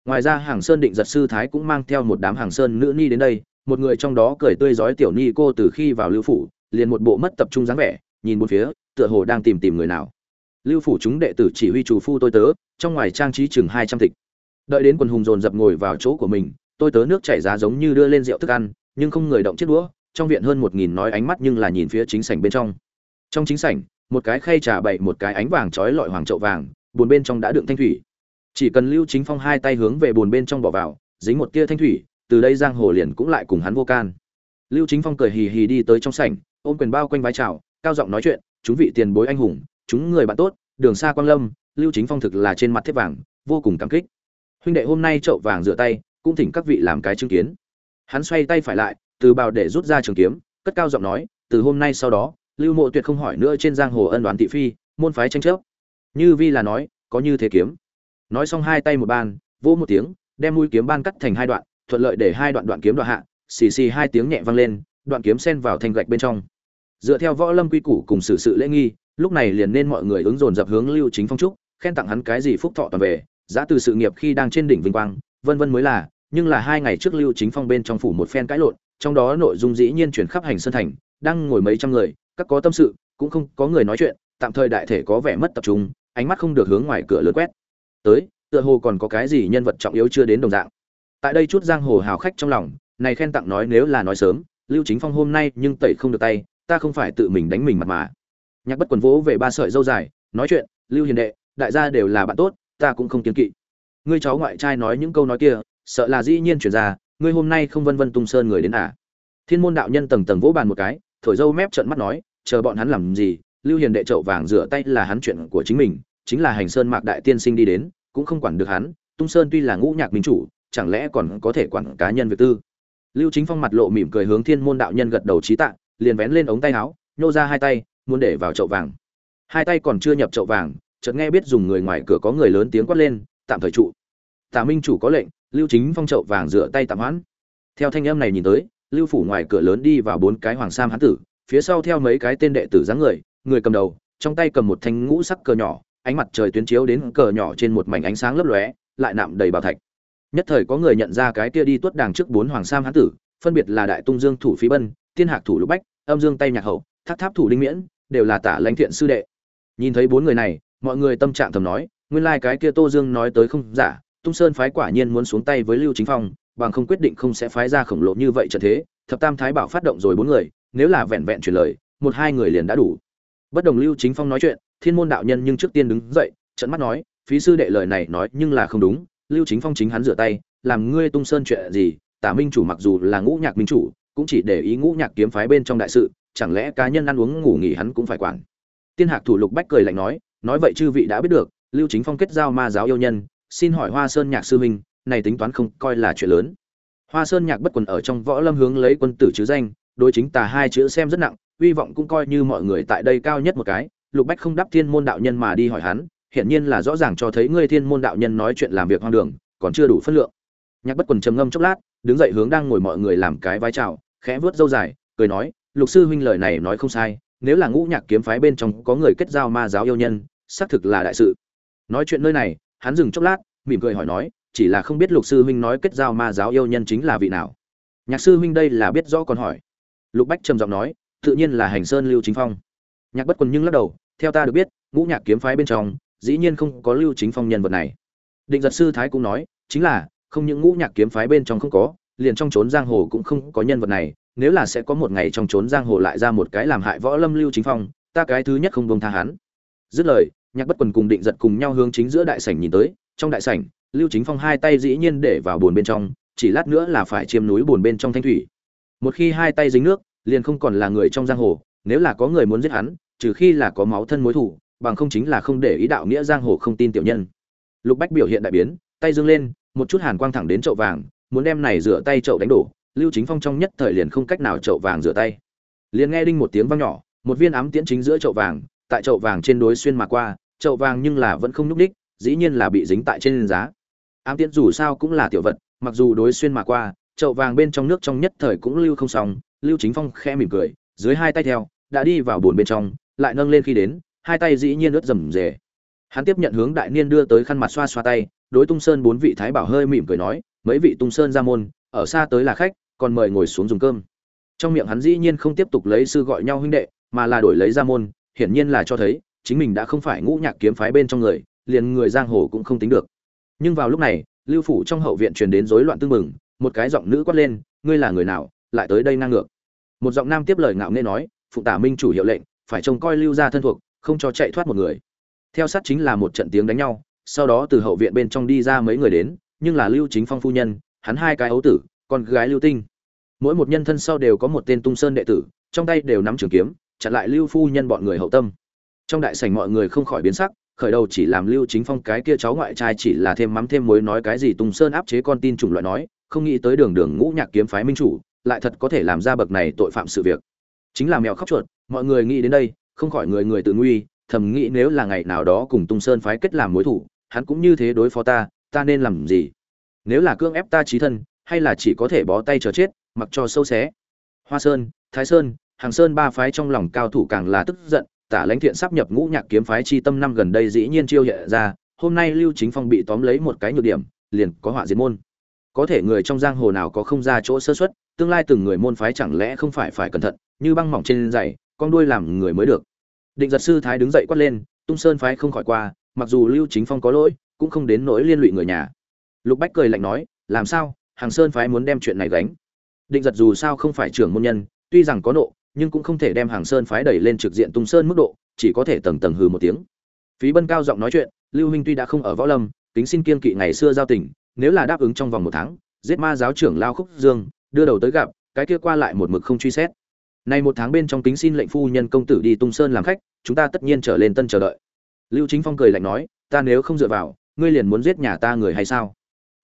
Ngoài ra hàng sơn định giật sư thái cũng mang theo một đám hàng sơn nữ ni đến đây một người trong đó cười tươi rói tiểu ni cô từ khi vào lưu phủ, liền một bộ mất tập trung dáng vẻ, nhìn một phía, tựa hồ đang tìm tìm người nào. Lưu phủ chúng đệ tử chỉ huy chủ phu tôi tớ, trong ngoài trang trí chừng hai trăm tịch đợi đến quần hùng dồn dập ngồi vào chỗ của mình, tôi tớ nước chảy ra giống như đưa lên rượu thức ăn, nhưng không người động chiếc đũa, trong viện hơn một nghìn nói ánh mắt nhưng là nhìn phía chính sảnh bên trong. Trong chính sảnh, một cái khay trà bậy, một cái ánh vàng trói lọi hoàng trậu vàng buồn bên trong đã đựng thanh thủy. Chỉ cần lưu chính phong hai tay hướng về buồn bên trong bỏ vào, dính một tia thanh thủy từ đây giang hồ liền cũng lại cùng hắn vô can. Lưu chính phong cười hì hì đi tới trong sảnh, ôm quyền bao quanh vái chào, cao giọng nói chuyện, chúng vị tiền bối anh hùng, chúng người bạn tốt, đường xa quang lâm, lưu chính phong thực là trên mặt thép vàng, vô cùng cảm kích. Huynh đệ hôm nay chậu vàng rửa tay, cũng thỉnh các vị làm cái chứng kiến. Hắn xoay tay phải lại, từ bào để rút ra trường kiếm, cất cao giọng nói, từ hôm nay sau đó, lưu mộ tuyệt không hỏi nữa trên giang hồ ân đoán thị phi, môn phái tranh chấp. Như vi là nói, có như thế kiếm. Nói xong hai tay một ban, vỗ một tiếng, đem mũi kiếm ban cắt thành hai đoạn thuận lợi để hai đoạn đoạn kiếm đoạn hạ, xì xì hai tiếng nhẹ vang lên, đoạn kiếm xen vào thanh gạch bên trong. Dựa theo võ lâm quy củ cùng xử sự lễ nghi, lúc này liền nên mọi người ứng dồn dập hướng lưu chính phong trúc khen tặng hắn cái gì phúc thọ toàn về, giá từ sự nghiệp khi đang trên đỉnh vinh quang, vân vân mới là, nhưng là hai ngày trước lưu chính phong bên trong phủ một phen cãi lộn, trong đó nội dung dĩ nhiên chuyển khắp hành sơn thành, đang ngồi mấy trăm người, các có tâm sự, cũng không có người nói chuyện, tạm thời đại thể có vẻ mất tập trung, ánh mắt không được hướng ngoài cửa lớn quét. Tới, tựa hồ còn có cái gì nhân vật trọng yếu chưa đến đồng dạng tại đây chút giang hồ hào khách trong lòng, này khen tặng nói nếu là nói sớm, lưu chính phong hôm nay nhưng tẩy không được tay, ta không phải tự mình đánh mình mặt mà. Nhạc bất quần vỗ về ba sợi dâu dài, nói chuyện, lưu hiền đệ, đại gia đều là bạn tốt, ta cũng không kiên kỵ. Ngươi cháu ngoại trai nói những câu nói kia, sợ là dĩ nhiên chuyển ra, ngươi hôm nay không vân vân tung sơn người đến à? Thiên môn đạo nhân tầng tầng vỗ bàn một cái, thổi dâu mép trợn mắt nói, chờ bọn hắn làm gì, lưu hiền đệ chậu vàng rửa tay là hắn chuyện của chính mình, chính là hành sơn mạc đại tiên sinh đi đến, cũng không quản được hắn, tung sơn tuy là ngũ nhạc minh chủ chẳng lẽ còn có thể quản cá nhân việc tư? Lưu chính phong mặt lộ mỉm cười hướng thiên môn đạo nhân gật đầu trí tạ, liền vén lên ống tay áo, nhô ra hai tay, muốn để vào chậu vàng. Hai tay còn chưa nhập chậu vàng, chợt nghe biết dùng người ngoài cửa có người lớn tiếng quát lên, tạm thời trụ. Tả minh chủ có lệnh, lưu chính phong chậu vàng rửa tay tạm hoãn. Theo thanh âm này nhìn tới, lưu phủ ngoài cửa lớn đi vào bốn cái hoàng sam hán tử, phía sau theo mấy cái tên đệ tử dáng người người cầm đầu, trong tay cầm một thanh ngũ sắc cờ nhỏ, ánh mặt trời tuyến chiếu đến cờ nhỏ trên một mảnh ánh sáng lấp lóe, lại nạm đầy bảo thạch nhất thời có người nhận ra cái kia đi tuất đàng trước bốn hoàng sam hán tử, phân biệt là đại tung dương thủ phí bân, tiên hạc thủ lục bách, âm dương tay nhạc hậu, thác tháp thủ đinh miễn, đều là tả lãnh thiện sư đệ. Nhìn thấy bốn người này, mọi người tâm trạng thầm nói, nguyên lai cái kia tô dương nói tới không giả, tung sơn phái quả nhiên muốn xuống tay với lưu chính phong, bằng không quyết định không sẽ phái ra khổng lồ như vậy trận thế, thập tam thái bảo phát động rồi bốn người, nếu là vẹn vẹn truyền lời, một hai người liền đã đủ. Bất đồng lưu chính phong nói chuyện, thiên môn đạo nhân nhưng trước tiên đứng dậy trận mắt nói, phí sư đệ lời này nói nhưng là không đúng lưu chính phong chính hắn rửa tay, làm ngươi tung sơn chuyện gì? Tả minh chủ mặc dù là ngũ nhạc minh chủ, cũng chỉ để ý ngũ nhạc kiếm phái bên trong đại sự, chẳng lẽ cá nhân ăn uống ngủ nghỉ hắn cũng phải quản? Tiên hạc thủ lục bách cười lạnh nói nói vậy chư vị đã biết được, lưu chính phong kết giao ma giáo yêu nhân, xin hỏi hoa sơn nhạc sư minh này tính toán không coi là chuyện lớn. Hoa sơn nhạc bất quần ở trong võ lâm hướng lấy quân tử chứ danh, đối chính tà hai chữ xem rất nặng, hy vọng cũng coi như mọi người tại đây cao nhất một cái. Lục bách không đáp thiên môn đạo nhân mà đi hỏi hắn hiển nhiên là rõ ràng cho thấy ngươi thiên môn đạo nhân nói chuyện làm việc hoang đường, còn chưa đủ phân lượng. Nhạc bất quần trầm ngâm chốc lát, đứng dậy hướng đang ngồi mọi người làm cái vai chào, khẽ vướt râu dài, cười nói, lục sư huynh lời này nói không sai, nếu là ngũ nhạc kiếm phái bên trong có người kết giao ma giáo yêu nhân, xác thực là đại sự. Nói chuyện nơi này, hắn dừng chốc lát, mỉm cười hỏi nói, chỉ là không biết lục sư huynh nói kết giao ma giáo yêu nhân chính là vị nào? Nhạc sư huynh đây là biết rõ còn hỏi. Lục bách trầm giọng nói, tự nhiên là hành sơn lưu chính phong. Nhạc bất quần nhưng lắc đầu, theo ta được biết, ngũ nhạc kiếm phái bên trong dĩ nhiên không có lưu chính phong nhân vật này. Định giật sư thái cũng nói, chính là, không những ngũ nhạc kiếm phái bên trong không có, liền trong trốn giang hồ cũng không có nhân vật này, nếu là sẽ có một ngày trong trốn giang hồ lại ra một cái làm hại võ lâm lưu chính phong, ta cái thứ nhất không bông tha hắn. Dứt lời, nhạc bất quần cùng định giật cùng nhau hướng chính giữa đại sảnh nhìn tới, trong đại sảnh, lưu chính phong hai tay dĩ nhiên để vào bồn bên trong, chỉ lát nữa là phải chiêm núi bồn bên trong thanh thủy. Một khi hai tay dính nước, liền không còn là người trong giang hồ, nếu là có người muốn giết hắn, trừ khi là có máu thân mối thủ bằng không chính là không để ý đạo nghĩa giang hồ không tin tiểu nhân. Lục bách biểu hiện đại biến, tay dương lên, một chút hàn quang thẳng đến chậu vàng, muốn đem này rửa tay chậu đánh đổ, lưu chính phong trong nhất thời liền không cách nào chậu vàng rửa tay. Liền nghe đinh một tiếng vang nhỏ, một viên ám tiễn chính giữa chậu vàng, tại chậu vàng trên đối xuyên mà qua, chậu vàng nhưng là vẫn không nhúc đích dĩ nhiên là bị dính tại trên giá. Ám tiễn dù sao cũng là tiểu vật, mặc dù đối xuyên mà qua, chậu vàng bên trong nước trong nhất thời cũng lưu không xong, lưu chính phong khẽ mỉm cười, dưới hai tay theo, đã đi vào buồn bên trong, lại nâng lên khi đến hai tay dĩ nhiên ướt rầm rề. Hắn tiếp nhận hướng đại niên đưa tới khăn mặt xoa xoa tay, đối tung sơn bốn vị thái bảo hơi mỉm cười nói, mấy vị tung sơn ra môn, ở xa tới là khách, còn mời ngồi xuống dùng cơm. Trong miệng hắn dĩ nhiên không tiếp tục lấy sư gọi nhau huynh đệ, mà là đổi lấy ra môn, hiển nhiên là cho thấy, chính mình đã không phải ngũ nhạc kiếm phái bên trong người, liền người giang hồ cũng không tính được. Nhưng vào lúc này, lưu phủ trong hậu viện truyền đến rối loạn tương mừng một cái giọng nữ quát lên, ngươi là người nào, lại tới đây ngang ngược? Một giọng nam tiếp lời ngạo nghễ nói phụ tả minh chủ hiệu lệnh, phải trông coi lưu gia thân thuộc không cho chạy thoát một người. Theo sát chính là một trận tiếng đánh nhau, sau đó từ hậu viện bên trong đi ra mấy người đến, nhưng là lưu chính phong phu nhân, hắn hai cái ấu tử, con gái lưu tinh. Mỗi một nhân thân sau đều có một tên tung sơn đệ tử, trong tay đều nắm trường kiếm, chặn lại lưu phu nhân bọn người hậu tâm. Trong đại sảnh mọi người không khỏi biến sắc, khởi đầu chỉ làm lưu chính phong cái kia cháu ngoại trai chỉ là thêm mắm thêm muối nói cái gì tung sơn áp chế con tin chủng loại nói, không nghĩ tới đường đường ngũ nhạc kiếm phái minh chủ, lại thật có thể làm ra bậc này tội phạm sự việc. Chính là mèo khóc chuột, mọi người nghĩ đến đây không khỏi người người tự nguy, thầm nghĩ nếu là ngày nào đó cùng tung sơn phái kết làm mối thủ, hắn cũng như thế đối phó ta ta nên làm gì? Nếu là cương ép ta trí thân, hay là chỉ có thể bó tay chờ chết, mặc cho sâu xé. Hoa sơn, thái sơn, hàng sơn ba phái trong lòng cao thủ càng là tức giận, tả lãnh thiện sắp nhập ngũ nhạc kiếm phái chi tâm năm gần đây dĩ nhiên chiêu hiện ra, hôm nay lưu chính phong bị tóm lấy một cái nhược điểm, liền có họa diệt môn. Có thể người trong giang hồ nào có không ra chỗ sơ xuất tương lai từng người môn phái chẳng lẽ không phải phải cẩn thận, như băng mỏng trên giày con đuôi làm người mới được. Định giật sư thái đứng dậy quát lên, tung sơn phái không khỏi qua, mặc dù lưu chính phong có lỗi, cũng không đến nỗi liên lụy người nhà. Lục bách cười lạnh nói, làm sao, hàng sơn phái muốn đem chuyện này gánh? Định giật dù sao không phải trưởng môn nhân, tuy rằng có nộ, nhưng cũng không thể đem hàng sơn phái đẩy lên trực diện tung sơn mức độ, chỉ có thể tầng tầng hừ một tiếng. Phí bân cao giọng nói chuyện, lưu huynh tuy đã không ở võ lâm tính xin kiên kỵ ngày xưa giao tình, nếu là đáp ứng trong vòng một tháng, giết ma giáo trưởng lao khúc dương, đưa đầu tới gặp, cái kia qua lại một mực không truy xét nay một tháng bên trong kính xin lệnh phu nhân công tử đi tung sơn làm khách, chúng ta tất nhiên trở lên tân chờ đợi. Lưu chính phong cười lạnh nói, ta nếu không dựa vào, ngươi liền muốn giết nhà ta người hay sao?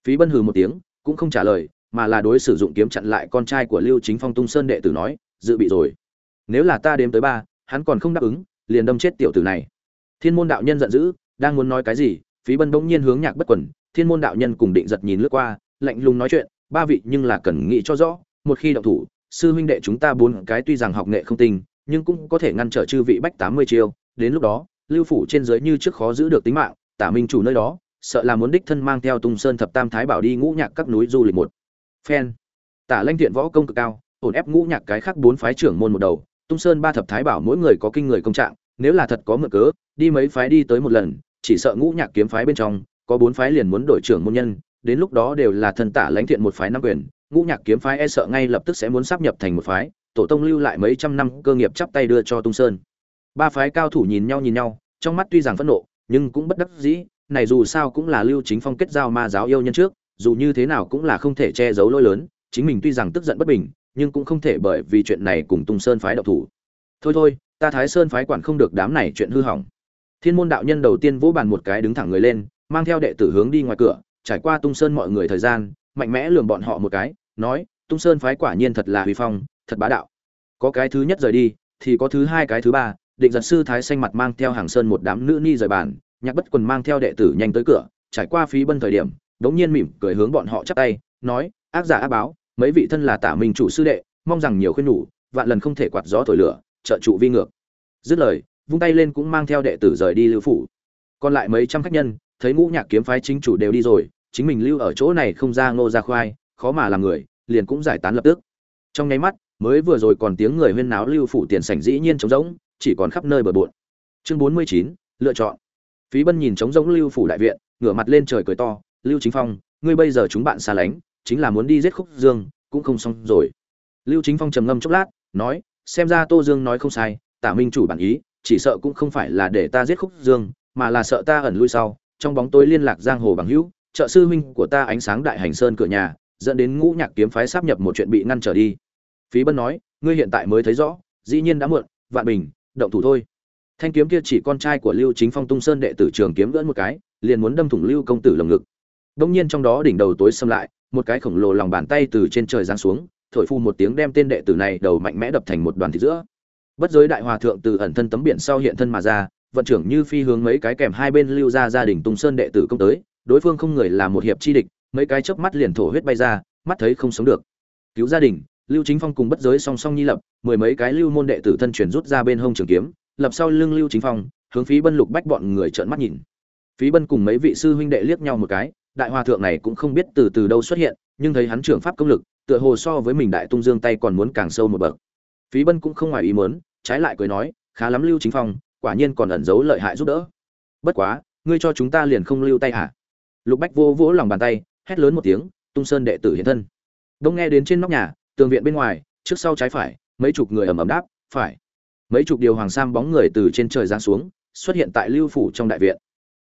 Phí bân hừ một tiếng, cũng không trả lời, mà là đối sử dụng kiếm chặn lại con trai của lưu chính phong tung sơn đệ tử nói, dự bị rồi. Nếu là ta đếm tới ba, hắn còn không đáp ứng, liền đâm chết tiểu tử này. Thiên môn đạo nhân giận dữ, đang muốn nói cái gì, phí bân bỗng nhiên hướng nhạc bất quần, thiên môn đạo nhân cùng định giật nhìn lướt qua, lạnh lùng nói chuyện, ba vị nhưng là cần nghĩ cho rõ, một khi động thủ sư huynh đệ chúng ta bốn cái tuy rằng học nghệ không tinh, nhưng cũng có thể ngăn trở chư vị bách tám mươi chiêu. Đến lúc đó, lưu phủ trên dưới như trước khó giữ được tính mạng, tả minh chủ nơi đó, sợ là muốn đích thân mang theo tung sơn thập tam thái bảo đi ngũ nhạc các núi du lịch một. Phen. Tả lanh thiện võ công cực cao, ổn ép ngũ nhạc cái khác bốn phái trưởng môn một đầu. Tung sơn ba thập thái bảo mỗi người có kinh người công trạng, nếu là thật có mượn cớ, đi mấy phái đi tới một lần, chỉ sợ ngũ nhạc kiếm phái bên trong, có bốn phái liền muốn đổi trưởng môn nhân, đến lúc đó đều là thần tả lãnh thiện một phái năm quyền ngũ nhạc kiếm phái e sợ ngay lập tức sẽ muốn sắp nhập thành một phái, tổ tông lưu lại mấy trăm năm cơ nghiệp chắp tay đưa cho tung sơn. Ba phái cao thủ nhìn nhau nhìn nhau, trong mắt tuy rằng phẫn nộ, nhưng cũng bất đắc dĩ, này dù sao cũng là lưu chính phong kết giao ma giáo yêu nhân trước, dù như thế nào cũng là không thể che giấu lỗi lớn, chính mình tuy rằng tức giận bất bình, nhưng cũng không thể bởi vì chuyện này cùng tung sơn phái độc thủ. Thôi thôi, ta thái sơn phái quản không được đám này chuyện hư hỏng. Thiên môn đạo nhân đầu tiên vỗ bàn một cái đứng thẳng người lên, mang theo đệ tử hướng đi ngoài cửa, trải qua tung sơn mọi người thời gian mạnh mẽ lường bọn họ một cái, nói, tung sơn phái quả nhiên thật là huy phong, thật bá đạo. Có cái thứ nhất rời đi, thì có thứ hai cái thứ ba. Định giật sư thái xanh mặt mang theo hàng sơn một đám nữ ni rời bàn, nhạc bất quần mang theo đệ tử nhanh tới cửa, trải qua phí bân thời điểm, đống nhiên mỉm cười hướng bọn họ chắp tay, nói, ác giả ác báo, mấy vị thân là tả minh chủ sư đệ, mong rằng nhiều khuyên nhủ, vạn lần không thể quạt gió thổi lửa, trợ trụ vi ngược. Dứt lời, vung tay lên cũng mang theo đệ tử rời đi lưu phủ. Còn lại mấy trăm khách nhân, thấy ngũ nhạc kiếm phái chính chủ đều đi rồi chính mình lưu ở chỗ này không ra ngô ra khoai, khó mà làm người, liền cũng giải tán lập tức. Trong nháy mắt, mới vừa rồi còn tiếng người huyên náo lưu phủ tiền sảnh dĩ nhiên trống rỗng, chỉ còn khắp nơi bờ bộn. Chương bốn mươi chín, lựa chọn. Phí bân nhìn trống rỗng lưu phủ đại viện, ngửa mặt lên trời cười to, lưu chính phong, ngươi bây giờ chúng bạn xa lánh, chính là muốn đi giết khúc dương, cũng không xong rồi. Lưu chính phong trầm ngâm chốc lát, nói, xem ra tô dương nói không sai, tả minh chủ bản ý, chỉ sợ cũng không phải là để ta giết khúc dương, mà là sợ ta ẩn lui sau, trong bóng tối liên lạc giang hồ bằng hữu trợ sư huynh của ta ánh sáng đại hành sơn cửa nhà, dẫn đến ngũ nhạc kiếm phái sắp nhập một chuyện bị ngăn trở đi. Phí bân nói, ngươi hiện tại mới thấy rõ, dĩ nhiên đã muộn, vạn bình, động thủ thôi. Thanh kiếm kia chỉ con trai của lưu chính phong tung sơn đệ tử trường kiếm gỡn một cái, liền muốn đâm thủng lưu công tử lồng ngực. Đông nhiên trong đó đỉnh đầu tối xâm lại, một cái khổng lồ lòng bàn tay từ trên trời giáng xuống, thổi phu một tiếng đem tên đệ tử này đầu mạnh mẽ đập thành một đoàn thịt giữa. Bất giới đại hòa thượng từ ẩn thân tấm biển sau hiện thân mà ra, vận trưởng như phi hướng mấy cái kèm hai bên lưu ra gia đình tung sơn đệ tử công tới đối phương không người là một hiệp chi địch, mấy cái chớp mắt liền thổ huyết bay ra, mắt thấy không sống được. Cứu gia đình, lưu chính phong cùng bất giới song song nhi lập, mười mấy cái lưu môn đệ tử thân truyền rút ra bên hông trường kiếm, lập sau lưng lưu chính phong, hướng phí bân lục bách bọn người trợn mắt nhìn. Phí bân cùng mấy vị sư huynh đệ liếc nhau một cái, đại hòa thượng này cũng không biết từ từ đâu xuất hiện, nhưng thấy hắn trưởng pháp công lực, tựa hồ so với mình đại tung dương tay còn muốn càng sâu một bậc. Phí bân cũng không ngoài ý muốn, trái lại cười nói, khá lắm lưu chính phong, quả nhiên còn ẩn giấu lợi hại giúp đỡ. Bất quá, ngươi cho chúng ta liền không lưu tay hả? Lục bách vô vỗ lòng bàn tay, hét lớn một tiếng, tung sơn đệ tử hiện thân. Đông nghe đến trên nóc nhà, tường viện bên ngoài, trước sau trái phải, mấy chục người ầm ầm đáp, phải. Mấy chục điều hoàng sam bóng người từ trên trời giáng xuống, xuất hiện tại lưu phủ trong đại viện.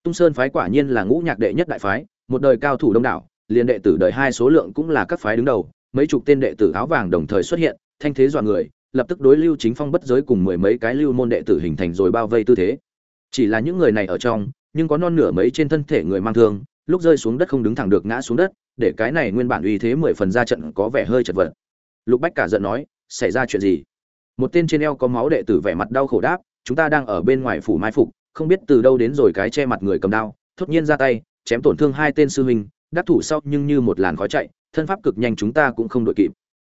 Tung sơn phái quả nhiên là ngũ nhạc đệ nhất đại phái, một đời cao thủ đông đảo, liền đệ tử đời hai số lượng cũng là các phái đứng đầu. Mấy chục tên đệ tử áo vàng đồng thời xuất hiện, thanh thế dọa người, lập tức đối lưu chính phong bất giới cùng mười mấy cái lưu môn đệ tử hình thành rồi bao vây tư thế. Chỉ là những người này ở trong, nhưng có non nửa mấy trên thân thể người mang thương lúc rơi xuống đất không đứng thẳng được ngã xuống đất, để cái này nguyên bản uy thế mười phần ra trận có vẻ hơi chật vật. Lục bách cả giận nói, xảy ra chuyện gì? Một tên trên eo có máu đệ tử vẻ mặt đau khổ đáp, chúng ta đang ở bên ngoài phủ mai phục, không biết từ đâu đến rồi cái che mặt người cầm đao. Thốt nhiên ra tay, chém tổn thương hai tên sư huynh, đắc thủ sau nhưng như một làn khói chạy, thân pháp cực nhanh chúng ta cũng không đội kịp.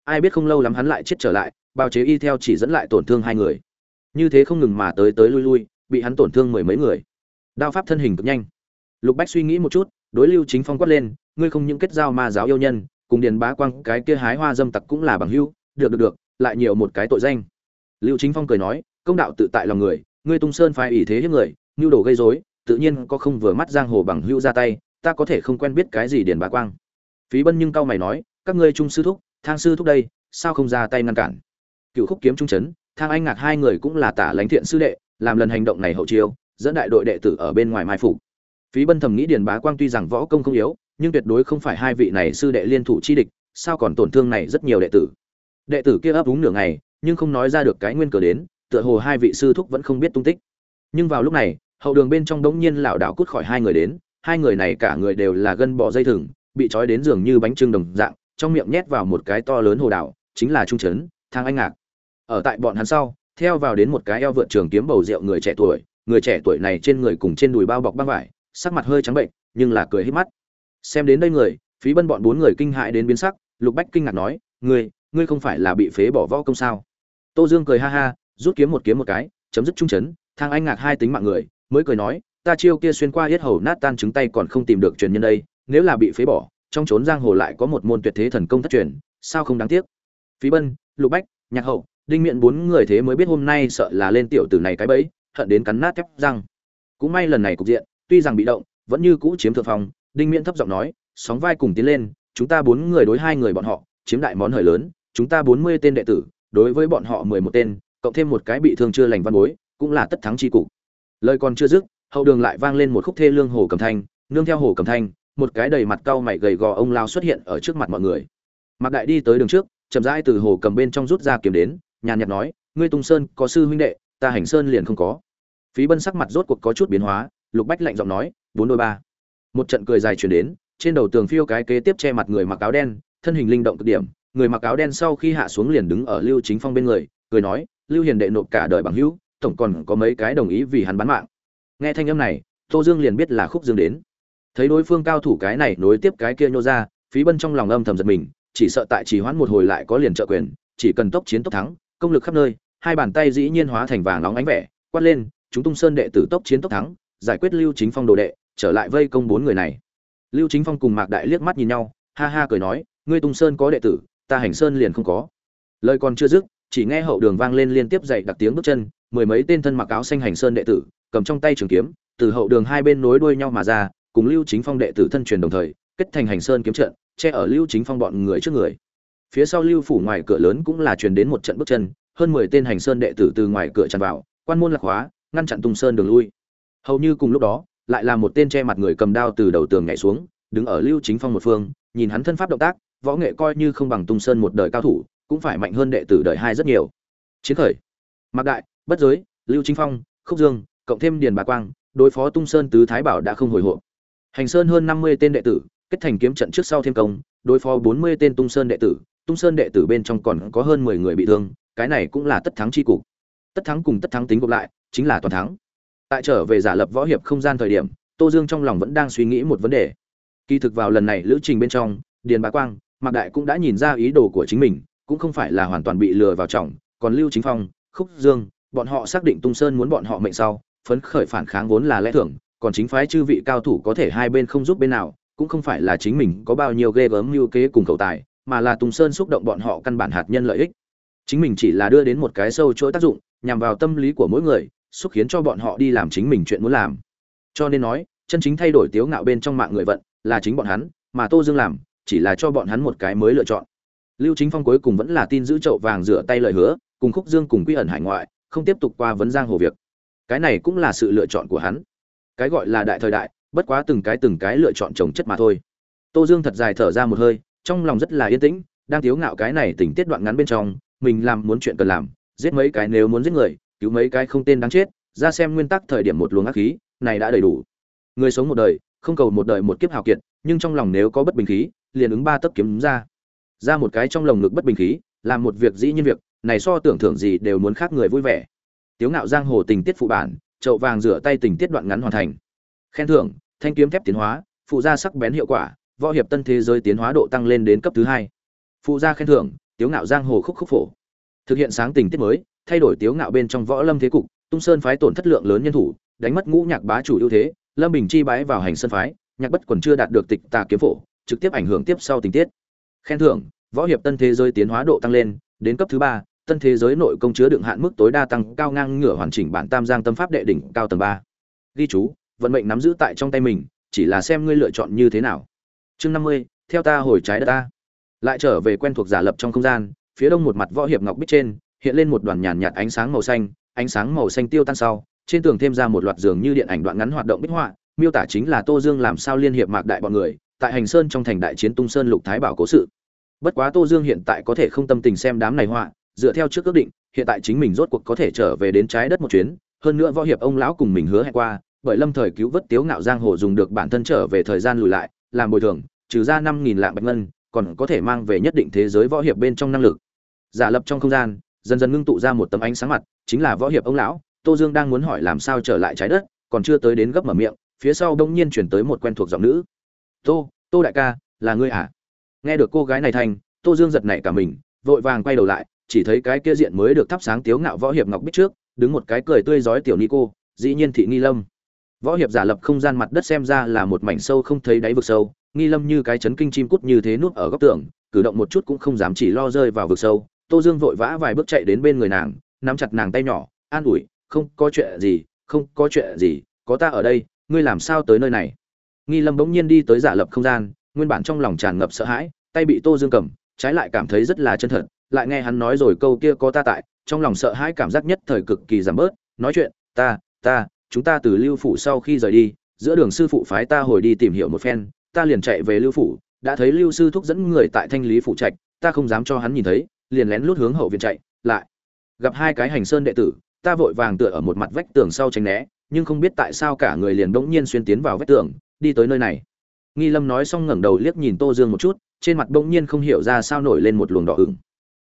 Ai biết không lâu lắm hắn lại chết trở lại bao chế y theo chỉ dẫn lại tổn thương hai người. Như thế không ngừng mà tới tới lui lui, bị hắn tổn thương mười mấy người. Đao pháp thân hình cực nhanh lục bách suy nghĩ một chút, đối lưu chính phong quát lên, ngươi không những kết giao ma giáo yêu nhân, cùng điền bá quang, cái kia hái hoa dâm tặc cũng là bằng hữu, được được được, lại nhiều một cái tội danh. Lưu chính phong cười nói, công đạo tự tại lòng người, ngươi tung sơn phái ủy thế hiếp người nhu đồ gây rối, tự nhiên có không vừa mắt giang hồ bằng hữu ra tay, ta có thể không quen biết cái gì điền bá quang. Phí bân nhưng cao mày nói, các ngươi trung sư thúc, thang sư thúc đây, sao không ra tay ngăn cản? Cựu khúc kiếm trung chấn thang anh ngạc hai người cũng là tả lãnh thiện sư đệ, làm lần hành động này hậu chiêu, dẫn đại đội đệ tử ở bên ngoài mai phục phí bân thầm nghĩ điền bá quang tuy rằng võ công không yếu, nhưng tuyệt đối không phải hai vị này sư đệ liên thủ chi địch, sao còn tổn thương này rất nhiều đệ tử. Đệ tử kia ấp úng nửa ngày, nhưng không nói ra được cái nguyên cờ đến, tựa hồ hai vị sư thúc vẫn không biết tung tích. Nhưng vào lúc này, hậu đường bên trong đống nhiên lảo đảo cút khỏi hai người đến, hai người này cả người đều là gân bọ dây thừng, bị trói đến giường như bánh trưng đồng dạng, trong miệng nhét vào một cái to lớn hồ đảo, chính là trung trấn, thang anh ngạc. Ở tại bọn hắn sau, theo vào đến một cái eo vượt trường kiếm bầu rượu người trẻ tuổi, người trẻ tuổi này trên người cùng trên đùi bao bọc băng vải sắc mặt hơi trắng bệnh, nhưng là cười hết mắt. Xem đến đây người, phí bân bọn bốn người kinh hại đến biến sắc, lục bách kinh ngạc nói, ngươi ngươi không phải là bị phế bỏ võ công sao? Tô dương cười ha ha, rút kiếm một kiếm một cái, chấm dứt trung chấn, thang anh ngạc hai tính mạng người, mới cười nói, ta chiêu kia xuyên qua hết hầu nát tan trứng tay còn không tìm được truyền nhân đây, nếu là bị phế bỏ, trong trốn giang hồ lại có một môn tuyệt thế thần công thất truyền, sao không đáng tiếc? Phí bân, lục bách, nhạc hậu, đinh miệng bốn người thế mới biết hôm nay sợ là lên tiểu tử này cái bẫy, hận đến cắn nát thép răng. Cũng may lần này cục diện tuy rằng bị động, vẫn như cũ chiếm thượng phong, đinh miễn thấp giọng nói, sóng vai cùng tiến lên, chúng ta bốn người đối hai người bọn họ, chiếm đại món hời lớn, chúng ta bốn mươi tên đệ tử, đối với bọn họ mười một tên, cộng thêm một cái bị thương chưa lành văn bối, cũng là tất thắng chi cục. Lời còn chưa dứt, hậu đường lại vang lên một khúc thê lương hồ cầm thanh, nương theo hồ cầm thanh, một cái đầy mặt cau mày gầy gò ông lao xuất hiện ở trước mặt mọi người. Mạc đại đi tới đường trước, chậm rãi từ hồ cầm bên trong rút ra kiếm đến, nhàn nhạt nói, ngươi tung sơn có sư huynh đệ, ta hành sơn liền không có. Phí bân sắc mặt rốt cuộc có chút biến hóa lục bách lạnh giọng nói, bốn đôi ba. Một trận cười dài chuyển đến, trên đầu tường phiêu cái kế tiếp che mặt người mặc áo đen, thân hình linh động cực điểm, người mặc áo đen sau khi hạ xuống liền đứng ở lưu chính phong bên người, cười nói, lưu hiền đệ nộp cả đời bằng hữu, tổng còn có mấy cái đồng ý vì hắn bán mạng. Nghe thanh âm này, tô dương liền biết là khúc dương đến. Thấy đối phương cao thủ cái này nối tiếp cái kia nhô ra, phí bân trong lòng âm thầm giật mình, chỉ sợ tại chỉ hoãn một hồi lại có liền trợ quyền, chỉ cần tốc chiến tốc thắng, công lực khắp nơi, hai bàn tay dĩ nhiên hóa thành vàng nóng ánh vẻ, quát lên, chúng tung sơn đệ tử tốc chiến tốc thắng giải quyết lưu chính phong đồ đệ, trở lại vây công bốn người này. Lưu chính phong cùng mạc đại liếc mắt nhìn nhau, ha ha cười nói, ngươi tung sơn có đệ tử, ta hành sơn liền không có. Lời còn chưa dứt, chỉ nghe hậu đường vang lên liên tiếp dậy đặc tiếng bước chân, mười mấy tên thân mặc áo xanh hành sơn đệ tử, cầm trong tay trường kiếm, từ hậu đường hai bên nối đuôi nhau mà ra, cùng lưu chính phong đệ tử thân truyền đồng thời, kết thành hành sơn kiếm trận, che ở lưu chính phong bọn người trước người. Phía sau lưu phủ ngoài cửa lớn cũng là truyền đến một trận bước chân, hơn mười tên hành sơn đệ tử từ ngoài cửa tràn vào, quan môn lạc hóa, ngăn chặn tung sơn đường lui hầu như cùng lúc đó, lại là một tên che mặt người cầm đao từ đầu tường nhảy xuống, đứng ở lưu chính phong một phương, nhìn hắn thân pháp động tác, võ nghệ coi như không bằng tung sơn một đời cao thủ, cũng phải mạnh hơn đệ tử đời hai rất nhiều. Chiến khởi. Mạc đại, bất giới, lưu chính phong, khúc dương, cộng thêm điền bà quang, đối phó tung sơn tứ thái bảo đã không hồi hộp. Hành sơn hơn năm mươi tên đệ tử, kết thành kiếm trận trước sau thêm công, đối phó bốn mươi tên tung sơn đệ tử, tung sơn đệ tử bên trong còn có hơn mười người bị thương, cái này cũng là tất thắng chi cục. Tất thắng cùng tất thắng tính gộp lại, chính là toàn thắng tại trở về giả lập võ hiệp không gian thời điểm, tô dương trong lòng vẫn đang suy nghĩ một vấn đề. Kỳ thực vào lần này lữ trình bên trong, điền bá quang, mạc đại cũng đã nhìn ra ý đồ của chính mình, cũng không phải là hoàn toàn bị lừa vào trọng, còn lưu chính phong, khúc dương, bọn họ xác định tung sơn muốn bọn họ mệnh sau, phấn khởi phản kháng vốn là lẽ thường, còn chính phái chư vị cao thủ có thể hai bên không giúp bên nào, cũng không phải là chính mình có bao nhiêu ghê gớm mưu kế cùng cầu tài, mà là tung sơn xúc động bọn họ căn bản hạt nhân lợi ích. Chính mình chỉ là đưa đến một cái sâu chuỗi tác dụng, nhằm vào tâm lý của mỗi người xúc khiến cho bọn họ đi làm chính mình chuyện muốn làm. Cho nên nói, chân chính thay đổi tiếu ngạo bên trong mạng người vận, là chính bọn hắn, mà tô dương làm, chỉ là cho bọn hắn một cái mới lựa chọn. Lưu chính phong cuối cùng vẫn là tin giữ chậu vàng rửa tay lời hứa, cùng khúc dương cùng quy ẩn hải ngoại, không tiếp tục qua vấn giang hồ việc. Cái này cũng là sự lựa chọn của hắn. Cái gọi là đại thời đại, bất quá từng cái từng cái lựa chọn trồng chất mà thôi. Tô dương thật dài thở ra một hơi, trong lòng rất là yên tĩnh, đang tiếu ngạo cái này tình tiết đoạn ngắn bên trong, mình làm muốn chuyện cần làm, giết mấy cái nếu muốn giết người cứu mấy cái không tên đáng chết, ra xem nguyên tắc thời điểm một luồng ác khí, này đã đầy đủ. Người sống một đời, không cầu một đời một kiếp hào kiệt, nhưng trong lòng nếu có bất bình khí, liền ứng ba tấc kiếm ra. Ra một cái trong lồng ngực bất bình khí, làm một việc dĩ nhiên việc, này so tưởng thưởng gì đều muốn khác người vui vẻ. Tiếu ngạo giang hồ tình tiết phụ bản, chậu vàng rửa tay tình tiết đoạn ngắn hoàn thành. Khen thưởng, thanh kiếm thép tiến hóa, phụ gia sắc bén hiệu quả, võ hiệp tân thế giới tiến hóa độ tăng lên đến cấp thứ hai. Phụ gia khen thưởng, tiếu ngạo giang hồ khúc khúc phổ. Thực hiện sáng tình tiết mới thay đổi tiếu ngạo bên trong võ lâm thế cục, tung sơn phái tổn thất lượng lớn nhân thủ, đánh mất ngũ nhạc bá chủ ưu thế, lâm bình chi bái vào hành sơn phái, nhạc bất quần chưa đạt được tịch tà kiếm phổ, trực tiếp ảnh hưởng tiếp sau tình tiết. Khen thưởng, võ hiệp tân thế giới tiến hóa độ tăng lên, đến cấp thứ ba, tân thế giới nội công chứa đựng hạn mức tối đa tăng cao ngang ngửa hoàn chỉnh bản tam giang tâm pháp đệ đỉnh cao tầng ba. Ghi chú, vận mệnh nắm giữ tại trong tay mình, chỉ là xem ngươi lựa chọn như thế nào. Chương năm mươi, theo ta hồi trái đất ta. Lại trở về quen thuộc giả lập trong không gian, phía đông một mặt võ hiệp ngọc bích trên hiện lên một đoàn nhàn nhạt ánh sáng màu xanh, ánh sáng màu xanh tiêu tan sau, trên tường thêm ra một loạt giường như điện ảnh đoạn ngắn hoạt động bích họa, miêu tả chính là tô dương làm sao liên hiệp mạc đại bọn người, tại hành sơn trong thành đại chiến tung sơn lục thái bảo cố sự. Bất quá tô dương hiện tại có thể không tâm tình xem đám này họa, dựa theo trước ước định, hiện tại chính mình rốt cuộc có thể trở về đến trái đất một chuyến, hơn nữa võ hiệp ông lão cùng mình hứa hẹn qua, bởi lâm thời cứu vớt tiếu ngạo giang hồ dùng được bản thân trở về thời gian lùi lại, làm bồi thường, trừ ra năm nghìn lạng bạch ngân, còn có thể mang về nhất định thế giới võ hiệp bên trong năng lực. Giả lập trong không gian dần dần ngưng tụ ra một tấm ánh sáng mặt, chính là võ hiệp ông lão, tô dương đang muốn hỏi làm sao trở lại trái đất, còn chưa tới đến gấp mở miệng, phía sau đông nhiên chuyển tới một quen thuộc giọng nữ. Tô tô đại ca, là ngươi à? Nghe được cô gái này thành, tô dương giật nảy cả mình, vội vàng quay đầu lại, chỉ thấy cái kia diện mới được thắp sáng tiếu ngạo võ hiệp ngọc bích trước, đứng một cái cười tươi rói tiểu ni cô, dĩ nhiên thị nghi lâm. Võ hiệp giả lập không gian mặt đất xem ra là một mảnh sâu không thấy đáy vực sâu, nghi lâm như cái chấn kinh chim cút như thế núp ở góc tường, cử động một chút cũng không dám chỉ lo rơi vào vực sâu tô dương vội vã vài bước chạy đến bên người nàng, nắm chặt nàng tay nhỏ, an ủi, không có chuyện gì, không có chuyện gì, có ta ở đây, ngươi làm sao tới nơi này? Nghi lâm bỗng nhiên đi tới giả lập không gian, nguyên bản trong lòng tràn ngập sợ hãi, tay bị tô dương cầm, trái lại cảm thấy rất là chân thật, lại nghe hắn nói rồi câu kia có ta tại, trong lòng sợ hãi cảm giác nhất thời cực kỳ giảm bớt, nói chuyện, ta ta, chúng ta từ lưu phủ sau khi rời đi, giữa đường sư phụ phái ta hồi đi tìm hiểu một phen, ta liền chạy về lưu phủ, đã thấy lưu sư thúc dẫn người tại thanh lý phủ trạch, ta không dám cho hắn nhìn thấy liền lén lút hướng hậu viện chạy, lại gặp hai cái hành sơn đệ tử, ta vội vàng tựa ở một mặt vách tường sau tránh né, nhưng không biết tại sao cả người liền bỗng nhiên xuyên tiến vào vách tường, đi tới nơi này. Nghi lâm nói xong ngẩng đầu liếc nhìn tô dương một chút, trên mặt bỗng nhiên không hiểu ra sao nổi lên một luồng đỏ ửng.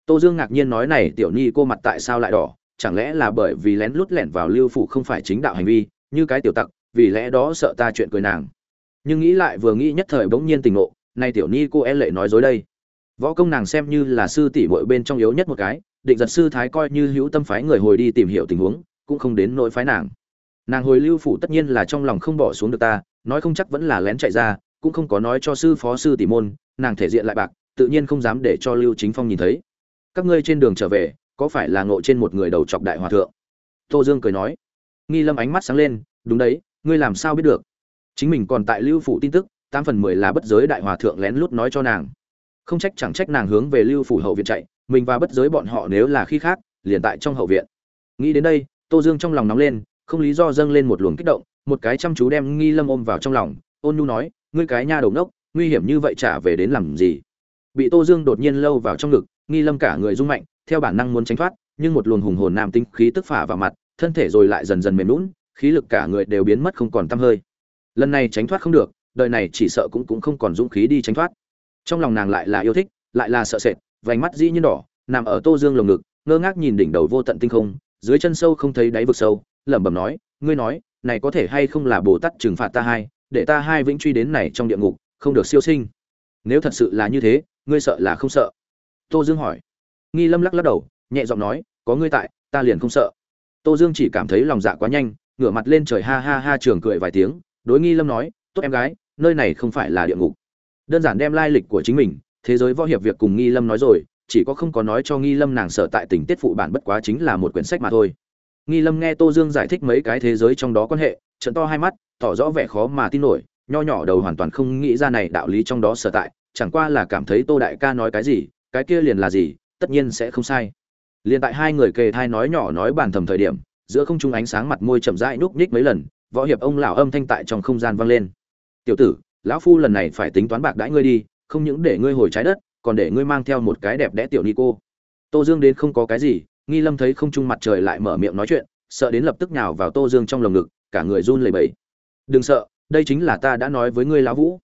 Tô dương ngạc nhiên nói này, tiểu ni cô mặt tại sao lại đỏ? Chẳng lẽ là bởi vì lén lút lẻn vào lưu phủ không phải chính đạo hành vi, như cái tiểu tặc, vì lẽ đó sợ ta chuyện cười nàng. Nhưng nghĩ lại vừa nghĩ nhất thời bỗng nhiên tình ngộ nay tiểu ni cô e lệ nói dối đây võ công nàng xem như là sư tỷ muội bên trong yếu nhất một cái, định giật sư thái coi như hữu tâm phái người hồi đi tìm hiểu tình huống, cũng không đến nỗi phái nàng. Nàng hồi lưu phủ tất nhiên là trong lòng không bỏ xuống được ta, nói không chắc vẫn là lén chạy ra, cũng không có nói cho sư phó sư tỷ môn, nàng thể diện lại bạc, tự nhiên không dám để cho lưu chính phong nhìn thấy. Các ngươi trên đường trở về, có phải là ngộ trên một người đầu chọc đại hòa thượng? Tô dương cười nói. Nghi lâm ánh mắt sáng lên, đúng đấy, ngươi làm sao biết được? Chính mình còn tại lưu phủ tin tức, tám phần mười là bất giới đại hòa thượng lén lút nói cho nàng không trách chẳng trách nàng hướng về lưu phủ hậu viện chạy mình và bất giới bọn họ nếu là khi khác liền tại trong hậu viện. Nghĩ đến đây tô dương trong lòng nóng lên không lý do dâng lên một luồng kích động một cái chăm chú đem nghi lâm ôm vào trong lòng ôn nhu nói ngươi cái nha đầu nốc, nguy hiểm như vậy trả về đến làm gì? Bị tô dương đột nhiên lâu vào trong ngực nghi lâm cả người rung mạnh theo bản năng muốn tránh thoát nhưng một luồng hùng hồn nam tinh khí tức phả vào mặt thân thể rồi lại dần dần mềm lún khí lực cả người đều biến mất không còn tăm hơi. Lần này tránh thoát không được đời này chỉ sợ cũng cũng không còn dũng khí đi tránh thoát trong lòng nàng lại là yêu thích, lại là sợ sệt, vành mắt dĩ nhiên đỏ, nằm ở tô dương lồng ngực, ngơ ngác nhìn đỉnh đầu vô tận tinh không, dưới chân sâu không thấy đáy vực sâu, lẩm bẩm nói, ngươi nói, này có thể hay không là bồ tát trừng phạt ta hai, để ta hai vĩnh truy đến này trong địa ngục, không được siêu sinh? Nếu thật sự là như thế, ngươi sợ là không sợ? Tô dương hỏi. Nghi lâm lắc lắc đầu, nhẹ giọng nói, có ngươi tại, ta liền không sợ. Tô dương chỉ cảm thấy lòng dạ quá nhanh, ngửa mặt lên trời ha ha ha trường cười vài tiếng, đối nghi lâm nói, tốt em gái, nơi này không phải là địa ngục đơn giản đem lai lịch của chính mình, thế giới võ hiệp việc cùng nghi lâm nói rồi, chỉ có không có nói cho nghi lâm nàng sợ tại tình tiết phụ bản bất quá chính là một quyển sách mà thôi. Nghi lâm nghe tô dương giải thích mấy cái thế giới trong đó quan hệ trận to hai mắt, tỏ rõ vẻ khó mà tin nổi, nho nhỏ đầu hoàn toàn không nghĩ ra này đạo lý trong đó sở tại, chẳng qua là cảm thấy tô đại ca nói cái gì, cái kia liền là gì, tất nhiên sẽ không sai. Liền tại hai người kề thai nói nhỏ nói bàn thầm thời điểm, giữa không trung ánh sáng mặt môi chậm rãi núp nhích mấy lần, võ hiệp ông lão âm thanh tại trong không gian vang lên. Tiểu tử lão phu lần này phải tính toán bạc đãi ngươi đi, không những để ngươi hồi trái đất, còn để ngươi mang theo một cái đẹp đẽ tiểu ni cô tô dương đến không có cái gì, nghi lâm thấy không trung mặt trời lại mở miệng nói chuyện, sợ đến lập tức nhào vào tô dương trong lồng ngực, cả người run lẩy bẩy. Đừng sợ, đây chính là ta đã nói với ngươi lão vũ.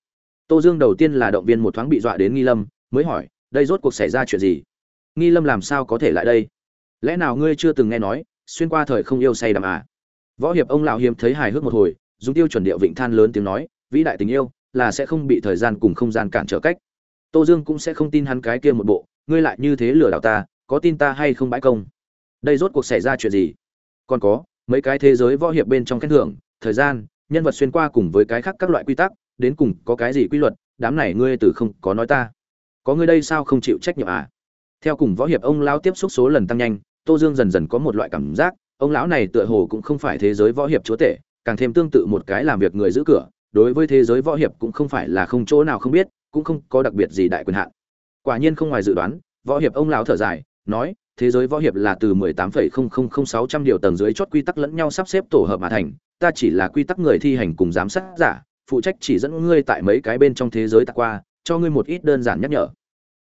Tô dương đầu tiên là động viên một thoáng bị dọa đến nghi lâm, mới hỏi, đây rốt cuộc xảy ra chuyện gì? Nghi lâm làm sao có thể lại đây? Lẽ nào ngươi chưa từng nghe nói, xuyên qua thời không yêu say đắm à? Võ hiệp ông lão hiếm thấy hài hước một hồi, dùng tiêu chuẩn điệu vịnh than lớn tiếng nói, vĩ đại tình yêu là sẽ không bị thời gian cùng không gian cản trở cách. Tô dương cũng sẽ không tin hắn cái kia một bộ, ngươi lại như thế lừa đảo ta, có tin ta hay không bãi công? Đây rốt cuộc xảy ra chuyện gì? Còn có, mấy cái thế giới võ hiệp bên trong khen thưởng, thời gian, nhân vật xuyên qua cùng với cái khác các loại quy tắc, đến cùng có cái gì quy luật, đám này ngươi từ không có nói ta. Có ngươi đây sao không chịu trách nhiệm à? Theo cùng võ hiệp ông lão tiếp xúc số lần tăng nhanh, tô dương dần dần có một loại cảm giác, ông lão này tựa hồ cũng không phải thế giới võ hiệp chúa tể, càng thêm tương tự một cái làm việc người giữ cửa đối với thế giới võ hiệp cũng không phải là không chỗ nào không biết cũng không có đặc biệt gì đại quyền hạn. Quả nhiên không ngoài dự đoán võ hiệp ông lão thở dài nói thế giới võ hiệp là từ 18,000600 điều tầng dưới chót quy tắc lẫn nhau sắp xếp tổ hợp mà thành. Ta chỉ là quy tắc người thi hành cùng giám sát giả phụ trách chỉ dẫn ngươi tại mấy cái bên trong thế giới tạc qua cho ngươi một ít đơn giản nhắc nhở.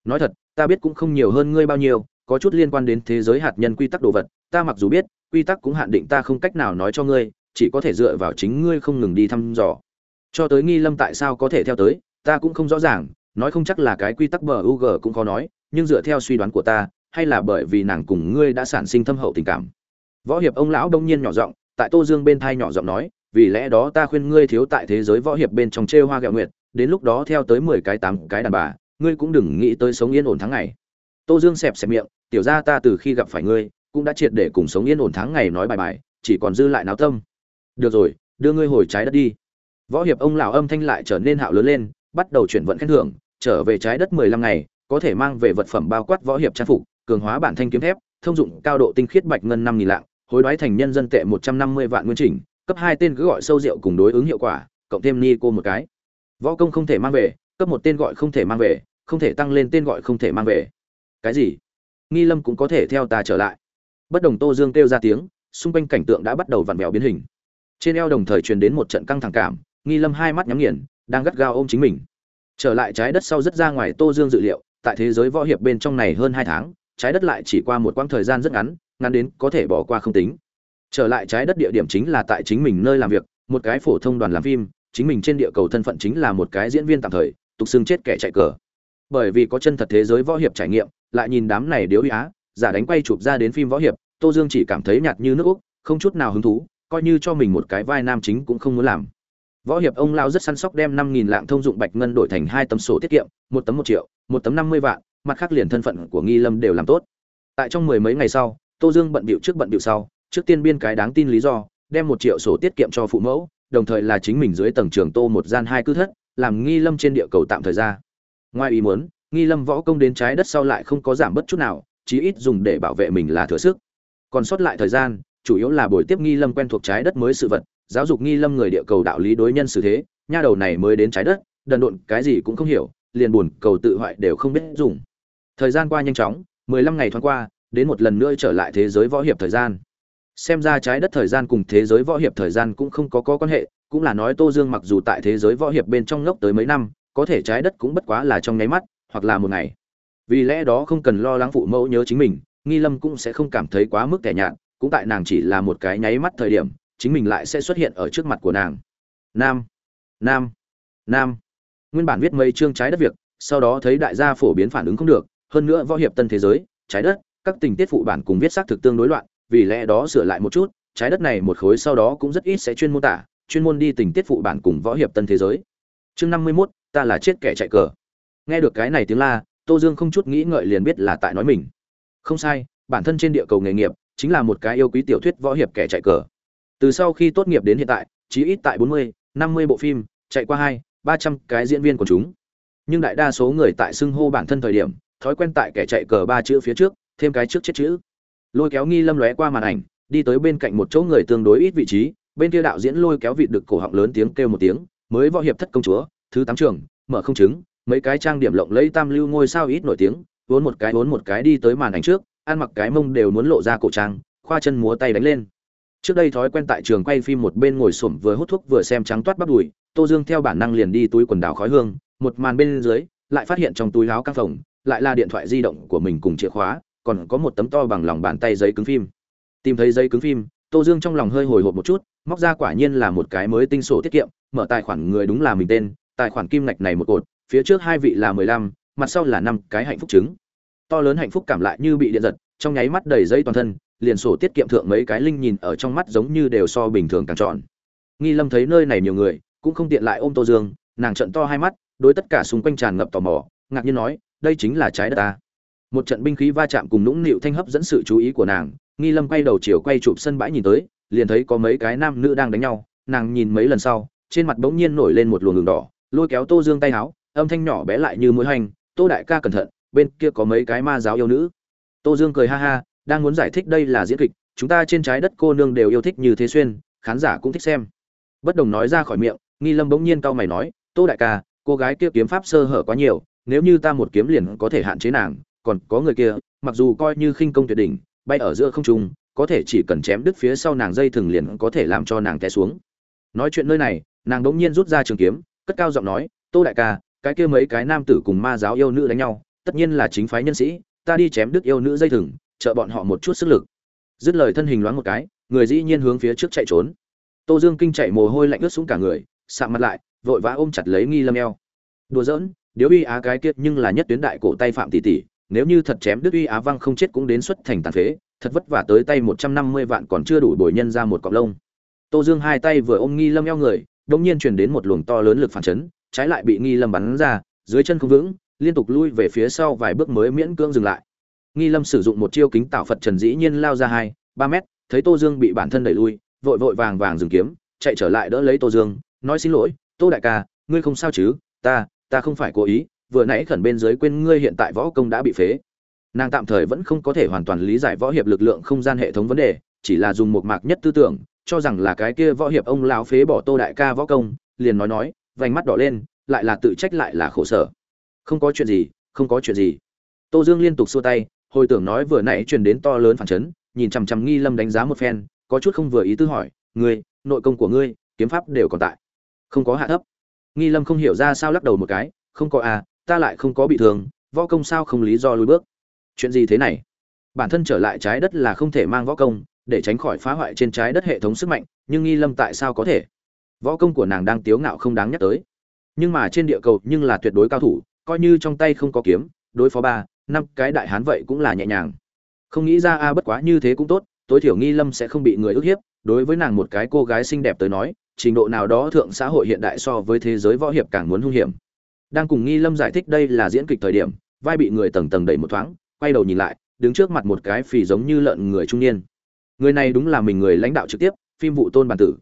Nói thật ta biết cũng không nhiều hơn ngươi bao nhiêu có chút liên quan đến thế giới hạt nhân quy tắc đồ vật. Ta mặc dù biết quy tắc cũng hạn định ta không cách nào nói cho ngươi chỉ có thể dựa vào chính ngươi không ngừng đi thăm dò cho tới nghi lâm tại sao có thể theo tới, ta cũng không rõ ràng, nói không chắc là cái quy tắc bờ UG cũng khó nói, nhưng dựa theo suy đoán của ta, hay là bởi vì nàng cùng ngươi đã sản sinh thâm hậu tình cảm. Võ hiệp ông lão đông nhiên nhỏ giọng, tại tô dương bên thai nhỏ giọng nói, vì lẽ đó ta khuyên ngươi thiếu tại thế giới võ hiệp bên trong chê hoa gạo nguyệt, đến lúc đó theo tới mười cái tám cái đàn bà, ngươi cũng đừng nghĩ tới sống yên ổn tháng ngày. Tô dương xẹp xẹp miệng, tiểu ra ta từ khi gặp phải ngươi, cũng đã triệt để cùng sống yên ổn tháng ngày nói bài bài, chỉ còn dư lại náo tâm. Được rồi, đưa ngươi hồi trái đất đi võ hiệp ông lão âm thanh lại trở nên hạo lớn lên, bắt đầu chuyển vận khen thưởng, trở về trái đất mười lăm ngày, có thể mang về vật phẩm bao quát võ hiệp trang phục, cường hóa bản thanh kiếm thép, thông dụng cao độ tinh khiết bạch ngân năm nghìn lạng, hối đoái thành nhân dân tệ một trăm năm mươi vạn nguyên chỉnh, cấp hai tên cứ gọi sâu rượu cùng đối ứng hiệu quả, cộng thêm ni cô một cái. Võ công không thể mang về, cấp một tên gọi không thể mang về, không thể tăng lên tên gọi không thể mang về. Cái gì? Nghi lâm cũng có thể theo ta trở lại. Bất đồng tô dương kêu ra tiếng, xung quanh cảnh tượng đã bắt đầu vặn vẹo biến hình. Trên eo đồng thời truyền đến một trận căng thẳng cảm nghi lâm hai mắt nhắm nghiền, đang gắt gao ôm chính mình. Trở lại trái đất sau rất ra ngoài tô dương dự liệu, tại thế giới võ hiệp bên trong này hơn hai tháng, trái đất lại chỉ qua một quãng thời gian rất ngắn ngắn đến có thể bỏ qua không tính. Trở lại trái đất địa điểm chính là tại chính mình nơi làm việc, một cái phổ thông đoàn làm phim, chính mình trên địa cầu thân phận chính là một cái diễn viên tạm thời, tục xưng chết kẻ chạy cờ. Bởi vì có chân thật thế giới võ hiệp trải nghiệm, lại nhìn đám này điếu uy á, giả đánh quay chụp ra đến phim võ hiệp, tô dương chỉ cảm thấy nhạt như nước úc, không chút nào hứng thú, coi như cho mình một cái vai nam chính cũng không muốn làm võ hiệp ông lao rất săn sóc đem năm nghìn lạng thông dụng bạch ngân đổi thành hai tấm sổ tiết kiệm, một tấm một triệu, một tấm năm mươi vạn, mặt khác liền thân phận của nghi lâm đều làm tốt. Tại trong mười mấy ngày sau, tô dương bận bịu trước bận bịu sau, trước tiên biên cái đáng tin lý do, đem một triệu sổ tiết kiệm cho phụ mẫu, đồng thời là chính mình dưới tầng trường tô một gian hai cư thất, làm nghi lâm trên địa cầu tạm thời ra. Ngoài ý muốn, nghi lâm võ công đến trái đất sau lại không có giảm bất chút nào, chí ít dùng để bảo vệ mình là thừa sức. Còn sót lại thời gian, chủ yếu là buổi tiếp nghi lâm quen thuộc trái đất mới sự vật giáo dục nghi lâm người địa cầu đạo lý đối nhân xử thế nha đầu này mới đến trái đất đần độn cái gì cũng không hiểu liền buồn cầu tự hoại đều không biết dùng. Thời gian qua nhanh chóng mười lăm ngày thoáng qua đến một lần nữa trở lại thế giới võ hiệp thời gian. Xem ra trái đất thời gian cùng thế giới võ hiệp thời gian cũng không có, có quan hệ cũng là nói tô dương mặc dù tại thế giới võ hiệp bên trong ngốc tới mấy năm có thể trái đất cũng bất quá là trong nháy mắt hoặc là một ngày. Vì lẽ đó không cần lo lắng phụ mẫu nhớ chính mình nghi lâm cũng sẽ không cảm thấy quá mức tẻ nhạt cũng tại nàng chỉ là một cái nháy mắt thời điểm chính mình lại sẽ xuất hiện ở trước mặt của nàng. Nam nam nam. Nguyên bản viết mấy chương trái đất việc, sau đó thấy đại gia phổ biến phản ứng không được, hơn nữa võ hiệp tân thế giới, trái đất, các tình tiết phụ bản cùng viết xác thực tương đối loạn, vì lẽ đó sửa lại một chút, trái đất này một khối sau đó cũng rất ít sẽ chuyên mô tả, chuyên môn đi tình tiết phụ bản cùng võ hiệp tân thế giới. Chương năm mươi mốt, ta là chết kẻ chạy cờ. Nghe được cái này tiếng la, tô dương không chút nghĩ ngợi liền biết là tại nói mình. Không sai, bản thân trên địa cầu nghề nghiệp chính là một cái yêu quý tiểu thuyết võ hiệp kẻ chạy cờ từ sau khi tốt nghiệp đến hiện tại, chí ít tại bốn mươi, năm mươi bộ phim, chạy qua hai, ba trăm cái diễn viên của chúng. Nhưng đại đa số người tại xưng hô bản thân thời điểm, thói quen tại kẻ chạy cờ ba chữ phía trước, thêm cái trước chết chữ. Lôi kéo nghi lâm lóe qua màn ảnh, đi tới bên cạnh một chỗ người tương đối ít vị trí, bên kia đạo diễn lôi kéo vị được cổ họng lớn tiếng kêu một tiếng, mới võ hiệp thất công chúa, thứ tám trường, mở không chứng, mấy cái trang điểm lộng lẫy tam lưu ngôi sao ít nổi tiếng, vốn một cái vốn một cái đi tới màn ảnh trước, ăn mặc cái mông đều muốn lộ ra cổ trang, khoa chân múa tay đánh lên trước đây thói quen tại trường quay phim một bên ngồi xổm vừa hút thuốc vừa xem trắng toát bắp đùi, tô dương theo bản năng liền đi túi quần đảo khói hương, một màn bên dưới, lại phát hiện trong túi áo căng phòng lại là điện thoại di động của mình cùng chìa khóa, còn có một tấm to bằng lòng bàn tay giấy cứng phim. Tìm thấy giấy cứng phim, tô dương trong lòng hơi hồi hộp một chút, móc ra quả nhiên là một cái mới tinh sổ tiết kiệm, mở tài khoản người đúng là mình tên, tài khoản kim ngạch này một cột, phía trước hai vị là mười lăm, mặt sau là năm cái hạnh phúc chứng. To lớn hạnh phúc cảm lại như bị điện giật, trong nháy mắt đầy dây toàn thân liền sổ tiết kiệm thượng mấy cái linh nhìn ở trong mắt giống như đều so bình thường càng tròn nghi lâm thấy nơi này nhiều người, cũng không tiện lại ôm tô dương, nàng trận to hai mắt, đối tất cả xung quanh tràn ngập tò mò, ngạc nhiên nói, đây chính là trái đất ta. Một trận binh khí va chạm cùng nũng nịu thanh hấp dẫn sự chú ý của nàng, nghi lâm quay đầu chiều quay chụp sân bãi nhìn tới, liền thấy có mấy cái nam nữ đang đánh nhau, nàng nhìn mấy lần sau, trên mặt bỗng nhiên nổi lên một luồng đường đỏ, lôi kéo tô dương tay áo, âm thanh nhỏ bé lại như mũi hành tô đại ca cẩn thận, bên kia có mấy cái ma giáo yêu nữ. Tô dương cười ha ha đang muốn giải thích đây là diễn kịch, chúng ta trên trái đất cô nương đều yêu thích như thế xuyên, khán giả cũng thích xem. Bất đồng nói ra khỏi miệng, nghi lâm bỗng nhiên cau mày nói, tô đại ca, cô gái kia kiếm pháp sơ hở quá nhiều, nếu như ta một kiếm liền có thể hạn chế nàng, còn có người kia, mặc dù coi như khinh công tuyệt đỉnh, bay ở giữa không trung, có thể chỉ cần chém đứt phía sau nàng dây thừng liền có thể làm cho nàng té xuống. Nói chuyện nơi này, nàng đống nhiên rút ra trường kiếm, cất cao giọng nói, tô đại ca, cái kia mấy cái nam tử cùng ma giáo yêu nữ đánh nhau, tất nhiên là chính phái nhân sĩ, ta đi chém đứt yêu nữ dây thừng trợ bọn họ một chút sức lực. Dứt lời thân hình loáng một cái, người dĩ nhiên hướng phía trước chạy trốn. Tô dương kinh chạy mồ hôi lạnh ướt xuống cả người, sạm mặt lại, vội vã ôm chặt lấy nghi lâm eo. Đùa giỡn, điếu uy á cái kiệt nhưng là nhất tuyến đại cổ tay phạm tỷ tỷ, nếu như thật chém đứt uy á văng không chết cũng đến xuất thành tàn phế, thật vất vả tới tay một trăm năm mươi vạn còn chưa đủ bồi nhân ra một cọng lông. Tô dương hai tay vừa ôm nghi lâm eo người đột nhiên truyền đến một luồng to lớn lực phản chấn, trái lại bị nghi lâm bắn ra, dưới chân không vững, liên tục lui về phía sau vài bước mới miễn cưỡng dừng lại nghi lâm sử dụng một chiêu kính tạo phật trần dĩ nhiên lao ra hai, ba mét, thấy tô dương bị bản thân đẩy lui, vội vội vàng vàng dừng kiếm, chạy trở lại đỡ lấy tô dương, nói xin lỗi, tô đại ca, ngươi không sao chứ? Ta ta không phải cố ý, vừa nãy khẩn bên dưới quên ngươi hiện tại võ công đã bị phế. Nàng tạm thời vẫn không có thể hoàn toàn lý giải võ hiệp lực lượng không gian hệ thống vấn đề, chỉ là dùng một mạc nhất tư tưởng, cho rằng là cái kia võ hiệp ông lão phế bỏ tô đại ca võ công, liền nói nói, vành mắt đỏ lên, lại là tự trách lại là khổ sở. Không có chuyện gì, không có chuyện gì. Tô dương liên tục xua tay hồi tưởng nói vừa nãy truyền đến to lớn phản chấn, nhìn chằm chằm nghi lâm đánh giá một phen, có chút không vừa ý tư hỏi, ngươi, nội công của ngươi, kiếm pháp đều còn tại? Không có hạ thấp. Nghi lâm không hiểu ra sao lắc đầu một cái, không có à ta lại không có bị thương, võ công sao không lý do lùi bước? Chuyện gì thế này? Bản thân trở lại trái đất là không thể mang võ công, để tránh khỏi phá hoại trên trái đất hệ thống sức mạnh, nhưng nghi lâm tại sao có thể? Võ công của nàng đang tiếu ngạo không đáng nhắc tới. Nhưng mà trên địa cầu nhưng là tuyệt đối cao thủ, coi như trong tay không có kiếm, đối phó ba năm cái đại hán vậy cũng là nhẹ nhàng. Không nghĩ ra a, bất quá như thế cũng tốt, tối thiểu nghi lâm sẽ không bị người ức hiếp. Đối với nàng một cái cô gái xinh đẹp tới nói, trình độ nào đó thượng xã hội hiện đại so với thế giới võ hiệp càng muốn hung hiểm. Đang cùng nghi lâm giải thích đây là diễn kịch thời điểm, vai bị người tầng tầng đẩy một thoáng, quay đầu nhìn lại, đứng trước mặt một cái phì giống như lợn người trung niên. Người này đúng là mình người lãnh đạo trực tiếp, phim vụ tôn bản tử.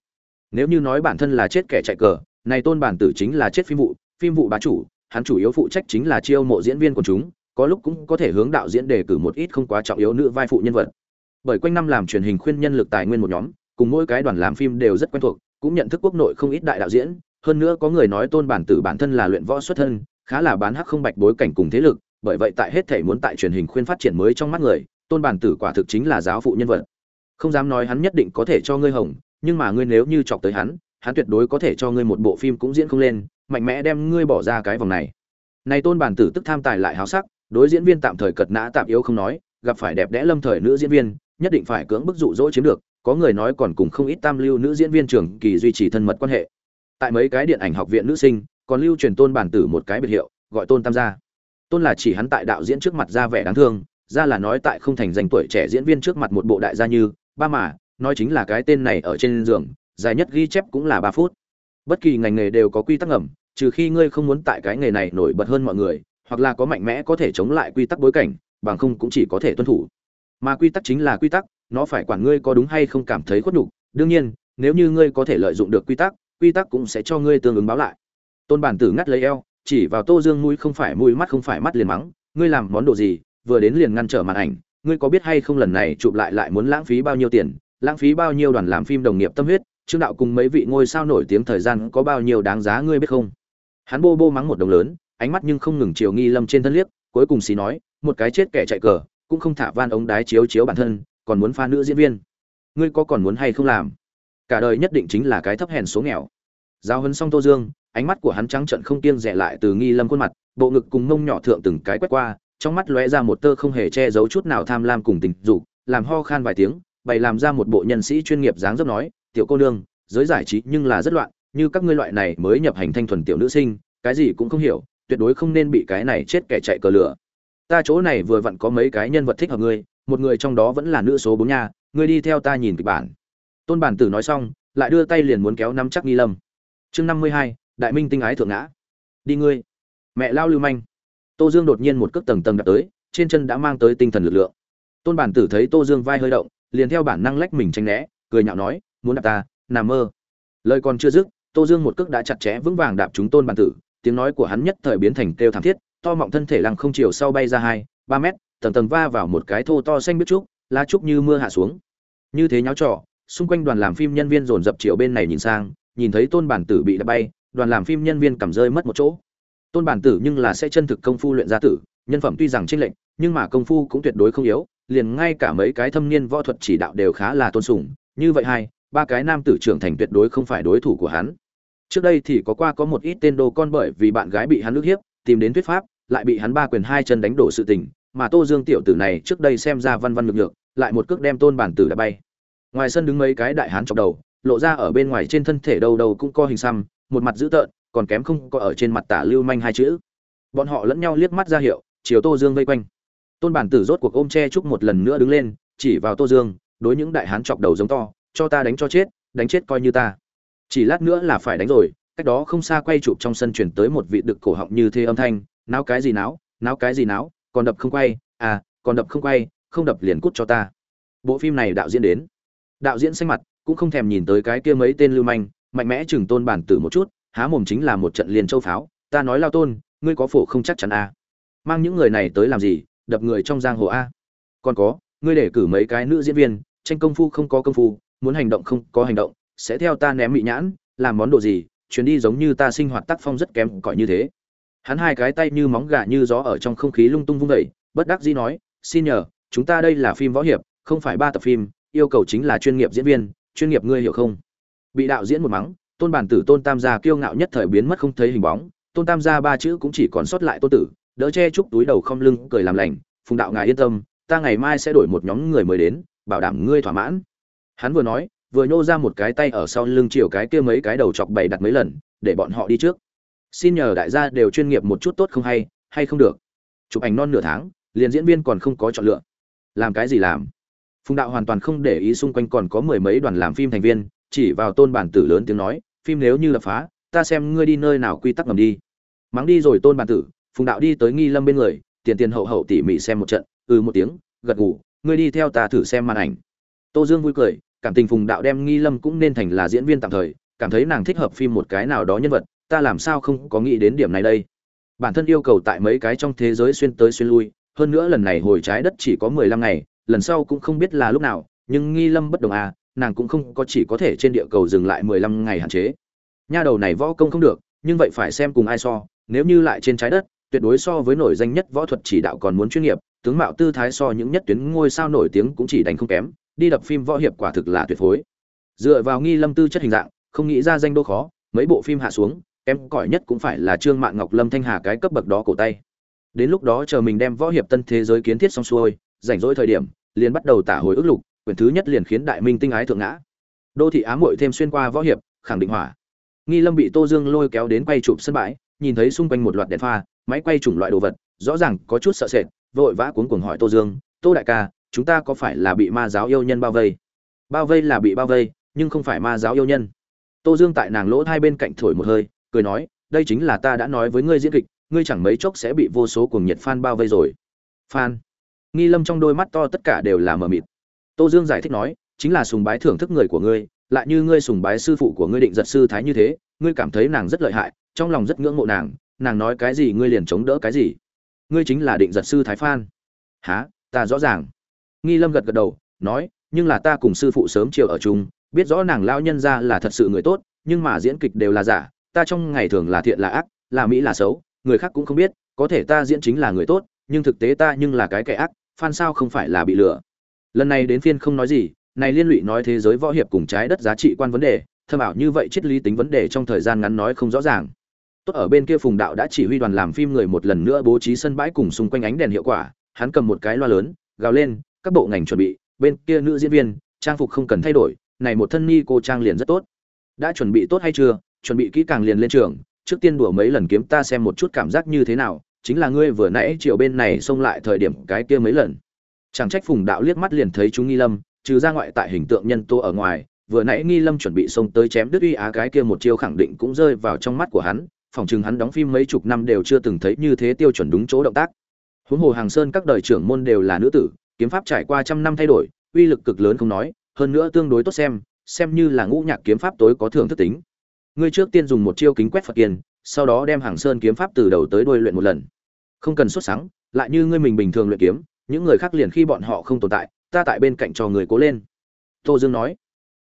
Nếu như nói bản thân là chết kẻ chạy cờ, này tôn bản tử chính là chết phim vụ phim vụ bá chủ, hắn chủ yếu phụ trách chính là chiêu mộ diễn viên của chúng có lúc cũng có thể hướng đạo diễn đề cử một ít không quá trọng yếu nữ vai phụ nhân vật. Bởi quanh năm làm truyền hình khuyên nhân lực tài nguyên một nhóm, cùng mỗi cái đoàn làm phim đều rất quen thuộc, cũng nhận thức quốc nội không ít đại đạo diễn. Hơn nữa có người nói tôn bản tử bản thân là luyện võ xuất thân, khá là bán hắc không bạch bối cảnh cùng thế lực, bởi vậy tại hết thể muốn tại truyền hình khuyên phát triển mới trong mắt người, tôn bản tử quả thực chính là giáo phụ nhân vật. Không dám nói hắn nhất định có thể cho ngươi hồng, nhưng mà ngươi nếu như chọc tới hắn hắn tuyệt đối có thể cho ngươi một bộ phim cũng diễn không lên, mạnh mẽ đem ngươi bỏ ra cái vòng này. Này tôn bản tử tức tham tài lại háo sắc đối diễn viên tạm thời cật nã tạm yếu không nói gặp phải đẹp đẽ lâm thời nữ diễn viên nhất định phải cưỡng bức dụ dỗ chiếm được có người nói còn cùng không ít tam lưu nữ diễn viên trường kỳ duy trì thân mật quan hệ. Tại mấy cái điện ảnh học viện nữ sinh còn lưu truyền tôn bản tử một cái biệt hiệu gọi tôn tam gia. Tôn là chỉ hắn tại đạo diễn trước mặt ra vẻ đáng thương ra là nói tại không thành danh tuổi trẻ diễn viên trước mặt một bộ đại gia như ba mà nói chính là cái tên này ở trên giường dài nhất ghi chép cũng là ba phút. Bất kỳ ngành nghề đều có quy tắc ẩm, trừ khi ngươi không muốn tại cái nghề này nổi bật hơn mọi người hoặc là có mạnh mẽ có thể chống lại quy tắc bối cảnh, bằng không cũng chỉ có thể tuân thủ. Mà quy tắc chính là quy tắc, nó phải quản ngươi có đúng hay không cảm thấy khuất nhục. Đương nhiên, nếu như ngươi có thể lợi dụng được quy tắc quy tắc cũng sẽ cho ngươi tương ứng báo lại. Tôn bản tử ngắt lấy eo, chỉ vào tô dương mũi không phải mũi mắt không phải mắt liền mắng, ngươi làm món đồ gì, vừa đến liền ngăn trở màn ảnh, ngươi có biết hay không lần này chụp lại lại muốn lãng phí bao nhiêu tiền, lãng phí bao nhiêu đoàn làm phim đồng nghiệp tâm huyết, trương đạo cùng mấy vị ngôi sao nổi tiếng thời gian có bao nhiêu đáng giá ngươi biết không? Hắn bô bô mắng một đồng lớn ánh mắt nhưng không ngừng chiều nghi lâm trên thân liếc, cuối cùng xì nói, một cái chết kẻ chạy cờ, cũng không thả van ống đái chiếu chiếu bản thân, còn muốn pha nữ diễn viên. Ngươi có còn muốn hay không làm? Cả đời nhất định chính là cái thấp hèn số nghèo. Giao hấn xong tô dương, ánh mắt của hắn trắng trận không kiêng rẻ lại từ nghi lâm khuôn mặt, bộ ngực cùng mông nhỏ thượng từng cái quét qua, trong mắt lóe ra một tơ không hề che giấu chút nào tham lam cùng tình dục, làm ho khan vài tiếng, bày làm ra một bộ nhân sĩ chuyên nghiệp dáng dấp nói, tiểu cô nương, giới giải trí nhưng là rất loạn, như các ngươi loại này mới nhập hành thanh thuần tiểu nữ sinh, cái gì cũng không hiểu tuyệt đối không nên bị cái này chết kẻ chạy cờ lửa. Ta chỗ này vừa vặn có mấy cái nhân vật thích hợp ngươi, một người trong đó vẫn là nữ số bốn nha, ngươi đi theo ta nhìn kịch bản. Tôn bản tử nói xong, lại đưa tay liền muốn kéo nắm chắc nghi lâm. Chương năm mươi hai, đại minh tinh ái thượng ngã. Đi ngươi. Mẹ lao lưu manh. Tô dương đột nhiên một cước tầng tầng đập tới, trên chân đã mang tới tinh thần lực lượng. Tôn bản tử thấy tô dương vai hơi động, liền theo bản năng lách mình tranh né, cười nhạo nói, muốn đạp ta, nằm mơ. Lời còn chưa dứt, tô dương một cước đã chặt chẽ vững vàng đạp chúng tôn bản tử tiếng nói của hắn nhất thời biến thành kêu thảm thiết, to mọng thân thể lăng không chiều sau bay ra hai, ba mét, tầng tầng va vào một cái thô to xanh biết trúc, lá trúc như mưa hạ xuống. Như thế nháo trò, xung quanh đoàn làm phim nhân viên dồn dập chiều bên này nhìn sang, nhìn thấy tôn bản tử bị đập bay, đoàn làm phim nhân viên cầm rơi mất một chỗ. Tôn bản tử nhưng là sẽ chân thực công phu luyện gia tử, nhân phẩm tuy rằng tranh lệch, nhưng mà công phu cũng tuyệt đối không yếu, liền ngay cả mấy cái thâm niên võ thuật chỉ đạo đều khá là tôn sùng, như vậy hai, ba cái nam tử trưởng thành tuyệt đối không phải đối thủ của hắn trước đây thì có qua có một ít tên đồ con bởi vì bạn gái bị hắn ức hiếp, tìm đến thuyết pháp, lại bị hắn ba quyền hai chân đánh đổ sự tình, mà tô dương tiểu tử này trước đây xem ra văn văn ngược ngược lại một cước đem tôn bản tử đã bay. Ngoài sân đứng mấy cái đại hán chọc đầu, lộ ra ở bên ngoài trên thân thể đâu đâu cũng có hình xăm, một mặt dữ tợn, còn kém không có ở trên mặt tả lưu manh hai chữ. Bọn họ lẫn nhau liếc mắt ra hiệu, chiều tô dương vây quanh. Tôn bản tử rốt cuộc ôm che chúc một lần nữa đứng lên, chỉ vào tô dương, đối những đại hán chọc đầu giống to, cho ta đánh cho chết, đánh chết coi như ta chỉ lát nữa là phải đánh rồi, cách đó không xa quay chụp trong sân chuyển tới một vị đực cổ họng như thế âm thanh, náo cái gì náo náo cái gì náo, còn đập không quay à còn đập không quay, không đập liền cút cho ta. Bộ phim này đạo diễn đến. Đạo diễn xanh mặt, cũng không thèm nhìn tới cái kia mấy tên lưu manh, mạnh mẽ chừng tôn bản tử một chút, há mồm chính là một trận liền châu pháo, ta nói lao tôn, ngươi có phổ không chắc chắn a mang những người này tới làm gì, đập người trong giang hồ a còn có, ngươi để cử mấy cái nữ diễn viên, tranh công phu không có công phu, muốn hành động không có hành động sẽ theo ta ném mị nhãn, làm món đồ gì, chuyến đi giống như ta sinh hoạt tác phong rất kém cỏi như thế. Hắn hai cái tay như móng gà như gió ở trong không khí lung tung vung vẩy bất đắc dĩ nói, xin nhờ, chúng ta đây là phim võ hiệp, không phải ba tập phim, yêu cầu chính là chuyên nghiệp diễn viên, chuyên nghiệp ngươi hiểu không? Bị đạo diễn một mắng, tôn bản tử, tôn tam gia kiêu ngạo nhất thời biến mất không thấy hình bóng. Tôn tam gia ba chữ cũng chỉ còn sót lại tôn tử, đỡ che chúc túi đầu không lưng, cười làm lành, phùng đạo ngài yên tâm, ta ngày mai sẽ đổi một nhóm người mới đến, bảo đảm ngươi thỏa mãn. Hắn vừa nói vừa nhô ra một cái tay ở sau lưng chiều cái kia mấy cái đầu chọc bày đặt mấy lần, để bọn họ đi trước. Xin nhờ đại gia đều chuyên nghiệp một chút tốt không hay hay không được. Chụp ảnh non nửa tháng, liền diễn viên còn không có chọn lựa. Làm cái gì làm? Phùng đạo hoàn toàn không để ý xung quanh còn có mười mấy đoàn làm phim thành viên, chỉ vào tôn bản tử lớn tiếng nói, phim nếu như là phá, ta xem ngươi đi nơi nào quy tắc ngầm đi. Mắng đi rồi tôn bản tử, phùng đạo đi tới nghi lâm bên người, tiền tiền hậu hậu tỉ mỉ xem một trận ừ một tiếng, gật ngủ ngươi đi theo ta thử xem màn ảnh. Tô dương vui cười cảm tình phùng đạo đem nghi lâm cũng nên thành là diễn viên tạm thời, cảm thấy nàng thích hợp phim một cái nào đó nhân vật, ta làm sao không có nghĩ đến điểm này đây. Bản thân yêu cầu tại mấy cái trong thế giới xuyên tới xuyên lui, hơn nữa lần này hồi trái đất chỉ có mười lăm ngày, lần sau cũng không biết là lúc nào, nhưng nghi lâm bất đồng à nàng cũng không có chỉ có thể trên địa cầu dừng lại mười lăm ngày hạn chế. Nha đầu này võ công không được, nhưng vậy phải xem cùng ai so, nếu như lại trên trái đất, tuyệt đối so với nổi danh nhất võ thuật chỉ đạo còn muốn chuyên nghiệp, tướng mạo tư thái so những nhất tuyến ngôi sao nổi tiếng cũng chỉ đánh không kém đi đập phim võ hiệp quả thực là tuyệt phối. Dựa vào nghi lâm tư chất hình dạng, không nghĩ ra danh đô khó, mấy bộ phim hạ xuống em cỏi nhất cũng phải là trương mạng ngọc, lâm thanh hà cái cấp bậc đó cổ tay. Đến lúc đó chờ mình đem võ hiệp tân thế giới kiến thiết xong xuôi, rảnh rỗi thời điểm, liền bắt đầu tả hồi ức lục, quyển thứ nhất liền khiến đại minh tinh ái thượng ngã. Đô thị ám muội thêm xuyên qua võ hiệp, khẳng định hỏa. Nghi lâm bị tô dương lôi kéo đến quay chụp sân bãi, nhìn thấy xung quanh một loạt đèn pha, máy quay chủng loại đồ vật, rõ ràng có chút sợ sệt, vội vã cuống cuồng hỏi tô dương, tô đại ca chúng ta có phải là bị ma giáo yêu nhân bao vây? Bao vây là bị bao vây, nhưng không phải ma giáo yêu nhân. Tô dương tại nàng lỗ hai bên cạnh thổi một hơi, cười nói, đây chính là ta đã nói với ngươi diễn kịch, ngươi chẳng mấy chốc sẽ bị vô số cuồng nhiệt fan bao vây rồi. Fan. Nghi lâm trong đôi mắt to tất cả đều là mờ mịt. Tô dương giải thích nói, chính là sùng bái thưởng thức người của ngươi, lại như ngươi sùng bái sư phụ của ngươi định giật sư thái như thế, ngươi cảm thấy nàng rất lợi hại, trong lòng rất ngưỡng mộ nàng nàng nói cái gì ngươi liền chống đỡ cái gì. Ngươi chính là định giật sư thái phan há ta rõ ràng nghi lâm gật gật đầu, nói, nhưng là ta cùng sư phụ sớm chiều ở chung, biết rõ nàng lao nhân ra là thật sự người tốt, nhưng mà diễn kịch đều là giả, ta trong ngày thường là thiện là ác, là mỹ là xấu, người khác cũng không biết, có thể ta diễn chính là người tốt, nhưng thực tế ta nhưng là cái kẻ ác, phan sao không phải là bị lừa. Lần này đến phiên không nói gì, này liên lụy nói thế giới võ hiệp cùng trái đất giá trị quan vấn đề, thâm ảo như vậy triết lý tính vấn đề trong thời gian ngắn nói không rõ ràng. Tốt ở bên kia phùng đạo đã chỉ huy đoàn làm phim người một lần nữa bố trí sân bãi cùng xung quanh ánh đèn hiệu quả, hắn cầm một cái loa lớn, gào lên các bộ ngành chuẩn bị, bên kia nữ diễn viên, trang phục không cần thay đổi, này một thân ni cô trang liền rất tốt. Đã chuẩn bị tốt hay chưa? Chuẩn bị kỹ càng liền lên trường, trước tiên đùa mấy lần kiếm ta xem một chút cảm giác như thế nào, chính là ngươi vừa nãy triệu bên này xông lại thời điểm cái kia mấy lần. Chẳng trách phùng đạo liếc mắt liền thấy chúng nghi lâm, trừ ra ngoại tại hình tượng nhân tô ở ngoài, vừa nãy nghi lâm chuẩn bị xông tới chém đứt uy á cái kia một chiêu khẳng định cũng rơi vào trong mắt của hắn, phòng chừng hắn đóng phim mấy chục năm đều chưa từng thấy như thế tiêu chuẩn đúng chỗ động tác. Huống hồ hàng sơn các đời trưởng môn đều là nữ tử kiếm pháp trải qua trăm năm thay đổi, uy lực cực lớn không nói, hơn nữa tương đối tốt xem xem như là ngũ nhạc kiếm pháp tối có thường thức tính. Ngươi trước tiên dùng một chiêu kính quét phật kiên sau đó đem hàng sơn kiếm pháp từ đầu tới đuôi luyện một lần. Không cần xuất sáng lại như ngươi mình bình thường luyện kiếm, những người khác liền khi bọn họ không tồn tại, ta tại bên cạnh cho người cố lên. Tô dương nói.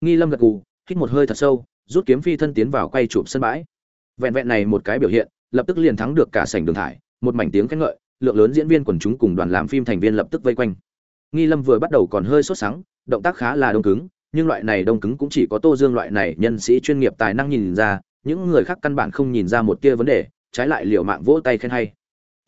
Nghi lâm gật gù, hít một hơi thật sâu, rút kiếm phi thân tiến vào quay chụp sân bãi. Vẹn vẹn này một cái biểu hiện, lập tức liền thắng được cả sảnh đường thải, một mảnh tiếng khen ngợi, lượng lớn diễn viên quần chúng cùng đoàn làm phim thành viên lập tức vây quanh nghi lâm vừa bắt đầu còn hơi sốt sắng, động tác khá là đông cứng, nhưng loại này đông cứng cũng chỉ có tô dương loại này nhân sĩ chuyên nghiệp tài năng nhìn ra, những người khác căn bản không nhìn ra một tia vấn đề, trái lại liệu mạng vỗ tay khen hay.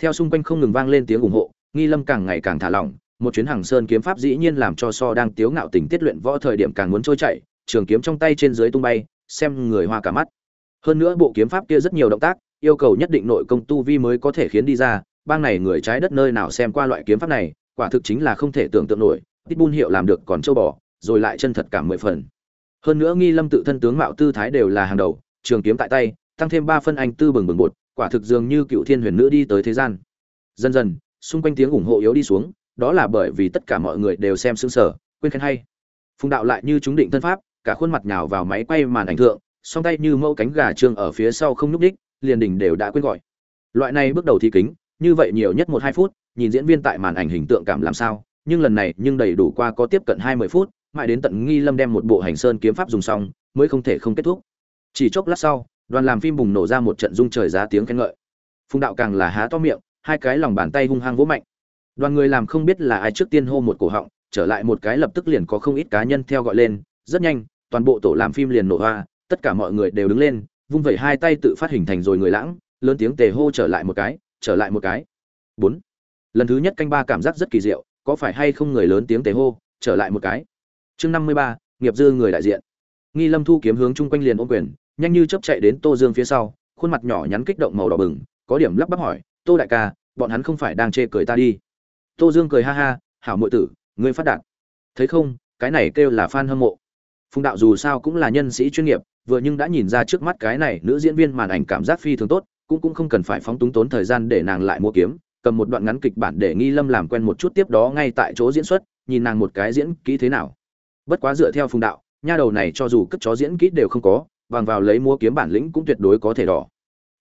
Theo xung quanh không ngừng vang lên tiếng ủng hộ, nghi lâm càng ngày càng thả lỏng, một chuyến hàng sơn kiếm pháp dĩ nhiên làm cho so đang tiếu ngạo tình tiết luyện võ thời điểm càng muốn trôi chạy trường kiếm trong tay trên dưới tung bay, xem người hoa cả mắt. Hơn nữa bộ kiếm pháp kia rất nhiều động tác, yêu cầu nhất định nội công tu vi mới có thể khiến đi ra, bang này người trái đất nơi nào xem qua loại kiếm pháp này quả thực chính là không thể tưởng tượng nổi, pitbull hiệu làm được còn châu bò, rồi lại chân thật cả mười phần. Hơn nữa nghi lâm tự thân tướng mạo tư thái đều là hàng đầu, trường kiếm tại tay, tăng thêm ba phân anh tư bừng bừng bột, quả thực dường như cựu thiên huyền nữ đi tới thế gian. Dần dần, xung quanh tiếng ủng hộ yếu đi xuống, đó là bởi vì tất cả mọi người đều xem xứng sở quên khen hay. Phùng đạo lại như chúng định thân pháp, cả khuôn mặt nhào vào máy quay màn ảnh thượng, song tay như mẫu cánh gà trương ở phía sau không nhúc đích liền đỉnh đều đã quên gọi. Loại này bước đầu thi kính, như vậy nhiều nhất một hai phút nhìn diễn viên tại màn ảnh hình tượng cảm làm sao, nhưng lần này nhưng đầy đủ qua có tiếp cận hai mươi phút, mãi đến tận nghi lâm đem một bộ hành sơn kiếm pháp dùng xong, mới không thể không kết thúc. Chỉ chốc lát sau, đoàn làm phim bùng nổ ra một trận rung trời giá tiếng khen ngợi. Phùng đạo càng là há to miệng, hai cái lòng bàn tay hung hăng vỗ mạnh. Đoàn người làm không biết là ai trước tiên hô một cổ họng, trở lại một cái lập tức liền có không ít cá nhân theo gọi lên, rất nhanh, toàn bộ tổ làm phim liền nổ hoa, tất cả mọi người đều đứng lên, vung vẩy hai tay tự phát hình thành rồi người lãng, lớn tiếng tề hô trở lại một cái, trở lại một cái. Bốn lần thứ nhất canh ba cảm giác rất kỳ diệu, có phải hay không người lớn tiếng tề hô, trở lại một cái. Chương năm mươi ba, nghiệp dư người đại diện. Nghi lâm thu kiếm hướng chung quanh liền ôm quyền, nhanh như chớp chạy đến tô dương phía sau, khuôn mặt nhỏ nhắn kích động màu đỏ bừng, có điểm lắp bắp hỏi, tô đại ca, bọn hắn không phải đang chê cười ta đi? Tô dương cười ha ha, hảo muội tử, ngươi phát đạt. Thấy không, cái này kêu là fan hâm mộ. Phùng đạo dù sao cũng là nhân sĩ chuyên nghiệp, vừa nhưng đã nhìn ra trước mắt cái này nữ diễn viên màn ảnh cảm giác phi thường tốt, cũng cũng không cần phải phóng túng tốn thời gian để nàng lại mua kiếm cầm một đoạn ngắn kịch bản để nghi lâm làm quen một chút tiếp đó ngay tại chỗ diễn xuất, nhìn nàng một cái diễn kỹ thế nào. Bất quá dựa theo phùng đạo, nha đầu này cho dù cất chó diễn kỹ đều không có, bằng vào lấy mua kiếm bản lĩnh cũng tuyệt đối có thể đỏ.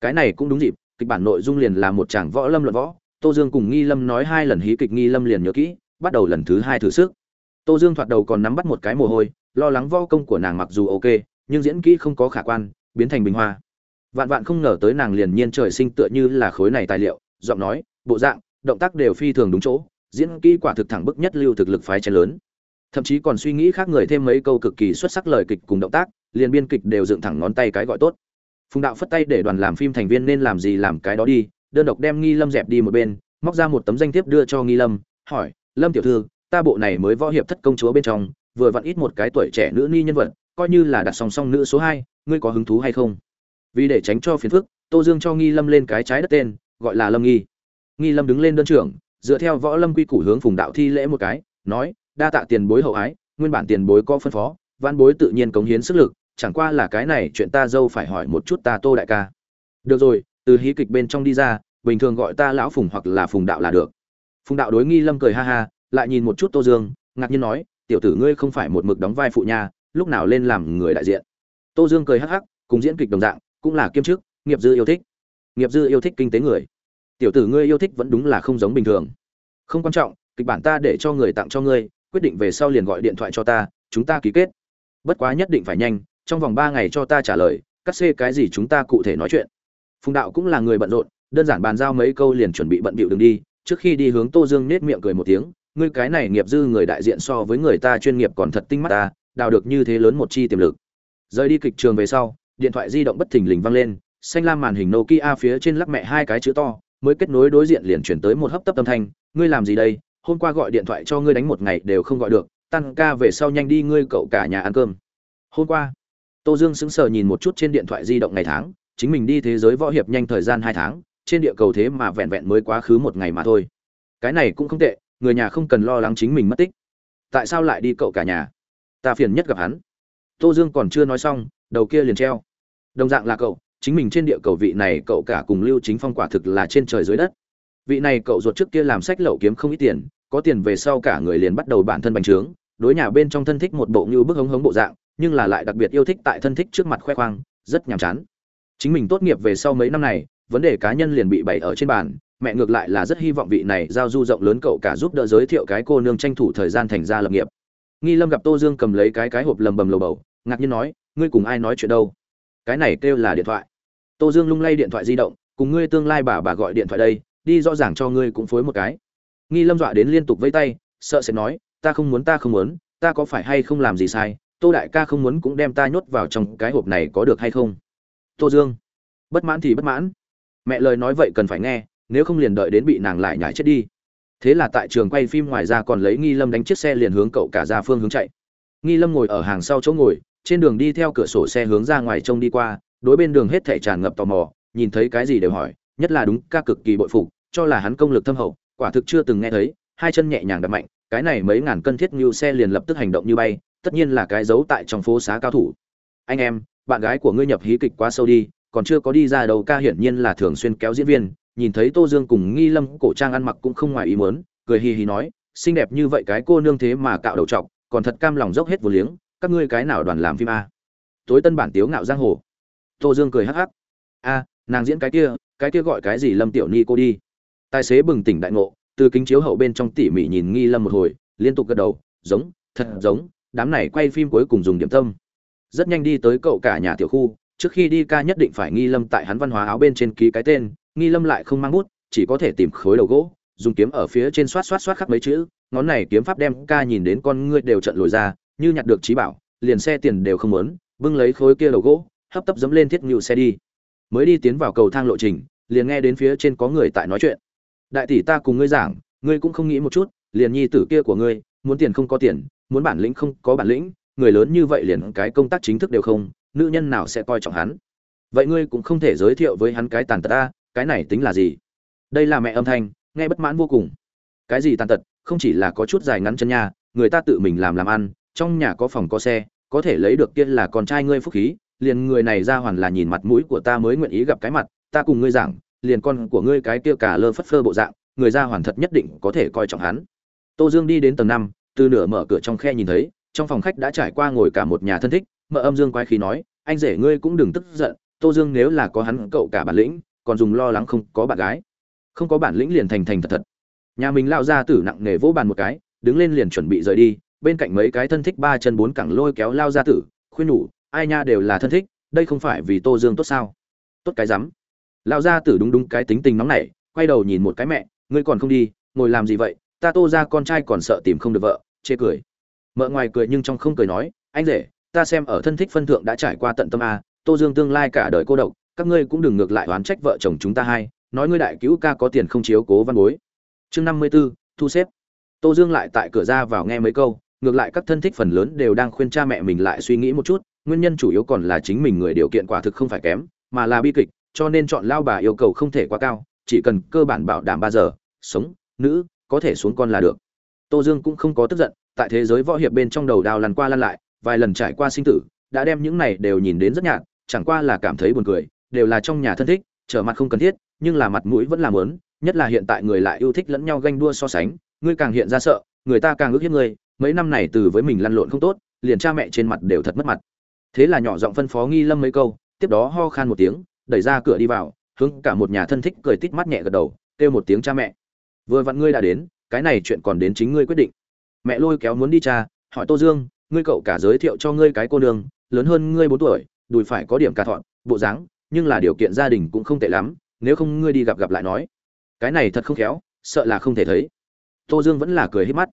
Cái này cũng đúng dịp, kịch bản nội dung liền là một chàng võ lâm luận võ. Tô dương cùng nghi lâm nói hai lần hí kịch nghi lâm liền nhớ kỹ, bắt đầu lần thứ hai thử sức. Tô dương thoạt đầu còn nắm bắt một cái mồ hôi, lo lắng vo công của nàng mặc dù ok, nhưng diễn kỹ không có khả quan, biến thành bình hoa. Vạn vạn không ngờ tới nàng liền nhiên trời sinh tựa như là khối này tài liệu, giọng nói bộ dạng, động tác đều phi thường đúng chỗ, diễn kỹ quả thực thẳng bức nhất lưu thực lực phái chén lớn. Thậm chí còn suy nghĩ khác người thêm mấy câu cực kỳ xuất sắc lời kịch cùng động tác, liền biên kịch đều dựng thẳng ngón tay cái gọi tốt. Phùng đạo phất tay để đoàn làm phim thành viên nên làm gì làm cái đó đi, đơn độc đem nghi lâm dẹp đi một bên, móc ra một tấm danh thiếp đưa cho nghi lâm, hỏi, lâm tiểu thư, ta bộ này mới võ hiệp thất công chúa bên trong, vừa vặn ít một cái tuổi trẻ nữ ni nhân vật, coi như là đặt song song nữ số hai, ngươi có hứng thú hay không? Vì để tránh cho phiền phức, tô dương cho nghi lâm lên cái trái đất tên, gọi là lâm nghi nghi lâm đứng lên đơn trưởng, dựa theo võ lâm quy củ hướng phùng đạo thi lễ một cái, nói, đa tạ tiền bối hậu ái, nguyên bản tiền bối có phân phó, văn bối tự nhiên cống hiến sức lực, chẳng qua là cái này chuyện ta dâu phải hỏi một chút ta tô đại ca. Được rồi, từ hí kịch bên trong đi ra, bình thường gọi ta lão phùng hoặc là phùng đạo là được. Phùng đạo đối nghi lâm cười ha ha, lại nhìn một chút tô dương, ngạc nhiên nói, tiểu tử ngươi không phải một mực đóng vai phụ nha, lúc nào lên làm người đại diện? Tô dương cười hắc hắc, cùng diễn kịch đồng dạng, cũng là kiêm chức, nghiệp dư yêu thích. Nghiệp dư yêu thích kinh tế người tiểu tử ngươi yêu thích vẫn đúng là không giống bình thường. Không quan trọng, kịch bản ta để cho người tặng cho ngươi, quyết định về sau liền gọi điện thoại cho ta, chúng ta ký kết. Bất quá nhất định phải nhanh, trong vòng ba ngày cho ta trả lời, cắt xê cái gì chúng ta cụ thể nói chuyện. Phùng đạo cũng là người bận rộn, đơn giản bàn giao mấy câu liền chuẩn bị bận bịu đường đi, trước khi đi hướng tô dương nết miệng cười một tiếng, ngươi cái này nghiệp dư người đại diện so với người ta chuyên nghiệp còn thật tinh mắt ta, đào được như thế lớn một chi tiềm lực. Rời đi kịch trường về sau, điện thoại di động bất thình lình vang lên, xanh lam màn hình nokia phía trên lắc mẹ hai cái chữ to mới kết nối đối diện liền chuyển tới một hấp tấp âm thanh, ngươi làm gì đây? Hôm qua gọi điện thoại cho ngươi đánh một ngày đều không gọi được tăng ca về sau nhanh đi ngươi cậu cả nhà ăn cơm. Hôm qua? Tô dương sững sờ nhìn một chút trên điện thoại di động ngày tháng, chính mình đi thế giới võ hiệp nhanh thời gian hai tháng, trên địa cầu thế mà vẹn vẹn mới quá khứ một ngày mà thôi. Cái này cũng không tệ, người nhà không cần lo lắng chính mình mất tích. Tại sao lại đi cậu cả nhà? Ta phiền nhất gặp hắn. Tô dương còn chưa nói xong, đầu kia liền treo. Đồng dạng là cậu chính mình trên địa cầu vị này cậu cả cùng lưu chính phong quả thực là trên trời dưới đất. Vị này cậu ruột trước kia làm sách lậu kiếm không ít tiền, có tiền về sau cả người liền bắt đầu bản thân bành trướng, đối nhà bên trong thân thích một bộ như bức hống hống bộ dạng, nhưng là lại đặc biệt yêu thích tại thân thích trước mặt khoe khoang, rất nhàm chán. Chính mình tốt nghiệp về sau mấy năm này, vấn đề cá nhân liền bị bày ở trên bàn, mẹ ngược lại là rất hy vọng vị này giao du rộng lớn cậu cả giúp đỡ giới thiệu cái cô nương tranh thủ thời gian thành ra lập nghiệp. Nghi lâm gặp tô dương cầm lấy cái cái hộp lầm bầm lầu bầu, ngạc nhiên nói, ngươi cùng ai nói chuyện đâu? Cái này kêu là điện thoại tô dương lung lay điện thoại di động, cùng ngươi tương lai bà bà gọi điện thoại đây, đi rõ ràng cho ngươi cũng phối một cái. Nghi lâm dọa đến liên tục vẫy tay, sợ sẽ nói, ta không muốn, ta không muốn, ta có phải hay không làm gì sai? Tô đại ca không muốn cũng đem ta nhốt vào trong cái hộp này có được hay không? Tô dương, bất mãn thì bất mãn. Mẹ lời nói vậy cần phải nghe, nếu không liền đợi đến bị nàng lại nhảy chết đi. Thế là tại trường quay phim ngoài ra còn lấy nghi lâm đánh chiếc xe liền hướng cậu cả ra phương hướng chạy. Nghi lâm ngồi ở hàng sau chỗ ngồi, trên đường đi theo cửa sổ xe hướng ra ngoài trông đi qua đối bên đường hết thảy tràn ngập tò mò, nhìn thấy cái gì đều hỏi, nhất là đúng, ca cực kỳ bội phục, cho là hắn công lực thâm hậu, quả thực chưa từng nghe thấy, hai chân nhẹ nhàng đập mạnh, cái này mấy ngàn cân thiết như xe liền lập tức hành động như bay, tất nhiên là cái giấu tại trong phố xá cao thủ. Anh em, bạn gái của ngươi nhập hí kịch quá sâu đi, còn chưa có đi ra đầu ca hiển nhiên là thường xuyên kéo diễn viên, nhìn thấy tô dương cùng nghi lâm cổ trang ăn mặc cũng không ngoài ý muốn, cười hì hì nói, xinh đẹp như vậy cái cô nương thế mà cạo đầu trọc, còn thật cam lòng dốc hết vô liếng, các ngươi cái nào đoàn làm phim a? Tối tân bản tiếu ngạo giang hồ tô dương cười hắc hắc. A, nàng diễn cái kia cái kia gọi cái gì lâm tiểu ni cô đi? Tài xế bừng tỉnh đại ngộ, từ kính chiếu hậu bên trong tỉ mỉ nhìn nghi lâm một hồi, liên tục gật đầu, giống, thật giống, đám này quay phim cuối cùng dùng điểm tâm. Rất nhanh đi tới cậu cả nhà tiểu khu, trước khi đi ca nhất định phải nghi lâm tại hắn văn hóa áo bên trên ký cái tên, nghi lâm lại không mang bút, chỉ có thể tìm khối đầu gỗ, dùng kiếm ở phía trên xoát xoát xoát khắc mấy chữ, ngón này kiếm pháp đem ca nhìn đến con ngươi đều trận lồi ra, như nhặt được trí bảo, liền xe tiền đều không muốn, bưng lấy khối kia đầu gỗ hấp tấp dẫm lên thiết ngưu xe đi. Mới đi tiến vào cầu thang lộ trình, liền nghe đến phía trên có người tại nói chuyện. Đại tỷ ta cùng ngươi giảng, ngươi cũng không nghĩ một chút, liền nhi tử kia của ngươi, muốn tiền không có tiền, muốn bản lĩnh không có bản lĩnh, người lớn như vậy liền cái công tác chính thức đều không, nữ nhân nào sẽ coi trọng hắn? Vậy ngươi cũng không thể giới thiệu với hắn cái tàn tật ta, cái này tính là gì? Đây là mẹ âm thanh, nghe bất mãn vô cùng. Cái gì tàn tật, không chỉ là có chút dài ngắn chân nha, người ta tự mình làm làm ăn, trong nhà có phòng có xe, có thể lấy được kia là con trai ngươi phúc khí liền người này ra hoàn là nhìn mặt mũi của ta mới nguyện ý gặp cái mặt, ta cùng ngươi giảng, liền con của ngươi cái kia cả lơ phất phơ bộ dạng, người ra hoàn thật nhất định có thể coi trọng hắn. Tô dương đi đến tầng năm, từ nửa mở cửa trong khe nhìn thấy, trong phòng khách đã trải qua ngồi cả một nhà thân thích, mợ âm dương quái khí nói, anh rể ngươi cũng đừng tức giận, tô dương nếu là có hắn, cậu cả bản lĩnh, còn dùng lo lắng không có bạn gái. Không có bản lĩnh liền thành thành thật thật. Nhà mình lao ra tử nặng nề vỗ bàn một cái, đứng lên liền chuẩn bị rời đi, bên cạnh mấy cái thân thích ba chân bốn cẳng lôi kéo lao ra tử, khuyên nhủ ai nha đều là thân thích, đây không phải vì tô dương tốt sao? Tốt cái rắm. Lao gia tử đúng đúng cái tính tình nóng nảy, quay đầu nhìn một cái mẹ, ngươi còn không đi, ngồi làm gì vậy? Ta tô ra con trai còn sợ tìm không được vợ, chê cười. Mợ ngoài cười nhưng trong không cười nói, anh rể, ta xem ở thân thích phân thượng đã trải qua tận tâm a, tô dương tương lai cả đời cô độc, các ngươi cũng đừng ngược lại oán trách vợ chồng chúng ta hai, nói ngươi đại cứu ca có tiền không chiếu cố văn bối. Chương năm mươi b ố thu xếp. Tô dương lại tại cửa ra vào nghe mấy câu, ngược lại các thân thích phần lớn đều đang khuyên cha mẹ mình lại suy nghĩ một chút nguyên nhân chủ yếu còn là chính mình người điều kiện quả thực không phải kém, mà là bi kịch, cho nên chọn lao bà yêu cầu không thể quá cao, chỉ cần cơ bản bảo đảm ba giờ, sống, nữ, có thể xuống con là được. Tô dương cũng không có tức giận, tại thế giới võ hiệp bên trong đầu đào lăn qua lăn lại, vài lần trải qua sinh tử, đã đem những này đều nhìn đến rất nhạt, chẳng qua là cảm thấy buồn cười, đều là trong nhà thân thích, trở mặt không cần thiết, nhưng là mặt mũi vẫn là lớn nhất là hiện tại người lại yêu thích lẫn nhau ganh đua so sánh, ngươi càng hiện ra sợ, người ta càng ước hiếp ngươi, mấy năm này từ với mình lăn lộn không tốt, liền cha mẹ trên mặt đều thật mất mặt thế là nhỏ giọng phân phó nghi lâm mấy câu, tiếp đó ho khan một tiếng, đẩy ra cửa đi vào, hướng cả một nhà thân thích cười tít mắt nhẹ gật đầu, kêu một tiếng cha mẹ. Vừa vặn ngươi đã đến, cái này chuyện còn đến chính ngươi quyết định. Mẹ lôi kéo muốn đi cha, hỏi tô dương, ngươi cậu cả giới thiệu cho ngươi cái cô nương, lớn hơn ngươi bốn tuổi, đùi phải có điểm cà thọn, bộ dáng, nhưng là điều kiện gia đình cũng không tệ lắm, nếu không ngươi đi gặp gặp lại nói. Cái này thật không khéo, sợ là không thể thấy. Tô dương vẫn là cười hết mắt.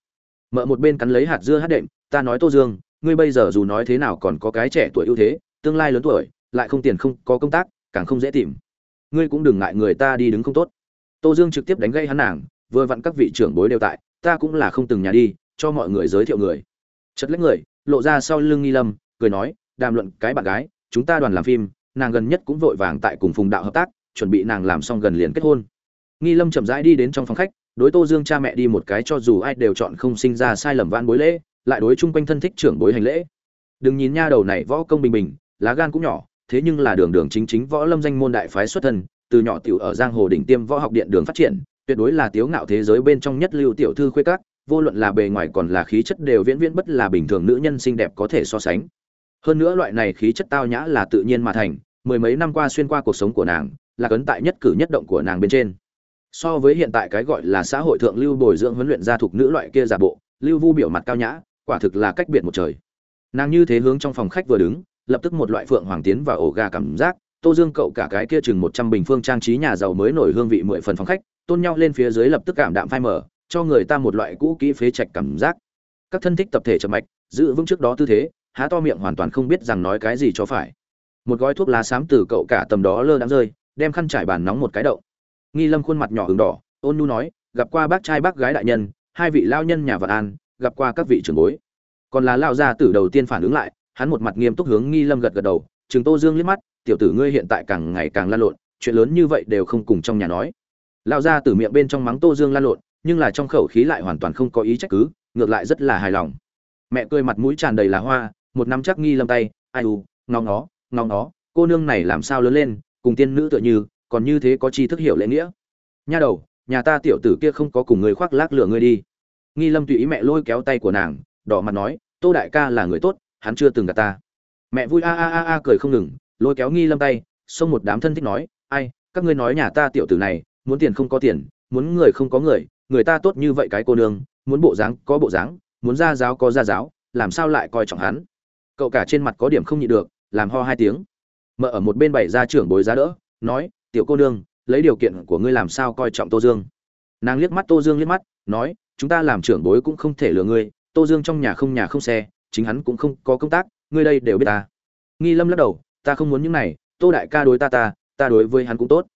Mợ một bên cắn lấy hạt dưa hát đệm, ta nói tô dương ngươi bây giờ dù nói thế nào còn có cái trẻ tuổi ưu thế, tương lai lớn tuổi, lại không tiền không có công tác, càng không dễ tìm. Ngươi cũng đừng ngại người ta đi đứng không tốt. Tô dương trực tiếp đánh gây hắn nàng, vừa vặn các vị trưởng bối đều tại, ta cũng là không từng nhà đi, cho mọi người giới thiệu người. Chật lấy người, lộ ra sau lưng nghi lâm, cười nói, đàm luận cái bạn gái, chúng ta đoàn làm phim, nàng gần nhất cũng vội vàng tại cùng phùng đạo hợp tác, chuẩn bị nàng làm xong gần liền kết hôn. Nghi lâm chậm rãi đi đến trong phòng khách, đối tô dương cha mẹ đi một cái cho dù ai đều chọn không sinh ra sai lầm van bối lễ lại đối chung quanh thân thích trưởng bối hành lễ. Đừng nhìn nha đầu này võ công bình bình, lá gan cũng nhỏ, thế nhưng là đường đường chính chính võ lâm danh môn đại phái xuất thân, từ nhỏ tiểu ở giang hồ đỉnh tiêm võ học điện đường phát triển, tuyệt đối là tiếu ngạo thế giới bên trong nhất lưu tiểu thư khuê các, vô luận là bề ngoài còn là khí chất đều viễn viễn bất là bình thường nữ nhân xinh đẹp có thể so sánh. Hơn nữa loại này khí chất tao nhã là tự nhiên mà thành, mười mấy năm qua xuyên qua cuộc sống của nàng, là cấn tại nhất cử nhất động của nàng bên trên. So với hiện tại cái gọi là xã hội thượng lưu bồi dưỡng huấn luyện gia thuộc nữ loại kia giả bộ, lưu vu biểu mặt cao nhã quả thực là cách biệt một trời. Nàng như thế hướng trong phòng khách vừa đứng, lập tức một loại phượng hoàng tiến vào ổ gà cảm giác, tô dương cậu cả cái kia chừng một trăm bình phương trang trí nhà giàu mới nổi hương vị mười phần phòng khách, tôn nhau lên phía dưới lập tức cảm đạm phai mở cho người ta một loại cũ kỹ phế trạch cảm giác. Các thân thích tập thể chậm mạch, giữ vững trước đó tư thế, há to miệng hoàn toàn không biết rằng nói cái gì cho phải. Một gói thuốc lá xám từ cậu cả tầm đó lơ đang rơi, đem khăn trải bàn nóng một cái đậu. Nghi lâm khuôn mặt nhỏ ửng đỏ, ôn nu nói, gặp qua bác trai bác gái đại nhân, hai vị lao nhân nhà vật an gặp qua các vị trưởng bối. Còn là lao gia tử đầu tiên phản ứng lại, hắn một mặt nghiêm túc hướng nghi lâm gật gật đầu chừng tô dương liếc mắt, tiểu tử ngươi hiện tại càng ngày càng lan lộn, chuyện lớn như vậy đều không cùng trong nhà nói. Lao gia tử miệng bên trong mắng tô dương lan lộn, nhưng là trong khẩu khí lại hoàn toàn không có ý trách cứ, ngược lại rất là hài lòng. Mẹ cười mặt mũi tràn đầy là hoa, một năm chắc nghi lâm tay, ai u ngóng nó ngóng nó cô nương này làm sao lớn lên, cùng tiên nữ tựa như, còn như thế có chi thức hiểu lễ nghĩa. Nha đầu, nhà ta tiểu tử kia không có cùng người khoác lác lửa ngươi đi nghi lâm tùy ý mẹ lôi kéo tay của nàng, đỏ mặt nói, tô đại ca là người tốt, hắn chưa từng gặp ta. Mẹ vui a a a a cười không ngừng, lôi kéo nghi lâm tay, xông một đám thân thích nói, ai, các ngươi nói nhà ta tiểu tử này, muốn tiền không có tiền, muốn người không có người người ta tốt như vậy cái cô nương, muốn bộ dáng có bộ dáng, muốn ra giáo có ra giáo, làm sao lại coi trọng hắn? Cậu cả trên mặt có điểm không nhịn được, làm ho hai tiếng. Mợ ở một bên bảy ra trưởng bối giá đỡ, nói, tiểu cô nương, lấy điều kiện của ngươi làm sao coi trọng tô dương? Nàng liếc mắt tô dương liếc mắt, nói chúng ta làm trưởng bối cũng không thể lừa ngươi, tô dương trong nhà không nhà không xe, chính hắn cũng không có công tác, ngươi đây đều biết ta. Nghi lâm lắc đầu, ta không muốn những này, tô đại ca đối ta ta ta đối với hắn cũng tốt.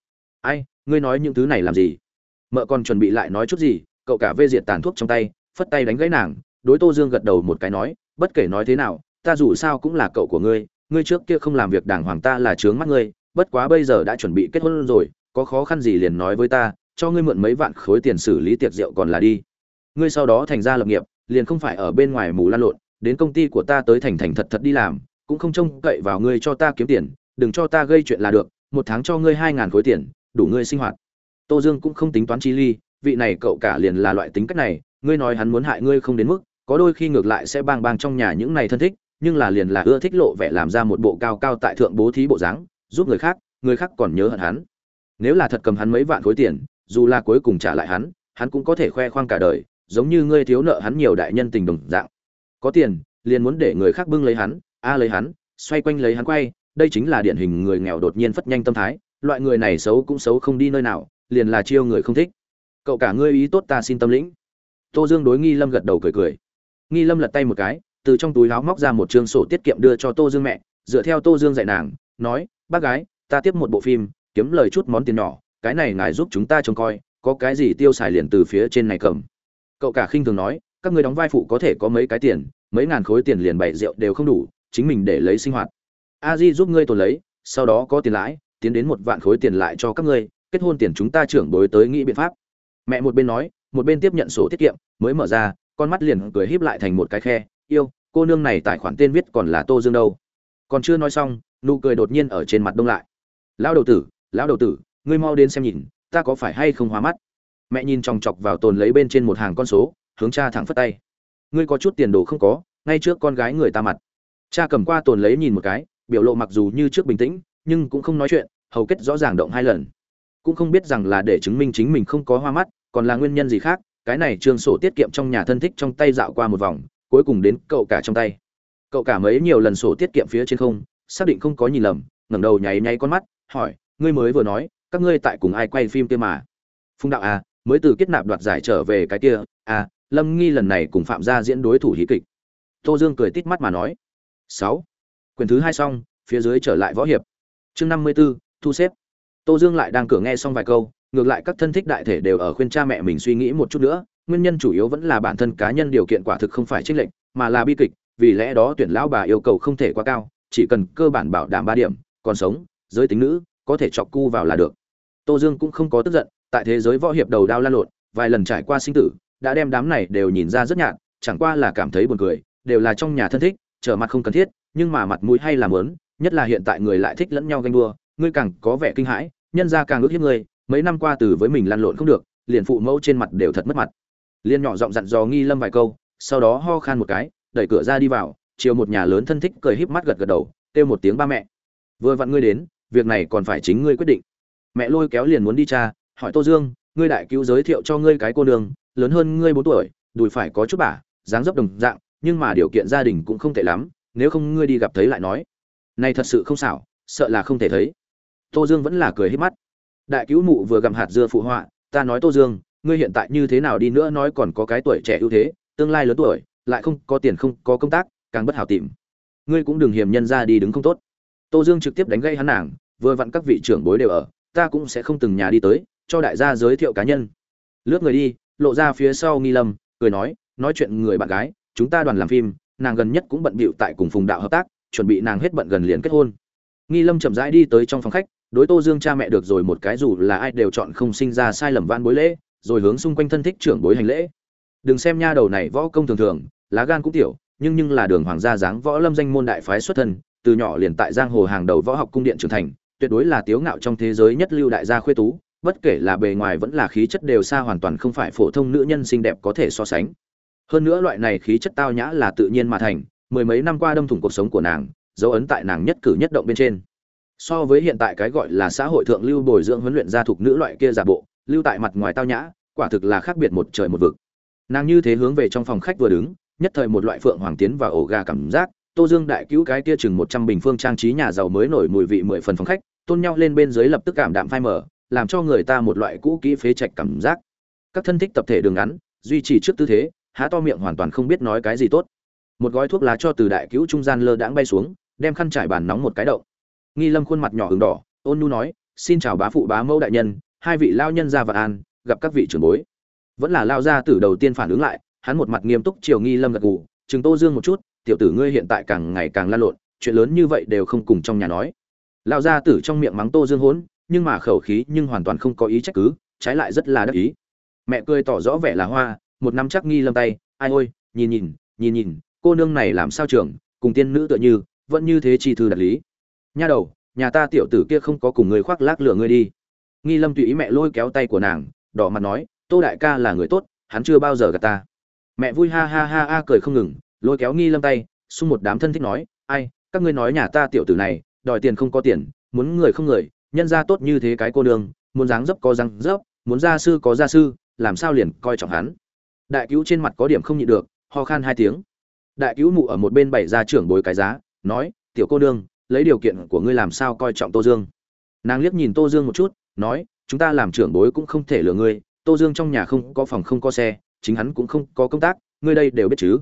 Ai, ngươi nói những thứ này làm gì? Mợ còn chuẩn bị lại nói chút gì, cậu cả vê diệt tàn thuốc trong tay, phất tay đánh gãy nàng, đối tô dương gật đầu một cái nói, bất kể nói thế nào, ta dù sao cũng là cậu của ngươi ngươi trước kia không làm việc đàng hoàng ta là trướng mắt ngươi, bất quá bây giờ đã chuẩn bị kết hôn rồi, có khó khăn gì liền nói với ta, cho ngươi mượn mấy vạn khối tiền xử lý tiệc rượu còn là đi ngươi sau đó thành ra lập nghiệp, liền không phải ở bên ngoài mù lan lộn, đến công ty của ta tới thành thành thật thật đi làm, cũng không trông cậy vào ngươi cho ta kiếm tiền, đừng cho ta gây chuyện là được, một tháng cho ngươi hai ngàn khối tiền, đủ ngươi sinh hoạt. Tô dương cũng không tính toán chi ly, vị này cậu cả liền là loại tính cách này, ngươi nói hắn muốn hại ngươi không đến mức, có đôi khi ngược lại sẽ bang bang trong nhà những này thân thích, nhưng là liền là ưa thích lộ vẻ làm ra một bộ cao cao tại thượng bố thí bộ dáng, giúp người khác người khác còn nhớ hận hắn. Nếu là thật cầm hắn mấy vạn khối tiền, dù là cuối cùng trả lại hắn hắn cũng có thể khoe khoang cả đời giống như ngươi thiếu nợ hắn nhiều đại nhân tình đồng dạng. Có tiền, liền muốn để người khác bưng lấy hắn, a lấy hắn, xoay quanh lấy hắn quay, đây chính là điển hình người nghèo đột nhiên phất nhanh tâm thái, loại người này xấu cũng xấu không đi nơi nào, liền là chiêu người không thích. Cậu cả ngươi ý tốt ta xin tâm lĩnh. Tô dương đối nghi lâm gật đầu cười cười. Nghi lâm lật tay một cái, từ trong túi áo móc ra một chương sổ tiết kiệm đưa cho tô dương mẹ, dựa theo tô dương dạy nàng, nói, bác gái, ta tiếp một bộ phim, kiếm lời chút món tiền nhỏ, cái này ngài giúp chúng ta trông coi, có cái gì tiêu xài liền từ phía trên này cầm cậu cả khinh thường nói, các người đóng vai phụ có thể có mấy cái tiền, mấy ngàn khối tiền liền bảy rượu đều không đủ, chính mình để lấy sinh hoạt. A di giúp ngươi tồn lấy, sau đó có tiền lãi, tiến đến một vạn khối tiền lại cho các ngươi, kết hôn tiền chúng ta trưởng bối tới nghĩ biện pháp. Mẹ một bên nói, một bên tiếp nhận sổ tiết kiệm, mới mở ra, con mắt liền cười híp lại thành một cái khe, yêu, cô nương này tài khoản tên viết còn là tô dương đâu? Còn chưa nói xong, nụ cười đột nhiên ở trên mặt đông lại. Lão đầu tử, lão đầu tử, ngươi mau đến xem nhìn, ta có phải hay không hóa mắt? Mẹ nhìn chòng chọc vào tồn lấy bên trên một hàng con số, hướng cha thẳng phất tay. Ngươi có chút tiền đồ không có, ngay trước con gái người ta mặt. Cha cầm qua tồn lấy nhìn một cái, biểu lộ mặc dù như trước bình tĩnh, nhưng cũng không nói chuyện, hầu kết rõ ràng động hai lần. Cũng không biết rằng là để chứng minh chính mình không có hoa mắt, còn là nguyên nhân gì khác, cái này trương sổ tiết kiệm trong nhà thân thích trong tay dạo qua một vòng, cuối cùng đến cậu cả trong tay. Cậu cả mấy nhiều lần sổ tiết kiệm phía trên không, xác định không có nhìn lầm, ngẩng đầu nháy nháy con mắt, hỏi, ngươi mới vừa nói, các ngươi tại cùng ai quay phim kia mà? Phung đạo à mới từ kết nạp đoạt giải trở về cái kia à lâm nghi lần này cùng phạm gia diễn đối thủ hí kịch. Tô dương cười tít mắt mà nói. Sáu. Quyền thứ hai xong, phía dưới trở lại võ hiệp. Chương năm mươi b ố thu xếp. Tô dương lại đang cửa nghe xong vài câu, ngược lại các thân thích đại thể đều ở khuyên cha mẹ mình suy nghĩ một chút nữa, nguyên nhân chủ yếu vẫn là bản thân cá nhân điều kiện quả thực không phải trích lệnh mà là bi kịch, vì lẽ đó tuyển lão bà yêu cầu không thể quá cao, chỉ cần cơ bản bảo đảm ba điểm, còn sống, giới tính nữ, có thể chọc cu vào là được. Tô dương cũng không có tức giận tại thế giới võ hiệp đầu đao lan lộn, vài lần trải qua sinh tử, đã đem đám này đều nhìn ra rất nhạt, chẳng qua là cảm thấy buồn cười, đều là trong nhà thân thích, trở mặt không cần thiết, nhưng mà mặt mũi hay làm lớn nhất là hiện tại người lại thích lẫn nhau ganh đua, ngươi càng có vẻ kinh hãi, nhân ra càng ước hiếp ngươi, mấy năm qua từ với mình lăn lộn không được, liền phụ mẫu trên mặt đều thật mất mặt. Liên nhỏ giọng dặn dò nghi lâm vài câu, sau đó ho khan một cái, đẩy cửa ra đi vào, chiều một nhà lớn thân thích cười híp mắt gật gật đầu, kêu một tiếng ba mẹ. Vừa vặn ngươi đến, việc này còn phải chính ngươi quyết định. Mẹ lôi kéo liền muốn đi cha hỏi tô dương, ngươi đại cứu giới thiệu cho ngươi cái cô nương, lớn hơn ngươi bốn tuổi, đùi phải có chút bả, dáng dấp đồng dạng, nhưng mà điều kiện gia đình cũng không tệ lắm, nếu không ngươi đi gặp thấy lại nói. Này thật sự không xảo, sợ là không thể thấy. Tô dương vẫn là cười hết mắt. Đại cứu mụ vừa gặm hạt dưa phụ họa, ta nói tô dương, ngươi hiện tại như thế nào đi nữa nói còn có cái tuổi trẻ ưu thế, tương lai lớn tuổi, lại không có tiền không có công tác, càng bất hảo tìm. Ngươi cũng đừng hiểm nhân ra đi đứng không tốt. Tô dương trực tiếp đánh gây hắn nàng, vừa vặn các vị trưởng bối đều ở, ta cũng sẽ không từng nhà đi tới cho đại gia giới thiệu cá nhân. Lướt người đi, lộ ra phía sau nghi lâm, cười nói nói chuyện người bạn gái, chúng ta đoàn làm phim, nàng gần nhất cũng bận bịu tại cùng phùng đạo hợp tác, chuẩn bị nàng hết bận gần liền kết hôn. Nghi lâm chậm rãi đi tới trong phòng khách, đối tô dương cha mẹ được rồi một cái dù là ai đều chọn không sinh ra sai lầm van bối lễ, rồi hướng xung quanh thân thích trưởng bối hành lễ. Đừng xem nha đầu này võ công thường thường, lá gan cũng tiểu, nhưng nhưng là đường hoàng gia dáng võ lâm danh môn đại phái xuất thân, từ nhỏ liền tại giang hồ hàng đầu võ học cung điện trưởng thành, tuyệt đối là tiếu ngạo trong thế giới nhất lưu đại gia khuê tú bất kể là bề ngoài vẫn là khí chất đều xa hoàn toàn không phải phổ thông nữ nhân xinh đẹp có thể so sánh. Hơn nữa loại này khí chất tao nhã là tự nhiên mà thành, mười mấy năm qua đâm thủng cuộc sống của nàng, dấu ấn tại nàng nhất cử nhất động bên trên. So với hiện tại cái gọi là xã hội thượng lưu bồi dưỡng huấn luyện gia thuộc nữ loại kia giả bộ, lưu tại mặt ngoài tao nhã, quả thực là khác biệt một trời một vực. Nàng như thế hướng về trong phòng khách vừa đứng, nhất thời một loại phượng hoàng tiến và ổ gà cảm giác, tô dương đại cứu cái kia chừng một trăm bình phương trang trí nhà giàu mới nổi mùi vị mười phần phòng khách, tôn nhau lên bên dưới lập tức cảm đạm phai mở làm cho người ta một loại cũ kỹ phế trạch cảm giác. Các thân thích tập thể đường ngắn, duy trì trước tư thế, há to miệng hoàn toàn không biết nói cái gì tốt. Một gói thuốc lá cho từ đại cứu trung gian lơ đãng bay xuống, đem khăn trải bàn nóng một cái đậu nghi lâm khuôn mặt nhỏ hừng đỏ, ôn nu nói, xin chào bá phụ bá mẫu đại nhân, hai vị lao nhân gia và an, gặp các vị trưởng bối. Vẫn là lao gia tử đầu tiên phản ứng lại, hắn một mặt nghiêm túc chiều nghi lâm gật gù, chừng tô dương một chút, tiểu tử ngươi hiện tại càng ngày càng lan lộn, chuyện lớn như vậy đều không cùng trong nhà nói. Lão gia tử trong miệng mắng tô dương hỗn nhưng mà khẩu khí nhưng hoàn toàn không có ý trách cứ, trái lại rất là đắc ý. Mẹ cười tỏ rõ vẻ là hoa, một năm chắc nghi lâm tay, ai ôi, nhìn nhìn nhìn nhìn, cô nương này làm sao trưởng, cùng tiên nữ tựa như, vẫn như thế chi thư đặt lý. Nha đầu, nhà ta tiểu tử kia không có cùng người khoác lác lửa ngươi đi. Nghi lâm tùy ý mẹ lôi kéo tay của nàng, đỏ mặt nói, tô đại ca là người tốt, hắn chưa bao giờ gạt ta. Mẹ vui ha ha ha ha cười không ngừng, lôi kéo nghi lâm tay, xung một đám thân thích nói, ai, các ngươi nói nhà ta tiểu tử này, đòi tiền không có tiền, muốn người không người nhân ra tốt như thế cái cô nương, muốn dáng dấp có dáng dấp, muốn gia sư có gia sư, làm sao liền coi trọng hắn? Đại cứu trên mặt có điểm không nhịn được, ho khan hai tiếng. Đại cứu mụ ở một bên bày ra trưởng bối cái giá, nói, tiểu cô nương, lấy điều kiện của ngươi làm sao coi trọng tô dương? Nàng liếc nhìn tô dương một chút, nói, chúng ta làm trưởng bối cũng không thể lừa ngươi, tô dương trong nhà không có phòng không có xe, chính hắn cũng không có công tác, ngươi đây đều biết chứ?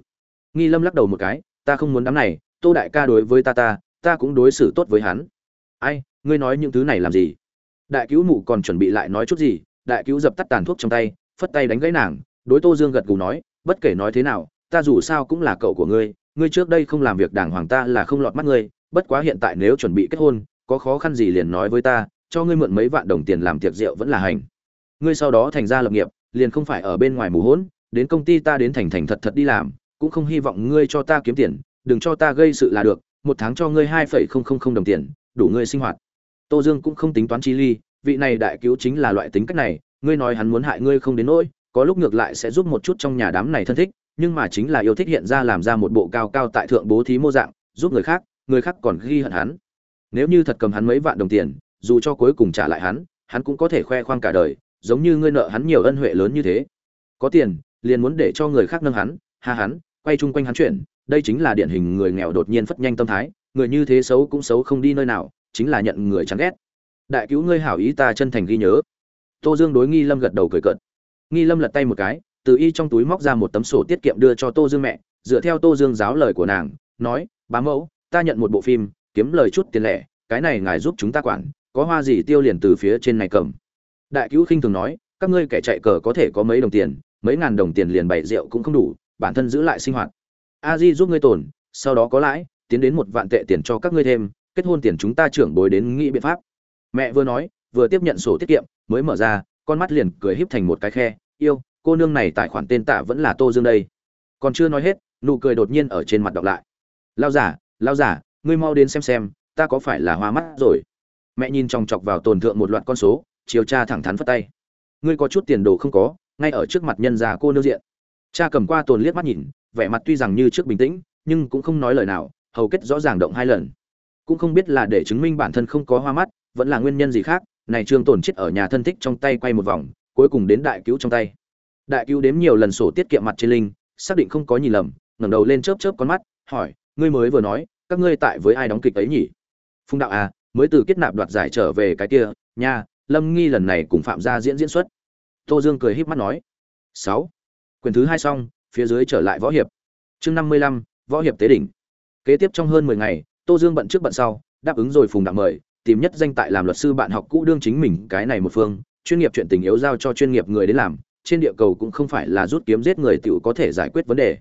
Nghi lâm lắc đầu một cái, ta không muốn đám này, tô đại ca đối với ta ta ta cũng đối xử tốt với hắn ai, ngươi nói những thứ này làm gì? Đại cứu mụ còn chuẩn bị lại nói chút gì? Đại cứu dập tắt tàn thuốc trong tay, phất tay đánh gãy nàng. Đối tô dương gật gù nói, bất kể nói thế nào, ta dù sao cũng là cậu của ngươi. Ngươi trước đây không làm việc đàng hoàng ta là không lọt mắt ngươi. Bất quá hiện tại nếu chuẩn bị kết hôn, có khó khăn gì liền nói với ta, cho ngươi mượn mấy vạn đồng tiền làm tiệc rượu vẫn là hành. Ngươi sau đó thành ra lập nghiệp, liền không phải ở bên ngoài mù hỗn đến công ty ta đến thành thành thật thật đi làm, cũng không hy vọng ngươi cho ta kiếm tiền, đừng cho ta gây sự là được, một tháng cho ngươi hai phẩy không không không đồng tiền đủ ngươi sinh hoạt. Tô dương cũng không tính toán chi ly, vị này đại cứu chính là loại tính cách này, ngươi nói hắn muốn hại ngươi không đến nỗi, có lúc ngược lại sẽ giúp một chút trong nhà đám này thân thích, nhưng mà chính là yêu thích hiện ra làm ra một bộ cao cao tại thượng bố thí mô dạng, giúp người khác người khác còn ghi hận hắn. Nếu như thật cầm hắn mấy vạn đồng tiền, dù cho cuối cùng trả lại hắn hắn cũng có thể khoe khoang cả đời, giống như ngươi nợ hắn nhiều ân huệ lớn như thế. Có tiền, liền muốn để cho người khác nâng hắn, ha hắn, quay chung quanh hắn chuyện đây chính là điển hình người nghèo đột nhiên phất nhanh tâm thái người như thế xấu cũng xấu không đi nơi nào, chính là nhận người chán ghét. Đại cứu ngươi hảo ý ta chân thành ghi nhớ. Tô dương đối nghi lâm gật đầu cười cợt. Nghi lâm lật tay một cái, từ y trong túi móc ra một tấm sổ tiết kiệm đưa cho tô dương mẹ, dựa theo tô dương giáo lời của nàng, nói, bá mẫu, ta nhận một bộ phim, kiếm lời chút tiền lẻ, cái này ngài giúp chúng ta quản, có hoa gì tiêu liền từ phía trên này cầm. Đại cứu khinh thường nói, các ngươi kẻ chạy cờ có thể có mấy đồng tiền, mấy ngàn đồng tiền liền bày rượu cũng không đủ, bản thân giữ lại sinh hoạt. A di giúp ngươi tồn, sau đó có lãi tiến đến một vạn tệ tiền cho các ngươi thêm, kết hôn tiền chúng ta trưởng bồi đến nghĩ biện pháp. Mẹ vừa nói, vừa tiếp nhận sổ tiết kiệm, mới mở ra, con mắt liền cười híp thành một cái khe, yêu, cô nương này tài khoản tên tạ vẫn là tô dương đây. Còn chưa nói hết, nụ cười đột nhiên ở trên mặt đọc lại. Lao giả lao giả ngươi mau đến xem xem, ta có phải là hoa mắt rồi? Mẹ nhìn chòng chọc vào tồn thượng một loạt con số, chiều cha thẳng thắn phất tay. Ngươi có chút tiền đồ không có, ngay ở trước mặt nhân già cô nương diện. Cha cầm qua tồn liếc mắt nhìn, vẻ mặt tuy rằng như trước bình tĩnh, nhưng cũng không nói lời nào hầu kết rõ ràng động hai lần. Cũng không biết là để chứng minh bản thân không có hoa mắt, vẫn là nguyên nhân gì khác, này trương tổn chết ở nhà thân thích trong tay quay một vòng, cuối cùng đến đại cứu trong tay. Đại cứu đếm nhiều lần sổ tiết kiệm mặt trên linh, xác định không có nhìn lầm, ngẩng đầu lên chớp chớp con mắt, hỏi, ngươi mới vừa nói, các ngươi tại với ai đóng kịch ấy nhỉ? Phung đạo à mới từ kết nạp đoạt giải trở về cái kia, nha, lâm nghi lần này cùng phạm gia diễn diễn xuất. Tô dương cười híp mắt nói. Sáu. Quyền thứ hai xong, phía dưới trở lại võ hiệp. Chương năm mươi lăm, võ hiệp tế đỉnh kế tiếp trong hơn mười ngày, tô dương bận trước bận sau, đáp ứng rồi phùng Đạm mời, tìm nhất danh tại làm luật sư bạn học cũ đương chính mình, cái này một phương, chuyên nghiệp chuyện tình yếu giao cho chuyên nghiệp người đến làm, trên địa cầu cũng không phải là rút kiếm giết người tiểu có thể giải quyết vấn đề.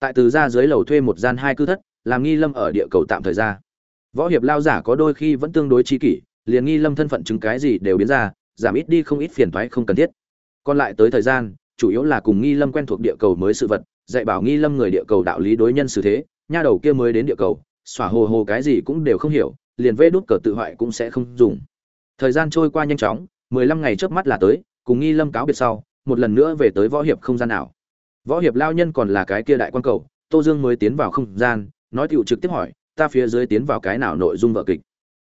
Tại từ ra dưới lầu thuê một gian hai cư thất, làm nghi lâm ở địa cầu tạm thời ra. Võ hiệp lao giả có đôi khi vẫn tương đối chi kỷ, liền nghi lâm thân phận chứng cái gì đều biến ra, giảm ít đi không ít phiền toái không cần thiết. Còn lại tới thời gian, chủ yếu là cùng nghi lâm quen thuộc địa cầu mới sự vật, dạy bảo nghi lâm người địa cầu đạo lý đối nhân xử thế nha đầu kia mới đến địa cầu, xỏa hồ hồ cái gì cũng đều không hiểu, liền vê đốt cờ tự hoại cũng sẽ không dùng. Thời gian trôi qua nhanh chóng, mười lăm ngày trước mắt là tới, cùng nghi lâm cáo biệt sau, một lần nữa về tới võ hiệp không gian nào. Võ hiệp lao nhân còn là cái kia đại quan cầu, tô dương mới tiến vào không gian, nói tựu trực tiếp hỏi, ta phía dưới tiến vào cái nào nội dung vợ kịch?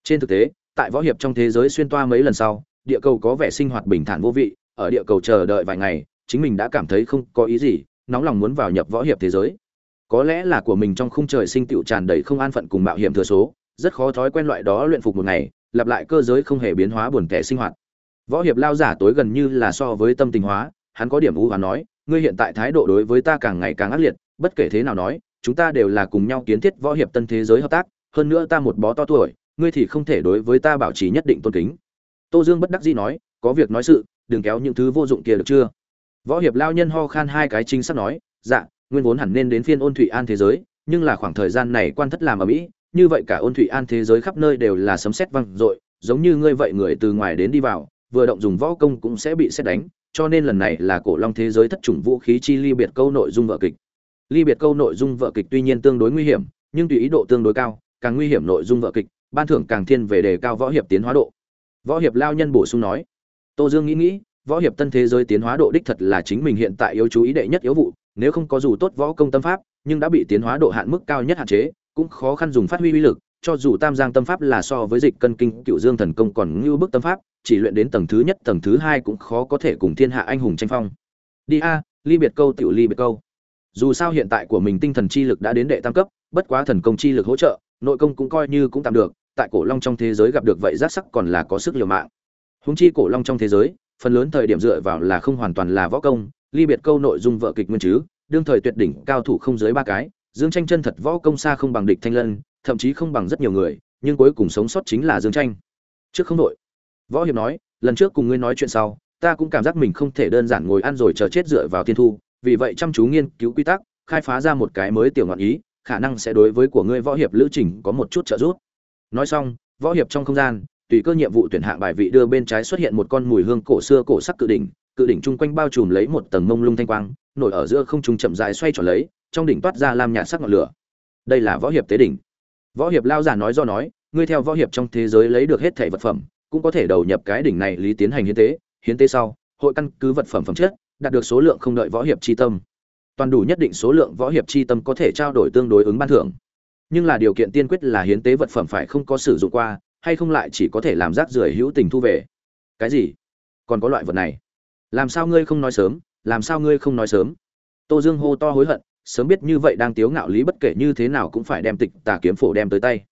Trên thực tế, tại võ hiệp trong thế giới xuyên toa mấy lần sau, địa cầu có vẻ sinh hoạt bình thản vô vị, ở địa cầu chờ đợi vài ngày, chính mình đã cảm thấy không có ý gì, nóng lòng muốn vào nhập võ hiệp thế giới có lẽ là của mình trong khung trời sinh tựu tràn đầy không an phận cùng mạo hiểm thừa số, rất khó thói quen loại đó luyện phục một ngày, lặp lại cơ giới không hề biến hóa buồn tẻ sinh hoạt. Võ hiệp lao giả tối gần như là so với tâm tình hóa, hắn có điểm ưu và nói, ngươi hiện tại thái độ đối với ta càng ngày càng ác liệt, bất kể thế nào nói, chúng ta đều là cùng nhau kiến thiết võ hiệp tân thế giới hợp tác, hơn nữa ta một bó to tuổi, ngươi thì không thể đối với ta bảo trì nhất định tôn kính. Tô dương bất đắc dĩ nói, có việc nói sự, đừng kéo những thứ vô dụng kia được chưa? Võ hiệp lao nhân ho khan hai cái chính xác nói dạ nguyên vốn hẳn nên đến phiên ôn thụy an thế giới, nhưng là khoảng thời gian này quan thất làm ở mỹ, như vậy cả ôn thụy an thế giới khắp nơi đều là sấm sét vang dội, giống như ngươi vậy người từ ngoài đến đi vào, vừa động dùng võ công cũng sẽ bị xét đánh, cho nên lần này là cổ long thế giới thất chủng vũ khí chi ly biệt câu nội dung vợ kịch. Ly biệt câu nội dung vợ kịch tuy nhiên tương đối nguy hiểm, nhưng tùy ý độ tương đối cao, càng nguy hiểm nội dung vợ kịch, ban thưởng càng thiên về đề cao võ hiệp tiến hóa độ. Võ hiệp lao nhân bổ sung nói, tô dương nghĩ nghĩ, võ hiệp tân thế giới tiến hóa độ đích thật là chính mình hiện tại yếu chú ý đệ nhất yếu vụ nếu không có dù tốt võ công tâm pháp, nhưng đã bị tiến hóa độ hạn mức cao nhất hạn chế, cũng khó khăn dùng phát huy uy lực, cho dù tam giang tâm pháp là so với dịch cân kinh cựu dương thần công còn ngưu bức tâm pháp, chỉ luyện đến tầng thứ nhất, tầng thứ hai cũng khó có thể cùng thiên hạ anh hùng tranh phong. Đi a, ly biệt câu tiểu ly biệt câu. Dù sao hiện tại của mình tinh thần chi lực đã đến đệ tam cấp, bất quá thần công chi lực hỗ trợ, nội công cũng coi như cũng tạm được, tại cổ long trong thế giới gặp được vậy giác sắc còn là có sức liều mạng. Húng chi cổ long trong thế giới, phần lớn thời điểm dựa vào là không hoàn toàn là võ công ly biệt câu nội dung vợ kịch nguyên chứ, đương thời tuyệt đỉnh, cao thủ không dưới ba cái, dương tranh chân thật võ công xa không bằng địch thanh lân, thậm chí không bằng rất nhiều người, nhưng cuối cùng sống sót chính là dương tranh. Trước không đội võ hiệp nói, lần trước cùng ngươi nói chuyện sau, ta cũng cảm giác mình không thể đơn giản ngồi ăn rồi chờ chết dựa vào thiên thu, vì vậy chăm chú nghiên cứu quy tắc, khai phá ra một cái mới tiểu ngọn ý, khả năng sẽ đối với của ngươi võ hiệp lữ trình có một chút trợ giúp. Nói xong, võ hiệp trong không gian, tùy cơ nhiệm vụ tuyển hạng bài vị đưa bên trái xuất hiện một con mùi hương cổ xưa cổ sắc cự đỉnh cự đỉnh chung quanh bao trùm lấy một tầng mông lung thanh quang, nổi ở giữa không trung chậm dài xoay tròn lấy, trong đỉnh toát ra lam nhạt sắc ngọn lửa. Đây là võ hiệp tế đỉnh. Võ hiệp lao giả nói do nói, ngươi theo võ hiệp trong thế giới lấy được hết thẻ vật phẩm, cũng có thể đầu nhập cái đỉnh này lý tiến hành hiến tế. Hiến tế sau, hội căn cứ vật phẩm phẩm chất, đạt được số lượng không đợi võ hiệp chi tâm. Toàn đủ nhất định số lượng võ hiệp chi tâm có thể trao đổi tương đối ứng ban thưởng. Nhưng là điều kiện tiên quyết là hiến tế vật phẩm phải không có sử dụng qua, hay không lại chỉ có thể làm rác rưởi hữu tình thu về. Cái gì? Còn có loại vật này? Làm sao ngươi không nói sớm? Làm sao ngươi không nói sớm? Tô dương hô to hối hận, sớm biết như vậy đang tiếu ngạo lý bất kể như thế nào cũng phải đem tịch tà kiếm phổ đem tới tay.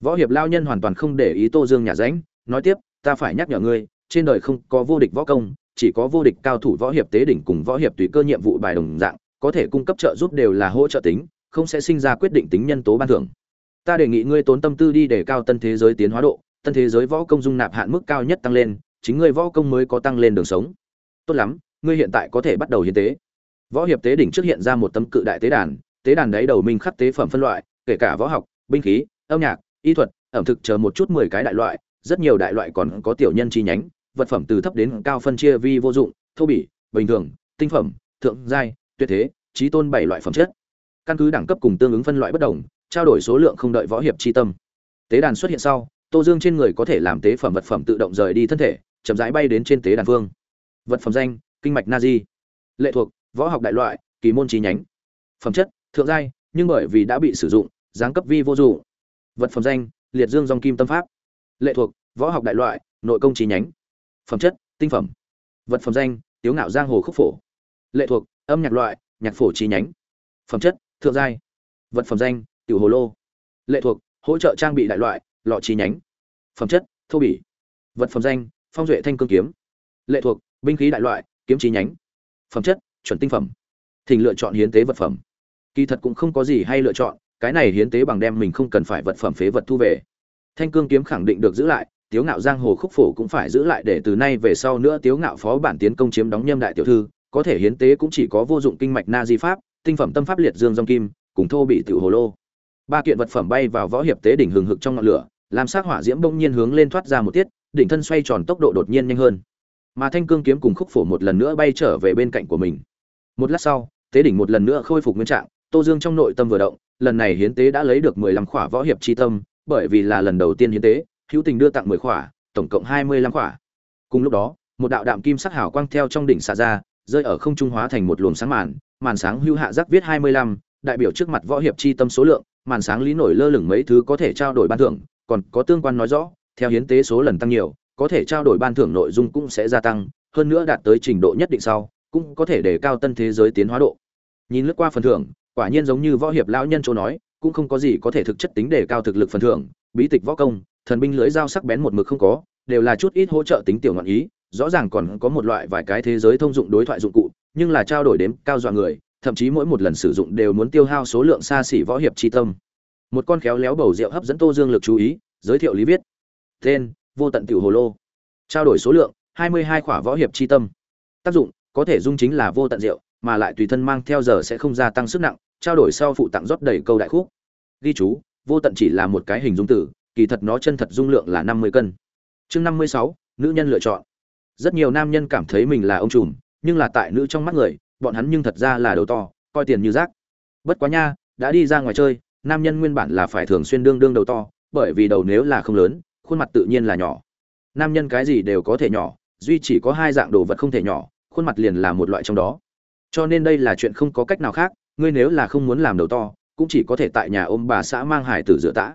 Võ hiệp lao nhân hoàn toàn không để ý tô dương nhà ránh, nói tiếp, ta phải nhắc nhở ngươi, trên đời không có vô địch võ công, chỉ có vô địch cao thủ võ hiệp tế đỉnh cùng võ hiệp tùy cơ nhiệm vụ bài đồng dạng, có thể cung cấp trợ giúp đều là hỗ trợ tính, không sẽ sinh ra quyết định tính nhân tố ban thưởng. Ta đề nghị ngươi tốn tâm tư đi để cao tân thế giới tiến hóa độ, tân thế giới võ công dung nạp hạn mức cao nhất tăng lên, chính ngươi võ công mới có tăng lên đường sống tốt lắm, ngươi hiện tại có thể bắt đầu hiến tế. Võ hiệp tế đỉnh trước hiện ra một tấm cự đại tế đàn tế đàn đấy đầu minh khắc tế phẩm phân loại, kể cả võ học, binh khí, âm nhạc, y thuật, ẩm thực chờ một chút mười cái đại loại, rất nhiều đại loại còn có tiểu nhân chi nhánh, vật phẩm từ thấp đến cao phân chia vi vô dụng, thô bỉ, bình thường, tinh phẩm, thượng giai, tuyệt thế trí tôn bảy loại phẩm chất. Căn cứ đẳng cấp cùng tương ứng phân loại bất đồng, trao đổi số lượng không đợi võ hiệp chi tâm. Tế đàn xuất hiện sau, tô dương trên người có thể làm tế phẩm vật phẩm tự động rời đi thân thể, chậm rãi bay đến trên tế đàn phương vật phẩm danh, kinh mạch na di lệ thuộc, võ học đại loại, kỳ môn trí nhánh. Phẩm chất, thượng giai, nhưng bởi vì đã bị sử dụng, giáng cấp vi vô dụ vật phẩm danh, liệt dương dòng kim tâm pháp. Lệ thuộc, võ học đại loại, nội công trí nhánh. Phẩm chất, tinh phẩm. Vật phẩm danh, tiếu ngạo giang hồ khúc phổ. Lệ thuộc, âm nhạc loại, nhạc phổ trí nhánh. Phẩm chất, thượng giai. Vật phẩm danh, tiểu hồ lô. Lệ thuộc, hỗ trợ trang bị đại loại, lọ trí nhánh. Phẩm chất, thô bỉ. Vật phẩm danh, phong duệ thanh cương kiếm. Lệ thuộc binh khí đại loại, kiếm trí nhánh, phẩm chất, chuẩn tinh phẩm. Thỉnh lựa chọn hiến tế vật phẩm. Kỳ thật cũng không có gì hay lựa chọn, cái này hiến tế bằng đem mình không cần phải vật phẩm phế vật thu về. Thanh cương kiếm khẳng định được giữ lại, tiếu ngạo giang hồ khúc phổ cũng phải giữ lại để từ nay về sau nữa tiếu ngạo phó bản tiến công chiếm đóng nhâm đại tiểu thư, có thể hiến tế cũng chỉ có vô dụng kinh mạch na di pháp, tinh phẩm tâm pháp liệt dương dòng kim, cùng thô bị tiểu hồ lô. Ba kiện vật phẩm bay vào võ hiệp tế đỉnh hừng hực trong ngọn lửa, làm sát hỏa diễm bỗng nhiên hướng lên thoát ra một tiết, đỉnh thân xoay tròn tốc độ đột nhiên nhanh hơn mà thanh cương kiếm cùng khúc phổ một lần nữa bay trở về bên cạnh của mình. Một lát sau, tế đỉnh một lần nữa khôi phục nguyên trạng, tô dương trong nội tâm vừa động, lần này hiến tế đã lấy được mười lăm khỏa võ hiệp chi tâm, bởi vì là lần đầu tiên hiến tế, hữu tình đưa tặng mười khỏa, tổng cộng hai mươi lăm khỏa. Cùng lúc đó, một đạo đạm kim sắc hảo quang theo trong đỉnh xả ra, rơi ở không trung hóa thành một luồng sáng màn màn sáng hưu hạ giác viết hai mươi lăm, đại biểu trước mặt võ hiệp chi tâm số lượng, màn sáng lý nổi lơ lửng mấy thứ có thể trao đổi ban thưởng, còn có tương quan nói rõ, theo hiến tế số lần tăng nhiều có thể trao đổi ban thưởng nội dung cũng sẽ gia tăng, hơn nữa đạt tới trình độ nhất định sau, cũng có thể để cao tân thế giới tiến hóa độ. Nhìn lướt qua phần thưởng, quả nhiên giống như võ hiệp lão nhân chỗ nói, cũng không có gì có thể thực chất tính để cao thực lực phần thưởng, bí tịch võ công, thần binh lưỡi dao sắc bén một mực không có, đều là chút ít hỗ trợ tính tiểu ngọn ý, rõ ràng còn có một loại vài cái thế giới thông dụng đối thoại dụng cụ, nhưng là trao đổi đến cao dọa người, thậm chí mỗi một lần sử dụng đều muốn tiêu hao số lượng xa xỉ võ hiệp chi tâm. Một con khéo léo bầu rượu hấp dẫn tô dương lực chú ý, giới thiệu lý viết. Tên vô tận tiểu hồ lô. Trao đổi số lượng, hai mươi hai khỏa võ hiệp chi tâm. Tác dụng, có thể dung chính là vô tận rượu, mà lại tùy thân mang theo giờ sẽ không gia tăng sức nặng, trao đổi sau phụ tặng rót đầy câu đại khúc. Ghi chú, vô tận chỉ là một cái hình dung tử, kỳ thật nó chân thật dung lượng là năm mươi cân. Chương năm mươi sáu, nữ nhân lựa chọn. Rất nhiều nam nhân cảm thấy mình là ông trùm, nhưng là tại nữ trong mắt người, bọn hắn nhưng thật ra là đầu to, coi tiền như rác. Bất quá nha, đã đi ra ngoài chơi, nam nhân nguyên bản là phải thường xuyên đương đương đầu to, bởi vì đầu nếu là không lớn khuôn mặt tự nhiên là nhỏ. Nam nhân cái gì đều có thể nhỏ, duy chỉ có hai dạng đồ vật không thể nhỏ, khuôn mặt liền là một loại trong đó. Cho nên đây là chuyện không có cách nào khác, ngươi nếu là không muốn làm đầu to, cũng chỉ có thể tại nhà ôm bà xã mang hải tử dựa tã.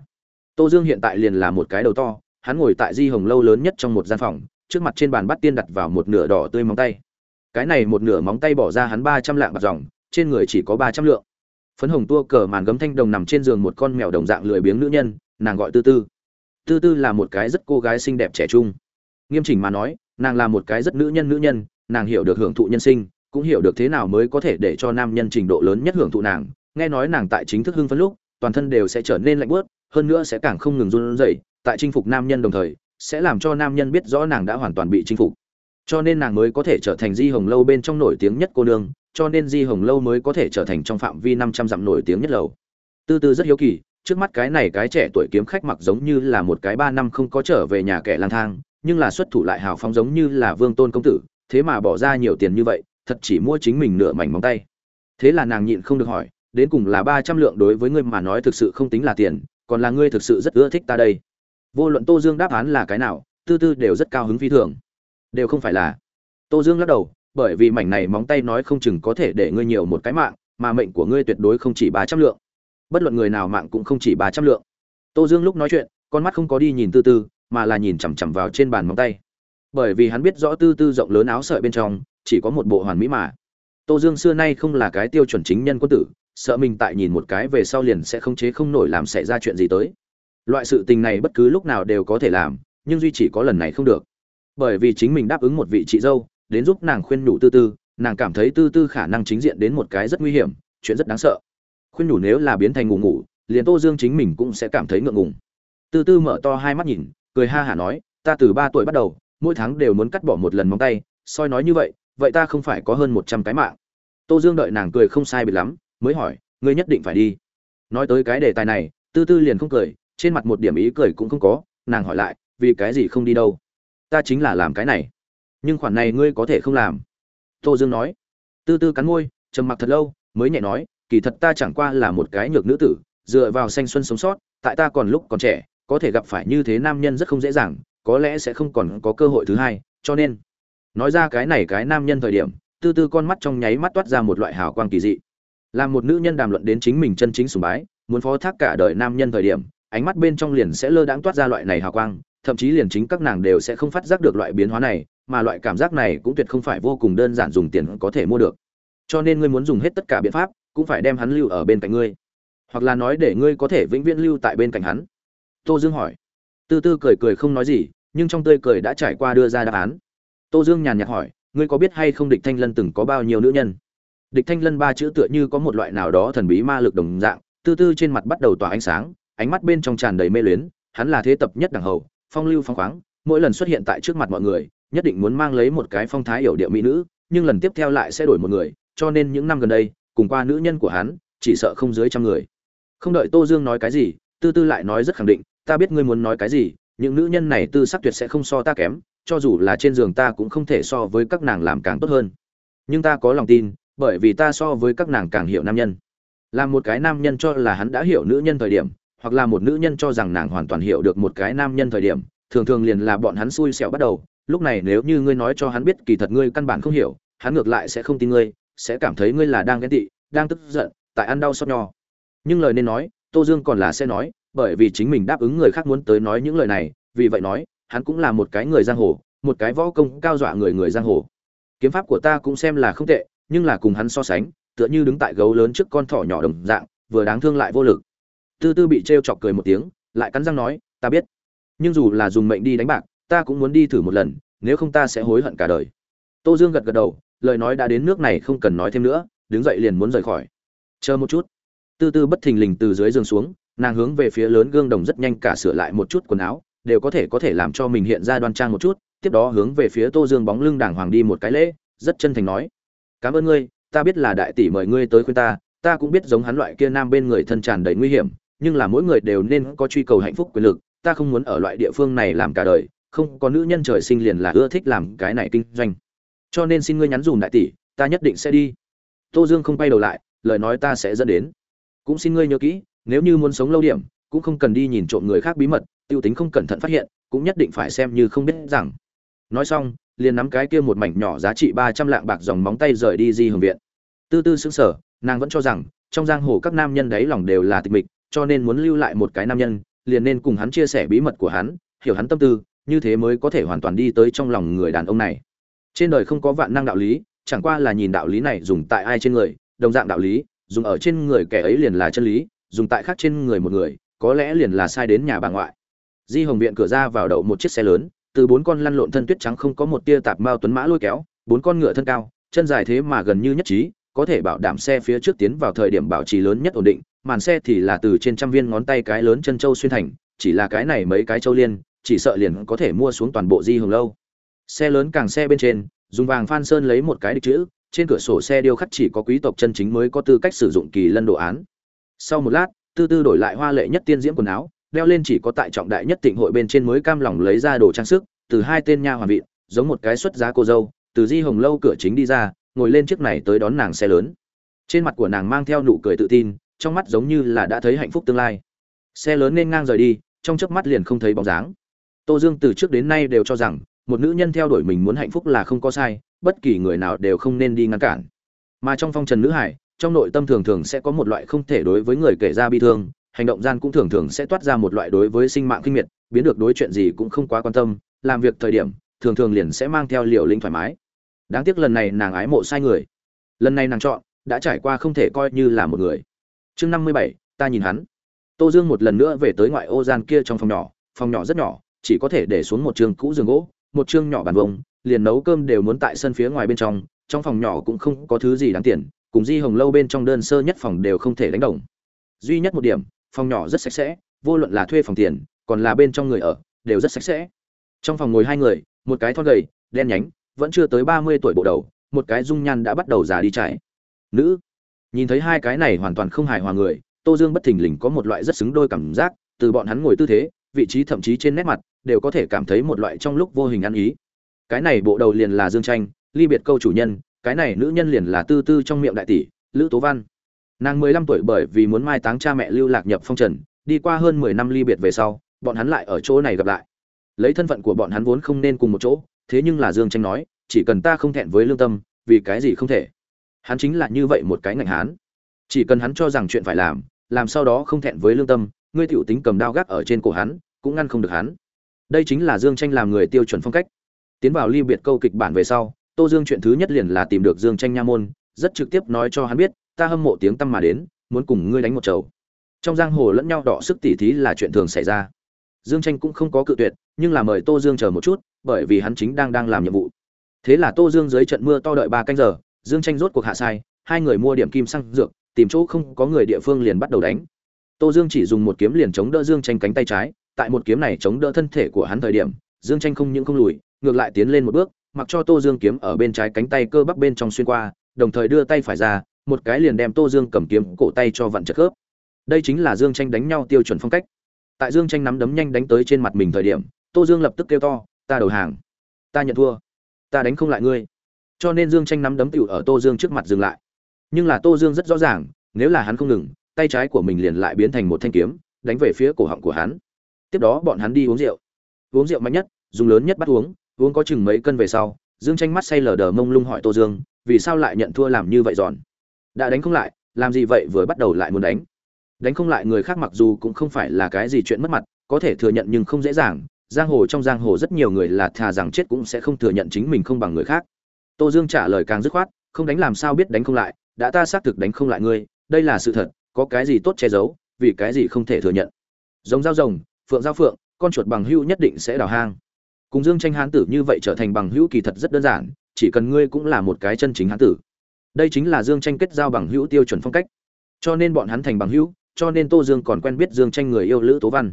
Tô dương hiện tại liền là một cái đầu to, hắn ngồi tại di hồng lâu lớn nhất trong một gian phòng, trước mặt trên bàn bắt tiên đặt vào một nửa đỏ tươi móng tay. Cái này một nửa móng tay bỏ ra hắn ba trăm lạng bạc dòng, trên người chỉ có ba trăm lượng. Phấn hồng tua cờ màn gấm thanh đồng nằm trên giường một con mèo đồng dạng lười biếng nữ nhân, nàng gọi tư tư tư tư là một cái rất cô gái xinh đẹp trẻ trung. Nghiêm chỉnh mà nói, nàng là một cái rất nữ nhân nữ nhân, nàng hiểu được hưởng thụ nhân sinh, cũng hiểu được thế nào mới có thể để cho nam nhân trình độ lớn nhất hưởng thụ nàng. Nghe nói nàng tại chính thức hưng phấn lúc, toàn thân đều sẽ trở nên lạnh bớt hơn nữa sẽ càng không ngừng run rẩy, tại chinh phục nam nhân đồng thời, sẽ làm cho nam nhân biết rõ nàng đã hoàn toàn bị chinh phục. Cho nên nàng mới có thể trở thành di hồng lâu bên trong nổi tiếng nhất cô nương, cho nên di hồng lâu mới có thể trở thành trong phạm vi năm trăm dặm nổi tiếng nhất lầu. Tư tư rất hiếu kỳ trước mắt cái này cái trẻ tuổi kiếm khách mặc giống như là một cái ba năm không có trở về nhà kẻ lang thang, nhưng là xuất thủ lại hào phóng giống như là vương tôn công tử, thế mà bỏ ra nhiều tiền như vậy, thật chỉ mua chính mình nửa mảnh móng tay. Thế là nàng nhịn không được hỏi, đến cùng là ba trăm lượng đối với ngươi mà nói thực sự không tính là tiền, còn là ngươi thực sự rất ưa thích ta đây? Vô luận tô dương đáp án là cái nào, tư tư đều rất cao hứng phi thường. Đều không phải là. Tô dương lắc đầu, bởi vì mảnh này móng tay nói không chừng có thể để ngươi nhiều một cái mạng, mà mệnh của ngươi tuyệt đối không chỉ ba trăm lượng bất luận người nào mạng cũng không chỉ ba trăm lượng. Tô dương lúc nói chuyện, con mắt không có đi nhìn tư tư, mà là nhìn chằm chằm vào trên bàn móng tay. Bởi vì hắn biết rõ tư tư rộng lớn áo sợi bên trong, chỉ có một bộ hoàn mỹ mà. Tô dương xưa nay không là cái tiêu chuẩn chính nhân quân tử, sợ mình tại nhìn một cái về sau liền sẽ không chế không nổi làm xảy ra chuyện gì tới. Loại sự tình này bất cứ lúc nào đều có thể làm, nhưng duy chỉ có lần này không được. Bởi vì chính mình đáp ứng một vị chị dâu, đến giúp nàng khuyên nhủ tư tư, nàng cảm thấy tư tư khả năng chính diện đến một cái rất nguy hiểm, chuyện rất đáng sợ khuyên nhủ nếu là biến thành ngủ ngủ, liền tô dương chính mình cũng sẽ cảm thấy ngượng ngùng. Tư tư mở to hai mắt nhìn, cười ha hả nói, ta từ ba tuổi bắt đầu, mỗi tháng đều muốn cắt bỏ một lần móng tay, soi nói như vậy vậy ta không phải có hơn một trăm cái mạng. Tô dương đợi nàng cười không sai biệt lắm, mới hỏi, ngươi nhất định phải đi. Nói tới cái đề tài này, tư tư liền không cười, trên mặt một điểm ý cười cũng không có, nàng hỏi lại, vì cái gì không đi đâu? Ta chính là làm cái này, nhưng khoản này ngươi có thể không làm. Tô dương nói. Tư tư cắn môi, trầm mặc thật lâu, mới nhẹ nói kỳ thật ta chẳng qua là một cái nhược nữ tử, dựa vào xanh xuân sống sót, tại ta còn lúc còn trẻ, có thể gặp phải như thế nam nhân rất không dễ dàng, có lẽ sẽ không còn có cơ hội thứ hai, cho nên, nói ra cái này cái nam nhân thời điểm, tư tư con mắt trong nháy mắt toát ra một loại hào quang kỳ dị. Làm một nữ nhân đàm luận đến chính mình chân chính sùng bái, muốn phó thác cả đời nam nhân thời điểm, ánh mắt bên trong liền sẽ lơ đãng toát ra loại này hào quang, thậm chí liền chính các nàng đều sẽ không phát giác được loại biến hóa này, mà loại cảm giác này cũng tuyệt không phải vô cùng đơn giản dùng tiền có thể mua được. Cho nên ngươi muốn dùng hết tất cả biện pháp cũng phải đem hắn lưu ở bên cạnh ngươi. Hoặc là nói để ngươi có thể vĩnh viễn lưu tại bên cạnh hắn. Tô dương hỏi. Tư tư cười cười không nói gì, nhưng trong tươi cười đã trải qua đưa ra đáp án. Tô dương nhàn nhạt hỏi, ngươi có biết hay không địch thanh lân từng có bao nhiêu nữ nhân? Địch thanh lân ba chữ tựa như có một loại nào đó thần bí ma lực đồng dạng, tư tư trên mặt bắt đầu tỏa ánh sáng, ánh mắt bên trong tràn đầy mê luyến, hắn là thế tập nhất đẳng hầu, phong lưu phong khoáng, mỗi lần xuất hiện tại trước mặt mọi người, nhất định muốn mang lấy một cái phong thái hiểu điệu mỹ nữ, nhưng lần tiếp theo lại sẽ đổi một người, cho nên những năm gần đây cùng qua nữ nhân của hắn, chỉ sợ không dưới trăm người. Không đợi tô dương nói cái gì, tư tư lại nói rất khẳng định, ta biết ngươi muốn nói cái gì, những nữ nhân này tư sắc tuyệt sẽ không so ta kém, cho dù là trên giường ta cũng không thể so với các nàng làm càng tốt hơn. Nhưng ta có lòng tin, bởi vì ta so với các nàng càng hiểu nam nhân. Là một cái nam nhân cho là hắn đã hiểu nữ nhân thời điểm, hoặc là một nữ nhân cho rằng nàng hoàn toàn hiểu được một cái nam nhân thời điểm, thường thường liền là bọn hắn xui xẻo bắt đầu. Lúc này nếu như ngươi nói cho hắn biết kỳ thật ngươi căn bản không hiểu, hắn ngược lại sẽ không tin ngươi sẽ cảm thấy ngươi là đang ghen tị, đang tức giận, tại ăn đau xót nho. Nhưng lời nên nói, tô dương còn là sẽ nói, bởi vì chính mình đáp ứng người khác muốn tới nói những lời này, vì vậy nói, hắn cũng là một cái người giang hồ, một cái võ công cao dọa người người giang hồ. Kiếm pháp của ta cũng xem là không tệ, nhưng là cùng hắn so sánh, tựa như đứng tại gấu lớn trước con thỏ nhỏ đồng dạng, vừa đáng thương lại vô lực. Tư tư bị t chọc cười một tiếng, lại cắn răng nói, ta biết. Nhưng dù là dùng mệnh đi đánh bạc, ta cũng muốn đi thử một lần, nếu không ta sẽ hối hận cả đời. Tô dương gật gật đầu lời nói đã đến nước này không cần nói thêm nữa, đứng dậy liền muốn rời khỏi. Chờ một chút. Tư tư bất thình lình từ dưới giường xuống, nàng hướng về phía lớn gương đồng rất nhanh cả sửa lại một chút quần áo, đều có thể có thể làm cho mình hiện ra đoan trang một chút, tiếp đó hướng về phía tô dương bóng lưng đàng hoàng đi một cái lễ, rất chân thành nói. Cảm ơn ngươi, ta biết là đại tỷ mời ngươi tới khuyên ta ta cũng biết giống hắn loại kia nam bên người thân tràn đầy nguy hiểm, nhưng là mỗi người đều nên có truy cầu hạnh phúc quyền lực, ta không muốn ở loại địa phương này làm cả đời, không có nữ nhân trời sinh liền là ưa thích làm cái này kinh doanh cho nên xin ngươi nhắn dùm đại tỷ, ta nhất định sẽ đi. Tô dương không quay đầu lại, lời nói ta sẽ dẫn đến. Cũng xin ngươi nhớ kỹ, nếu như muốn sống lâu điểm, cũng không cần đi nhìn trộm người khác bí mật, tiêu tính không cẩn thận phát hiện, cũng nhất định phải xem như không biết rằng. Nói xong, liền nắm cái kia một mảnh nhỏ giá trị ba trăm lạng bạc dòng móng tay rời đi di hưởng viện. Tư tư xứng sở nàng vẫn cho rằng, trong giang hồ các nam nhân đấy lòng đều là tịch mịch, cho nên muốn lưu lại một cái nam nhân, liền nên cùng hắn chia sẻ bí mật của hắn, hiểu hắn tâm tư, như thế mới có thể hoàn toàn đi tới trong lòng người đàn ông này trên đời không có vạn năng đạo lý, chẳng qua là nhìn đạo lý này dùng tại ai trên người, đồng dạng đạo lý, dùng ở trên người kẻ ấy liền là chân lý, dùng tại khác trên người một người, có lẽ liền là sai đến nhà bà ngoại. Di hồng viện cửa ra vào đậu một chiếc xe lớn, từ bốn con lăn lộn thân tuyết trắng không có một tia tạp mao tuấn mã lôi kéo, bốn con ngựa thân cao, chân dài thế mà gần như nhất trí, có thể bảo đảm xe phía trước tiến vào thời điểm bảo trì lớn nhất ổn định, màn xe thì là từ trên trăm viên ngón tay cái lớn chân châu xuyên thành, chỉ là cái này mấy cái châu liên, chỉ sợ liền có thể mua xuống toàn bộ di hồng lâu xe lớn càng xe bên trên, dùng vàng phan sơn lấy một cái địch chữ, trên cửa sổ xe điêu khắc chỉ có quý tộc chân chính mới có tư cách sử dụng kỳ lân đồ án. Sau một lát, tư tư đổi lại hoa lệ nhất tiên diễm quần áo, đeo lên chỉ có tại trọng đại nhất tịnh hội bên trên mới cam lòng lấy ra đồ trang sức, từ hai tên nha hoàn vị, giống một cái xuất giá cô dâu, từ di hồng lâu cửa chính đi ra, ngồi lên chiếc này tới đón nàng xe lớn. Trên mặt của nàng mang theo nụ cười tự tin, trong mắt giống như là đã thấy hạnh phúc tương lai. Xe lớn nên ngang rời đi, trong chớp mắt liền không thấy bóng dáng. Tô dương từ trước đến nay đều cho rằng một nữ nhân theo đuổi mình muốn hạnh phúc là không có sai, bất kỳ người nào đều không nên đi ngăn cản. Mà trong phong trần nữ hải, trong nội tâm thường thường sẽ có một loại không thể đối với người kể ra bi thương, hành động gian cũng thường thường sẽ toát ra một loại đối với sinh mạng kinh miệt, biến được đối chuyện gì cũng không quá quan tâm, làm việc thời điểm, thường thường liền sẽ mang theo liều linh thoải mái. Đáng tiếc lần này nàng ái mộ sai người. Lần này nàng chọn, đã trải qua không thể coi như là một người. Chương năm mươi bảy, ta nhìn hắn. Tô dương một lần nữa về tới ngoại ô gian kia trong phòng nhỏ phòng nhỏ rất nhỏ, chỉ có thể để xuống một trường cũ giường gỗ một chương nhỏ bàn vông liền nấu cơm đều muốn tại sân phía ngoài bên trong trong phòng nhỏ cũng không có thứ gì đáng tiền, cùng di hồng lâu bên trong đơn sơ nhất phòng đều không thể đánh đồng. Duy nhất một điểm, phòng nhỏ rất sạch sẽ, vô luận là thuê phòng tiền, còn là bên trong người ở, đều rất sạch sẽ. Trong phòng ngồi hai người, một cái thon gầy, đen nhánh, vẫn chưa tới ba mươi tuổi bộ đầu, một cái dung nhan đã bắt đầu già đi chạy nữ. Nhìn thấy hai cái này hoàn toàn không hài hòa người, tô dương bất thình lình có một loại rất xứng đôi cảm giác, từ bọn hắn ngồi tư thế vị trí thậm chí trên nét mặt, đều có thể cảm thấy một loại trong lúc vô hình ăn ý. Cái này bộ đầu liền là dương tranh, ly biệt câu chủ nhân, cái này nữ nhân liền là tư tư trong miệng đại tỷ, lữ tố văn. Nàng mười lăm tuổi bởi vì muốn mai táng cha mẹ lưu lạc nhập phong trần, đi qua hơn mười năm ly biệt về sau, bọn hắn lại ở chỗ này gặp lại. Lấy thân phận của bọn hắn vốn không nên cùng một chỗ, thế nhưng là dương tranh nói, chỉ cần ta không thẹn với lương tâm, vì cái gì không thể. Hắn chính là như vậy một cái ngạnh hán. Chỉ cần hắn cho rằng chuyện phải làm làm sau đó không thẹn với lương tâm ngươi tiểu tính cầm đao gác ở trên cổ hắn, cũng ngăn không được hắn. Đây chính là dương tranh làm người tiêu chuẩn phong cách. Tiến vào ly biệt câu kịch bản về sau, tô dương chuyện thứ nhất liền là tìm được dương tranh nha môn, rất trực tiếp nói cho hắn biết, ta hâm mộ tiếng tăm mà đến, muốn cùng ngươi đánh một chầu. Trong giang hồ lẫn nhau đọ sức tỉ thí là chuyện thường xảy ra. Dương tranh cũng không có cự tuyệt, nhưng là mời tô dương chờ một chút, bởi vì hắn chính đang đang làm nhiệm vụ. Thế là tô dương dưới trận mưa to đợi ba canh giờ, dương tranh rốt cuộc hạ sai, hai người mua điểm kim xăng dược, tìm chỗ không có người địa phương liền bắt đầu đánh tô dương chỉ dùng một kiếm liền chống đỡ dương tranh cánh tay trái, tại một kiếm này chống đỡ thân thể của hắn thời điểm, dương tranh không những không lùi, ngược lại tiến lên một bước, mặc cho tô dương kiếm ở bên trái cánh tay cơ bắp bên trong xuyên qua, đồng thời đưa tay phải ra, một cái liền đem tô dương cầm kiếm cổ tay cho vặn chật khớp. Đây chính là dương tranh đánh nhau tiêu chuẩn phong cách. Tại dương tranh nắm đấm nhanh đánh tới trên mặt mình thời điểm, tô dương lập tức kêu to, ta đầu hàng, ta nhận thua, ta đánh không lại ngươi. Cho nên dương tranh nắm đấm tiểu ở tô dương trước mặt dừng lại. Nhưng là tô dương rất rõ ràng, nếu là hắn không ngừng tay trái của mình liền lại biến thành một thanh kiếm, đánh về phía cổ họng của hắn. Tiếp đó bọn hắn đi uống rượu. Uống rượu mạnh nhất, dùng lớn nhất bắt uống uống có chừng mấy cân về sau, dương tranh mắt say lờ đờ mông lung hỏi tô dương, vì sao lại nhận thua làm như vậy giòn? Đã đánh không lại, làm gì vậy vừa bắt đầu lại muốn đánh? Đánh không lại người khác mặc dù cũng không phải là cái gì chuyện mất mặt, có thể thừa nhận nhưng không dễ dàng. Giang hồ trong giang hồ rất nhiều người là thà rằng chết cũng sẽ không thừa nhận chính mình không bằng người khác. Tô dương trả lời càng dứt khoát, không đánh làm sao biết đánh không lại, đã ta xác thực đánh không lại ngươi, đây là sự thật có cái gì tốt che giấu, vì cái gì không thể thừa nhận. Giống dao rồng, phượng giao phượng, con chuột bằng hữu nhất định sẽ đào hang. Cùng dương tranh hán tử như vậy trở thành bằng hữu kỳ thật rất đơn giản, chỉ cần ngươi cũng là một cái chân chính hán tử. Đây chính là dương tranh kết giao bằng hữu tiêu chuẩn phong cách. Cho nên bọn hắn thành bằng hữu, cho nên tô dương còn quen biết dương tranh người yêu lữ tố văn.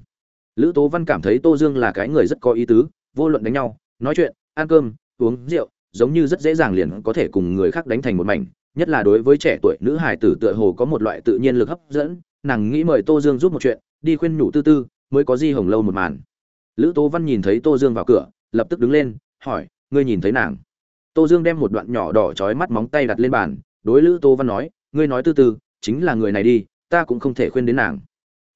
Lữ tố văn cảm thấy tô dương là cái người rất có ý tứ, vô luận đánh nhau, nói chuyện, ăn cơm, uống rượu, giống như rất dễ dàng liền có thể cùng người khác đánh thành một mảnh nhất là đối với trẻ tuổi nữ hài tử tựa hồ có một loại tự nhiên lực hấp dẫn, nàng nghĩ mời tô dương giúp một chuyện, đi khuyên nhủ tư tư, mới có di hồng lâu một màn. Lữ tố văn nhìn thấy tô dương vào cửa, lập tức đứng lên, hỏi, ngươi nhìn thấy nàng? Tô dương đem một đoạn nhỏ đỏ trói mắt móng tay đặt lên bàn, đối lữ tố văn nói, ngươi nói tư tư, chính là người này đi, ta cũng không thể khuyên đến nàng.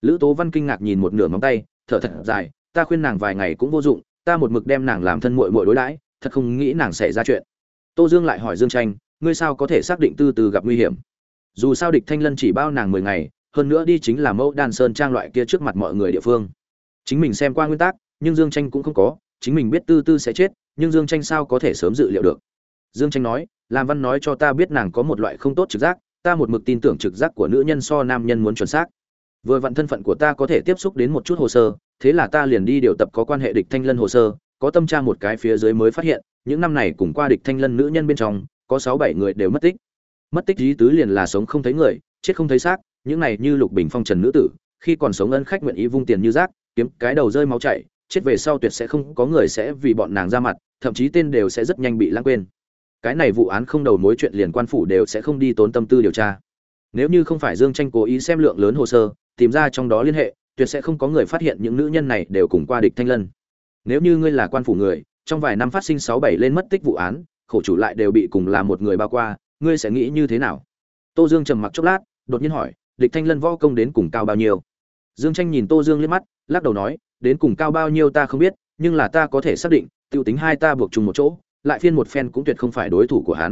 Lữ tố văn kinh ngạc nhìn một nửa móng tay, thở thật dài, ta khuyên nàng vài ngày cũng vô dụng, ta một mực đem nàng làm thân muội muội đối đãi, thật không nghĩ nàng sẽ ra chuyện. Tô dương lại hỏi dương tranh ngươi sao có thể xác định tư từ gặp nguy hiểm? Dù sao địch thanh lân chỉ bao nàng mười ngày, hơn nữa đi chính là mẫu đan sơn trang loại kia trước mặt mọi người địa phương. Chính mình xem qua nguyên tắc, nhưng dương tranh cũng không có, chính mình biết tư tư sẽ chết, nhưng dương tranh sao có thể sớm dự liệu được? Dương tranh nói làm văn nói cho ta biết nàng có một loại không tốt trực giác, ta một mực tin tưởng trực giác của nữ nhân so nam nhân muốn chuẩn xác. Vừa vặn thân phận của ta có thể tiếp xúc đến một chút hồ sơ, thế là ta liền đi điều tập có quan hệ địch thanh lân hồ sơ, có tâm tra một cái phía dưới mới phát hiện, những năm này cùng qua địch thanh lân nữ nhân bên trong có sáu bảy người đều mất tích. Mất tích lý tứ liền là sống không thấy người, chết không thấy xác, những này như lục bình phong trần nữ tử, khi còn sống ân khách nguyện ý vung tiền như rác, kiếm cái đầu rơi máu chảy, chết về sau tuyệt sẽ không có người sẽ vì bọn nàng ra mặt, thậm chí tên đều sẽ rất nhanh bị lãng quên. Cái này vụ án không đầu mối chuyện liền quan phủ đều sẽ không đi tốn tâm tư điều tra. Nếu như không phải dương tranh cố ý xem lượng lớn hồ sơ, tìm ra trong đó liên hệ, tuyệt sẽ không có người phát hiện những nữ nhân này đều cùng qua địch thanh lân. Nếu như ngươi là quan phủ người, trong vài năm phát sinh sáu bảy lên mất tích vụ án khổ chủ lại đều bị cùng là một người bao qua, ngươi sẽ nghĩ như thế nào? Tô dương trầm mặc chốc lát, đột nhiên hỏi, địch thanh lân võ công đến cùng cao bao nhiêu? Dương tranh nhìn tô dương liếc mắt, lắc đầu nói, đến cùng cao bao nhiêu ta không biết, nhưng là ta có thể xác định t i ê u tính hai ta buộc chung một chỗ, lại phiên một phen cũng tuyệt không phải đối thủ của hắn.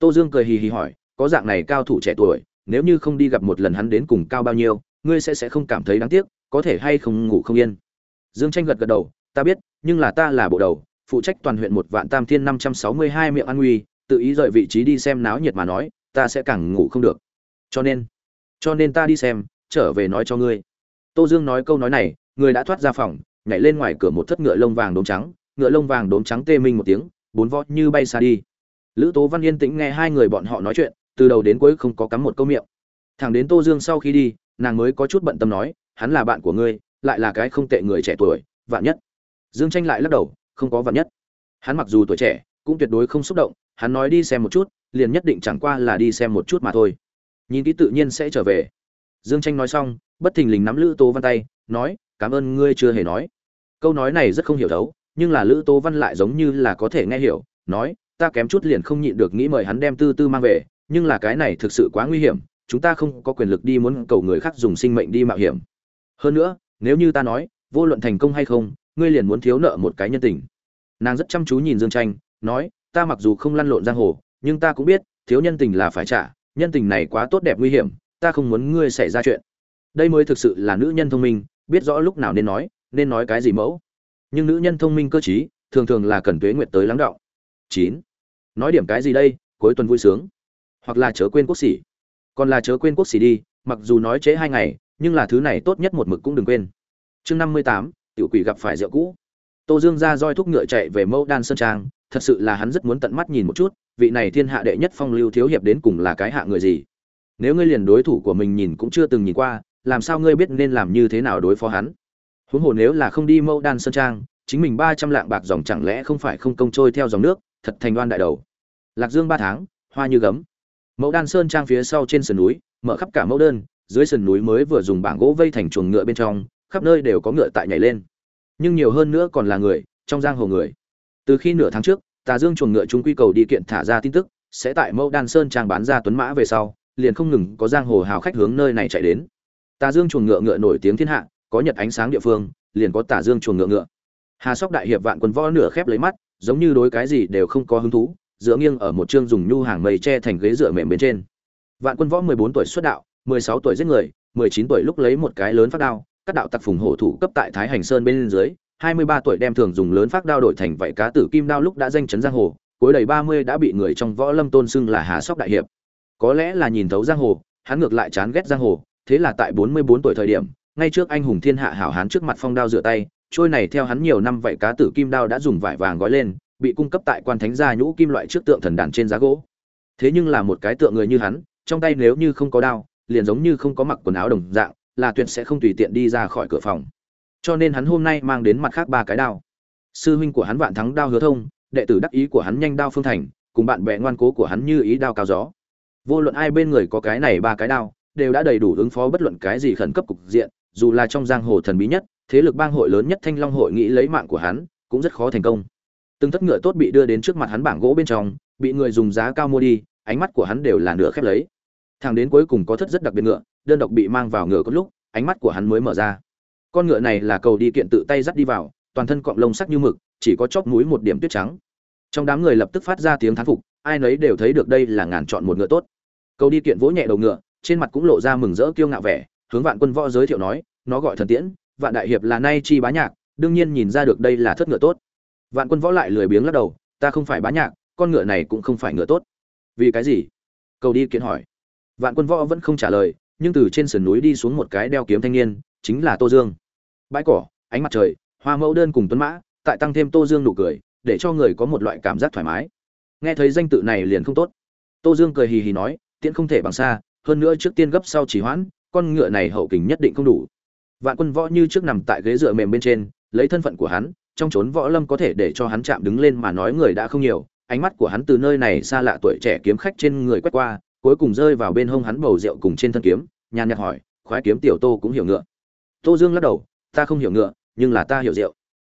Tô dương cười hì hì hỏi, có dạng này cao thủ trẻ tuổi, nếu như không đi gặp một lần hắn đến cùng cao bao nhiêu, ngươi sẽ sẽ không cảm thấy đáng tiếc, có thể hay không ngủ không yên? Dương tranh gật gật đầu, ta biết, nhưng là ta là bộ đầu phụ trách toàn huyện một vạn tam thiên năm trăm sáu mươi hai miệng an nguy, tự ý rời vị trí đi xem náo nhiệt mà nói, ta sẽ càng ngủ không được. Cho nên cho nên ta đi xem, trở về nói cho ngươi. Tô dương nói câu nói này, người đã thoát ra phòng, nhảy lên ngoài cửa một thất ngựa lông vàng đốm trắng, ngựa lông vàng đốm trắng tê minh một tiếng, bốn vó như bay xa đi. Lữ tố văn yên tĩnh nghe hai người bọn họ nói chuyện, từ đầu đến cuối không có cắm một câu miệng. Thằng đến tô dương sau khi đi, nàng mới có chút bận tâm nói, hắn là bạn của ngươi, lại là cái không tệ người trẻ tuổi, vạn nhất. Dương tranh lại lắc đầu không có vật nhất. Hắn mặc dù tuổi trẻ, cũng tuyệt đối không xúc động, hắn nói đi xem một chút, liền nhất định chẳng qua là đi xem một chút mà thôi. Nhìn kỹ tự nhiên sẽ trở về. Dương tranh nói xong, bất thình lình nắm lữ tố văn tay, nói, cảm ơn ngươi chưa hề nói. Câu nói này rất không hiểu thấu, nhưng là lữ tố văn lại giống như là có thể nghe hiểu, nói, ta kém chút liền không nhịn được nghĩ mời hắn đem tư tư mang về, nhưng là cái này thực sự quá nguy hiểm, chúng ta không có quyền lực đi muốn cầu người khác dùng sinh mệnh đi mạo hiểm. Hơn nữa, nếu như ta nói, vô luận thành công hay không ngươi liền muốn thiếu nợ một cái nhân tình. Nàng rất chăm chú nhìn dương tranh nói, ta mặc dù không lăn lộn giang hồ, nhưng ta cũng biết, thiếu nhân tình là phải trả, nhân tình này quá tốt đẹp nguy hiểm, ta không muốn ngươi xảy ra chuyện. Đây mới thực sự là nữ nhân thông minh, biết rõ lúc nào nên nói nên nói cái gì mẫu. Nhưng nữ nhân thông minh cơ t thường thường là cần tuế nguyệt tới lắng đọng. Chín. Nói điểm cái gì đây, cuối tuần vui sướng. Hoặc là chớ quên quốc sĩ còn là chớ quên quốc sĩ đi, mặc dù nói trễ hai ngày, nhưng là thứ này tốt nhất một mực cũng đừng quên. Chương năm mươi tám tiểu quỷ gặp phải rượu cũ. Tô dương ra roi thúc ngựa chạy về mẫu đan sơn trang, thật sự là hắn rất muốn tận mắt nhìn một chút, vị này thiên hạ đệ nhất phong lưu thiếu hiệp đến cùng là cái hạ người gì. Nếu ngươi liền đối thủ của mình nhìn cũng chưa từng nhìn qua, làm sao ngươi biết nên làm như thế nào đối phó hắn? Huống hồ nếu là không đi mẫu đan sơn trang, chính mình ba trăm lạng bạc dòng chẳng lẽ không phải không công trôi theo dòng nước, thật thành đoan đại đầu. Lạc dương ba tháng, hoa như gấm. Mẫu đan sơn trang phía sau trên sườn núi, mở khắp cả mẫu đơn, dưới sườn núi mới vừa dùng bảng gỗ vây thành chuồng ngựa bên trong khắp nơi đều có ngựa tại nhảy lên. Nhưng nhiều hơn nữa còn là người, trong giang hồ người. Từ khi nửa tháng trước, tà dương chuồng ngựa chúng quy cầu đi kiện thả ra tin tức, sẽ tại mẫu đan sơn trang bán ra tuấn mã về sau, liền không ngừng có giang hồ hào khách hướng nơi này chạy đến. Tà dương chuồng ngựa ngựa nổi tiếng thiên hạ, có nhật ánh sáng địa phương, liền có tà dương chuồng ngựa ngựa. Hà sóc đại hiệp vạn quân võ nửa khép lấy mắt, giống như đối cái gì đều không có hứng thú, dựa nghiêng ở một chương dùng nhu hàng mây che thành ghế dựa mềm bên trên. Vạn quân võ mười bốn tuổi xuất đạo, mười sáu tuổi giết người, mười chín tuổi lúc lấy một cái lớn phát đao các đạo tặc phùng hổ thủ cấp tại thái hành sơn bên dưới, hai mươi ba tuổi đem thường dùng lớn phát đao đổi thành vậy cá tử kim đao lúc đã danh chấn giang hồ, cuối đầy ba mươi đã bị người trong võ lâm tôn xưng là há sóc đại hiệp. Có lẽ là nhìn thấu giang hồ, hắn ngược lại chán ghét giang hồ, thế là tại bốn mươi bốn tuổi thời điểm, ngay trước anh hùng thiên hạ hảo hán trước mặt phong đao rửa tay, trôi này theo hắn nhiều năm vậy cá tử kim đao đã dùng vải vàng gói lên, bị cung cấp tại quan thánh gia nhũ kim loại trước tượng thần đàn trên giá gỗ. Thế nhưng là một cái tượng người như hắn, trong tay nếu như không có đao, liền giống như không có mặc quần áo đồng dạng là tuyệt sẽ không tùy tiện đi ra khỏi cửa phòng. Cho nên hắn hôm nay mang đến mặt khác ba cái đao. Sư huynh của hắn vạn thắng đao hứa thông, đệ tử đắc ý của hắn nhanh đao phương thành, cùng bạn bè ngoan cố của hắn như ý đao cao gió. Vô luận ai bên người có cái này ba cái đao, đều đã đầy đủ ứng phó bất luận cái gì khẩn cấp cục diện, dù là trong giang hồ thần bí nhất, thế lực bang hội lớn nhất thanh long hội nghĩ lấy mạng của hắn, cũng rất khó thành công. Từng thất ngựa tốt bị đưa đến trước mặt hắn bảng gỗ bên trong, bị người dùng giá cao mua đi, ánh mắt của hắn đều là nửa khép lấy thằng đến cuối cùng có thất rất đặc biệt ngựa, đơn độc bị mang vào ngựa có lúc, ánh mắt của hắn mới mở ra. Con ngựa này là cầu đi kiện tự tay dắt đi vào, toàn thân cọng lông sắc như mực, chỉ có chóp mũi một điểm tuyết trắng. Trong đám người lập tức phát ra tiếng thán phục, ai nấy đều thấy được đây là ngàn chọn một ngựa tốt. Cầu đi kiện vỗ nhẹ đầu ngựa, trên mặt cũng lộ ra mừng rỡ kiêu ngạo vẻ, hướng vạn quân võ giới thiệu nói, nó gọi thần tiễn, vạn đại hiệp là nay chi bá nhạc, đương nhiên nhìn ra được đây là thất ngựa tốt. Vạn quân võ lại lười biếng lắc đầu, ta không phải bá nhạc, con ngựa này cũng không phải ngựa tốt. Vì cái gì? Cầu đi kiện hỏi vạn quân võ vẫn không trả lời, nhưng từ trên sườn núi đi xuống một cái đeo kiếm thanh niên, chính là tô dương. Bãi cỏ, ánh mặt trời, hoa mẫu đơn cùng tuấn mã, tại tăng thêm tô dương nụ cười, để cho người có một loại cảm giác thoải mái. Nghe thấy danh tự này liền không tốt. Tô dương cười hì hì nói, tiễn không thể bằng xa, hơn nữa trước tiên gấp sau chỉ hoãn, con ngựa này hậu kình nhất định không đủ. Vạn quân võ như trước nằm tại ghế dựa mềm bên trên, lấy thân phận của hắn, trong chốn võ lâm có thể để cho hắn chạm đứng lên mà nói người đã không nhiều, ánh mắt của hắn từ nơi này xa lạ tuổi trẻ kiếm khách trên người quét qua cuối cùng rơi vào bên hông hắn bầu rượu cùng trên thân kiếm, nhàn nhạt hỏi, khoái kiếm tiểu tô cũng hiểu ngựa? Tô dương lắc đầu, ta không hiểu ngựa, nhưng là ta hiểu rượu.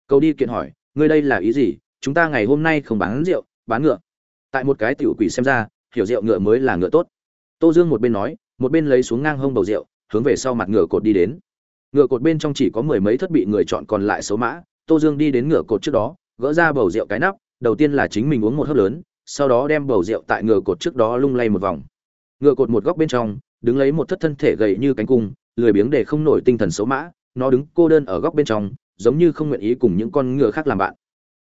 Cầu đi kiện hỏi, ngươi đây là ý gì? Chúng ta ngày hôm nay không bán rượu, bán ngựa. Tại một cái tiểu quỷ xem ra, hiểu rượu ngựa mới là ngựa tốt. Tô dương một bên nói, một bên lấy xuống ngang hông bầu rượu, hướng về sau mặt ngựa cột đi đến. Ngựa cột bên trong chỉ có mười mấy thất bị người chọn còn lại số mã, tô dương đi đến ngựa cột trước đó, gỡ ra bầu rượu cái nắp, đầu tiên là chính mình uống một hớp lớn, sau đó đem bầu rượu tại ngựa cột trước đó lung lay một vòng ngựa cột một góc bên trong, đứng lấy một thất thân thể gầy như cánh cung, lười biếng để không nổi tinh thần xấu mã, nó đứng cô đơn ở góc bên trong, giống như không nguyện ý cùng những con ngựa khác làm bạn.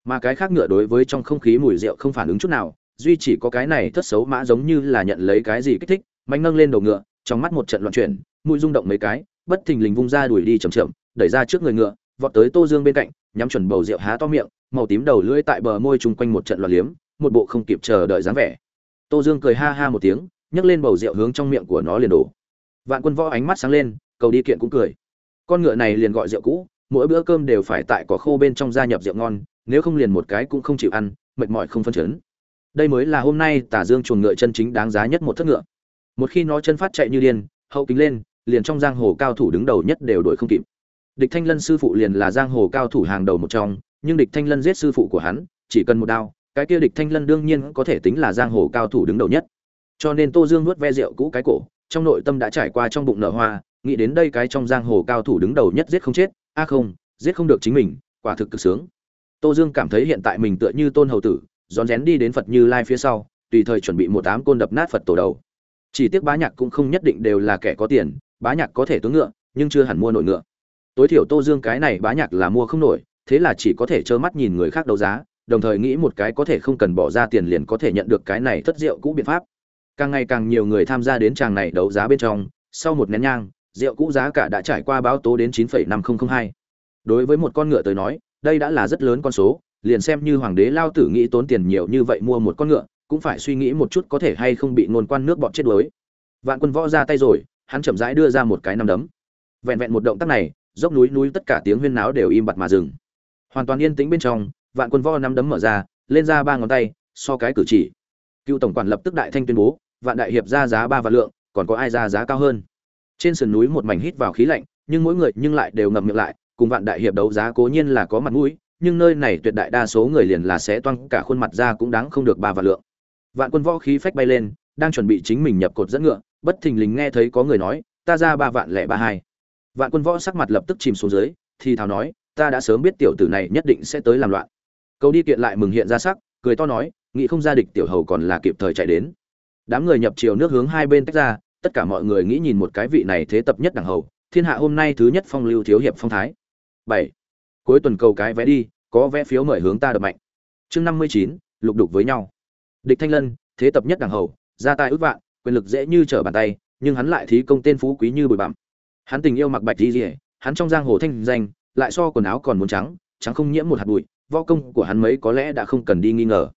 Mà cái khác ngựa đối với trong không khí mùi rượu không phản ứng chút nào, duy chỉ có cái này thất xấu mã giống như là nhận lấy cái gì kích thích, mạnh nâng lên đầu ngựa, trong mắt một trận loạn chuyển, mũi rung động mấy cái, bất thình lình vung ra đuổi đi chậm chậm, đẩy ra trước người ngựa, vọt tới tô dương bên cạnh, nhắm chuẩn bầu rượu há to miệng, màu tím đầu lưỡi tại bờ môi chung quanh một trận loạn liếm, một bộ không kịp chờ đợi dáng vẻ. Tô dương cười ha ha một tiếng nhấc lên bầu rượu hướng trong miệng của nó liền đổ. Vạn quân võ ánh mắt sáng lên, cầu đi kiện cũng cười. Con ngựa này liền gọi rượu cũ, mỗi bữa cơm đều phải tại cỏ khô bên trong gia nhập rượu ngon, nếu không liền một cái cũng không chịu ăn, mệt mỏi không phân chấn. Đây mới là hôm nay tả dương chuồng ngựa chân chính đáng giá nhất một thất ngựa. Một khi nó chân phát chạy như điên, hậu kính lên, liền trong giang hồ cao thủ đứng đầu nhất đều đuổi không kịp. Địch thanh lân sư phụ liền là giang hồ cao thủ hàng đầu một trong, nhưng địch thanh lân giết sư phụ của hắn, chỉ cần một đao, cái kia địch thanh lân đương nhiên có thể tính là giang hồ cao thủ đứng đầu nhất cho nên tô dương nuốt ve rượu cũ cái cổ, trong nội tâm đã trải qua trong bụng nở hoa, nghĩ đến đây cái trong giang hồ cao thủ đứng đầu nhất giết không chết, a à không, giết không được chính mình, quả thực cực sướng. Tô dương cảm thấy hiện tại mình tựa như tôn hầu tử, rón rén đi đến phật như lai phía sau, tùy thời chuẩn bị một tám côn đập nát phật tổ đầu. Chỉ tiếc bá nhạc cũng không nhất định đều là kẻ có tiền, bá nhạc có thể tướng ngựa, nhưng chưa hẳn mua nổi ngựa. Tối thiểu tô dương cái này bá nhạc là mua không nổi, thế là chỉ có thể trơ mắt nhìn người khác đấu giá, đồng thời nghĩ một cái có thể không cần bỏ ra tiền liền có thể nhận được cái này thất rượu cũ biện pháp càng ngày càng nhiều người tham gia đến tràng này đấu giá bên trong sau một nén nhang rượu cũ giá cả đã trải qua báo tố đến 9,5002. Đối với một con ngựa tới nói, đây đã là rất lớn con số, liền xem như hoàng đế lao tử nghĩ tốn tiền nhiều như vậy mua một con ngựa, cũng phải suy nghĩ một chút có thể hay không bị ngôn quan nước bọn chết đuối. Vạn Quân võ ra tay rồi, hắn chậm rãi đưa ra một cái nắm đấm. Vẹn vẹn một động tác này, dốc núi núi tất cả tiếng huyên náo đều im bặt mà dừng. Hoàn toàn yên tĩnh bên trong, Vạn Quân võ nắm đấm mở ra, lên ra ba ngón tay, so cái cử chỉ. Cựu tổng quản lập tức đại thanh tuyên bố, Vạn đại hiệp ra giá ba vạn lượng, còn có ai ra giá cao hơn? trên sườn núi một mảnh hít vào khí lạnh nhưng mỗi người nhưng lại đều ngậm miệng lại cùng vạn đại hiệp đấu giá cố nhiên là có mặt mũi nhưng nơi này tuyệt đại đa số người liền là sẽ toang cả khuôn mặt ra cũng đáng không được ba vạn lượng. Vạn quân võ khí phách bay lên đang chuẩn bị chính mình nhập cột dẫn ngựa bất thình lình nghe thấy có người nói ta ra ba vạn lẻ ba hai. Vạn quân võ sắc mặt lập tức chìm xuống dưới thì thào nói ta đã sớm biết tiểu tử này nhất định sẽ tới làm loạn. Câu đi kiện lại mừng hiện ra sắc cười to nói nghĩ không ra địch tiểu hầu còn là kịp thời chạy đến đám người nhập chiều nước hướng hai bên tách ra, tất cả mọi người nghĩ nhìn một cái vị này thế tập nhất đẳng hầu, thiên hạ hôm nay thứ nhất phong lưu thiếu hiệp phong thái. Bảy. Cuối tuần cầu cái vé đi, có vé phiếu mời hướng ta đập mạnh. Chương năm mươi chín, lục đục với nhau. Địch thanh lân, thế tập nhất đẳng hầu, ra tay ước vạn, quyền lực dễ như trở bàn tay, nhưng hắn lại thí công tên phú quý như bụi bặm. Hắn tình yêu mặc bạch di rỉa hắn trong giang hồ thanh danh, lại so quần áo còn muốn trắng trắng không nhiễm một hạt bụi, võ công của hắn mấy có lẽ đã không cần đi nghi ngờ.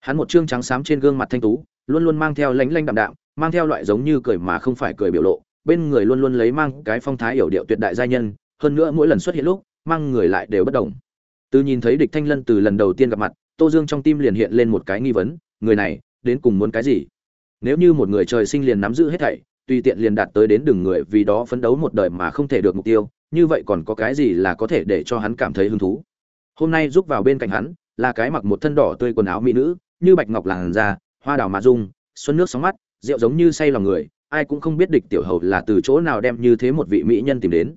Hắn một trương trắng xám trên gương mặt thanh tú luôn luôn mang theo lánh lanh đạm đạm, mang theo loại giống như cười mà không phải cười biểu lộ. Bên người luôn luôn lấy mang cái phong thái hiểu điệu tuyệt đại gia nhân, hơn nữa mỗi lần xuất hiện lúc, mang người lại đều bất đồng. Từ nhìn thấy địch thanh lân từ lần đầu tiên gặp mặt, tô dương trong tim liền hiện lên một cái nghi vấn, người này, đến cùng muốn cái gì? Nếu như một người trời sinh liền nắm giữ hết thảy, tùy tiện liền đạt tới đến đường người vì đó phấn đấu một đời mà không thể được mục tiêu, như vậy còn có cái gì là có thể để cho hắn cảm thấy hứng thú? Hôm nay giúp vào bên cạnh hắn, là cái mặc một thân đỏ tươi quần áo mỹ nữ, như bạch ngọc làn da hoa đào mà dung, xuân nước sóng mắt, rượu giống như say lòng người, ai cũng không biết địch tiểu hầu là từ chỗ nào đem như thế một vị mỹ nhân tìm đến.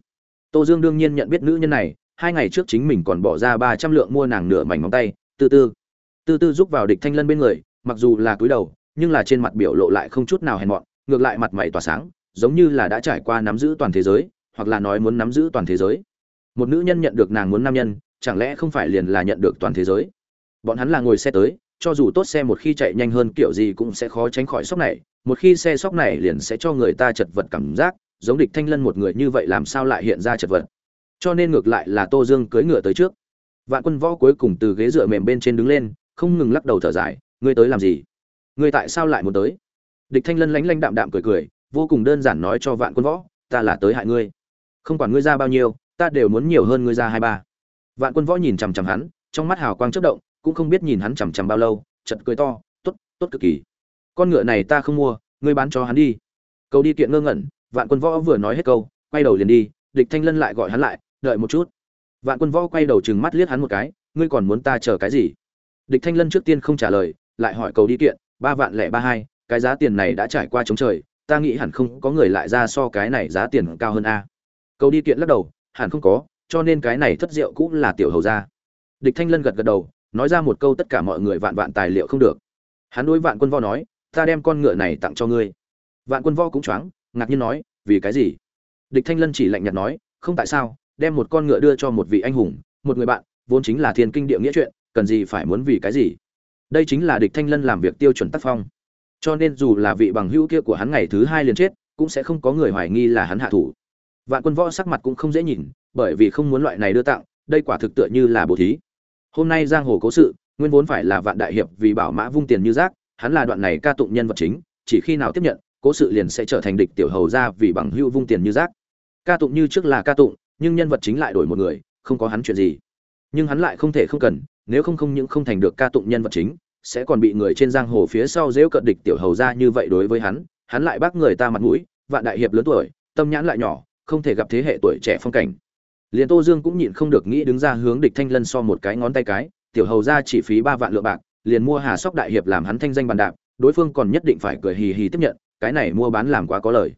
Tô dương đương nhiên nhận biết nữ nhân này, hai ngày trước chính mình còn bỏ ra ba trăm lượng mua nàng nửa mảnh móng tay tư tư tư tư giúp vào địch thanh lân bên người, mặc dù là cúi đầu, nhưng là trên mặt biểu lộ lại không chút nào hèn mọn, ngược lại mặt mày tỏa sáng, giống như là đã trải qua nắm giữ toàn thế giới, hoặc là nói muốn nắm giữ toàn thế giới. Một nữ nhân nhận được nàng muốn nam nhân, chẳng lẽ không phải liền là nhận được toàn thế giới? Bọn hắn là ngồi xe tới cho dù tốt xe một khi chạy nhanh hơn kiểu gì cũng sẽ khó tránh khỏi sốc này, một khi xe sốc này liền sẽ cho người ta chật vật cảm giác, giống địch thanh lân một người như vậy làm sao lại hiện ra chật vật. Cho nên ngược lại là tô dương cưỡi ngựa tới trước. Vạn quân võ cuối cùng từ ghế dựa mềm bên trên đứng lên, không ngừng lắc đầu thở dài, ngươi tới làm gì? Ngươi tại sao lại muốn tới? Địch thanh lân lánh lánh đạm đạm cười cười, vô cùng đơn giản nói cho vạn quân võ, ta là tới hại ngươi. Không quản ngươi ra bao nhiêu, ta đều muốn nhiều hơn ngươi ra hai ba. Vạn quân võ nhìn chằm chằm hắn, trong mắt hào quang chất động cũng không biết nhìn hắn chằm chằm bao lâu chật cười to, tốt tốt cực kỳ. Con ngựa này ta không mua, ngươi bán cho hắn đi. Câu đi kiện ngơ ngẩn, vạn quân võ vừa nói hết câu, quay đầu liền đi, địch thanh lân lại gọi hắn lại, đợi một chút. Vạn quân võ quay đầu chừng mắt liếc hắn một cái, ngươi còn muốn ta chờ cái gì? Địch thanh lân trước tiên không trả lời, lại hỏi cầu đi kiện, ba vạn lẻ ba hai, cái giá tiền này đã trải qua chống trời, ta nghĩ hẳn không có người lại ra so cái này giá tiền cao hơn a. Cầu đi kiện lắc đầu, hẳn không có, cho nên cái này thất rượu cũng là tiểu hầu gia. Địch thanh lân gật gật đầu nói ra một câu tất cả mọi người vạn vạn tài liệu không được. Hắn đối vạn quân võ nói, ta đem con ngựa này tặng cho ngươi. Vạn quân võ cũng choáng, ngạc nhiên nói, vì cái gì? Địch thanh lân chỉ lạnh nhạt nói, không tại sao, đem một con ngựa đưa cho một vị anh hùng, một người bạn, vốn chính là thiên kinh địa nghĩa chuyện, cần gì phải muốn vì cái gì? Đây chính là địch thanh lân làm việc tiêu chuẩn tác phong. Cho nên dù là vị bằng hữu kia của hắn ngày thứ hai liền chết, cũng sẽ không có người hoài nghi là hắn hạ thủ. Vạn quân võ sắc mặt cũng không dễ nhìn, bởi vì không muốn loại này đưa tặng, đây quả thực tựa như là bố thí hôm nay giang hồ cố sự, nguyên vốn phải là vạn đại hiệp vì bảo mã vung tiền như rác, hắn là đoạn này ca tụng nhân vật chính, chỉ khi nào tiếp nhận, cố sự liền sẽ trở thành địch tiểu hầu ra vì bằng hữu vung tiền như rác. Ca tụng như trước là ca tụng, nhưng nhân vật chính lại đổi một người, không có hắn chuyện gì. Nhưng hắn lại không thể không cần, nếu không không những không thành được ca tụng nhân vật chính, sẽ còn bị người trên giang hồ phía sau dễu cận địch tiểu hầu ra như vậy đối với hắn hắn lại bác người ta mặt mũi, vạn đại hiệp lớn tuổi, tâm nhãn lại nhỏ, không thể gặp thế hệ tuổi trẻ phong cảnh liền tô dương cũng nhịn không được nghĩ đứng ra hướng địch thanh lân so một cái ngón tay cái, tiểu hầu ra chỉ phí ba vạn lượng bạc, liền mua hà sóc đại hiệp làm hắn thanh danh bàn đạp, đối phương còn nhất định phải cười hì hì tiếp nhận, cái này mua bán làm quá có lời.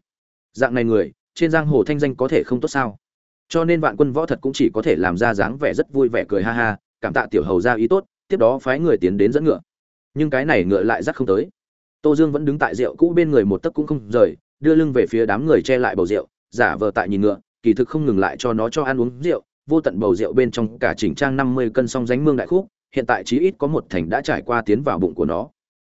Dạng này người, trên giang hồ thanh danh có thể không tốt sao? Cho nên vạn quân võ thật cũng chỉ có thể làm ra dáng vẻ rất vui vẻ cười ha ha, cảm tạ tiểu hầu ra ý tốt, tiếp đó phái người tiến đến dẫn ngựa. Nhưng cái này ngựa lại dắt không tới. Tô dương vẫn đứng tại rượu cũ bên người một tấc cũng không rời, đưa lưng về phía đám người che lại bầu rượu, giả vờ tại nhìn ngựa kỳ thực không ngừng lại cho nó cho ăn uống rượu, vô tận bầu rượu bên trong cả chỉnh trang năm mươi cân song ránh mương đại khúc, hiện tại chí ít có một thành đã trải qua tiến vào bụng của nó.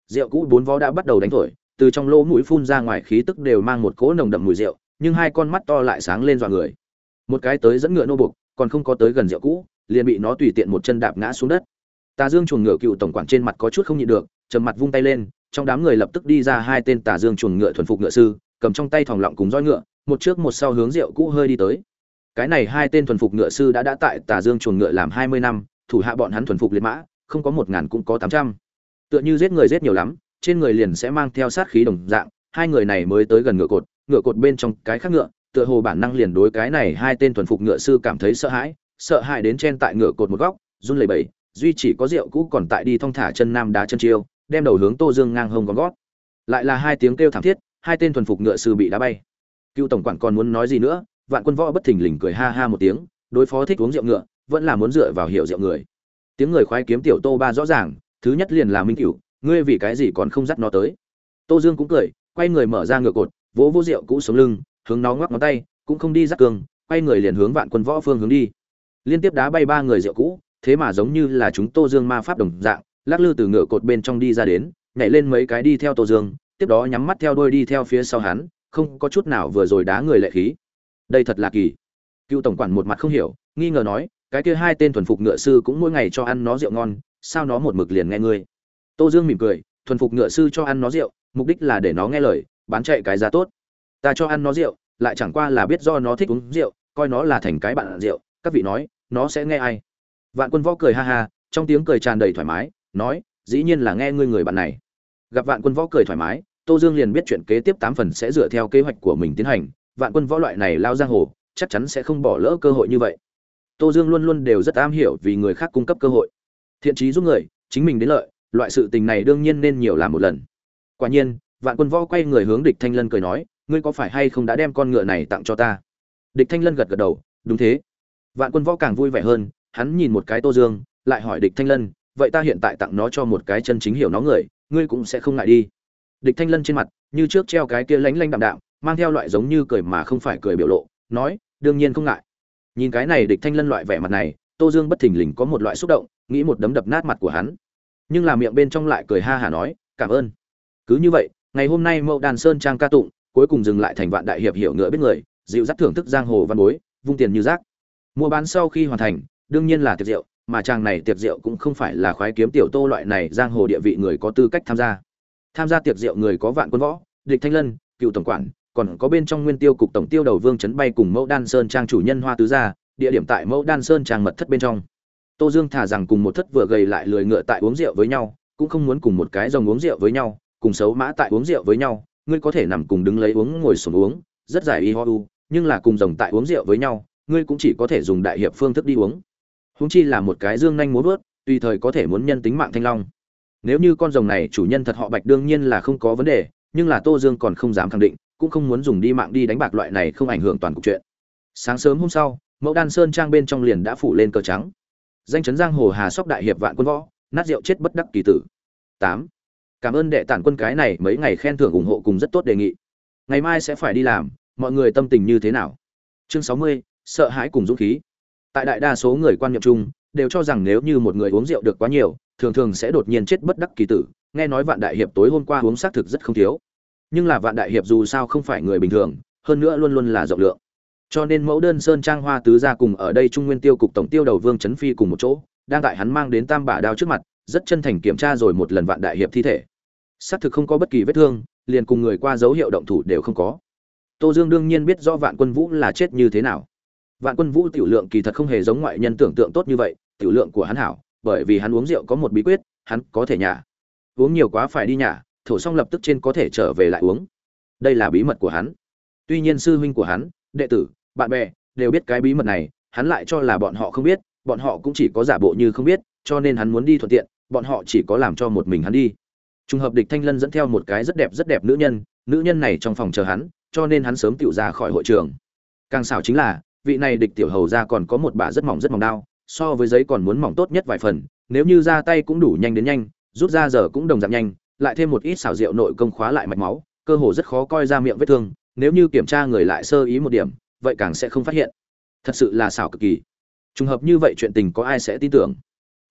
Rượu cũ bốn vó đã bắt đầu đánh thổi, từ trong lỗ mũi phun ra ngoài khí tức đều mang một cỗ nồng đậm mùi rượu, nhưng hai con mắt to lại sáng lên dọa người. Một cái tới dẫn ngựa nô buộc, còn không có tới gần rượu cũ, liền bị nó tùy tiện một chân đạp ngã xuống đất. Tà dương chuồng ngựa cựu tổng quản trên mặt có chút không nhịn được, trầm mặt vung tay lên, trong đám người lập tức đi ra hai tên tà dương chuồng ngựa thuần phục ngựa sư, cầm trong tay thòng lọng cùng roi ngựa một trước một sau hướng rượu cũ hơi đi tới. Cái này hai tên thuần phục ngựa sư đã đã tại tà dương chuồng ngựa làm hai mươi năm, thủ hạ bọn hắn thuần phục liệt mã, không có một ngàn cũng có tám trăm. Tựa như giết người giết nhiều lắm, trên người liền sẽ mang theo sát khí đồng dạng, hai người này mới tới gần ngựa cột ngựa cột bên trong cái khác ngựa, tựa hồ bản năng liền đối cái này hai tên thuần phục ngựa sư cảm thấy sợ hãi sợ hãi đến chen tại ngựa cột một góc, run lẩy bẩy, duy chỉ có rượu cũ còn tại đi thong thả chân nam đá chân chiêu, đem đầu hướng tô dương ngang hông gón gót lại là hai tiếng kêu thảm thiết, hai tên thuần phục ngựa sư bị đá bay cựu tổng quản còn muốn nói gì nữa, vạn quân võ bất thình lình cười ha ha một tiếng, đối phó thích uống rượu ngựa, vẫn là muốn dựa vào hiệu rượu người. Tiếng người khoái kiếm tiểu tô ba rõ ràng, thứ nhất liền là minh cửu, ngươi vì cái gì còn không dắt nó tới? Tô dương cũng cười, quay người mở ra ngựa cột, vỗ vô rượu cũ sống lưng, hướng nó ngoắc ngón tay, cũng không đi dắt cương, quay người liền hướng vạn quân võ phương hướng đi. Liên tiếp đá bay ba người rượu cũ, thế mà giống như là chúng tô dương ma pháp đồng dạng, lắc lư từ ngựa cột bên trong đi ra đến, nhảy lên mấy cái đi theo tô dương, tiếp đó nhắm mắt theo đôi đi theo phía sau hắn không có chút nào vừa rồi đá người lệ khí. Đây thật là kỳ. Cựu tổng quản một mặt không hiểu, nghi ngờ nói, cái kia hai tên thuần phục ngựa sư cũng mỗi ngày cho ăn nó rượu ngon, sao nó một mực liền nghe ngươi? Tô dương mỉm cười, thuần phục ngựa sư cho ăn nó rượu, mục đích là để nó nghe lời, bán chạy cái giá tốt. Ta cho ăn nó rượu, lại chẳng qua là biết do nó thích uống rượu, coi nó là thành cái bạn rượu, các vị nói, nó sẽ nghe ai? Vạn quân võ cười ha ha, trong tiếng cười tràn đầy thoải mái, nói, dĩ nhiên là nghe ngươi người bạn này. Gặp vạn quân võ cười thoải mái tô dương liền biết chuyện kế tiếp tám phần sẽ dựa theo kế hoạch của mình tiến hành, vạn quân võ loại này lao giang hồ, chắc chắn sẽ không bỏ lỡ cơ hội như vậy. Tô dương luôn luôn đều rất am hiểu vì người khác cung cấp cơ hội. Thiện trí giúp người, chính mình đến lợi, loại sự tình này đương nhiên nên nhiều làm một lần. Quả nhiên, vạn quân võ quay người hướng địch thanh lân cười nói, ngươi có phải hay không đã đem con ngựa này tặng cho ta? Địch thanh lân gật gật đầu, đúng thế. Vạn quân võ càng vui vẻ hơn, hắn nhìn một cái tô dương, lại hỏi địch thanh lân, vậy ta hiện tại tặng nó cho một cái chân chính hiểu nó người, ngươi cũng sẽ không ngại đi địch thanh lân trên mặt, như trước treo cái kia lánh lanh đạm đạm, mang theo loại giống như cười mà không phải cười biểu lộ, nói, đương nhiên không ngại. Nhìn cái này địch thanh lân loại vẻ mặt này, tô dương bất thình lình có một loại xúc động, nghĩ một đấm đập nát mặt của hắn. Nhưng là miệng bên trong lại cười ha hả nói, cảm ơn. Cứ như vậy, ngày hôm nay mẫu đàn sơn trang ca tụng, cuối cùng dừng lại thành vạn đại hiệp hiểu ngựa biết người, dịu dắt thưởng thức giang hồ văn bối, vung tiền như rác. Mua bán sau khi hoàn thành, đương nhiên là tiệc rượu, mà chàng này tiệc rượu cũng không phải là khoái kiếm tiểu tô loại này giang hồ địa vị người có tư cách tham gia tham gia tiệc rượu người có vạn quân võ, địch thanh lân, cựu tổng quản, còn có bên trong nguyên tiêu cục tổng tiêu đầu vương trấn bay cùng mẫu đan sơn trang chủ nhân hoa tứ gia, địa điểm tại mẫu đan sơn trang mật thất bên trong. Tô dương thả rằng cùng một thất vừa gầy lại lười ngựa tại uống rượu với nhau, cũng không muốn cùng một cái dòng uống rượu với nhau, cùng xấu mã tại uống rượu với nhau, ngươi có thể nằm cùng đứng lấy uống ngồi sổm uống, rất giải y ho u, nhưng là cùng dòng tại uống rượu với nhau, ngươi cũng chỉ có thể dùng đại hiệp phương thức đi uống. Húng chi là một cái dương nhanh muốn vớt, tùy thời có thể muốn nhân tính mạng thanh long nếu như con rồng này chủ nhân thật họ bạch đương nhiên là không có vấn đề, nhưng là tô dương còn không dám khẳng định, cũng không muốn dùng đi mạng đi đánh bạc loại này không ảnh hưởng toàn cục chuyện. Sáng sớm hôm sau, mẫu đan sơn trang bên trong liền đã phủ lên cờ trắng. Danh chấn giang hồ hà sóc đại hiệp vạn quân võ, nát rượu chết bất đắc kỳ tử. Tám. Cảm ơn đệ tản quân cái này mấy ngày khen thưởng ủng hộ cùng rất tốt đề nghị. Ngày mai sẽ phải đi làm, mọi người tâm tình như thế nào? Chương sáu mươi, sợ hãi cùng dũng khí. Tại đại đa số người quan niệm chung đều cho rằng nếu như một người uống rượu được quá nhiều, thường thường sẽ đột nhiên chết bất đắc kỳ tử. Nghe nói vạn đại hiệp tối hôm qua uống xác thực rất không thiếu. Nhưng là vạn đại hiệp dù sao không phải người bình thường, hơn nữa luôn luôn là rộng lượng. Cho nên mẫu đơn sơn trang hoa tứ gia cùng ở đây trung nguyên tiêu cục tổng tiêu đầu vương chấn phi cùng một chỗ, đang tại hắn mang đến tam bả đao trước mặt, rất chân thành kiểm tra rồi một lần vạn đại hiệp thi thể. Xác thực không có bất kỳ vết thương, liền cùng người qua dấu hiệu động thủ đều không có. Tô dương đương nhiên biết rõ vạn quân vũ là chết như thế nào vạn quân vũ tiểu lượng kỳ thật không hề giống ngoại nhân tưởng tượng tốt như vậy, tiểu lượng của hắn hảo, bởi vì hắn uống rượu có một bí quyết, hắn có thể nhả. Uống nhiều quá phải đi nhả, thổ xong lập tức trên có thể trở về lại uống. Đây là bí mật của hắn. Tuy nhiên sư huynh của hắn, đệ tử, bạn bè đều biết cái bí mật này, hắn lại cho là bọn họ không biết, bọn họ cũng chỉ có giả bộ như không biết, cho nên hắn muốn đi thuận tiện, bọn họ chỉ có làm cho một mình hắn đi. Trùng hợp địch thanh lân dẫn theo một cái rất đẹp rất đẹp nữ nhân nữ nhân này trong phòng chờ hắn, cho nên hắn sớm tiểu ra khỏi hội trường. Càng xảo chính là vị này địch tiểu hầu ra còn có một bả rất mỏng rất mỏng đao, so với giấy còn muốn mỏng tốt nhất vài phần, nếu như ra tay cũng đủ nhanh đến nhanh, rút ra giờ cũng đồng giảm nhanh, lại thêm một ít xảo rượu nội công khóa lại mạch máu, cơ hồ rất khó coi ra miệng vết thương, nếu như kiểm tra người lại sơ ý một điểm, vậy càng sẽ không phát hiện. Thật sự là xảo cực kỳ. Trùng hợp như vậy chuyện tình có ai sẽ tin tưởng?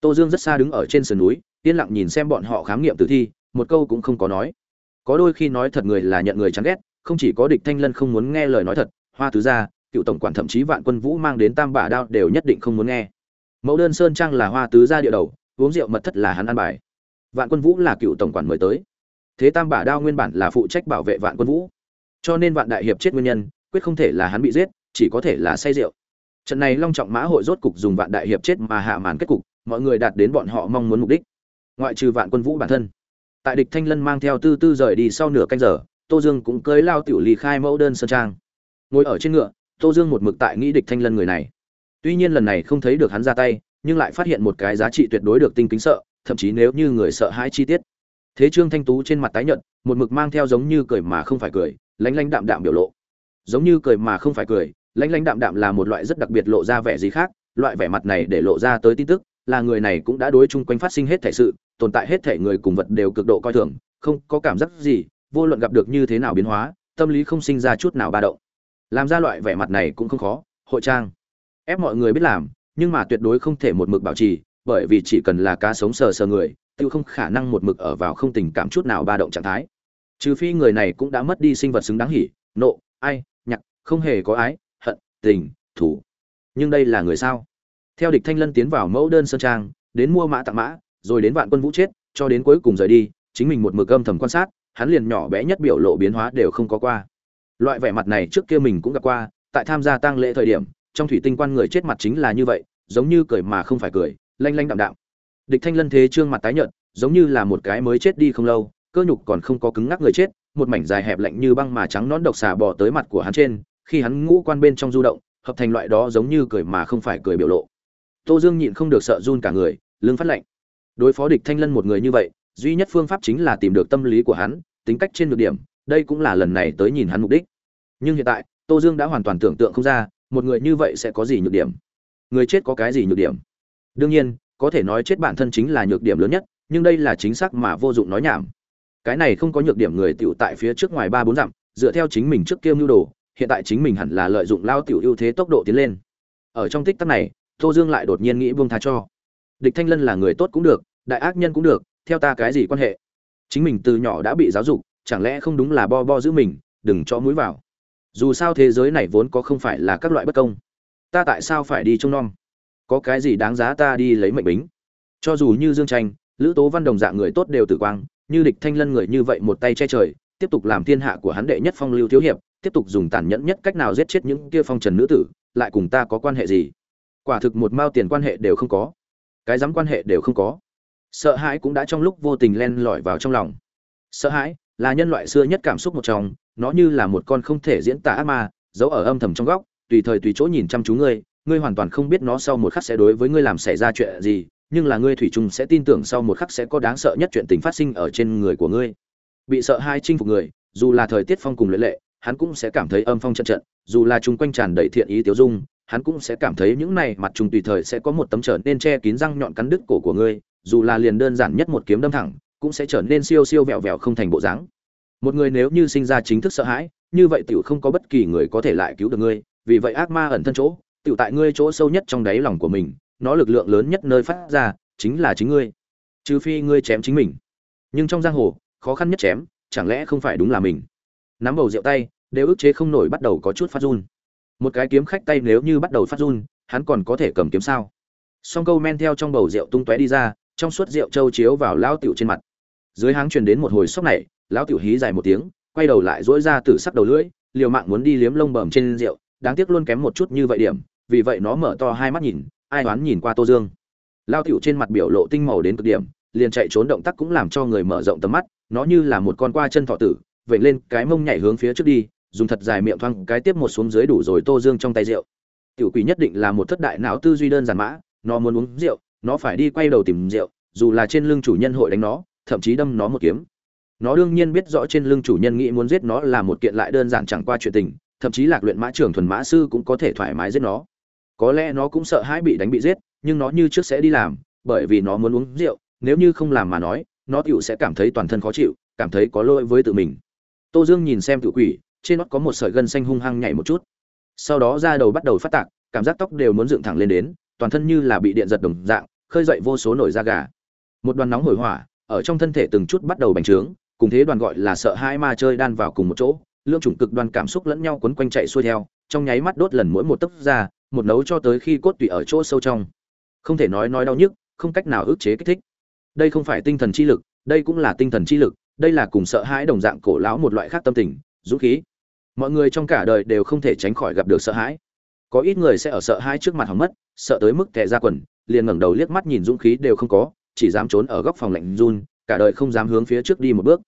Tô dương rất xa đứng ở trên sườn núi, yên lặng nhìn xem bọn họ khám nghiệm tử thi, một câu cũng không có nói. Có đôi khi nói thật người là nhận người chán ghét, không chỉ có địch thanh lân không muốn nghe lời nói thật, hoa tứ gia cựu tổng quản thậm chí vạn quân vũ mang đến tam bả đao đều nhất định không muốn nghe. Mẫu đơn sơn trang là hoa tứ gia địa đầu, uống rượu mật thất là hắn ăn bài. Vạn quân vũ là cựu tổng quản mới tới. Thế tam bả đao nguyên bản là phụ trách bảo vệ vạn quân vũ. Cho nên vạn đại hiệp chết nguyên nhân, quyết không thể là hắn bị giết, chỉ có thể là say rượu. Trận này long trọng mã hội rốt cục dùng vạn đại hiệp chết mà hạ màn kết cục, mọi người đạt đến bọn họ mong muốn mục đích. Ngoại trừ vạn quân vũ bản thân. Tại địch thanh lân mang theo tư tư rời đi sau nửa canh giờ, tô dương cũng cưới lao tiểu ly khai mẫu đơn sơn trang. Ngồi ở trên ngựa tô dương một mực tại nghĩ địch thanh lân người này. Tuy nhiên lần này không thấy được hắn ra tay, nhưng lại phát hiện một cái giá trị tuyệt đối được tinh kính sợ, thậm chí nếu như người sợ hãi chi tiết. Thế trương thanh tú trên mặt tái nhợt, một mực mang theo giống như cười mà không phải cười, lánh lánh đạm đạm biểu lộ. Giống như cười mà không phải cười, lánh lánh đạm đạm là một loại rất đặc biệt lộ ra vẻ gì khác, loại vẻ mặt này để lộ ra tới tin tức, là người này cũng đã đối chung quanh phát sinh hết thể sự, tồn tại hết thể người cùng vật đều cực độ coi thường, không có cảm giác gì, vô luận gặp được như thế nào biến hóa, tâm lý không sinh ra chút nào ba động làm ra loại vẻ mặt này cũng không khó, hội trang. Ép mọi người biết làm, nhưng mà tuyệt đối không thể một mực bảo trì, bởi vì chỉ cần là cá sống sờ sờ người tự không khả năng một mực ở vào không tình cảm chút nào ba động trạng thái. Trừ phi người này cũng đã mất đi sinh vật xứng đáng hỉ, nộ, ai nhặt không hề có ái, hận, tình thủ nhưng đây là người sao? Theo địch thanh lân tiến vào mẫu đơn sơn trang, đến mua mã tặng mã, rồi đến vạn quân vũ chết, cho đến cuối cùng rời đi, chính mình một mực âm thầm quan sát, hắn liền nhỏ bé nhất biểu lộ biến hóa đều không có qua loại vẻ mặt này trước kia mình cũng gặp qua, tại tham gia tang lễ thời điểm, trong thủy tinh quan người chết mặt chính là như vậy, giống như cười mà không phải cười, lanh lanh đạm đạm. Địch thanh lân thế trương mặt tái nhợt, giống như là một cái mới chết đi không lâu, cơ nhục còn không có cứng ngắc người chết, một mảnh dài hẹp lạnh như băng mà trắng nón độc xà bò tới mặt của hắn trên, khi hắn ngũ quan bên trong du động, hợp thành loại đó giống như cười mà không phải cười biểu lộ. Tô dương nhịn không được sợ run cả người, lưng phát lạnh. Đối phó địch thanh lân một người như vậy, duy nhất phương pháp chính là tìm được tâm lý của hắn, tính cách trên nhược điểm đây cũng là lần này tới nhìn hắn mục đích. Nhưng hiện tại, tô dương đã hoàn toàn tưởng tượng không ra, một người như vậy sẽ có gì nhược điểm. Người chết có cái gì nhược điểm? Đương nhiên, có thể nói chết bản thân chính là nhược điểm lớn nhất, nhưng đây là chính xác mà vô dụng nói nhảm. Cái này không có nhược điểm người tiểu tại phía trước ngoài ba bốn dặm, dựa theo chính mình trước kia mưu đồ, hiện tại chính mình hẳn là lợi dụng lao tiểu ưu thế tốc độ tiến lên. Ở trong tích tắc này, tô dương lại đột nhiên nghĩ buông tha cho. Địch thanh lân là người tốt cũng được, đại ác nhân cũng được, theo ta cái gì quan hệ? Chính mình từ nhỏ đã bị giáo dục chẳng lẽ không đúng là bo bo giữ mình, đừng cho mũi vào. Dù sao thế giới này vốn có không phải là các loại bất công. Ta tại sao phải đi trông nom? Có cái gì đáng giá ta đi lấy mệnh bính? Cho dù như dương tranh, lữ tố văn đồng dạng người tốt đều tử quang, như địch thanh lân người như vậy một tay che trời, tiếp tục làm thiên hạ của hắn đệ nhất phong lưu thiếu hiệp, tiếp tục dùng tàn nhẫn nhất cách nào giết chết những kia phong trần nữ tử, lại cùng ta có quan hệ gì? Quả thực một mao tiền quan hệ đều không có. Cái dám quan hệ đều không có. Sợ hãi cũng đã trong lúc vô tình len lỏi vào trong lòng. Sợ hãi là nhân loại xưa nhất cảm xúc một trong, nó như là một con không thể diễn tả ác ma, giấu ở âm thầm trong góc, tùy thời tùy chỗ nhìn chăm chú ngươi ngươi hoàn toàn không biết nó sau một khắc sẽ đối với ngươi làm xảy ra chuyện gì, nhưng là ngươi thủy chung sẽ tin tưởng sau một khắc sẽ có đáng sợ nhất chuyện tình phát sinh ở trên người của ngươi. Bị sợ hai chinh phục người, dù là thời tiết phong cùng lệ lệ, hắn cũng sẽ cảm thấy âm phong trận trận, dù là chung quanh tràn đầy thiện ý tiêu dung, hắn cũng sẽ cảm thấy những này mặt trùng tùy thời sẽ có một tấm trở nên che kín răng nhọn cắn đứt cổ của ngươi, dù là liền đơn giản nhất một kiếm đâm thẳng cũng sẽ trở nên siêu siêu vẹo vẹo không thành bộ dáng. Một người nếu như sinh ra chính thức sợ hãi, như vậy tiểu không có bất kỳ người có thể lại cứu được ngươi, vì vậy ác ma ẩn thân chỗ, tiểu tại ngươi chỗ sâu nhất trong đáy lòng của mình, nó lực lượng lớn nhất nơi phát ra, chính là chính ngươi. Trừ phi ngươi chém chính mình. Nhưng trong giang hồ, khó khăn nhất chém, chẳng lẽ không phải đúng là mình? Nắm bầu rượu tay, đều ức chế không nổi bắt đầu có chút phát run. Một cái kiếm khách tay nếu như bắt đầu phát run, hắn còn có thể cầm kiếm sao? Song câu men theo trong bầu rượu tung tóe đi ra, trong suốt rượu trâu chiếu vào lao tiểu trên mặt dưới háng truyền đến một hồi sốc này, lão tiểu hí dài một tiếng, quay đầu lại dỗi ra từ sắc đầu lưỡi, liều mạng muốn đi liếm lông bẩm trên rượu, đáng tiếc luôn kém một chút như vậy điểm, vì vậy nó mở to hai mắt nhìn, ai đoán nhìn qua tô dương. Lao tiểu trên mặt biểu lộ tinh màu đến cực điểm, liền chạy trốn động tác cũng làm cho người mở rộng tầm mắt, nó như là một con qua chân thọ tử vậy lên cái mông nhảy hướng phía trước đi, dùng thật dài miệng thoang cái tiếp một xuống dưới đủ rồi tô dương trong tay rượu. Tiểu quỷ nhất định là một thất đại não tư duy đơn giản mã, nó muốn uống rượu, nó phải đi quay đầu tìm rượu, dù là trên lưng chủ nhân hội đánh nó thậm chí đâm nó một kiếm. Nó đương nhiên biết rõ trên lưng chủ nhân nghĩ muốn giết nó là một kiện lại đơn giản chẳng qua chuyện tình, thậm chí lạc luyện mã trưởng thuần mã sư cũng có thể thoải mái giết nó. Có lẽ nó cũng sợ hãi bị đánh bị giết, nhưng nó như trước sẽ đi làm, bởi vì nó muốn uống rượu, nếu như không làm mà nói, nó tựu sẽ cảm thấy toàn thân khó chịu, cảm thấy có lỗi với tự mình. Tô dương nhìn xem tự quỷ, trên nó có một sợi gân xanh hung hăng nhảy một chút. Sau đó da đầu bắt đầu phát tạc, cảm giác tóc đều muốn dựng thẳng lên đến, toàn thân như là bị điện giật đồng dạng, khơi dậy vô số nổi da gà. Một đoàn nóng hổi hỏa ở trong thân thể từng chút bắt đầu bành trướng, cùng thế đoàn gọi là sợ hai ma chơi đan vào cùng một chỗ lương chủng cực đoàn cảm xúc lẫn nhau quấn quanh chạy xuôi theo, trong nháy mắt đốt lần mỗi một tấc ra, một nấu cho tới khi cốt tủy ở chỗ sâu trong. Không thể nói nói đau nhức, không cách nào ức chế kích thích. Đây không phải tinh thần chi lực, đây cũng là tinh thần chi lực, đây là cùng sợ hãi đồng dạng cổ lão một loại khác tâm tình, dũng khí. Mọi người trong cả đời đều không thể tránh khỏi gặp được sợ hãi. Có ít người sẽ ở sợ hãi trước mặt hỏng mất, sợ tới mức tè ra quần, liền ngẩng đầu liếc mắt nhìn dũng khí đều không có chỉ dám trốn ở góc phòng lạnh run, cả đời không dám hướng phía trước đi một bước.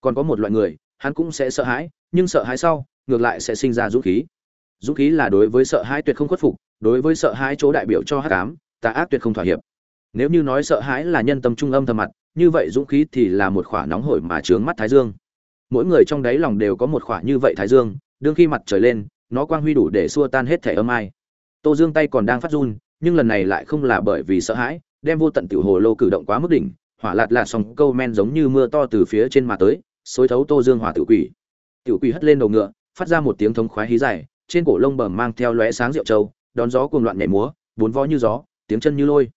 Còn có một loại người, hắn cũng sẽ sợ hãi, nhưng sợ hãi sau, ngược lại sẽ sinh ra dũng khí. Dũng khí là đối với sợ hãi tuyệt không khuất phục, đối với sợ hãi chỗ đại biểu cho hắc ám, tà ác tuyệt không thỏa hiệp. Nếu như nói sợ hãi là nhân tâm trung âm thầm mặt, như vậy dũng khí thì là một khỏa nóng hổi mà trướng mắt thái dương. Mỗi người trong đáy lòng đều có một khỏa như vậy thái dương, đương khi mặt trời lên, nó quang huy đủ để xua tan hết thể âm ai. Tô dương tay còn đang phát run, nhưng lần này lại không là bởi vì sợ hãi đem vô tận tiểu hồ lô cử động quá mức đỉnh, hỏa lạt lạt sòng câu men giống như mưa to từ phía trên mà tới, xối thấu tô dương hỏa tiểu quỷ. Tiểu quỷ hất lên đầu ngựa, phát ra một tiếng thống khoái hí dài, trên cổ lông bầm mang theo lóe sáng rượu trâu, đón gió cuồng loạn nhảy múa, bốn vó như gió, tiếng chân như lôi.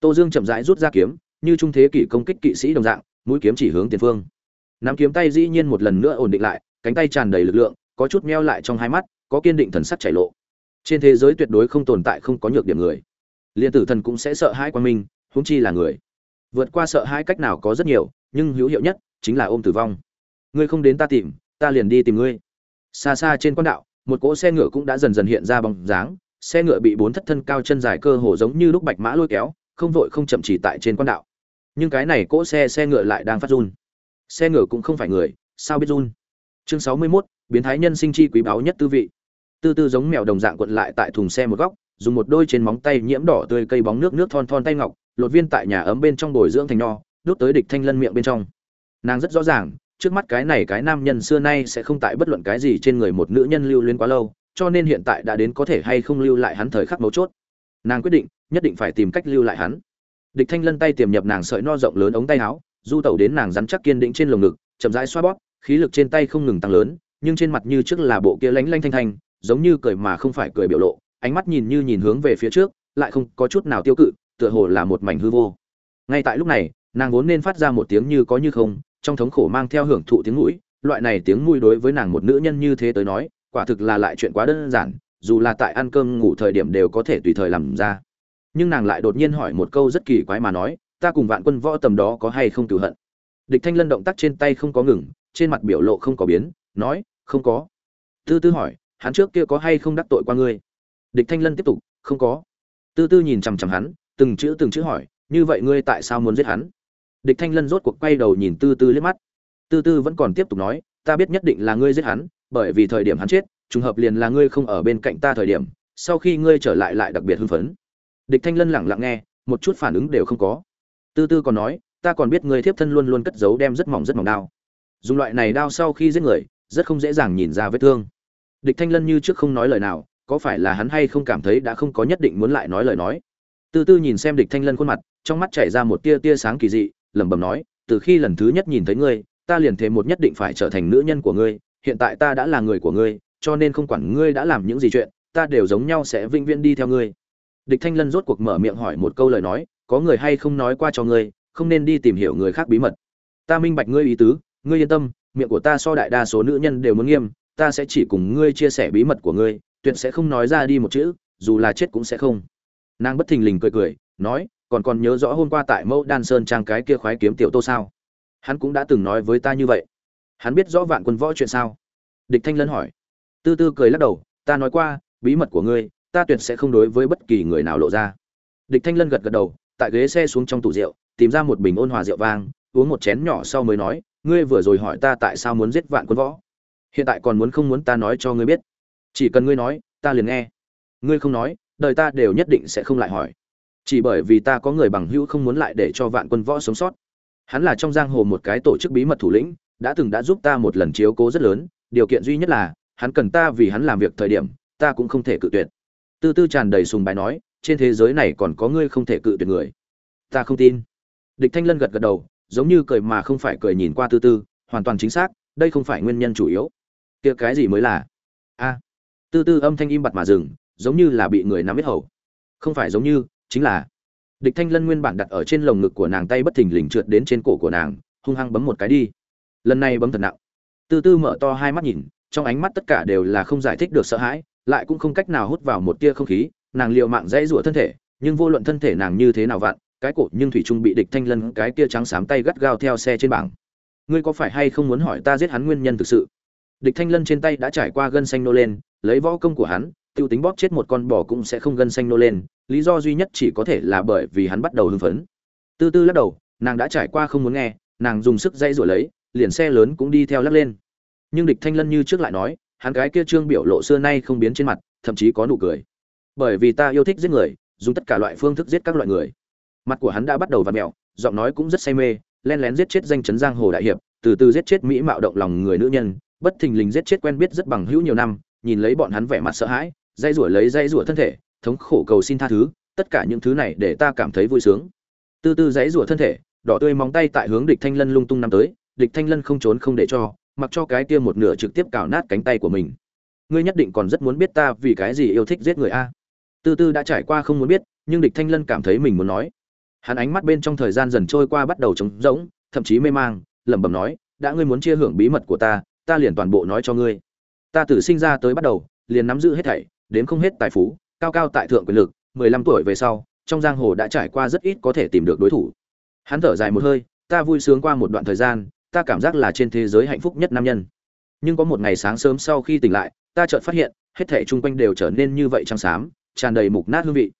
Tô dương chậm rãi rút ra kiếm, như trung thế kỷ công kích kỵ sĩ đồng dạng, mũi kiếm chỉ hướng tiền phương. Nắm kiếm tay dĩ nhiên một lần nữa ổn định lại, cánh tay tràn đầy lực lượng, có chút meo lại trong hai mắt, có kiên định thần sắc chảy lộ. Trên thế giới tuyệt đối không tồn tại không có nhược điểm người. Liên tử thần cũng sẽ sợ hãi quan minh huống chi là người. Vượt qua sợ hãi cách nào có rất nhiều nhưng hữu hiệu nhất chính là ôm tử vong. Ngươi không đến ta tìm ta liền đi tìm ngươi. Xa xa trên quan đạo một cỗ xe ngựa cũng đã dần dần hiện ra bóng dáng. Xe ngựa bị bốn thất thân cao chân dài cơ hồ giống như lúc bạch mã lôi kéo không vội không chậm chỉ tại trên quan đạo. Nhưng cái này cỗ xe xe ngựa lại đang phát run. Xe ngựa cũng không phải người sao biết run? Chương sáu mươi 61, biến thái nhân sinh chi quý báu nhất tư vị. Tư tư giống mèo đồng dạng quận lại tại thùng xe một góc dùng một đôi trên móng tay nhiễm đỏ tươi cây bóng nước nước thon thon tay ngọc lột viên tại nhà ấm bên trong bồi dưỡng thành nho đốt tới địch thanh lân miệng bên trong. Nàng rất rõ ràng, trước mắt cái này cái nam nhân xưa nay sẽ không tại bất luận cái gì trên người một nữ nhân lưu luyến quá lâu, cho nên hiện tại đã đến có thể hay không lưu lại hắn thời khắc mấu chốt. Nàng quyết định, nhất định phải tìm cách lưu lại hắn. Địch thanh lân tay tiềm nhập nàng sợi no rộng lớn ống tay áo, du tẩu đến nàng rắn chắc kiên định trên lồng ngực, chậm rãi xoa bóp, khí lực trên tay không ngừng tăng lớn, nhưng trên mặt như trước là bộ kia lánh lanh thanh thanh, giống như cười mà không phải cười biểu lộ, ánh mắt nhìn như nhìn hướng về phía trước, lại không có chút nào tiêu cự tựa hồ là một mảnh hư vô. Ngay tại lúc này, nàng vốn nên phát ra một tiếng như có như không, trong thống khổ mang theo hưởng thụ tiếng mũi, loại này tiếng mũi đối với nàng một nữ nhân như thế tới nói, quả thực là lại chuyện quá đơn giản, dù là tại ăn cơm ngủ thời điểm đều có thể tùy thời làm ra. Nhưng nàng lại đột nhiên hỏi một câu rất kỳ quái mà nói, ta cùng vạn quân võ tầm đó có hay không cửu hận? Địch thanh lân động tác trên tay không có ngừng, trên mặt biểu lộ không có biến, nói, không có. Tư tư hỏi, hắn trước kia có hay không đắc tội qua ngươi? Địch thanh lân tiếp tục, không có. Tư tư nhìn chằm chằm hắn từng chữ từng chữ hỏi, như vậy ngươi tại sao muốn giết hắn? Địch thanh lân rốt cuộc quay đầu nhìn tư tư liếc mắt. Tư tư vẫn còn tiếp tục nói, ta biết nhất định là ngươi giết hắn, bởi vì thời điểm hắn chết, trùng hợp liền là ngươi không ở bên cạnh ta thời điểm, sau khi ngươi trở lại lại đặc biệt hưng phấn. Địch thanh lân lẳng lặng nghe, một chút phản ứng đều không có. Tư tư còn nói, ta còn biết ngươi thiếp thân luôn luôn cất giấu đem rất mỏng rất mỏng đao. Dùng loại này đao sau khi giết người, rất không dễ dàng nhìn ra vết thương. Địch thanh lân như trước không nói lời nào, có phải là hắn hay không cảm thấy đã không có nhất định muốn lại nói lời nói? Tư tư nhìn xem địch thanh lân khuôn mặt, trong mắt chảy ra một tia tia sáng kỳ dị, lẩm bẩm nói, từ khi lần thứ nhất nhìn thấy ngươi, ta liền thề một nhất định phải trở thành nữ nhân của ngươi, hiện tại ta đã là người của ngươi, cho nên không quản ngươi đã làm những gì chuyện, ta đều giống nhau sẽ vĩnh viễn đi theo ngươi. Địch thanh lân rốt cuộc mở miệng hỏi một câu lời nói, có người hay không nói qua cho ngươi, không nên đi tìm hiểu người khác bí mật. Ta minh bạch ngươi ý tứ, ngươi yên tâm, miệng của ta so đại đa số nữ nhân đều muốn nghiêm, ta sẽ chỉ cùng ngươi chia sẻ bí mật của ngươi, tuyệt sẽ không nói ra đi một chữ, dù là chết cũng sẽ không nàng bất thình lình cười cười, nói, còn còn nhớ rõ hôm qua tại mẫu đan sơn trang cái kia khoái kiếm tiểu tô sao? Hắn cũng đã từng nói với ta như vậy. Hắn biết rõ vạn quân võ chuyện sao? Địch thanh lân hỏi. Tư tư cười lắc đầu, ta nói qua, bí mật của ngươi, ta tuyệt sẽ không đối với bất kỳ người nào lộ ra. Địch thanh lân gật gật đầu, tại ghế xe xuống trong tủ rượu, tìm ra một bình ôn hòa rượu vang, uống một chén nhỏ sau mới nói, ngươi vừa rồi hỏi ta tại sao muốn giết vạn quân võ? Hiện tại còn muốn không muốn ta nói cho ngươi biết? Chỉ cần ngươi nói, ta liền nghe. Ngươi không nói đời ta đều nhất định sẽ không lại hỏi. Chỉ bởi vì ta có người bằng hữu không muốn lại để cho vạn quân võ sống sót. Hắn là trong giang hồ một cái tổ chức bí mật thủ lĩnh, đã từng đã giúp ta một lần chiếu cố rất lớn, điều kiện duy nhất là, hắn cần ta vì hắn làm việc thời điểm, ta cũng không thể cự tuyệt. Tư tư tràn đầy sùng bài nói, trên thế giới này còn có ngươi không thể cự tuyệt người. Ta không tin. Địch thanh lân gật gật đầu, giống như cười mà không phải cười nhìn qua tư tư, hoàn toàn chính xác, đây không phải nguyên nhân chủ yếu. Kia cái gì mới là? A. Tư tư âm thanh im bặt mà dừng giống như là bị người nắm biết hầu. Không phải giống như, chính là. Địch thanh lân nguyên bản đặt ở trên lồng ngực của nàng tay bất thình lình trượt đến trên cổ của nàng, hung hăng bấm một cái đi. Lần này bấm thật nặng. Từ tư mở to hai mắt nhìn, trong ánh mắt tất cả đều là không giải thích được sợ hãi, lại cũng không cách nào hút vào một tia không khí, nàng liều mạng dãy rủa thân thể, nhưng vô luận thân thể nàng như thế nào vặn, cái cổ nhưng thủy trung bị địch thanh lân cái kia trắng xám tay gắt gao theo xe trên bảng. Ngươi có phải hay không muốn hỏi ta giết hắn nguyên nhân thực sự? Địch thanh lân trên tay đã trải qua gân xanh nô lên, lấy võ công của hắn tiêu tính bóp chết một con bò cũng sẽ không gân xanh nô lên, lý do duy nhất chỉ có thể là bởi vì hắn bắt đầu hưng phấn. Tư tư lắc đầu, nàng đã trải qua không muốn nghe, nàng dùng sức dây rồi lấy, liền xe lớn cũng đi theo lắc lên. Nhưng địch thanh lân như trước lại nói, hắn gái kia trương biểu lộ xưa nay không biến trên mặt, thậm chí có nụ cười. Bởi vì ta yêu thích giết người, dùng tất cả loại phương thức giết các loại người. Mặt của hắn đã bắt đầu v ặ mẹo giọng nói cũng rất say mê len lén giết chết danh chấn giang hồ đại hiệp, từ từ giết chết mỹ mạo động lòng người nữ nhân, bất thình lình giết chết quen biết rất bằng hữu nhiều năm, nhìn lấy bọn hắn vẻ mặt sợ hãi dây rủa lấy dây rủa thân thể, thống khổ cầu xin tha thứ, tất cả những thứ này để ta cảm thấy vui sướng. Từ từ dãy rủa thân thể, đỏ tươi móng tay tại hướng địch thanh lân lung tung năm tới, địch thanh lân không trốn không để cho, mặc cho cái kia một nửa trực tiếp cào nát cánh tay của mình. Ngươi nhất định còn rất muốn biết ta vì cái gì yêu thích giết người a? Từ từ đã trải qua không muốn biết, nhưng địch thanh lân cảm thấy mình muốn nói. Hắn ánh mắt bên trong thời gian dần trôi qua bắt đầu trống rỗng, thậm chí mê mang, lẩm bẩm nói, đã ngươi muốn chia hưởng bí mật của ta ta liền toàn bộ nói cho ngươi. Ta từ sinh ra tới bắt đầu, liền nắm giữ hết thảy đến không hết tài phú, cao cao tại thượng quyền lực, mười lăm tuổi về sau, trong giang hồ đã trải qua rất ít có thể tìm được đối thủ. Hắn thở dài một hơi, ta vui sướng qua một đoạn thời gian, ta cảm giác là trên thế giới hạnh phúc nhất nam nhân. Nhưng có một ngày sáng sớm sau khi tỉnh lại, ta chợt phát hiện, hết thảy chung quanh đều trở nên như vậy trắng xám, tràn đầy mục nát hương vị.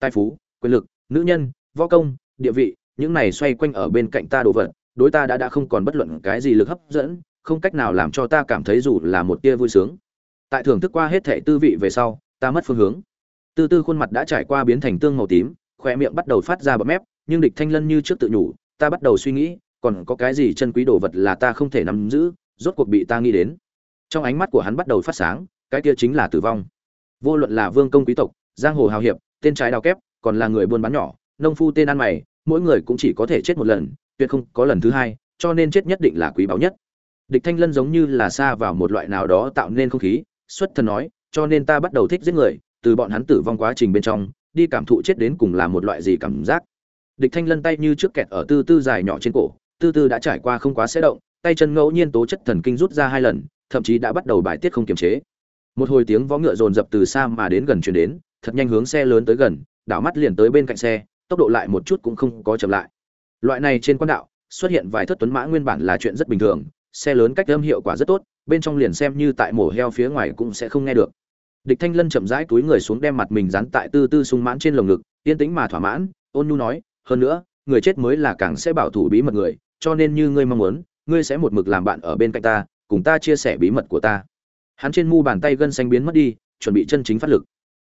Tài phú, quyền lực, nữ nhân, võ công, địa vị, những này xoay quanh ở bên cạnh ta đồ vật, đối ta đã đã không còn bất luận cái gì lực hấp dẫn, không cách nào làm cho ta cảm thấy dù là một tia vui sướng tại thưởng thức qua hết thệ tư vị về sau, ta mất phương hướng. Tư tư khuôn mặt đã trải qua biến thành tương màu tím khoe miệng bắt đầu phát ra bọt mép, nhưng địch thanh lân như trước tự nhủ, ta bắt đầu suy nghĩ, còn có cái gì chân quý đồ vật là ta không thể nắm giữ, rốt cuộc bị ta nghĩ đến. Trong ánh mắt của hắn bắt đầu phát sáng, cái kia chính là tử vong. Vô luận là vương công quý tộc, giang hồ hào hiệp, tên trái đào kép, còn là người buôn bán nhỏ, nông phu tên ăn mày, mỗi người cũng chỉ có thể chết một lần, tuyệt không có lần thứ hai, cho nên chết nhất định là quý báu nhất. Địch thanh lân giống như là xa vào một loại nào đó tạo nên không khí xuất thần nói, cho nên ta bắt đầu thích giết người, từ bọn hắn tử vong quá trình bên trong, đi cảm thụ chết đến cùng là một loại gì cảm giác. Địch thanh lân tay như trước kẹt ở tư tư dài nhỏ trên cổ, tư tư đã trải qua không quá sẽ động, tay chân ngẫu nhiên tố chất thần kinh rút ra hai lần, thậm chí đã bắt đầu bài tiết không kiềm chế. Một hồi tiếng vó ngựa dồn dập từ xa mà đến gần chuyển đến, thật nhanh hướng xe lớn tới gần, đảo mắt liền tới bên cạnh xe, tốc độ lại một chút cũng không có chậm lại. Loại này trên quan đạo, xuất hiện vài thất tuấn mã nguyên bản là chuyện rất bình thường xe lớn cách âm hiệu quả rất tốt, bên trong liền xem như tại mổ heo phía ngoài cũng sẽ không nghe được. Địch thanh lân chậm rãi túi người xuống đem mặt mình dán tại tư tư sung mãn trên lồng ngực, yên tĩnh mà thỏa mãn, ôn nhu nói, hơn nữa, người chết mới là càng sẽ bảo thủ bí mật người, cho nên như ngươi mong muốn, ngươi sẽ một mực làm bạn ở bên cạnh ta, cùng ta chia sẻ bí mật của ta. Hắn trên mu bàn tay gân xanh biến mất đi, chuẩn bị chân chính phát lực.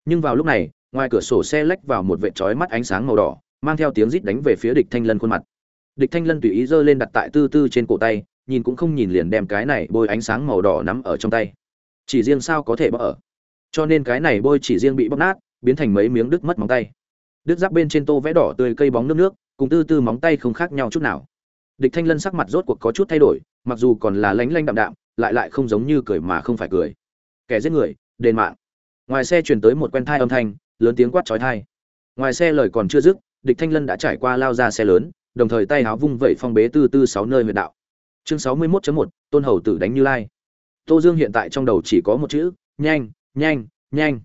Nhưng vào lúc này, ngoài cửa sổ xe lách vào một vệt chói mắt ánh sáng màu đỏ, mang theo tiếng rít đánh về phía địch thanh lân khuôn mặt. Địch thanh lân tùy ý giơ lên đặt tại tư tư trên cổ tay nhìn cũng không nhìn liền đem cái này bôi ánh sáng màu đỏ nắm ở trong tay. Chỉ riêng sao có thể bóc ở. Cho nên cái này bôi chỉ riêng bị bóc nát, biến thành mấy miếng đứt mất móng tay. Đứt giáp bên trên tô vẽ đỏ tươi cây bóng nước nước, cùng tư tư móng tay không khác nhau chút nào. Địch thanh lân sắc mặt rốt cuộc có chút thay đổi, mặc dù còn là lánh lanh đạm đạm, lại lại không giống như cười mà không phải cười. Kẻ giết người, đền mạng. Ngoài xe truyền tới một quen thai âm thanh, lớn tiếng quát chói thai. Ngoài xe lời còn chưa dứt, địch thanh lân đã trải qua lao ra xe lớn, đồng thời tay háo vung vẩy phong bế tư tư sáu nơi huyệt đạo chương sáu mươi 61 một, tôn hầu tử đánh như lai. Tô dương hiện tại trong đầu chỉ có một chữ, nhanh nhanh nhanh.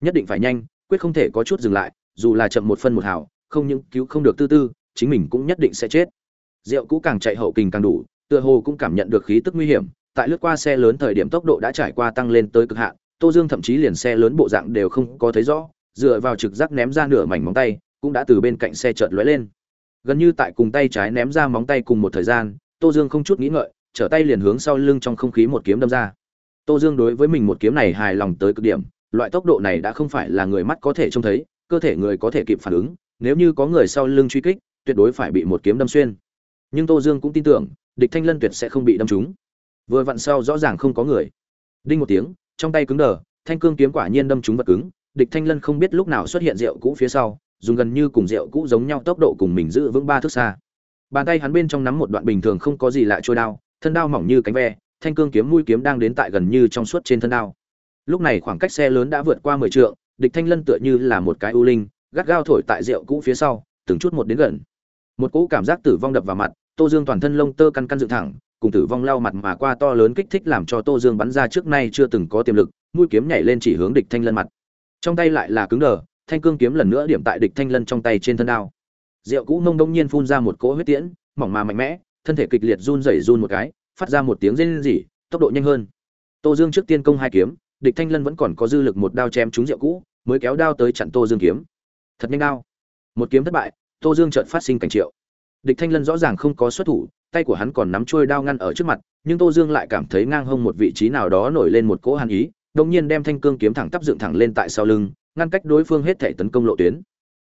Nhất định phải nhanh, quyết không thể có chút dừng lại, dù là chậm một phân một hào, không những cứu không được tư tư, chính mình cũng nhất định sẽ chết. Rượu cũ càng chạy hậu kình càng đủ, tựa hồ cũng cảm nhận được khí tức nguy hiểm, tại lướt qua xe lớn thời điểm tốc độ đã trải qua tăng lên tới cực hạn, tô dương thậm chí liền xe lớn bộ dạng đều không có thấy rõ, dựa vào trực giác ném ra nửa mảnh móng tay, cũng đã từ bên cạnh xe chợt lóe lên. Gần như tại cùng tay trái ném ra móng tay cùng một thời gian tô dương không chút nghĩ ngợi, trở tay liền hướng sau lưng trong không khí một kiếm đâm ra. Tô dương đối với mình một kiếm này hài lòng tới cực điểm, loại tốc độ này đã không phải là người mắt có thể trông thấy, cơ thể người có thể kịp phản ứng, nếu như có người sau lưng truy kích, tuyệt đối phải bị một kiếm đâm xuyên. Nhưng tô dương cũng tin tưởng, địch thanh lân tuyệt sẽ không bị đâm trúng. Vừa vặn sau rõ ràng không có người. Đinh một tiếng, trong tay cứng đờ, thanh cương kiếm quả nhiên đâm trúng vật cứng, địch thanh lân không biết lúc nào xuất hiện rượu cũ phía sau, dùng gần như cùng rượu cũ giống nhau tốc độ cùng mình giữ vững ba thước xa bàn tay hắn bên trong nắm một đoạn bình thường không có gì lạ trôi đao, thân đao mỏng như cánh ve, thanh cương kiếm mũi kiếm đang đến tại gần như trong suốt trên thân đao. Lúc này khoảng cách xe lớn đã vượt qua mười trượng, địch thanh lân tựa như là một cái u linh, gắt gao thổi tại rượu cũ phía sau, từng chút một đến gần. Một cỗ cảm giác tử vong đập vào mặt, tô dương toàn thân lông tơ căn căn dựng thẳng, cùng tử vong lau mặt mà qua to lớn kích thích làm cho tô dương bắn ra trước nay chưa từng có tiềm lực, mũi kiếm nhảy lên chỉ hướng địch thanh lân mặt. Trong tay lại là cứng đờ, thanh cương kiếm lần nữa điểm tại địch thanh lân trong tay trên thân đao rượu cũ mông đông nhiên phun ra một cỗ huyết tiễn, mỏng mà mạnh mẽ, thân thể kịch liệt run rẩy run một cái, phát ra một tiếng rên rỉ, tốc độ nhanh hơn. Tô dương trước tiên công hai kiếm, địch thanh lân vẫn còn có dư lực một đao chém trúng rượu cũ, mới kéo đao tới chặn tô dương kiếm. Thật nhanh đao. Một kiếm thất bại, tô dương chợt phát sinh cảnh triệu. Địch thanh lân rõ ràng không có xuất thủ, tay của hắn còn nắm trôi đao ngăn ở trước mặt, nhưng tô dương lại cảm thấy ngang hông một vị trí nào đó nổi lên một cỗ hàn ý đột nhiên đem thanh cương kiếm thẳng tắp dựng thẳng lên tại sau lưng, ngăn cách đối phương hết thể tấn công lộ tuyến.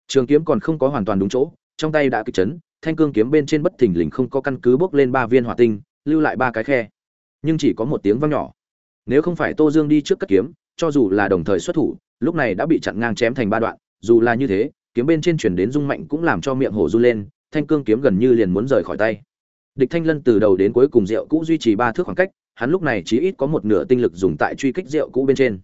Trường kiếm còn không có hoàn toàn đúng chỗ trong tay đã kịch chấn, thanh cương kiếm bên trên bất thình lình không có căn cứ bốc lên ba viên hỏa tinh, lưu lại ba cái khe. Nhưng chỉ có một tiếng vang nhỏ. Nếu không phải tô dương đi trước cất kiếm, cho dù là đồng thời xuất thủ, lúc này đã bị chặn ngang chém thành ba đoạn. Dù là như thế, kiếm bên trên chuyển đến rung mạnh cũng làm cho miệng hổ run lên, thanh cương kiếm gần như liền muốn rời khỏi tay. Địch thanh lân từ đầu đến cuối cùng rượu cũ duy trì ba thước khoảng cách, hắn lúc này chỉ ít có một nửa tinh lực dùng tại truy kích rượu cũ bên trên.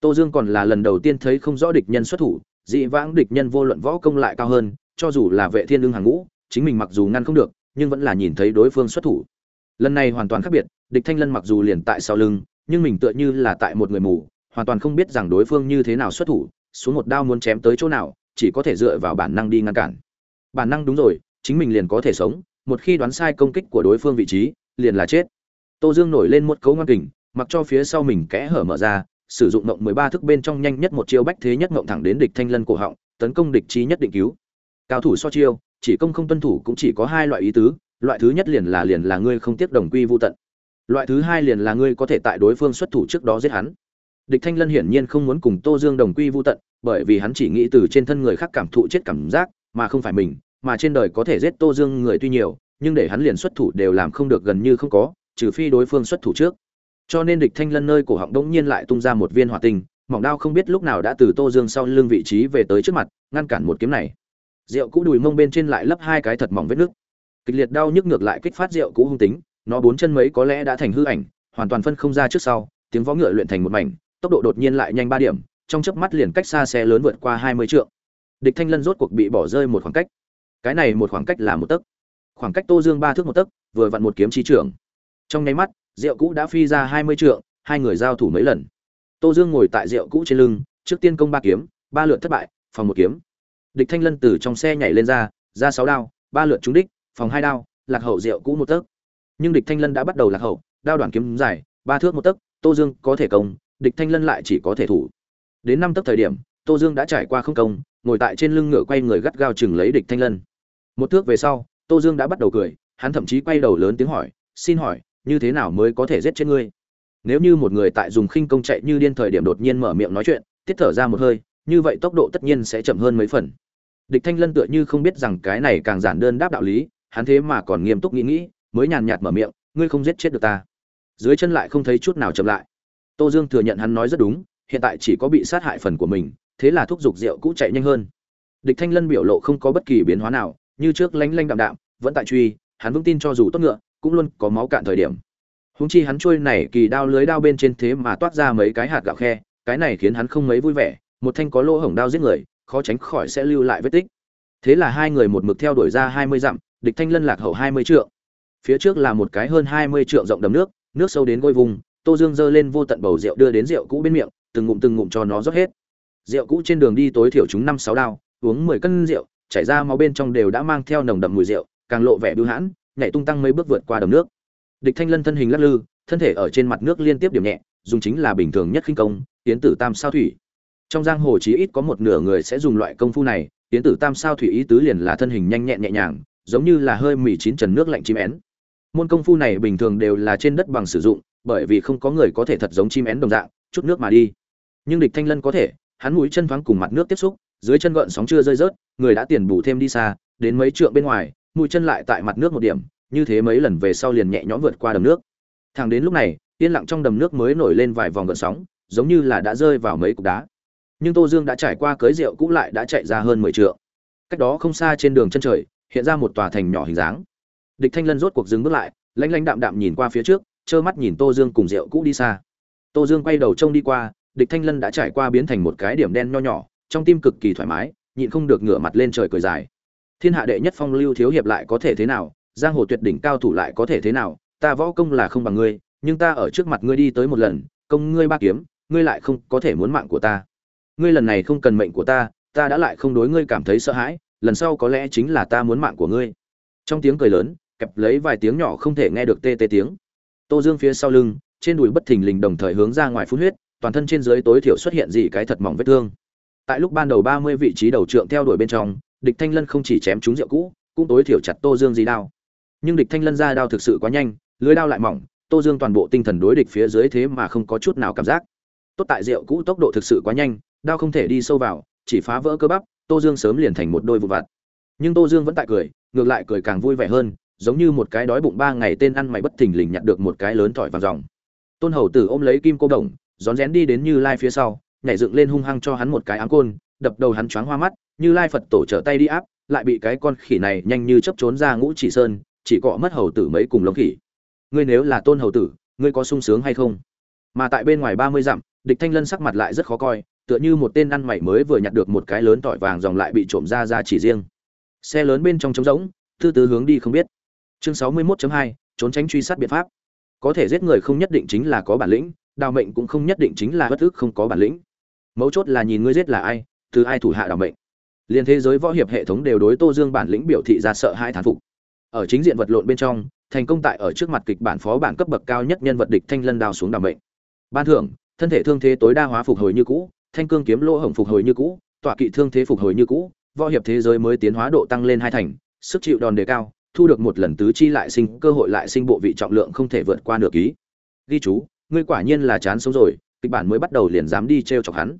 Tô dương còn là lần đầu tiên thấy không rõ địch nhân xuất thủ, dị vãng địch nhân vô luận võ công lại cao hơn cho dù là vệ thiên lương hàng ngũ, chính mình mặc dù ngăn không được, nhưng vẫn là nhìn thấy đối phương xuất thủ. Lần này hoàn toàn khác biệt, địch thanh lân mặc dù liền tại sau lưng, nhưng mình tựa như là tại một người mù, hoàn toàn không biết rằng đối phương như thế nào xuất thủ, xuống một đao muốn chém tới chỗ nào, chỉ có thể dựa vào bản năng đi ngăn cản. Bản năng đúng rồi, chính mình liền có thể sống, một khi đoán sai công kích của đối phương vị trí, liền là chết. Tô dương nổi lên một cấu ngang kình, mặc cho phía sau mình kẽ hở mở ra, sử dụng động mười ba thức bên trong nhanh nhất một chiêu bách thế nhất ngộng thẳng đến địch thanh lân cổ họng, tấn công địch trí nhất định cứu cao thủ so chiêu, chỉ công không tuân thủ cũng chỉ có hai loại ý tứ, loại thứ nhất liền là liền là ngươi không tiếc đồng quy vô tận. Loại thứ hai liền là ngươi có thể tại đối phương xuất thủ trước đó giết hắn. Địch thanh lân hiển nhiên không muốn cùng tô dương đồng quy vô tận, bởi vì hắn chỉ nghĩ từ trên thân người khác cảm thụ chết cảm giác, mà không phải mình, mà trên đời có thể giết tô dương người tuy nhiều, nhưng để hắn liền xuất thủ đều làm không được gần như không có, trừ phi đối phương xuất thủ trước. Cho nên địch thanh lân nơi cổ họng đống nhiên lại tung ra một viên hỏa tinh, mỏng đao không biết lúc nào đã từ tô dương sau lưng vị trí về tới trước mặt, ngăn cản một kiếm này rượu cũ đùi mông bên trên lại lấp hai cái thật mỏng vết nước. Kịch liệt đau nhức ngược lại kích phát rượu cũ hung tính, nó bốn chân mấy có lẽ đã thành hư ảnh, hoàn toàn phân không ra trước sau, tiếng võ ngựa luyện thành một mảnh, tốc độ đột nhiên lại nhanh ba điểm, trong chớp mắt liền cách xa xe lớn vượt qua hai mươi trượng. Địch thanh lân rốt cuộc bị bỏ rơi một khoảng cách. Cái này một khoảng cách là một tấc. Khoảng cách tô dương ba thước một tấc, vừa vặn một kiếm chi trưởng. Trong nháy mắt, rượu cũ đã phi ra hai mươi trượng, hai người giao thủ mấy lần. Tô dương ngồi tại rượu cũ trên lưng, trước tiên công ba kiếm, ba lượt thất bại, phòng một kiếm địch thanh lân từ trong xe nhảy lên ra ra sáu đao, ba lượt trúng đích, phòng hai đao, lạc hậu rượu cũ một tấc. Nhưng địch thanh lân đã bắt đầu lạc hậu, đao đoàn kiếm dài, ba thước một tấc, tô dương có thể công, địch thanh lân lại chỉ có thể thủ. Đến năm tấc thời điểm, tô dương đã trải qua không công, ngồi tại trên lưng ngựa quay người gắt gao chừng lấy địch thanh lân. Một thước về sau, tô dương đã bắt đầu cười, hắn thậm chí quay đầu lớn tiếng hỏi, xin hỏi, như thế nào mới có thể giết chết ngươi? Nếu như một người tại dùng khinh công chạy như điên thời điểm đột nhiên mở miệng nói chuyện, tiết thở ra một hơi như vậy tốc độ tất nhiên sẽ chậm hơn mấy phần. Địch thanh lân tựa như không biết rằng cái này càng giản đơn đáp đạo lý, hắn thế mà còn nghiêm túc nghĩ nghĩ, mới nhàn nhạt mở miệng, ngươi không giết chết được ta. Dưới chân lại không thấy chút nào chậm lại. Tô dương thừa nhận hắn nói rất đúng, hiện tại chỉ có bị sát hại phần của mình, thế là thúc giục rượu cũ chạy nhanh hơn. Địch thanh lân biểu lộ không có bất kỳ biến hóa nào, như trước lánh lanh đạm đạm, vẫn tại truy, hắn vững tin cho dù tốt ngựa, cũng luôn có máu cạn thời điểm. Húng chi hắn trôi này kỳ đao lưới đao bên trên thế mà toát ra mấy cái hạt gạo khe, cái này khiến hắn không mấy vui vẻ một thanh có lỗ hổng đao giết người, khó tránh khỏi sẽ lưu lại vết tích. Thế là hai người một mực theo đuổi ra hai mươi dặm, địch thanh lân lạc hậu hai mươi trượng. Phía trước là một cái hơn hai mươi trượng rộng đầm nước nước sâu đến gôi vùng, tô dương giơ lên vô tận bầu rượu đưa đến rượu cũ bên miệng, từng ngụm từng ngụm cho nó rót hết. Rượu cũ trên đường đi tối thiểu chúng năm sáu đao, uống mười cân rượu, chảy ra máu bên trong đều đã mang theo nồng đậm mùi rượu, càng lộ vẻ bưu hãn, nhảy tung tăng mấy bước vượt qua đầm nước. Địch thanh lân thân hình lắc lư, thân thể ở trên mặt nước liên tiếp điểm nhẹ, dùng chính là bình thường nhất khinh công, tiến tử tam sao thủy trong giang hồ chí ít có một nửa người sẽ dùng loại công phu này tiến tử tam sao thủy ý tứ liền là thân hình nhanh nhẹn nhẹ nhàng, giống như là hơi mì chín trần nước lạnh chim én. Môn công phu này bình thường đều là trên đất bằng sử dụng, bởi vì không có người có thể thật giống chim én đồng dạng, chút nước mà đi. Nhưng địch thanh lân có thể, hắn mũi chân thoáng cùng mặt nước tiếp xúc, dưới chân gợn sóng chưa rơi rớt, người đã tiền bù thêm đi xa, đến mấy trượng bên ngoài, mũi chân lại tại mặt nước một điểm, như thế mấy lần về sau liền nhẹ nhõm vượt qua đầm nước. Thẳng đến lúc này, yên lặng trong đầm nước mới nổi lên vài vòng gợn sóng, giống như là đã rơi vào mấy cục đá nhưng tô dương đã trải qua cưới rượu cũ lại đã chạy ra hơn mười trượng. Cách đó không xa trên đường chân trời, hiện ra một tòa thành nhỏ hình dáng. Địch thanh lân rốt cuộc dừng bước lại, lãnh lãnh đạm đạm nhìn qua phía trước, trơ mắt nhìn tô dương cùng rượu cũ đi xa. Tô dương quay đầu trông đi qua, địch thanh lân đã trải qua biến thành một cái điểm đen nho nhỏ, trong tim cực kỳ thoải mái, nhịn không được ngửa mặt lên trời cười dài. Thiên hạ đệ nhất phong lưu thiếu hiệp lại có thể thế nào, giang hồ tuyệt đỉnh cao thủ lại có thể thế nào, ta võ công là không bằng ngươi, nhưng ta ở trước mặt ngươi đi tới một lần, công ngươi ba kiếm, ngươi lại không có thể muốn mạng của ta ngươi lần này không cần mệnh của ta ta đã lại không đối ngươi cảm thấy sợ hãi, lần sau có lẽ chính là ta muốn mạng của ngươi. Trong tiếng cười lớn, kẹp lấy vài tiếng nhỏ không thể nghe được tê tê tiếng. Tô dương phía sau lưng, trên đùi bất thình lình đồng thời hướng ra ngoài phun huyết, toàn thân trên dưới tối thiểu xuất hiện gì cái thật mỏng vết thương. Tại lúc ban đầu ba mươi vị trí đầu trượng theo đuổi bên trong, địch thanh lân không chỉ chém trúng rượu cũ, cũng tối thiểu chặt tô dương dí đao. Nhưng địch thanh lân ra đao thực sự quá nhanh, lưới đao lại mỏng, tô dương toàn bộ tinh thần đối địch phía dưới thế mà không có chút nào cảm giác. Tốt tại rượu cũ tốc độ thực sự quá nhanh đao không thể đi sâu vào, chỉ phá vỡ cơ bắp, tô dương sớm liền thành một đôi vụ vặt. Nhưng tô dương vẫn tại cười, ngược lại cười càng vui vẻ hơn, giống như một cái đói bụng ba ngày tên ăn mày bất thình lình nhặt được một cái lớn thỏi vàng dòng tôn hầu tử ôm lấy kim cô đồng, rón rén đi đến như lai phía sau, nhảy dựng lên hung hăng cho hắn một cái ám côn, đập đầu hắn choáng hoa mắt, như lai phật tổ trở tay đi áp, lại bị cái con khỉ này nhanh như chấp trốn ra ngũ chỉ sơn, chỉ cọ mất hầu tử mấy cùng lông khỉ. Ngươi nếu là tôn hầu tử, ngươi có sung sướng hay không? Mà tại bên ngoài ba mươi dặm, địch thanh lân sắc mặt lại rất khó coi tựa như một tên ăn mày mới vừa nhặt được một cái lớn tỏi vàng dòng lại bị trộm ra ra chỉ riêng. Xe lớn bên trong trống rỗng tư tứ hướng đi không biết. Chương sáu mươi 61 hai, trốn tránh truy sát biện pháp. Có thể giết người không nhất định chính là có bản lĩnh, đào mệnh cũng không nhất định chính là bất ức không có bản lĩnh. Mấu chốt là nhìn ngươi giết là ai, từ ai thủ hạ đào mệnh. Liên thế giới võ hiệp hệ thống đều đối tô dương bản lĩnh biểu thị ra sợ hai thán phục. Ở chính diện vật lộn bên trong, thành công tại ở trước mặt kịch bản phó bản cấp bậc cao nhất nhân vật địch thanh lân đào xuống đào mệnh. Ban thưởng, thân thể thương thế tối đa hóa phục hồi như cũ thanh cương kiếm lỗ hổng phục hồi như cũ, tọa kỵ thương thế phục hồi như cũ, võ hiệp thế giới mới tiến hóa độ tăng lên hai thành, sức chịu đòn đề cao, thu được một lần tứ chi lại sinh, cơ hội lại sinh bộ vị trọng lượng không thể vượt qua nửa ký. Ghi chú, ngươi quả nhiên là chán sống rồi, kịch bản mới bắt đầu liền dám đi treo chọc hắn.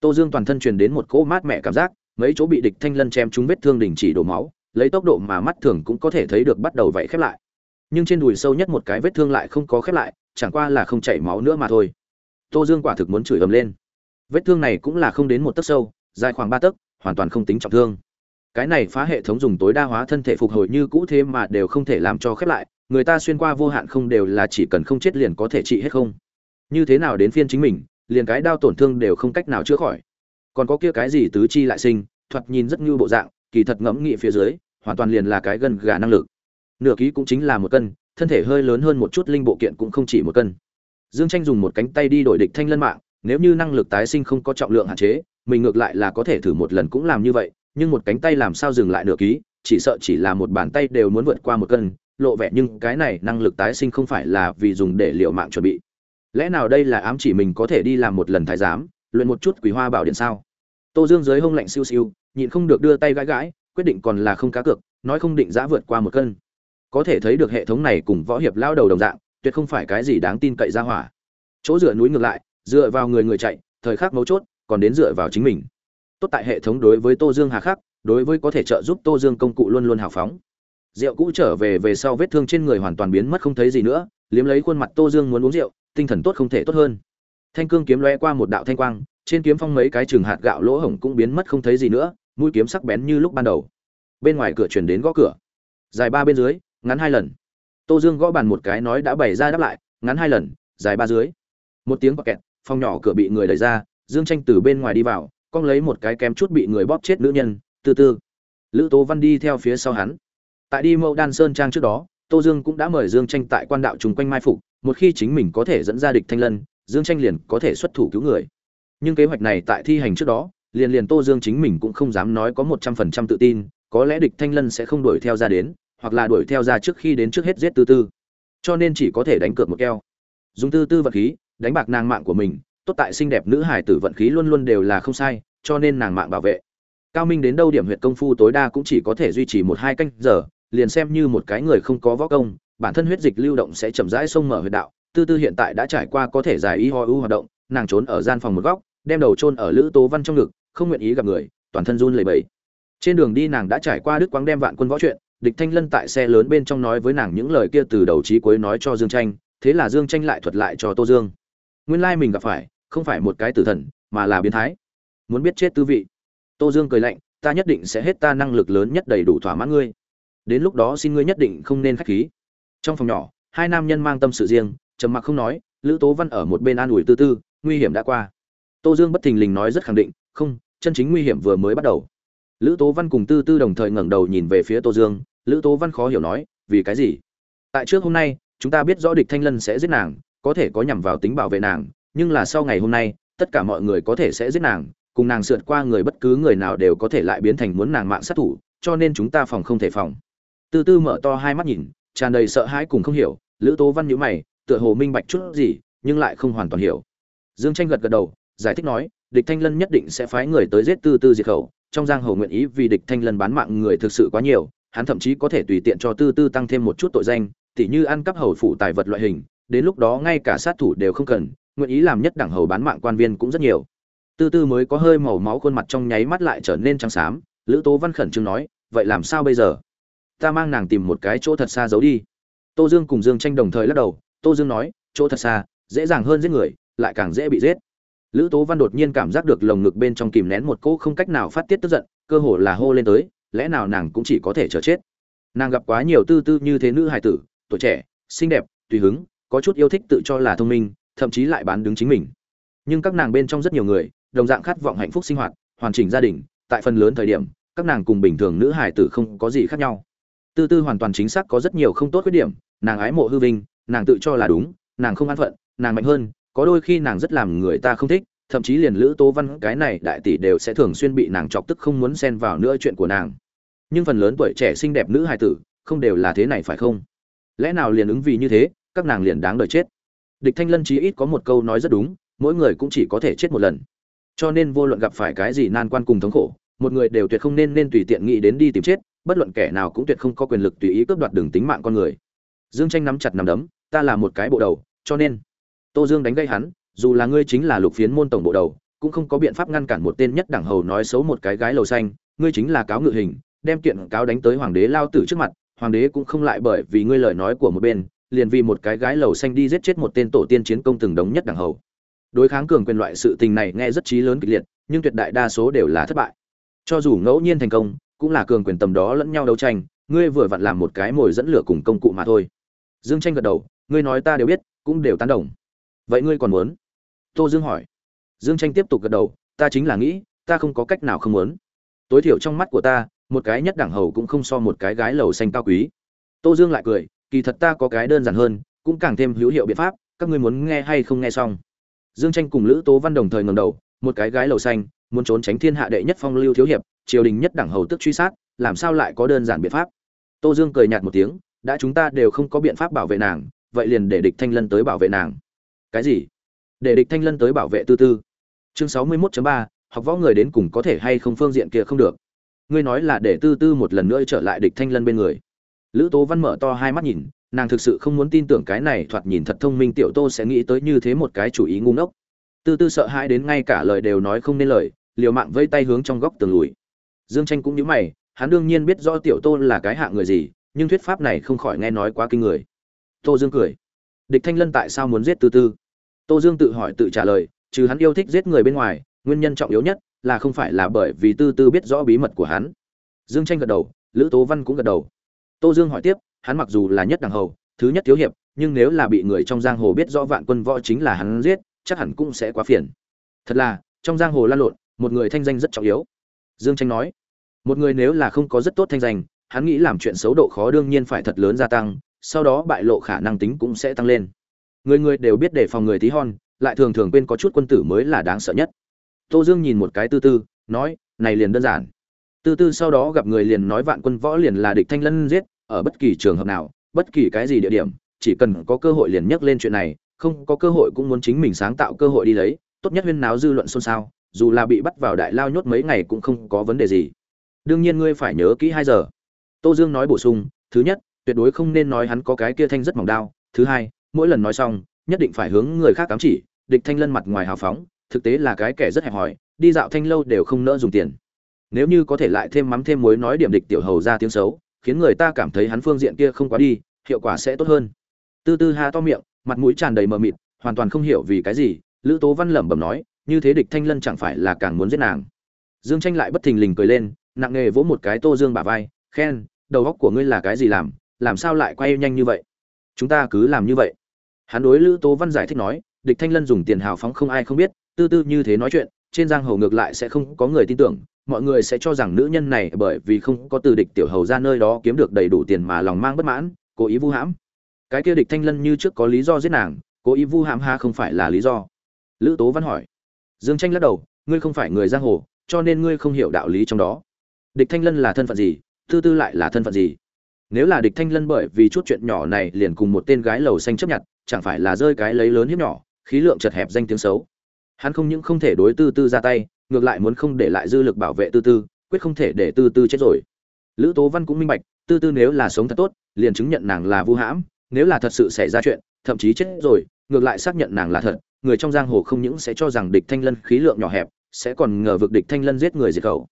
Tô dương toàn thân truyền đến một cỗ mát mẻ cảm giác, mấy chỗ bị địch thanh lân chém trúng vết thương đình chỉ đổ máu, lấy tốc độ mà mắt thường cũng có thể thấy được bắt đầu vậy khép lại. Nhưng trên đùi sâu nhất một cái vết thương lại không có khép lại, chẳng qua là không chảy máu nữa mà thôi. Tô dương quả thực muốn chửi ầm lên vết thương này cũng là không đến một tấc sâu, dài khoảng ba tấc, hoàn toàn không tính trọng thương. Cái này phá hệ thống dùng tối đa hóa thân thể phục hồi như cũ thế mà đều không thể làm cho khép lại, người ta xuyên qua vô hạn không đều là chỉ cần không chết liền có thể trị hết không? Như thế nào đến phiên chính mình, liền cái đau tổn thương đều không cách nào chữa khỏi. Còn có kia cái gì tứ chi lại sinh, thoạt nhìn rất như bộ dạng, kỳ thật ngẫm nghị phía dưới, hoàn toàn liền là cái gần gà năng lực. Nửa ký cũng chính là một cân, thân thể hơi lớn hơn một chút linh bộ kiện cũng không chỉ một cân. Dương tranh dùng một cánh tay đi đổi địch thanh lân mạng nếu như năng lực tái sinh không có trọng lượng hạn chế, mình ngược lại là có thể thử một lần cũng làm như vậy, nhưng một cánh tay làm sao dừng lại nửa ký, chỉ sợ chỉ là một bàn tay đều muốn vượt qua một cân, lộ vẻ nhưng cái này năng lực tái sinh không phải là vì dùng để liệu mạng chuẩn bị. Lẽ nào đây là ám chỉ mình có thể đi làm một lần thái giám, luyện một chút quý hoa bảo điện sao? Tô dương dưới hông lạnh siêu siêu, nhịn không được đưa tay gãi gãi, quyết định còn là không cá cược, nói không định giã vượt qua một cân. Có thể thấy được hệ thống này cùng võ hiệp lao đầu đồng dạng, tuyệt không phải cái gì đáng tin cậy ra hỏa. Chỗ dựa núi ngược lại dựa vào người người chạy, thời khắc mấu chốt, còn đến dựa vào chính mình. Tốt tại hệ thống đối với tô dương hà khắc, đối với có thể trợ giúp tô dương công cụ luôn luôn hào phóng. Rượu cũ trở về về sau vết thương trên người hoàn toàn biến mất không thấy gì nữa, liếm lấy khuôn mặt tô dương muốn uống rượu, tinh thần tốt không thể tốt hơn. Thanh cương kiếm lóe qua một đạo thanh quang, trên kiếm phong mấy cái chừng hạt gạo lỗ hổng cũng biến mất không thấy gì nữa, mũi kiếm sắc bén như lúc ban đầu. Bên ngoài cửa chuyển đến gõ cửa. Dài ba bên dưới, ngắn hai lần. Tô dương gõ bàn một cái nói đã bày ra đáp lại, ngắn hai lần, dài ba dưới. Một tiếng bọc kẹt phòng nhỏ cửa bị người đẩy ra, dương tranh từ bên ngoài đi vào, con lấy một cái kém chút bị người bóp chết nữ nhân từ từ lữ tố văn đi theo phía sau hắn. Tại đi mẫu đan sơn trang trước đó, tô dương cũng đã mời dương tranh tại quan đạo chung quanh mai phục, một khi chính mình có thể dẫn ra địch thanh lân, dương tranh liền có thể xuất thủ cứu người. Nhưng kế hoạch này tại thi hành trước đó, liền liền tô dương chính mình cũng không dám nói có một trăm phần trăm tự tin, có lẽ địch thanh lân sẽ không đuổi theo ra đến, hoặc là đuổi theo ra trước khi đến trước hết giết tư tư. Cho nên chỉ có thể đánh cược một keo. Dùng tư tư vật khí đánh bạc nàng mạng của mình, tốt tại xinh đẹp nữ hải tử vận khí luôn luôn đều là không sai, cho nên nàng mạng bảo vệ. Cao minh đến đâu điểm huyện công phu tối đa cũng chỉ có thể duy trì một hai canh giờ, liền xem như một cái người không có võ công, bản thân huyết dịch lưu động sẽ chậm rãi sông mở huyệt đạo. Tư tư hiện tại đã trải qua có thể giải y ho ưu hoạt động, nàng trốn ở gian phòng một góc, đem đầu chôn ở lữ tố văn trong ngực, không nguyện ý gặp người, toàn thân run lẩy bẩy. Trên đường đi nàng đã trải qua đức quang đem vạn quân võ chuyện, địch thanh lân tại xe lớn bên trong nói với nàng những lời kia từ đầu chí cuối nói cho dương tranh thế là dương tranh lại thuật lại cho tô dương nguyên lai mình gặp phải không phải một cái tử thần, mà là biến thái. Muốn biết chết tư vị. Tô dương cười lạnh, ta nhất định sẽ hết ta năng lực lớn nhất đầy đủ thỏa mãn ngươi. Đến lúc đó xin ngươi nhất định không nên khách khí. Trong phòng nhỏ, hai nam nhân mang tâm sự riêng, trầm mặc không nói, lữ tố văn ở một bên an ủi tư tư, nguy hiểm đã qua. Tô dương bất thình lình nói rất khẳng định, không, chân chính nguy hiểm vừa mới bắt đầu. Lữ tố văn cùng tư tư đồng thời ngẩng đầu nhìn về phía tô dương, lữ tố văn khó hiểu nói, vì cái gì? Tại trước hôm nay, chúng ta biết rõ địch thanh lân sẽ giết nàng có thể có nhằm vào tính bảo vệ nàng, nhưng là sau ngày hôm nay, tất cả mọi người có thể sẽ giết nàng, cùng nàng sượt qua người bất cứ người nào đều có thể lại biến thành muốn nàng mạng sát thủ, cho nên chúng ta phòng không thể phòng. Tư tư mở to hai mắt nhìn, tràn đầy sợ hãi cùng không hiểu, lữ tố văn nhíu mày, tựa hồ minh bạch chút gì, nhưng lại không hoàn toàn hiểu. Dương tranh gật gật đầu, giải thích nói, địch thanh lân nhất định sẽ phái người tới giết tư tư diệt khẩu, trong giang hồ nguyện ý vì địch thanh lân bán mạng người thực sự quá nhiều, hắn thậm chí có thể tùy tiện cho tư tư tăng thêm một chút tội danh, tỉ như ăn cắp hầu phủ tài vật loại hình đến lúc đó ngay cả sát thủ đều không cần, nguyện ý làm nhất đẳng hầu bán mạng quan viên cũng rất nhiều. Tư tư mới có hơi màu máu khuôn mặt trong nháy mắt lại trở nên trắng xám, lữ tố văn khẩn trương nói, vậy làm sao bây giờ? Ta mang nàng tìm một cái chỗ thật xa giấu đi. Tô dương cùng dương tranh đồng thời lắc đầu, tô dương nói, chỗ thật xa, dễ dàng hơn giết người, lại càng dễ bị giết. Lữ tố văn đột nhiên cảm giác được lồng ngực bên trong kìm nén một cỗ không cách nào phát tiết tức giận, cơ hồ là hô lên tới, lẽ nào nàng cũng chỉ có thể chờ chết? Nàng gặp quá nhiều tư tư như thế nữ hài tử, tuổi trẻ, xinh đẹp, tùy hứng có chút yêu thích tự cho là thông minh, thậm chí lại bán đứng chính mình. Nhưng các nàng bên trong rất nhiều người, đồng dạng khát vọng hạnh phúc sinh hoạt, hoàn chỉnh gia đình, tại phần lớn thời điểm, các nàng cùng bình thường nữ hài tử không có gì khác nhau. Tư tư hoàn toàn chính xác có rất nhiều không tốt khuyết điểm, nàng ái mộ hư vinh, nàng tự cho là đúng, nàng không an phận, nàng mạnh hơn, có đôi khi nàng rất làm người ta không thích, thậm chí liền lữ tố văn cái này đại tỷ đều sẽ thường xuyên bị nàng chọc tức không muốn xen vào nữa chuyện của nàng. Nhưng phần lớn tuổi trẻ xinh đẹp nữ hài tử, không đều là thế này phải không? Lẽ nào liền ứng vì như thế? Các nàng liền đáng đời chết. Địch thanh lân chí ít có một câu nói rất đúng, mỗi người cũng chỉ có thể chết một lần. Cho nên vô luận gặp phải cái gì nan quan cùng thống khổ, một người đều tuyệt không nên nên tùy tiện nghĩ đến đi tìm chết, bất luận kẻ nào cũng tuyệt không có quyền lực tùy ý cướp đoạt đường tính mạng con người. Dương tranh nắm chặt nắm đấm, ta là một cái bộ đầu, cho nên tô dương đánh gây hắn, dù là ngươi chính là lục phiến môn tổng bộ đầu, cũng không có biện pháp ngăn cản một tên nhất đẳng hầu nói xấu một cái gái lầu xanh, ngươi chính là cáo ngự hình, đem kiện cáo đánh tới hoàng đế lao tử trước mặt, hoàng đế cũng không lại bởi vì ngươi lời nói của một bên liền vì một cái gái lầu xanh đi giết chết một tên tổ tiên chiến công từng đống nhất đẳng hầu. Đối kháng cường quyền loại sự tình này nghe rất trí lớn kịch liệt, nhưng tuyệt đại đa số đều là thất bại. Cho dù ngẫu nhiên thành công, cũng là cường quyền tầm đó lẫn nhau đấu tranh, ngươi vừa vặn làm một cái mồi dẫn lửa cùng công cụ mà thôi. Dương tranh gật đầu, ngươi nói ta đều biết, cũng đều tán đồng. Vậy ngươi còn muốn? Tô dương hỏi. Dương tranh tiếp tục gật đầu, ta chính là nghĩ, ta không có cách nào không muốn. Tối thiểu trong mắt của ta, một cái nhất đẳng hầu cũng không so một cái gái lầu xanh cao quý. Tô dương lại cười kỳ thật ta có cái đơn giản hơn, cũng càng thêm hữu hiệu biện pháp, các ngươi muốn nghe hay không nghe xong. Dương tranh cùng lữ tố văn đồng thời ngầm đầu, một cái gái lầu xanh, muốn trốn tránh thiên hạ đệ nhất phong lưu thiếu hiệp, triều đình nhất đẳng hầu tức truy sát, làm sao lại có đơn giản biện pháp? Tô dương cười nhạt một tiếng, đã chúng ta đều không có biện pháp bảo vệ nàng, vậy liền để địch thanh lân tới bảo vệ nàng. Cái gì? Để địch thanh lân tới bảo vệ tư tư. Chương sáu mươi 61 ba, học võ người đến cùng có thể hay không phương diện kia không được. Ngươi nói là để tư tư một lần nữa trở lại địch thanh lân bên người lữ tố văn mở to hai mắt nhìn, nàng thực sự không muốn tin tưởng cái này thoạt nhìn thật thông minh tiểu tô sẽ nghĩ tới như thế một cái chủ ý ngu ngốc. Tư tư sợ hãi đến ngay cả lời đều nói không nên lời, liều mạng vây tay hướng trong góc tường lùi. Dương tranh cũng nhíu mày, hắn đương nhiên biết rõ tiểu tô là cái hạng người gì, nhưng thuyết pháp này không khỏi nghe nói quá kinh người. Tô dương cười. Địch thanh lân tại sao muốn giết tư tư? Tô dương tự hỏi tự trả lời, trừ hắn yêu thích giết người bên ngoài, nguyên nhân trọng yếu nhất là không phải là bởi vì tư tư biết rõ bí mật của hắn. Dương tranh gật đầu, lữ tố văn cũng gật đầu tô dương hỏi tiếp, hắn mặc dù là nhất đẳng hầu, thứ nhất thiếu hiệp, nhưng nếu là bị người trong giang hồ biết rõ vạn quân võ chính là hắn giết, chắc hẳn cũng sẽ quá phiền. Thật là, trong giang hồ lan lộn, một người thanh danh rất trọng yếu. Dương tranh nói, một người nếu là không có rất tốt thanh danh, hắn nghĩ làm chuyện xấu độ khó đương nhiên phải thật lớn gia tăng, sau đó bại lộ khả năng tính cũng sẽ tăng lên. Người người đều biết để phòng người tí hon, lại thường thường quên có chút quân tử mới là đáng sợ nhất. Tô dương nhìn một cái tư tư, nói, này liền đơn giản. Từ từ sau đó gặp người liền nói vạn quân võ liền là địch thanh lân giết, ở bất kỳ trường hợp nào, bất kỳ cái gì địa điểm, chỉ cần có cơ hội liền nhắc lên chuyện này, không có cơ hội cũng muốn chính mình sáng tạo cơ hội đi lấy, tốt nhất huyên náo dư luận xôn xao, dù là bị bắt vào đại lao nhốt mấy ngày cũng không có vấn đề gì. Đương nhiên ngươi phải nhớ kỹ hai giờ. Tô dương nói bổ sung, thứ nhất, tuyệt đối không nên nói hắn có cái kia thanh rất mỏng đao. Thứ hai, mỗi lần nói xong, nhất định phải hướng người khác cám chỉ, địch thanh lân mặt ngoài hào phóng, thực tế là cái kẻ rất hẹp hòi, đi dạo thanh lâu đều không nỡ dùng tiền nếu như có thể lại thêm mắm thêm muối nói điểm địch tiểu hầu ra tiếng xấu, khiến người ta cảm thấy hắn phương diện kia không quá đi, hiệu quả sẽ tốt hơn. Tư tư ha to miệng, mặt mũi tràn đầy mờ mịt, hoàn toàn không hiểu vì cái gì, lữ tố văn lẩm bẩm nói, như thế địch thanh lân chẳng phải là càng muốn giết nàng. Dương tranh lại bất thình lình cười lên, nặng nề vỗ một cái tô dương bả vai, khen, đầu óc của ngươi là cái gì làm làm sao lại quay nhanh như vậy? Chúng ta cứ làm như vậy. Hắn đối lữ tố văn giải thích nói, địch thanh lân dùng tiền hào phóng không ai không biết, tư tư như thế nói chuyện trên giang hồ ngược lại sẽ không có người tin tưởng, mọi người sẽ cho rằng nữ nhân này bởi vì không có từ địch tiểu hầu ra nơi đó kiếm được đầy đủ tiền mà lòng mang bất mãn, cố ý vu hãm. Cái kia địch thanh lân như trước có lý do giết nàng, cố ý vu hãm ha không phải là lý do. Lữ tố văn hỏi. Dương tranh lắc đầu, ngươi không phải người giang hồ, cho nên ngươi không hiểu đạo lý trong đó. Địch thanh lân là thân phận gì tư tư lại là thân phận gì? Nếu là địch thanh lân bởi vì chút chuyện nhỏ này liền cùng một tên gái lầu xanh chấp nhận, chẳng phải là rơi cái lấy lớn hiếp nhỏ, khí lượng chật hẹp danh tiếng xấu hắn không những không thể đối tư tư ra tay, ngược lại muốn không để lại dư lực bảo vệ tư tư, quyết không thể để tư tư chết rồi. Lữ tố văn cũng minh bạch, tư tư nếu là sống thật tốt, liền chứng nhận nàng là vu hãm, nếu là thật sự xảy ra chuyện, thậm chí chết rồi, ngược lại xác nhận nàng là thật, người trong giang hồ không những sẽ cho rằng địch thanh lân khí lượng nhỏ hẹp, sẽ còn ngờ vực địch thanh lân giết người diệt khẩu.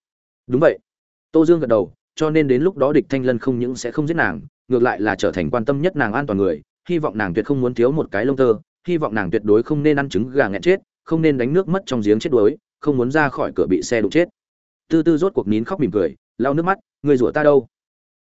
Đúng vậy. Tô dương gật đầu, cho nên đến lúc đó địch thanh lân không những sẽ không giết nàng, ngược lại là trở thành quan tâm nhất nàng an toàn người, hy vọng nàng tuyệt không muốn thiếu một cái lông tơ, hy vọng nàng tuyệt đối không nên ăn trứng gà nghẹn chết không nên đánh nước mất trong giếng chết đuối, không muốn ra khỏi cửa bị xe đụng chết. Tư tư rốt cuộc nín khóc mỉm cười, lau nước mắt người rủa ta đâu?